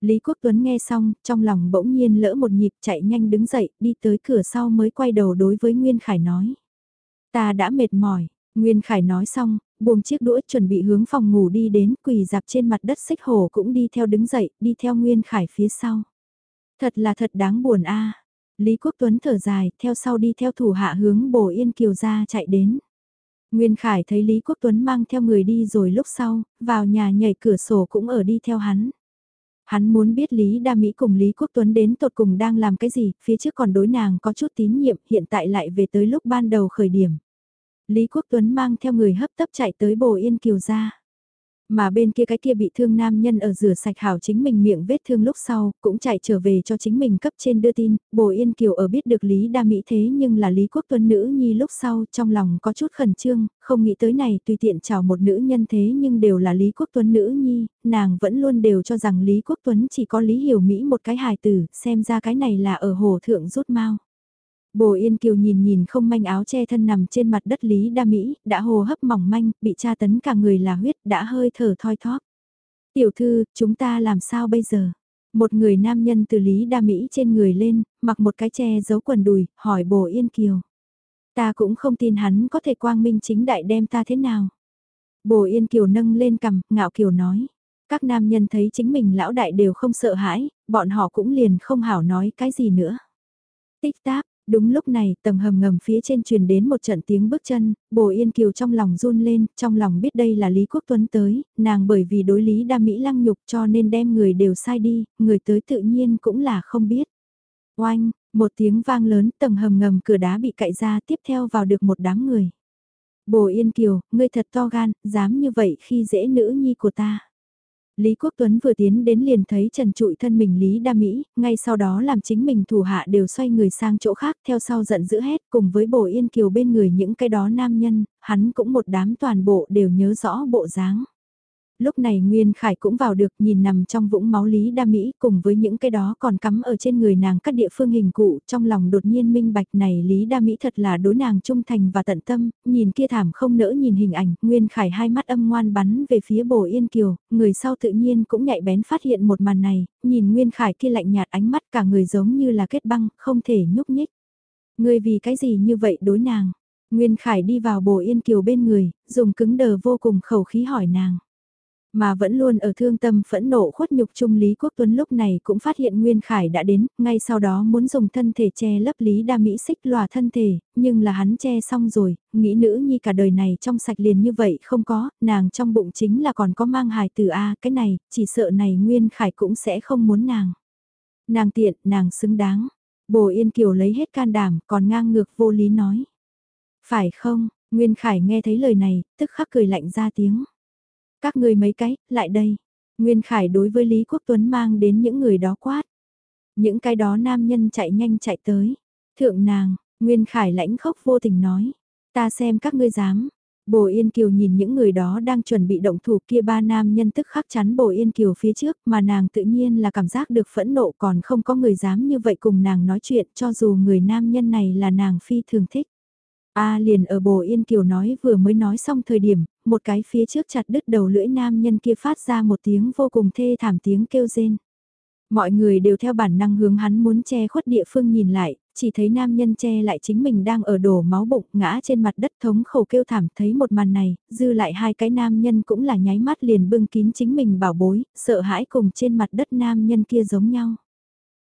S1: Lý Quốc Tuấn nghe xong, trong lòng bỗng nhiên lỡ một nhịp chạy nhanh đứng dậy, đi tới cửa sau mới quay đầu đối với Nguyên Khải nói. Ta đã mệt mỏi, Nguyên Khải nói xong, buông chiếc đũa chuẩn bị hướng phòng ngủ đi đến, quỳ dạp trên mặt đất xích hổ cũng đi theo đứng dậy, đi theo Nguyên Khải phía sau. Thật là thật đáng buồn a. Lý Quốc Tuấn thở dài, theo sau đi theo thủ hạ hướng Bồ Yên Kiều ra chạy đến. Nguyên Khải thấy Lý Quốc Tuấn mang theo người đi rồi lúc sau, vào nhà nhảy cửa sổ cũng ở đi theo hắn. Hắn muốn biết Lý Đa Mỹ cùng Lý Quốc Tuấn đến tột cùng đang làm cái gì, phía trước còn đối nàng có chút tín nhiệm, hiện tại lại về tới lúc ban đầu khởi điểm. Lý Quốc Tuấn mang theo người hấp tấp chạy tới Bồ Yên Kiều ra. Mà bên kia cái kia bị thương nam nhân ở rửa sạch hảo chính mình miệng vết thương lúc sau, cũng chạy trở về cho chính mình cấp trên đưa tin, Bồ Yên Kiều ở biết được Lý Đa Mỹ thế nhưng là Lý Quốc Tuấn nữ nhi lúc sau trong lòng có chút khẩn trương, không nghĩ tới này tùy tiện chào một nữ nhân thế nhưng đều là Lý Quốc Tuấn nữ nhi, nàng vẫn luôn đều cho rằng Lý Quốc Tuấn chỉ có Lý Hiểu Mỹ một cái hài tử, xem ra cái này là ở hồ thượng rút mau. Bồ Yên Kiều nhìn nhìn không manh áo che thân nằm trên mặt đất Lý Đa Mỹ, đã hồ hấp mỏng manh, bị tra tấn cả người là huyết, đã hơi thở thoi thóp. Tiểu thư, chúng ta làm sao bây giờ? Một người nam nhân từ Lý Đa Mỹ trên người lên, mặc một cái che giấu quần đùi, hỏi Bồ Yên Kiều. Ta cũng không tin hắn có thể quang minh chính đại đem ta thế nào. Bồ Yên Kiều nâng lên cầm, ngạo kiều nói. Các nam nhân thấy chính mình lão đại đều không sợ hãi, bọn họ cũng liền không hảo nói cái gì nữa. Tích táp, Đúng lúc này, tầng hầm ngầm phía trên truyền đến một trận tiếng bước chân, bồ yên kiều trong lòng run lên, trong lòng biết đây là Lý Quốc Tuấn tới, nàng bởi vì đối lý đa Mỹ lăng nhục cho nên đem người đều sai đi, người tới tự nhiên cũng là không biết. Oanh, một tiếng vang lớn, tầng hầm ngầm cửa đá bị cậy ra tiếp theo vào được một đám người. Bồ Yên Kiều, ngươi thật to gan, dám như vậy khi dễ nữ nhi của ta. Lý Quốc Tuấn vừa tiến đến liền thấy Trần Trụi thân mình Lý Đa Mỹ, ngay sau đó làm chính mình thủ hạ đều xoay người sang chỗ khác theo sau giận dữ hết cùng với bổ yên kiều bên người những cái đó nam nhân, hắn cũng một đám toàn bộ đều nhớ rõ bộ dáng. Lúc này Nguyên Khải cũng vào được nhìn nằm trong vũng máu Lý Đa Mỹ cùng với những cái đó còn cắm ở trên người nàng các địa phương hình cụ trong lòng đột nhiên minh bạch này Lý Đa Mỹ thật là đối nàng trung thành và tận tâm, nhìn kia thảm không nỡ nhìn hình ảnh, Nguyên Khải hai mắt âm ngoan bắn về phía bồ Yên Kiều, người sau tự nhiên cũng nhạy bén phát hiện một màn này, nhìn Nguyên Khải kia lạnh nhạt ánh mắt cả người giống như là kết băng, không thể nhúc nhích. Người vì cái gì như vậy đối nàng? Nguyên Khải đi vào bồ Yên Kiều bên người, dùng cứng đờ vô cùng khẩu khí hỏi nàng. Mà vẫn luôn ở thương tâm phẫn nộ khuất nhục trung Lý Quốc Tuấn lúc này cũng phát hiện Nguyên Khải đã đến, ngay sau đó muốn dùng thân thể che lấp Lý Đa Mỹ xích lòa thân thể, nhưng là hắn che xong rồi, nghĩ nữ nhi cả đời này trong sạch liền như vậy không có, nàng trong bụng chính là còn có mang hài từ A, cái này, chỉ sợ này Nguyên Khải cũng sẽ không muốn nàng. Nàng tiện, nàng xứng đáng. Bồ Yên Kiều lấy hết can đảm, còn ngang ngược vô lý nói. Phải không, Nguyên Khải nghe thấy lời này, tức khắc cười lạnh ra tiếng. Các người mấy cái, lại đây. Nguyên Khải đối với Lý Quốc Tuấn mang đến những người đó quát. Những cái đó nam nhân chạy nhanh chạy tới. Thượng nàng, Nguyên Khải lãnh khốc vô tình nói. Ta xem các ngươi dám. Bồ Yên Kiều nhìn những người đó đang chuẩn bị động thủ kia ba nam nhân tức khắc chắn Bồ Yên Kiều phía trước mà nàng tự nhiên là cảm giác được phẫn nộ còn không có người dám như vậy cùng nàng nói chuyện cho dù người nam nhân này là nàng phi thường thích. A liền ở bồ Yên Kiều nói vừa mới nói xong thời điểm, một cái phía trước chặt đứt đầu lưỡi nam nhân kia phát ra một tiếng vô cùng thê thảm tiếng kêu rên. Mọi người đều theo bản năng hướng hắn muốn che khuất địa phương nhìn lại, chỉ thấy nam nhân che lại chính mình đang ở đổ máu bụng ngã trên mặt đất thống khổ kêu thảm thấy một màn này, dư lại hai cái nam nhân cũng là nháy mắt liền bưng kín chính mình bảo bối, sợ hãi cùng trên mặt đất nam nhân kia giống nhau.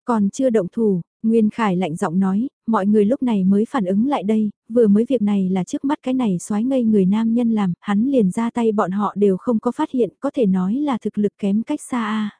S1: Còn chưa động thủ, Nguyên Khải lạnh giọng nói, mọi người lúc này mới phản ứng lại đây, vừa mới việc này là trước mắt cái này xoái ngây người nam nhân làm, hắn liền ra tay bọn họ đều không có phát hiện, có thể nói là thực lực kém cách xa a.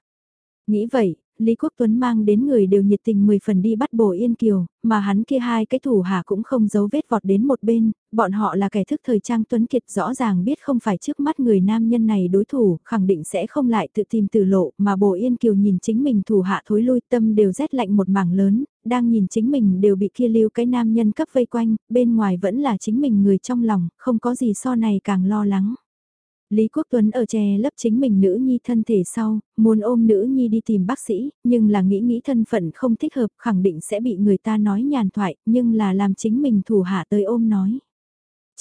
S1: Nghĩ vậy, Lý Quốc Tuấn mang đến người đều nhiệt tình 10 phần đi bắt bổ Yên Kiều, mà hắn kia hai cái thủ hạ cũng không giấu vết vọt đến một bên, bọn họ là kẻ thức thời trang Tuấn Kiệt rõ ràng biết không phải trước mắt người nam nhân này đối thủ, khẳng định sẽ không lại tự tìm từ lộ, mà bổ Yên Kiều nhìn chính mình thủ hạ thối lui tâm đều rét lạnh một mảng lớn, đang nhìn chính mình đều bị kia lưu cái nam nhân cấp vây quanh, bên ngoài vẫn là chính mình người trong lòng, không có gì so này càng lo lắng. Lý Quốc Tuấn ở che lấp chính mình nữ nhi thân thể sau, muốn ôm nữ nhi đi tìm bác sĩ, nhưng là nghĩ nghĩ thân phận không thích hợp khẳng định sẽ bị người ta nói nhàn thoại, nhưng là làm chính mình thủ hạ tới ôm nói.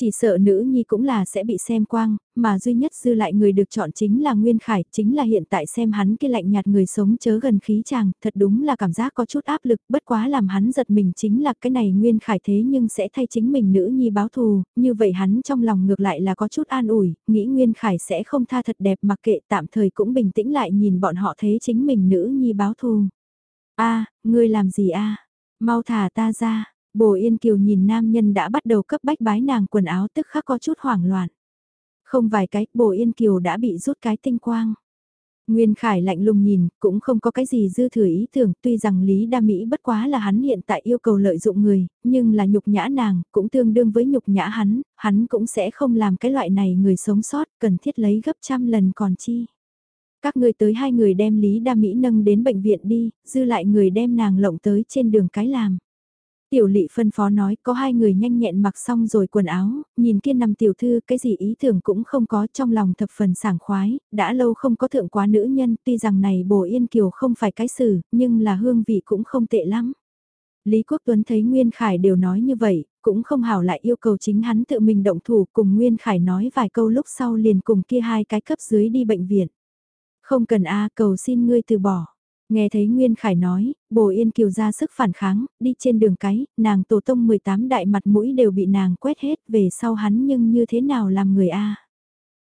S1: Chỉ sợ nữ nhi cũng là sẽ bị xem quang, mà duy nhất dư lại người được chọn chính là Nguyên Khải, chính là hiện tại xem hắn kia lạnh nhạt người sống chớ gần khí chàng, thật đúng là cảm giác có chút áp lực, bất quá làm hắn giật mình chính là cái này Nguyên Khải thế nhưng sẽ thay chính mình nữ nhi báo thù, như vậy hắn trong lòng ngược lại là có chút an ủi, nghĩ Nguyên Khải sẽ không tha thật đẹp mặc kệ tạm thời cũng bình tĩnh lại nhìn bọn họ thấy chính mình nữ nhi báo thù. a ngươi làm gì a mau thả ta ra, Bồ Yên Kiều nhìn nam nhân đã bắt đầu cấp bách bái nàng quần áo tức khắc có chút hoảng loạn. Không vài cái, Bồ Yên Kiều đã bị rút cái tinh quang. Nguyên Khải lạnh lùng nhìn, cũng không có cái gì dư thừa ý tưởng, tuy rằng Lý Đa Mỹ bất quá là hắn hiện tại yêu cầu lợi dụng người, nhưng là nhục nhã nàng, cũng tương đương với nhục nhã hắn, hắn cũng sẽ không làm cái loại này người sống sót, cần thiết lấy gấp trăm lần còn chi. Các người tới hai người đem Lý Đa Mỹ nâng đến bệnh viện đi, dư lại người đem nàng lộng tới trên đường cái làm. Tiểu lị phân phó nói có hai người nhanh nhẹn mặc xong rồi quần áo, nhìn kia nằm tiểu thư cái gì ý tưởng cũng không có trong lòng thập phần sảng khoái, đã lâu không có thượng quá nữ nhân tuy rằng này bổ yên kiều không phải cái xử, nhưng là hương vị cũng không tệ lắm. Lý Quốc Tuấn thấy Nguyên Khải đều nói như vậy, cũng không hảo lại yêu cầu chính hắn tự mình động thủ cùng Nguyên Khải nói vài câu lúc sau liền cùng kia hai cái cấp dưới đi bệnh viện. Không cần a cầu xin ngươi từ bỏ. Nghe thấy Nguyên Khải nói, bồ Yên Kiều ra sức phản kháng, đi trên đường cái, nàng tổ tông 18 đại mặt mũi đều bị nàng quét hết về sau hắn nhưng như thế nào làm người A.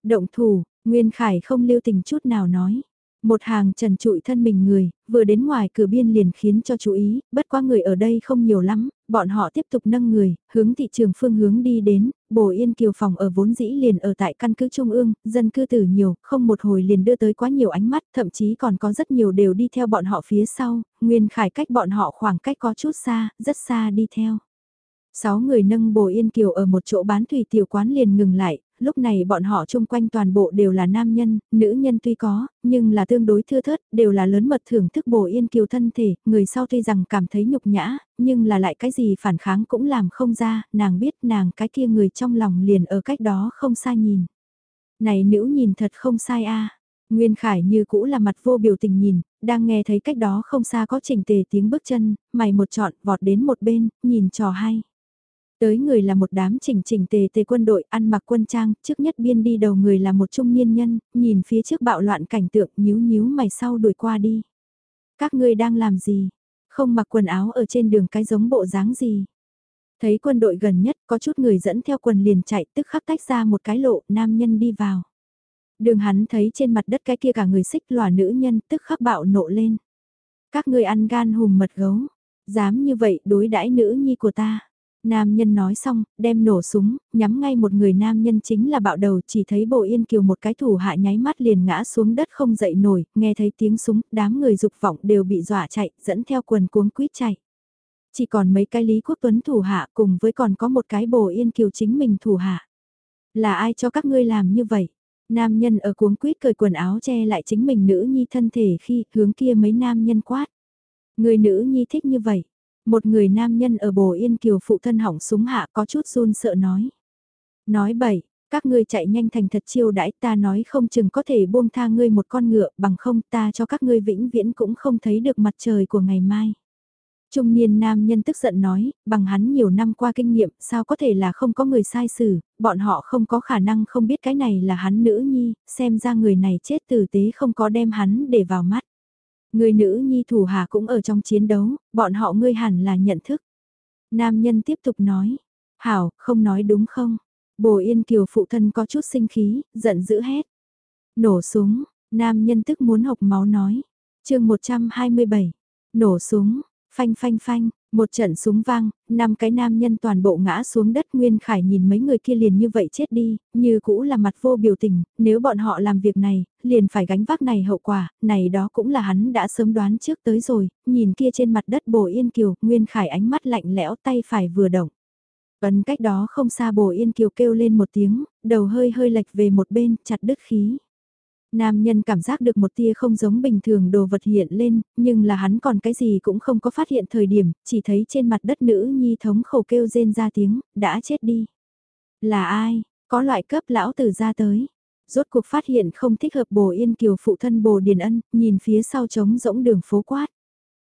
S1: Động thủ, Nguyên Khải không lưu tình chút nào nói. Một hàng trần trụi thân mình người, vừa đến ngoài cửa biên liền khiến cho chú ý, bất qua người ở đây không nhiều lắm, bọn họ tiếp tục nâng người, hướng thị trường phương hướng đi đến, bổ yên kiều phòng ở vốn dĩ liền ở tại căn cứ trung ương, dân cư tử nhiều, không một hồi liền đưa tới quá nhiều ánh mắt, thậm chí còn có rất nhiều đều đi theo bọn họ phía sau, nguyên khải cách bọn họ khoảng cách có chút xa, rất xa đi theo. Sáu người nâng bồ yên kiều ở một chỗ bán thủy tiểu quán liền ngừng lại, lúc này bọn họ chung quanh toàn bộ đều là nam nhân, nữ nhân tuy có, nhưng là tương đối thưa thớt, đều là lớn mật thưởng thức bổ yên kiều thân thể, người sau tuy rằng cảm thấy nhục nhã, nhưng là lại cái gì phản kháng cũng làm không ra, nàng biết nàng cái kia người trong lòng liền ở cách đó không xa nhìn. Này nữ nhìn thật không sai a Nguyên Khải như cũ là mặt vô biểu tình nhìn, đang nghe thấy cách đó không xa có trình tề tiếng bước chân, mày một trọn vọt đến một bên, nhìn trò hay. Tới người là một đám chỉnh chỉnh tề tề quân đội ăn mặc quân trang, trước nhất biên đi đầu người là một trung niên nhân, nhìn phía trước bạo loạn cảnh tượng nhíu nhíu mày sau đuổi qua đi. Các ngươi đang làm gì? Không mặc quần áo ở trên đường cái giống bộ dáng gì? Thấy quân đội gần nhất có chút người dẫn theo quần liền chạy tức khắc tách ra một cái lộ nam nhân đi vào. Đường hắn thấy trên mặt đất cái kia cả người xích lòa nữ nhân tức khắc bạo nộ lên. Các ngươi ăn gan hùm mật gấu, dám như vậy đối đãi nữ nhi của ta. Nam nhân nói xong, đem nổ súng, nhắm ngay một người nam nhân chính là bạo đầu chỉ thấy bộ yên kiều một cái thủ hạ nháy mắt liền ngã xuống đất không dậy nổi, nghe thấy tiếng súng, đám người dục vọng đều bị dọa chạy, dẫn theo quần cuống quýt chạy. Chỉ còn mấy cái Lý Quốc Tuấn thủ hạ cùng với còn có một cái bồ yên kiều chính mình thủ hạ. Là ai cho các ngươi làm như vậy? Nam nhân ở cuống quýt cởi quần áo che lại chính mình nữ nhi thân thể khi hướng kia mấy nam nhân quát. Người nữ nhi thích như vậy. Một người nam nhân ở bồ yên kiều phụ thân hỏng súng hạ có chút run sợ nói. Nói bậy, các ngươi chạy nhanh thành thật chiêu đãi ta nói không chừng có thể buông tha ngươi một con ngựa bằng không ta cho các ngươi vĩnh viễn cũng không thấy được mặt trời của ngày mai. Trung niên nam nhân tức giận nói, bằng hắn nhiều năm qua kinh nghiệm, sao có thể là không có người sai xử, bọn họ không có khả năng không biết cái này là hắn nữ nhi, xem ra người này chết tử tế không có đem hắn để vào mắt. Người nữ nhi thủ hạ cũng ở trong chiến đấu, bọn họ ngươi hẳn là nhận thức. Nam nhân tiếp tục nói, hảo, không nói đúng không? Bồ Yên Kiều phụ thân có chút sinh khí, giận dữ hét. Nổ súng, nam nhân tức muốn học máu nói. chương 127, nổ súng, Phanh phanh phanh, một trận súng vang, năm cái nam nhân toàn bộ ngã xuống đất Nguyên Khải nhìn mấy người kia liền như vậy chết đi, như cũ là mặt vô biểu tình, nếu bọn họ làm việc này, liền phải gánh vác này hậu quả, này đó cũng là hắn đã sớm đoán trước tới rồi, nhìn kia trên mặt đất bồ yên kiều, Nguyên Khải ánh mắt lạnh lẽo tay phải vừa động. Ấn cách đó không xa bồ yên kiều kêu lên một tiếng, đầu hơi hơi lệch về một bên, chặt đứt khí. Nam nhân cảm giác được một tia không giống bình thường đồ vật hiện lên, nhưng là hắn còn cái gì cũng không có phát hiện thời điểm, chỉ thấy trên mặt đất nữ nhi thống khổ kêu rên ra tiếng, đã chết đi. Là ai, có loại cấp lão tử ra tới. Rốt cuộc phát hiện không thích hợp bồ yên kiều phụ thân bồ điền ân, nhìn phía sau trống rỗng đường phố quát.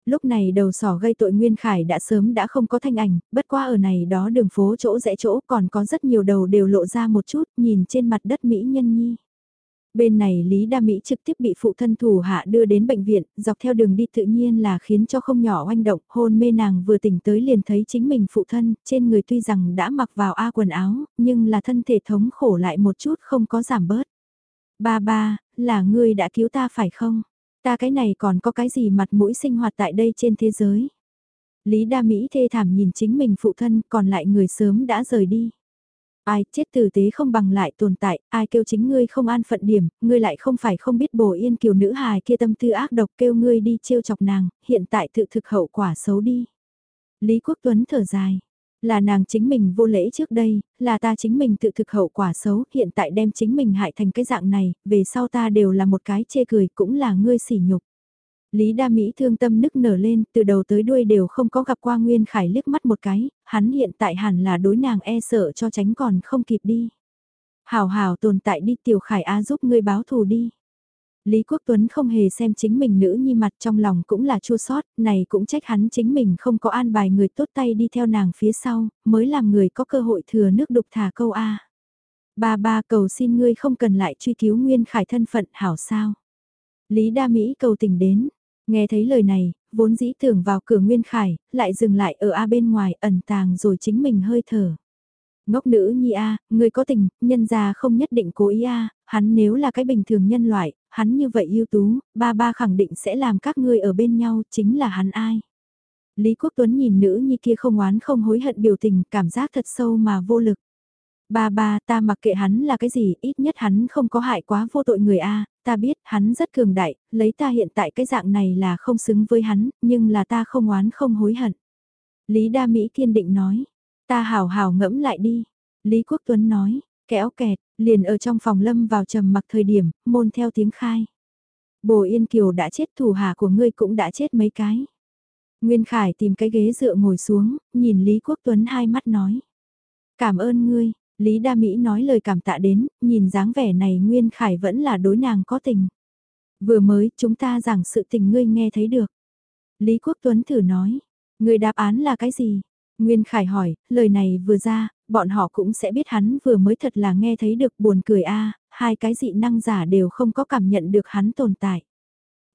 S1: Lúc này đầu sỏ gây tội Nguyên Khải đã sớm đã không có thanh ảnh, bất qua ở này đó đường phố chỗ rẽ chỗ còn có rất nhiều đầu đều lộ ra một chút nhìn trên mặt đất Mỹ nhân nhi. Bên này Lý Đa Mỹ trực tiếp bị phụ thân thủ hạ đưa đến bệnh viện, dọc theo đường đi tự nhiên là khiến cho không nhỏ oanh động, hôn mê nàng vừa tỉnh tới liền thấy chính mình phụ thân, trên người tuy rằng đã mặc vào A quần áo, nhưng là thân thể thống khổ lại một chút không có giảm bớt. Ba ba, là ngươi đã cứu ta phải không? Ta cái này còn có cái gì mặt mũi sinh hoạt tại đây trên thế giới? Lý Đa Mỹ thê thảm nhìn chính mình phụ thân còn lại người sớm đã rời đi. Ai chết tử tế không bằng lại tồn tại, ai kêu chính ngươi không an phận điểm, ngươi lại không phải không biết bổ yên kiều nữ hài kia tâm tư ác độc kêu ngươi đi trêu chọc nàng, hiện tại tự thực hậu quả xấu đi. Lý Quốc Tuấn thở dài, là nàng chính mình vô lễ trước đây, là ta chính mình tự thực hậu quả xấu, hiện tại đem chính mình hại thành cái dạng này, về sau ta đều là một cái chê cười, cũng là ngươi sỉ nhục. Lý Đa Mỹ thương tâm nức nở lên, từ đầu tới đuôi đều không có gặp qua Nguyên Khải liếc mắt một cái, hắn hiện tại hẳn là đối nàng e sợ cho tránh còn không kịp đi. Hảo hảo tồn tại đi tiểu Khải A giúp ngươi báo thù đi. Lý Quốc Tuấn không hề xem chính mình nữ nhi mặt trong lòng cũng là chua sót, này cũng trách hắn chính mình không có an bài người tốt tay đi theo nàng phía sau, mới làm người có cơ hội thừa nước đục thả câu A. Ba ba cầu xin ngươi không cần lại truy cứu Nguyên Khải thân phận hảo sao. Lý Đa Mỹ cầu tình đến, Nghe thấy lời này, vốn dĩ tưởng vào cửa Nguyên Khải, lại dừng lại ở A bên ngoài ẩn tàng rồi chính mình hơi thở. Ngốc nữ nhi A, người có tình, nhân gia không nhất định cố ý A, hắn nếu là cái bình thường nhân loại, hắn như vậy ưu tú, ba ba khẳng định sẽ làm các ngươi ở bên nhau, chính là hắn ai. Lý Quốc Tuấn nhìn nữ nhi kia không oán không hối hận biểu tình, cảm giác thật sâu mà vô lực. Ba ba ta mặc kệ hắn là cái gì, ít nhất hắn không có hại quá vô tội người A, ta biết hắn rất cường đại, lấy ta hiện tại cái dạng này là không xứng với hắn, nhưng là ta không oán không hối hận. Lý Đa Mỹ kiên định nói, ta hào hào ngẫm lại đi. Lý Quốc Tuấn nói, kéo kẹt, liền ở trong phòng lâm vào trầm mặc thời điểm, môn theo tiếng khai. Bồ Yên Kiều đã chết thủ hạ của ngươi cũng đã chết mấy cái. Nguyên Khải tìm cái ghế dựa ngồi xuống, nhìn Lý Quốc Tuấn hai mắt nói. Cảm ơn ngươi, Lý Đa Mỹ nói lời cảm tạ đến, nhìn dáng vẻ này Nguyên Khải vẫn là đối nàng có tình. Vừa mới, chúng ta giảng sự tình ngươi nghe thấy được. Lý Quốc Tuấn thử nói, người đáp án là cái gì? Nguyên Khải hỏi, lời này vừa ra, bọn họ cũng sẽ biết hắn vừa mới thật là nghe thấy được buồn cười a hai cái dị năng giả đều không có cảm nhận được hắn tồn tại.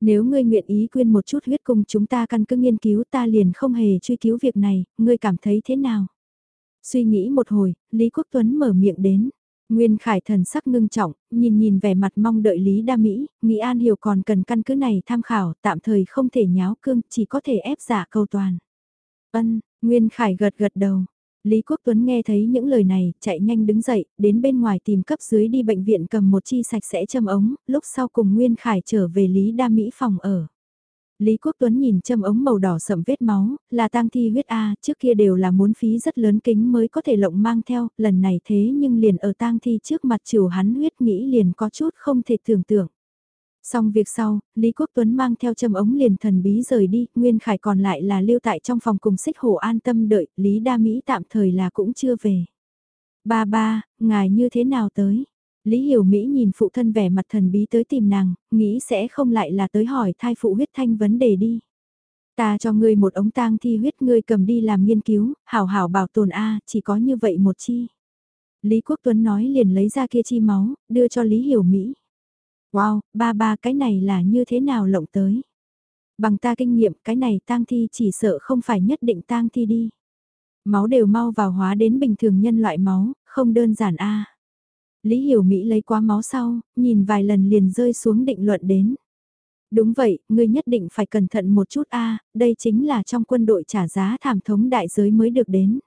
S1: Nếu ngươi nguyện ý quyên một chút huyết cùng chúng ta căn cứ nghiên cứu ta liền không hề truy cứu việc này, ngươi cảm thấy thế nào? Suy nghĩ một hồi, Lý Quốc Tuấn mở miệng đến. Nguyên Khải thần sắc ngưng trọng, nhìn nhìn vẻ mặt mong đợi Lý Đa Mỹ, nghĩ An Hiểu còn cần căn cứ này tham khảo, tạm thời không thể nháo cương, chỉ có thể ép giả câu toàn. Ân, Nguyên Khải gật gật đầu. Lý Quốc Tuấn nghe thấy những lời này, chạy nhanh đứng dậy, đến bên ngoài tìm cấp dưới đi bệnh viện cầm một chi sạch sẽ châm ống, lúc sau cùng Nguyên Khải trở về Lý Đa Mỹ phòng ở. Lý Quốc Tuấn nhìn châm ống màu đỏ sậm vết máu, là tang thi huyết A, trước kia đều là muốn phí rất lớn kính mới có thể lộng mang theo, lần này thế nhưng liền ở tang thi trước mặt chiều hắn huyết nghĩ liền có chút không thể tưởng tượng. Xong việc sau, Lý Quốc Tuấn mang theo châm ống liền thần bí rời đi, Nguyên Khải còn lại là lưu tại trong phòng cùng xích hổ an tâm đợi, Lý Đa Mỹ tạm thời là cũng chưa về. Ba ba, ngài như thế nào tới? Lý Hiểu Mỹ nhìn phụ thân vẻ mặt thần bí tới tìm nàng, nghĩ sẽ không lại là tới hỏi thai phụ huyết thanh vấn đề đi. Ta cho ngươi một ống tang thi huyết ngươi cầm đi làm nghiên cứu, hảo hảo bảo tồn A, chỉ có như vậy một chi. Lý Quốc Tuấn nói liền lấy ra kia chi máu, đưa cho Lý Hiểu Mỹ. Wow, ba ba cái này là như thế nào lộng tới? Bằng ta kinh nghiệm cái này tang thi chỉ sợ không phải nhất định tang thi đi. Máu đều mau vào hóa đến bình thường nhân loại máu, không đơn giản a. Lý Hiểu Mỹ lấy quá máu sau, nhìn vài lần liền rơi xuống định luận đến. Đúng vậy, ngươi nhất định phải cẩn thận một chút a, đây chính là trong quân đội trả giá thảm thống đại giới mới được đến.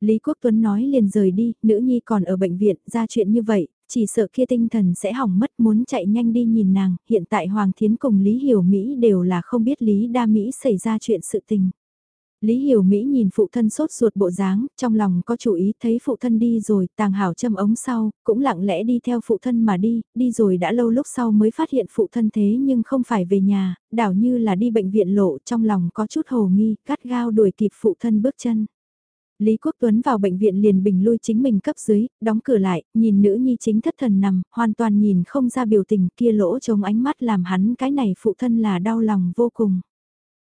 S1: Lý Quốc Tuấn nói liền rời đi, nữ nhi còn ở bệnh viện, ra chuyện như vậy, chỉ sợ kia tinh thần sẽ hỏng mất muốn chạy nhanh đi nhìn nàng, hiện tại Hoàng Thiến cùng Lý Hiểu Mỹ đều là không biết Lý Đa Mỹ xảy ra chuyện sự tình. Lý Hiểu Mỹ nhìn phụ thân sốt ruột bộ dáng, trong lòng có chủ ý thấy phụ thân đi rồi, tàng hảo châm ống sau, cũng lặng lẽ đi theo phụ thân mà đi, đi rồi đã lâu lúc sau mới phát hiện phụ thân thế nhưng không phải về nhà, đảo như là đi bệnh viện lộ trong lòng có chút hồ nghi, cắt gao đuổi kịp phụ thân bước chân. Lý Quốc Tuấn vào bệnh viện liền bình lui chính mình cấp dưới, đóng cửa lại, nhìn nữ nhi chính thất thần nằm, hoàn toàn nhìn không ra biểu tình kia lỗ trống ánh mắt làm hắn cái này phụ thân là đau lòng vô cùng.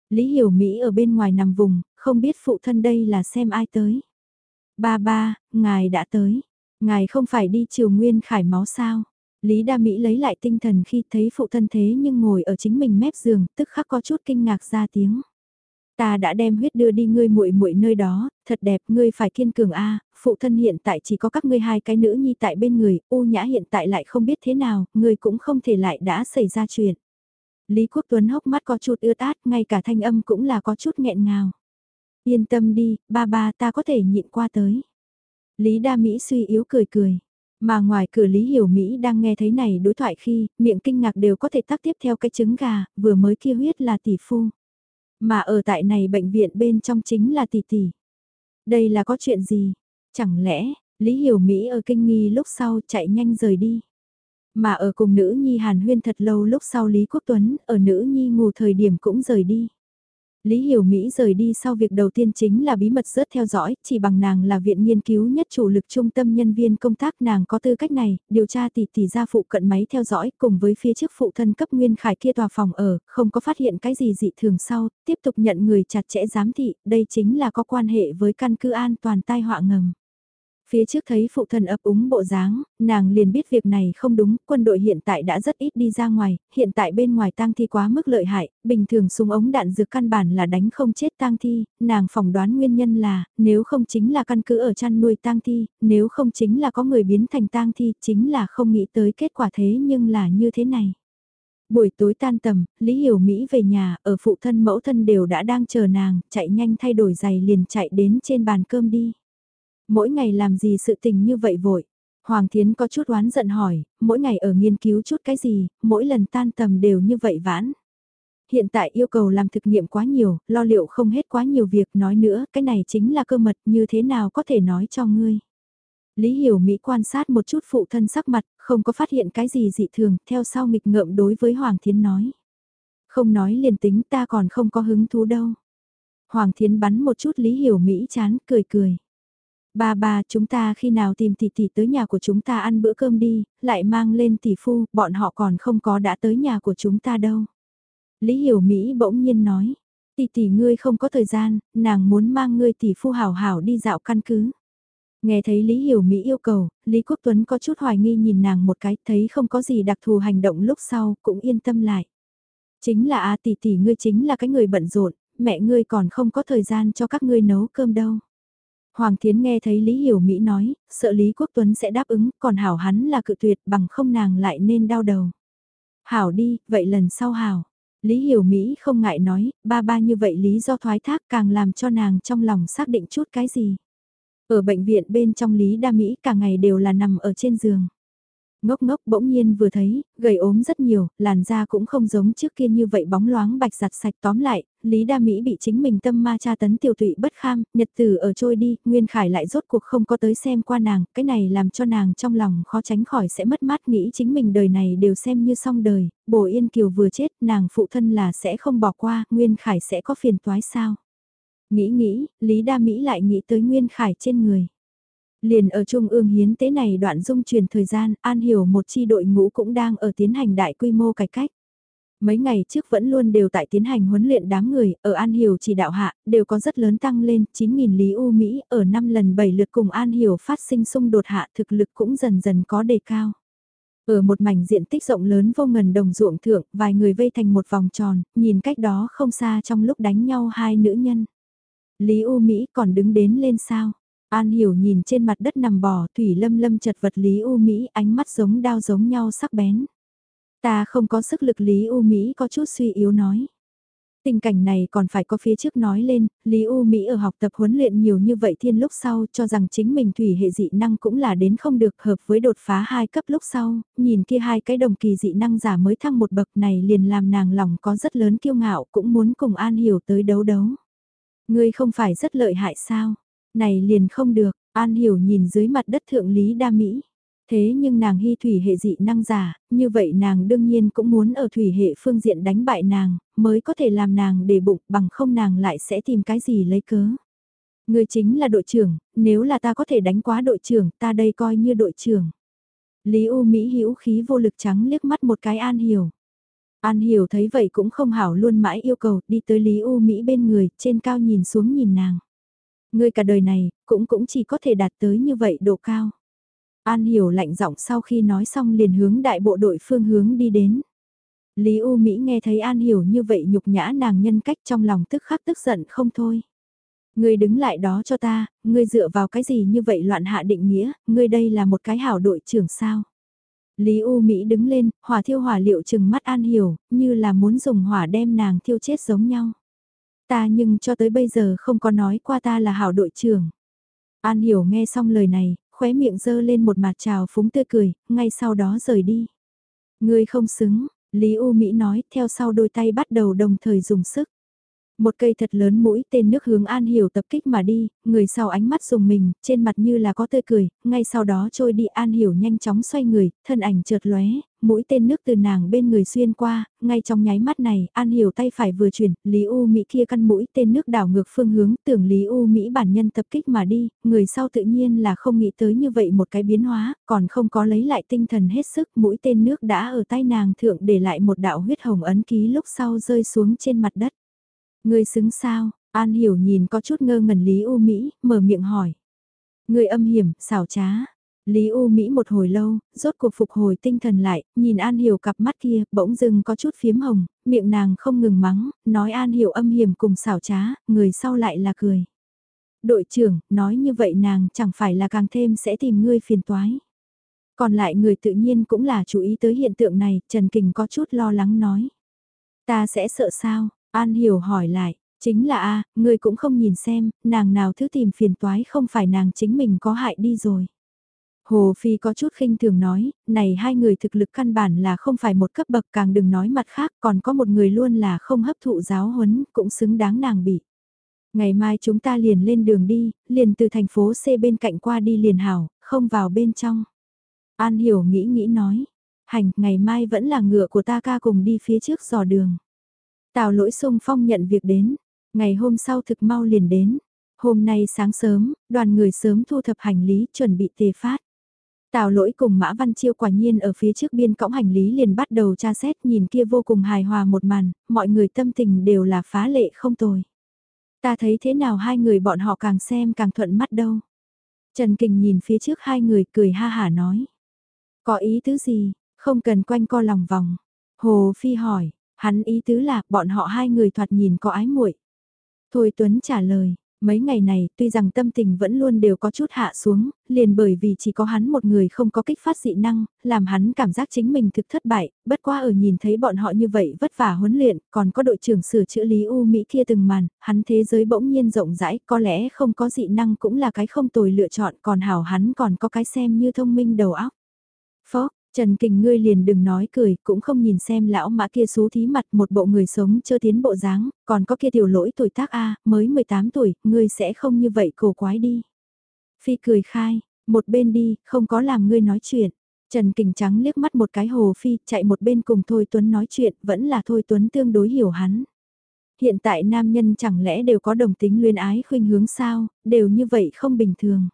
S1: Lý Hiểu Mỹ ở bên ngoài nằm vùng, không biết phụ thân đây là xem ai tới. Ba ba, ngài đã tới. Ngài không phải đi Triều nguyên khải máu sao. Lý Đa Mỹ lấy lại tinh thần khi thấy phụ thân thế nhưng ngồi ở chính mình mép giường, tức khắc có chút kinh ngạc ra tiếng. Ta đã đem huyết đưa đi ngươi muội muội nơi đó, thật đẹp, ngươi phải kiên cường a, phụ thân hiện tại chỉ có các ngươi hai cái nữ nhi tại bên người, U Nhã hiện tại lại không biết thế nào, ngươi cũng không thể lại đã xảy ra chuyện. Lý Quốc Tuấn hốc mắt có chút ướt át, ngay cả thanh âm cũng là có chút nghẹn ngào. Yên tâm đi, ba ba ta có thể nhịn qua tới. Lý Đa Mỹ suy yếu cười cười. Mà ngoài cửa Lý Hiểu Mỹ đang nghe thấy này đối thoại khi, miệng kinh ngạc đều có thể tắc tiếp theo cái trứng gà, vừa mới kia huyết là tỷ phu. Mà ở tại này bệnh viện bên trong chính là tỷ tỷ. Đây là có chuyện gì? Chẳng lẽ, Lý Hiểu Mỹ ở kinh nghi lúc sau chạy nhanh rời đi. Mà ở cùng nữ nhi Hàn Huyên thật lâu lúc sau Lý Quốc Tuấn, ở nữ nhi ngủ thời điểm cũng rời đi. Lý Hiểu Mỹ rời đi sau việc đầu tiên chính là bí mật rớt theo dõi, chỉ bằng nàng là viện nghiên cứu nhất chủ lực trung tâm nhân viên công tác nàng có tư cách này, điều tra tỷ tỷ ra phụ cận máy theo dõi cùng với phía trước phụ thân cấp nguyên khải kia tòa phòng ở, không có phát hiện cái gì dị thường sau, tiếp tục nhận người chặt chẽ giám thị, đây chính là có quan hệ với căn cứ an toàn tai họa ngầm. Phía trước thấy phụ thân ấp úng bộ dáng, nàng liền biết việc này không đúng, quân đội hiện tại đã rất ít đi ra ngoài, hiện tại bên ngoài tang thi quá mức lợi hại, bình thường súng ống đạn dược căn bản là đánh không chết tang thi, nàng phỏng đoán nguyên nhân là, nếu không chính là căn cứ ở chăn nuôi tang thi, nếu không chính là có người biến thành tang thi, chính là không nghĩ tới kết quả thế nhưng là như thế này. Buổi tối tan tầm, Lý Hiểu Mỹ về nhà, ở phụ thân mẫu thân đều đã đang chờ nàng, chạy nhanh thay đổi giày liền chạy đến trên bàn cơm đi. Mỗi ngày làm gì sự tình như vậy vội? Hoàng Thiến có chút oán giận hỏi, mỗi ngày ở nghiên cứu chút cái gì, mỗi lần tan tầm đều như vậy vãn. Hiện tại yêu cầu làm thực nghiệm quá nhiều, lo liệu không hết quá nhiều việc nói nữa, cái này chính là cơ mật như thế nào có thể nói cho ngươi. Lý Hiểu Mỹ quan sát một chút phụ thân sắc mặt, không có phát hiện cái gì dị thường, theo sau nghịch ngợm đối với Hoàng Thiến nói. Không nói liền tính ta còn không có hứng thú đâu. Hoàng Thiến bắn một chút Lý Hiểu Mỹ chán, cười cười. Ba ba chúng ta khi nào tìm tỷ tỷ tới nhà của chúng ta ăn bữa cơm đi, lại mang lên tỷ phu, bọn họ còn không có đã tới nhà của chúng ta đâu. Lý Hiểu Mỹ bỗng nhiên nói, tỷ tỷ ngươi không có thời gian, nàng muốn mang ngươi tỷ phu hảo hảo đi dạo căn cứ. Nghe thấy Lý Hiểu Mỹ yêu cầu, Lý Quốc Tuấn có chút hoài nghi nhìn nàng một cái, thấy không có gì đặc thù hành động lúc sau, cũng yên tâm lại. Chính là a tỷ tỷ ngươi chính là cái người bận rộn, mẹ ngươi còn không có thời gian cho các ngươi nấu cơm đâu. Hoàng Thiến nghe thấy Lý Hiểu Mỹ nói, sợ Lý Quốc Tuấn sẽ đáp ứng, còn Hảo hắn là cự tuyệt bằng không nàng lại nên đau đầu. Hảo đi, vậy lần sau Hảo. Lý Hiểu Mỹ không ngại nói, ba ba như vậy lý do thoái thác càng làm cho nàng trong lòng xác định chút cái gì. Ở bệnh viện bên trong Lý Đa Mỹ cả ngày đều là nằm ở trên giường. Ngốc ngốc bỗng nhiên vừa thấy, gầy ốm rất nhiều, làn da cũng không giống trước kia như vậy bóng loáng bạch giặt sạch tóm lại, Lý Đa Mỹ bị chính mình tâm ma tra tấn Tiêu tụy bất kham, nhật từ ở trôi đi, Nguyên Khải lại rốt cuộc không có tới xem qua nàng, cái này làm cho nàng trong lòng khó tránh khỏi sẽ mất mát nghĩ chính mình đời này đều xem như xong đời, bổ yên kiều vừa chết, nàng phụ thân là sẽ không bỏ qua, Nguyên Khải sẽ có phiền toái sao. Nghĩ nghĩ, Lý Đa Mỹ lại nghĩ tới Nguyên Khải trên người. Liền ở Trung ương hiến tế này đoạn dung truyền thời gian, An Hiểu một chi đội ngũ cũng đang ở tiến hành đại quy mô cải cách. Mấy ngày trước vẫn luôn đều tại tiến hành huấn luyện đám người, ở An Hiểu chỉ đạo hạ, đều có rất lớn tăng lên, 9.000 Lý U Mỹ, ở 5 lần 7 lượt cùng An Hiểu phát sinh xung đột hạ thực lực cũng dần dần có đề cao. Ở một mảnh diện tích rộng lớn vô ngần đồng ruộng thượng, vài người vây thành một vòng tròn, nhìn cách đó không xa trong lúc đánh nhau hai nữ nhân. Lý U Mỹ còn đứng đến lên sao? An hiểu nhìn trên mặt đất nằm bò thủy lâm lâm chật vật Lý U Mỹ ánh mắt giống đao giống nhau sắc bén. Ta không có sức lực Lý U Mỹ có chút suy yếu nói. Tình cảnh này còn phải có phía trước nói lên, Lý U Mỹ ở học tập huấn luyện nhiều như vậy thiên lúc sau cho rằng chính mình thủy hệ dị năng cũng là đến không được hợp với đột phá hai cấp lúc sau, nhìn kia hai cái đồng kỳ dị năng giả mới thăng một bậc này liền làm nàng lòng có rất lớn kiêu ngạo cũng muốn cùng An Hiểu tới đấu đấu. Ngươi không phải rất lợi hại sao? Này liền không được, An Hiểu nhìn dưới mặt đất thượng lý đa Mỹ. Thế nhưng nàng hy thủy hệ dị năng giả, như vậy nàng đương nhiên cũng muốn ở thủy hệ phương diện đánh bại nàng, mới có thể làm nàng để bụng bằng không nàng lại sẽ tìm cái gì lấy cớ. Người chính là đội trưởng, nếu là ta có thể đánh quá đội trưởng, ta đây coi như đội trưởng. Lý U Mỹ hữu khí vô lực trắng liếc mắt một cái An Hiểu. An Hiểu thấy vậy cũng không hảo luôn mãi yêu cầu đi tới Lý U Mỹ bên người, trên cao nhìn xuống nhìn nàng. Ngươi cả đời này, cũng cũng chỉ có thể đạt tới như vậy độ cao. An Hiểu lạnh giọng sau khi nói xong liền hướng đại bộ đội phương hướng đi đến. Lý U Mỹ nghe thấy An Hiểu như vậy nhục nhã nàng nhân cách trong lòng tức khắc tức giận không thôi. Ngươi đứng lại đó cho ta, ngươi dựa vào cái gì như vậy loạn hạ định nghĩa, ngươi đây là một cái hảo đội trưởng sao. Lý U Mỹ đứng lên, hỏa thiêu hỏa liệu chừng mắt An Hiểu, như là muốn dùng hỏa đem nàng thiêu chết giống nhau. Ta nhưng cho tới bây giờ không có nói qua ta là hảo đội trưởng. An Hiểu nghe xong lời này, khóe miệng dơ lên một mặt trào phúng tươi cười, ngay sau đó rời đi. Ngươi không xứng, Lý U Mỹ nói, theo sau đôi tay bắt đầu đồng thời dùng sức. Một cây thật lớn mũi tên nước hướng An Hiểu tập kích mà đi, người sau ánh mắt dùng mình, trên mặt như là có tươi cười, ngay sau đó trôi đi An Hiểu nhanh chóng xoay người, thân ảnh chợt lóe, mũi tên nước từ nàng bên người xuyên qua, ngay trong nháy mắt này, An Hiểu tay phải vừa chuyển, Lý U Mỹ kia căn mũi tên nước đảo ngược phương hướng, tưởng Lý U Mỹ bản nhân tập kích mà đi, người sau tự nhiên là không nghĩ tới như vậy một cái biến hóa, còn không có lấy lại tinh thần hết sức, mũi tên nước đã ở tay nàng thượng để lại một đạo huyết hồng ấn ký lúc sau rơi xuống trên mặt đất. Ngươi xứng sao? An hiểu nhìn có chút ngơ ngẩn Lý U Mỹ, mở miệng hỏi. Ngươi âm hiểm, xảo trá. Lý U Mỹ một hồi lâu, rốt cuộc phục hồi tinh thần lại, nhìn An Hiểu cặp mắt kia, bỗng dưng có chút phiếm hồng, miệng nàng không ngừng mắng, nói An Hiểu âm hiểm cùng xảo trá, người sau lại là cười. Đội trưởng, nói như vậy nàng chẳng phải là càng thêm sẽ tìm ngươi phiền toái. Còn lại người tự nhiên cũng là chú ý tới hiện tượng này, Trần Kình có chút lo lắng nói. Ta sẽ sợ sao, An Hiểu hỏi lại, chính là a, người cũng không nhìn xem, nàng nào thứ tìm phiền toái không phải nàng chính mình có hại đi rồi. Hồ Phi có chút khinh thường nói, này hai người thực lực căn bản là không phải một cấp bậc càng đừng nói mặt khác còn có một người luôn là không hấp thụ giáo huấn cũng xứng đáng nàng bị. Ngày mai chúng ta liền lên đường đi, liền từ thành phố C bên cạnh qua đi liền hảo, không vào bên trong. An Hiểu nghĩ nghĩ nói, hành, ngày mai vẫn là ngựa của ta ca cùng đi phía trước dò đường. Tào lỗi sung phong nhận việc đến, ngày hôm sau thực mau liền đến. Hôm nay sáng sớm, đoàn người sớm thu thập hành lý chuẩn bị tề phát. Tào lỗi cùng Mã Văn Chiêu quả nhiên ở phía trước biên cõng hành lý liền bắt đầu tra xét nhìn kia vô cùng hài hòa một màn, mọi người tâm tình đều là phá lệ không tồi. Ta thấy thế nào hai người bọn họ càng xem càng thuận mắt đâu. Trần Kình nhìn phía trước hai người cười ha hả nói. Có ý tứ gì, không cần quanh co lòng vòng. Hồ Phi hỏi, hắn ý tứ là bọn họ hai người thoạt nhìn có ái muội. Thôi Tuấn trả lời, Mấy ngày này, tuy rằng tâm tình vẫn luôn đều có chút hạ xuống, liền bởi vì chỉ có hắn một người không có kích phát dị năng, làm hắn cảm giác chính mình thực thất bại, bất qua ở nhìn thấy bọn họ như vậy vất vả huấn luyện, còn có đội trưởng sửa chữa Lý U Mỹ kia từng màn, hắn thế giới bỗng nhiên rộng rãi, có lẽ không có dị năng cũng là cái không tồi lựa chọn, còn hảo hắn còn có cái xem như thông minh đầu óc. Phó, Trần Kình ngươi liền đừng nói cười, cũng không nhìn xem lão mã kia xú thí mặt một bộ người sống chưa tiến bộ dáng, còn có kia tiểu lỗi tuổi tác A, mới 18 tuổi, ngươi sẽ không như vậy cổ quái đi. Phi cười khai, một bên đi, không có làm ngươi nói chuyện. Trần Kình trắng liếc mắt một cái hồ phi, chạy một bên cùng Thôi Tuấn nói chuyện, vẫn là Thôi Tuấn tương đối hiểu hắn. Hiện tại nam nhân chẳng lẽ đều có đồng tính luyên ái khuynh hướng sao, đều như vậy không bình thường.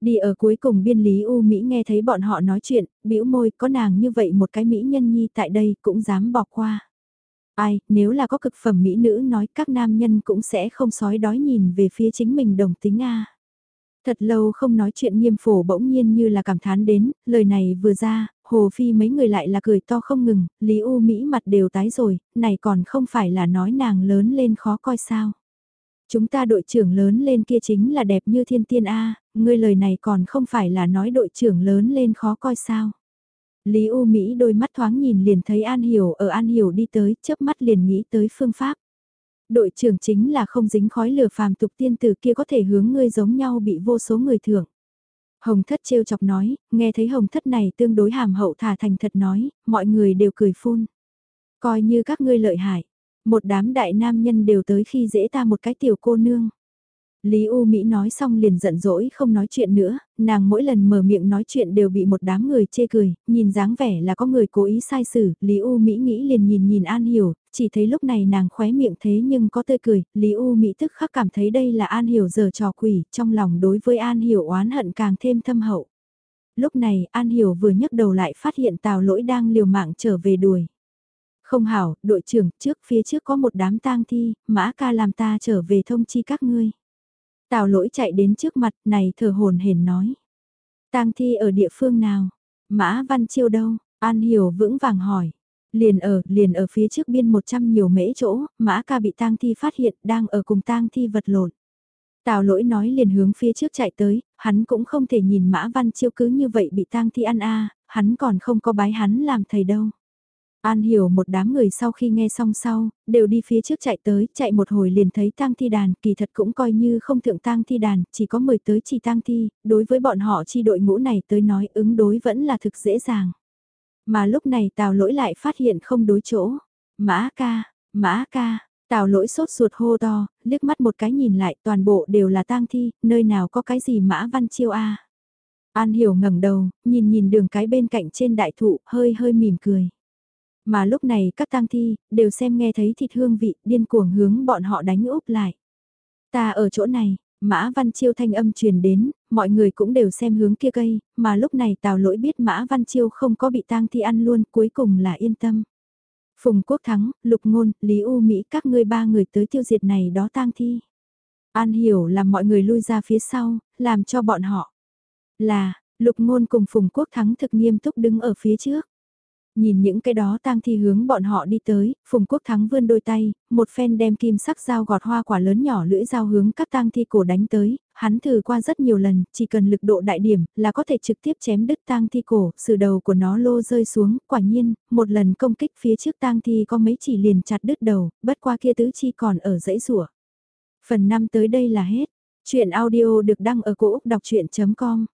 S1: Đi ở cuối cùng biên lý U Mỹ nghe thấy bọn họ nói chuyện, bĩu môi có nàng như vậy một cái Mỹ nhân nhi tại đây cũng dám bỏ qua. Ai, nếu là có cực phẩm Mỹ nữ nói các nam nhân cũng sẽ không sói đói nhìn về phía chính mình đồng tính A. Thật lâu không nói chuyện nghiêm phổ bỗng nhiên như là cảm thán đến, lời này vừa ra, Hồ Phi mấy người lại là cười to không ngừng, Lý U Mỹ mặt đều tái rồi, này còn không phải là nói nàng lớn lên khó coi sao. Chúng ta đội trưởng lớn lên kia chính là đẹp như thiên tiên A, ngươi lời này còn không phải là nói đội trưởng lớn lên khó coi sao. Lý U Mỹ đôi mắt thoáng nhìn liền thấy An Hiểu ở An Hiểu đi tới, chớp mắt liền nghĩ tới phương pháp. Đội trưởng chính là không dính khói lửa phàm tục tiên tử kia có thể hướng ngươi giống nhau bị vô số người thưởng. Hồng thất trêu chọc nói, nghe thấy hồng thất này tương đối hàm hậu thả thành thật nói, mọi người đều cười phun. Coi như các ngươi lợi hại, một đám đại nam nhân đều tới khi dễ ta một cái tiểu cô nương. Lý U Mỹ nói xong liền giận dỗi không nói chuyện nữa, nàng mỗi lần mở miệng nói chuyện đều bị một đám người chê cười, nhìn dáng vẻ là có người cố ý sai xử, Lý U Mỹ nghĩ liền nhìn nhìn An Hiểu, chỉ thấy lúc này nàng khóe miệng thế nhưng có tươi cười, Lý U Mỹ tức khắc cảm thấy đây là An Hiểu giờ trò quỷ, trong lòng đối với An Hiểu oán hận càng thêm thâm hậu. Lúc này An Hiểu vừa nhấc đầu lại phát hiện Tào Lỗi đang liều mạng trở về đuổi. Không hảo, đội trưởng, trước phía trước có một đám tang thi, mã ca làm ta trở về thông chi các ngươi. Tào lỗi chạy đến trước mặt này thở hồn hển nói. tang thi ở địa phương nào? Mã Văn Chiêu đâu? An Hiểu vững vàng hỏi. Liền ở, liền ở phía trước biên 100 nhiều mễ chỗ, mã ca bị tang thi phát hiện, đang ở cùng tang thi vật lộn. Tào lỗi nói liền hướng phía trước chạy tới, hắn cũng không thể nhìn mã văn chiêu cứ như vậy bị tang thi ăn a hắn còn không có bái hắn làm thầy đâu. An hiểu một đám người sau khi nghe xong sau, đều đi phía trước chạy tới, chạy một hồi liền thấy tang thi đàn, kỳ thật cũng coi như không thượng tang thi đàn, chỉ có 10 tới chỉ tang thi, đối với bọn họ chi đội ngũ này tới nói ứng đối vẫn là thực dễ dàng. Mà lúc này tào lỗi lại phát hiện không đối chỗ. Mã ca, mã ca, tào lỗi sốt ruột hô to, liếc mắt một cái nhìn lại toàn bộ đều là tang thi, nơi nào có cái gì mã văn chiêu a An hiểu ngẩng đầu, nhìn nhìn đường cái bên cạnh trên đại thụ, hơi hơi mỉm cười. Mà lúc này các tang thi, đều xem nghe thấy thịt hương vị, điên cuồng hướng bọn họ đánh úp lại. Ta ở chỗ này, Mã Văn Chiêu thanh âm truyền đến, mọi người cũng đều xem hướng kia cây, mà lúc này Tào Lỗi biết Mã Văn Chiêu không có bị tang thi ăn luôn, cuối cùng là yên tâm. Phùng Quốc Thắng, Lục Ngôn, Lý U Mỹ các ngươi ba người tới tiêu diệt này đó tang thi. An hiểu làm mọi người lui ra phía sau, làm cho bọn họ. Là, Lục Ngôn cùng Phùng Quốc Thắng thực nghiêm túc đứng ở phía trước. Nhìn những cái đó tang thi hướng bọn họ đi tới, Phùng Quốc Thắng vươn đôi tay, một phen đem kim sắc dao gọt hoa quả lớn nhỏ lưỡi dao hướng các tang thi cổ đánh tới, hắn thử qua rất nhiều lần, chỉ cần lực độ đại điểm là có thể trực tiếp chém đứt tang thi cổ, sự đầu của nó lô rơi xuống, quả nhiên, một lần công kích phía trước tang thi có mấy chỉ liền chặt đứt đầu, bất qua kia tứ chi còn ở dãy rủa. Phần 5 tới đây là hết. Chuyện audio được đăng ở cổ Úc đọc chuyện.com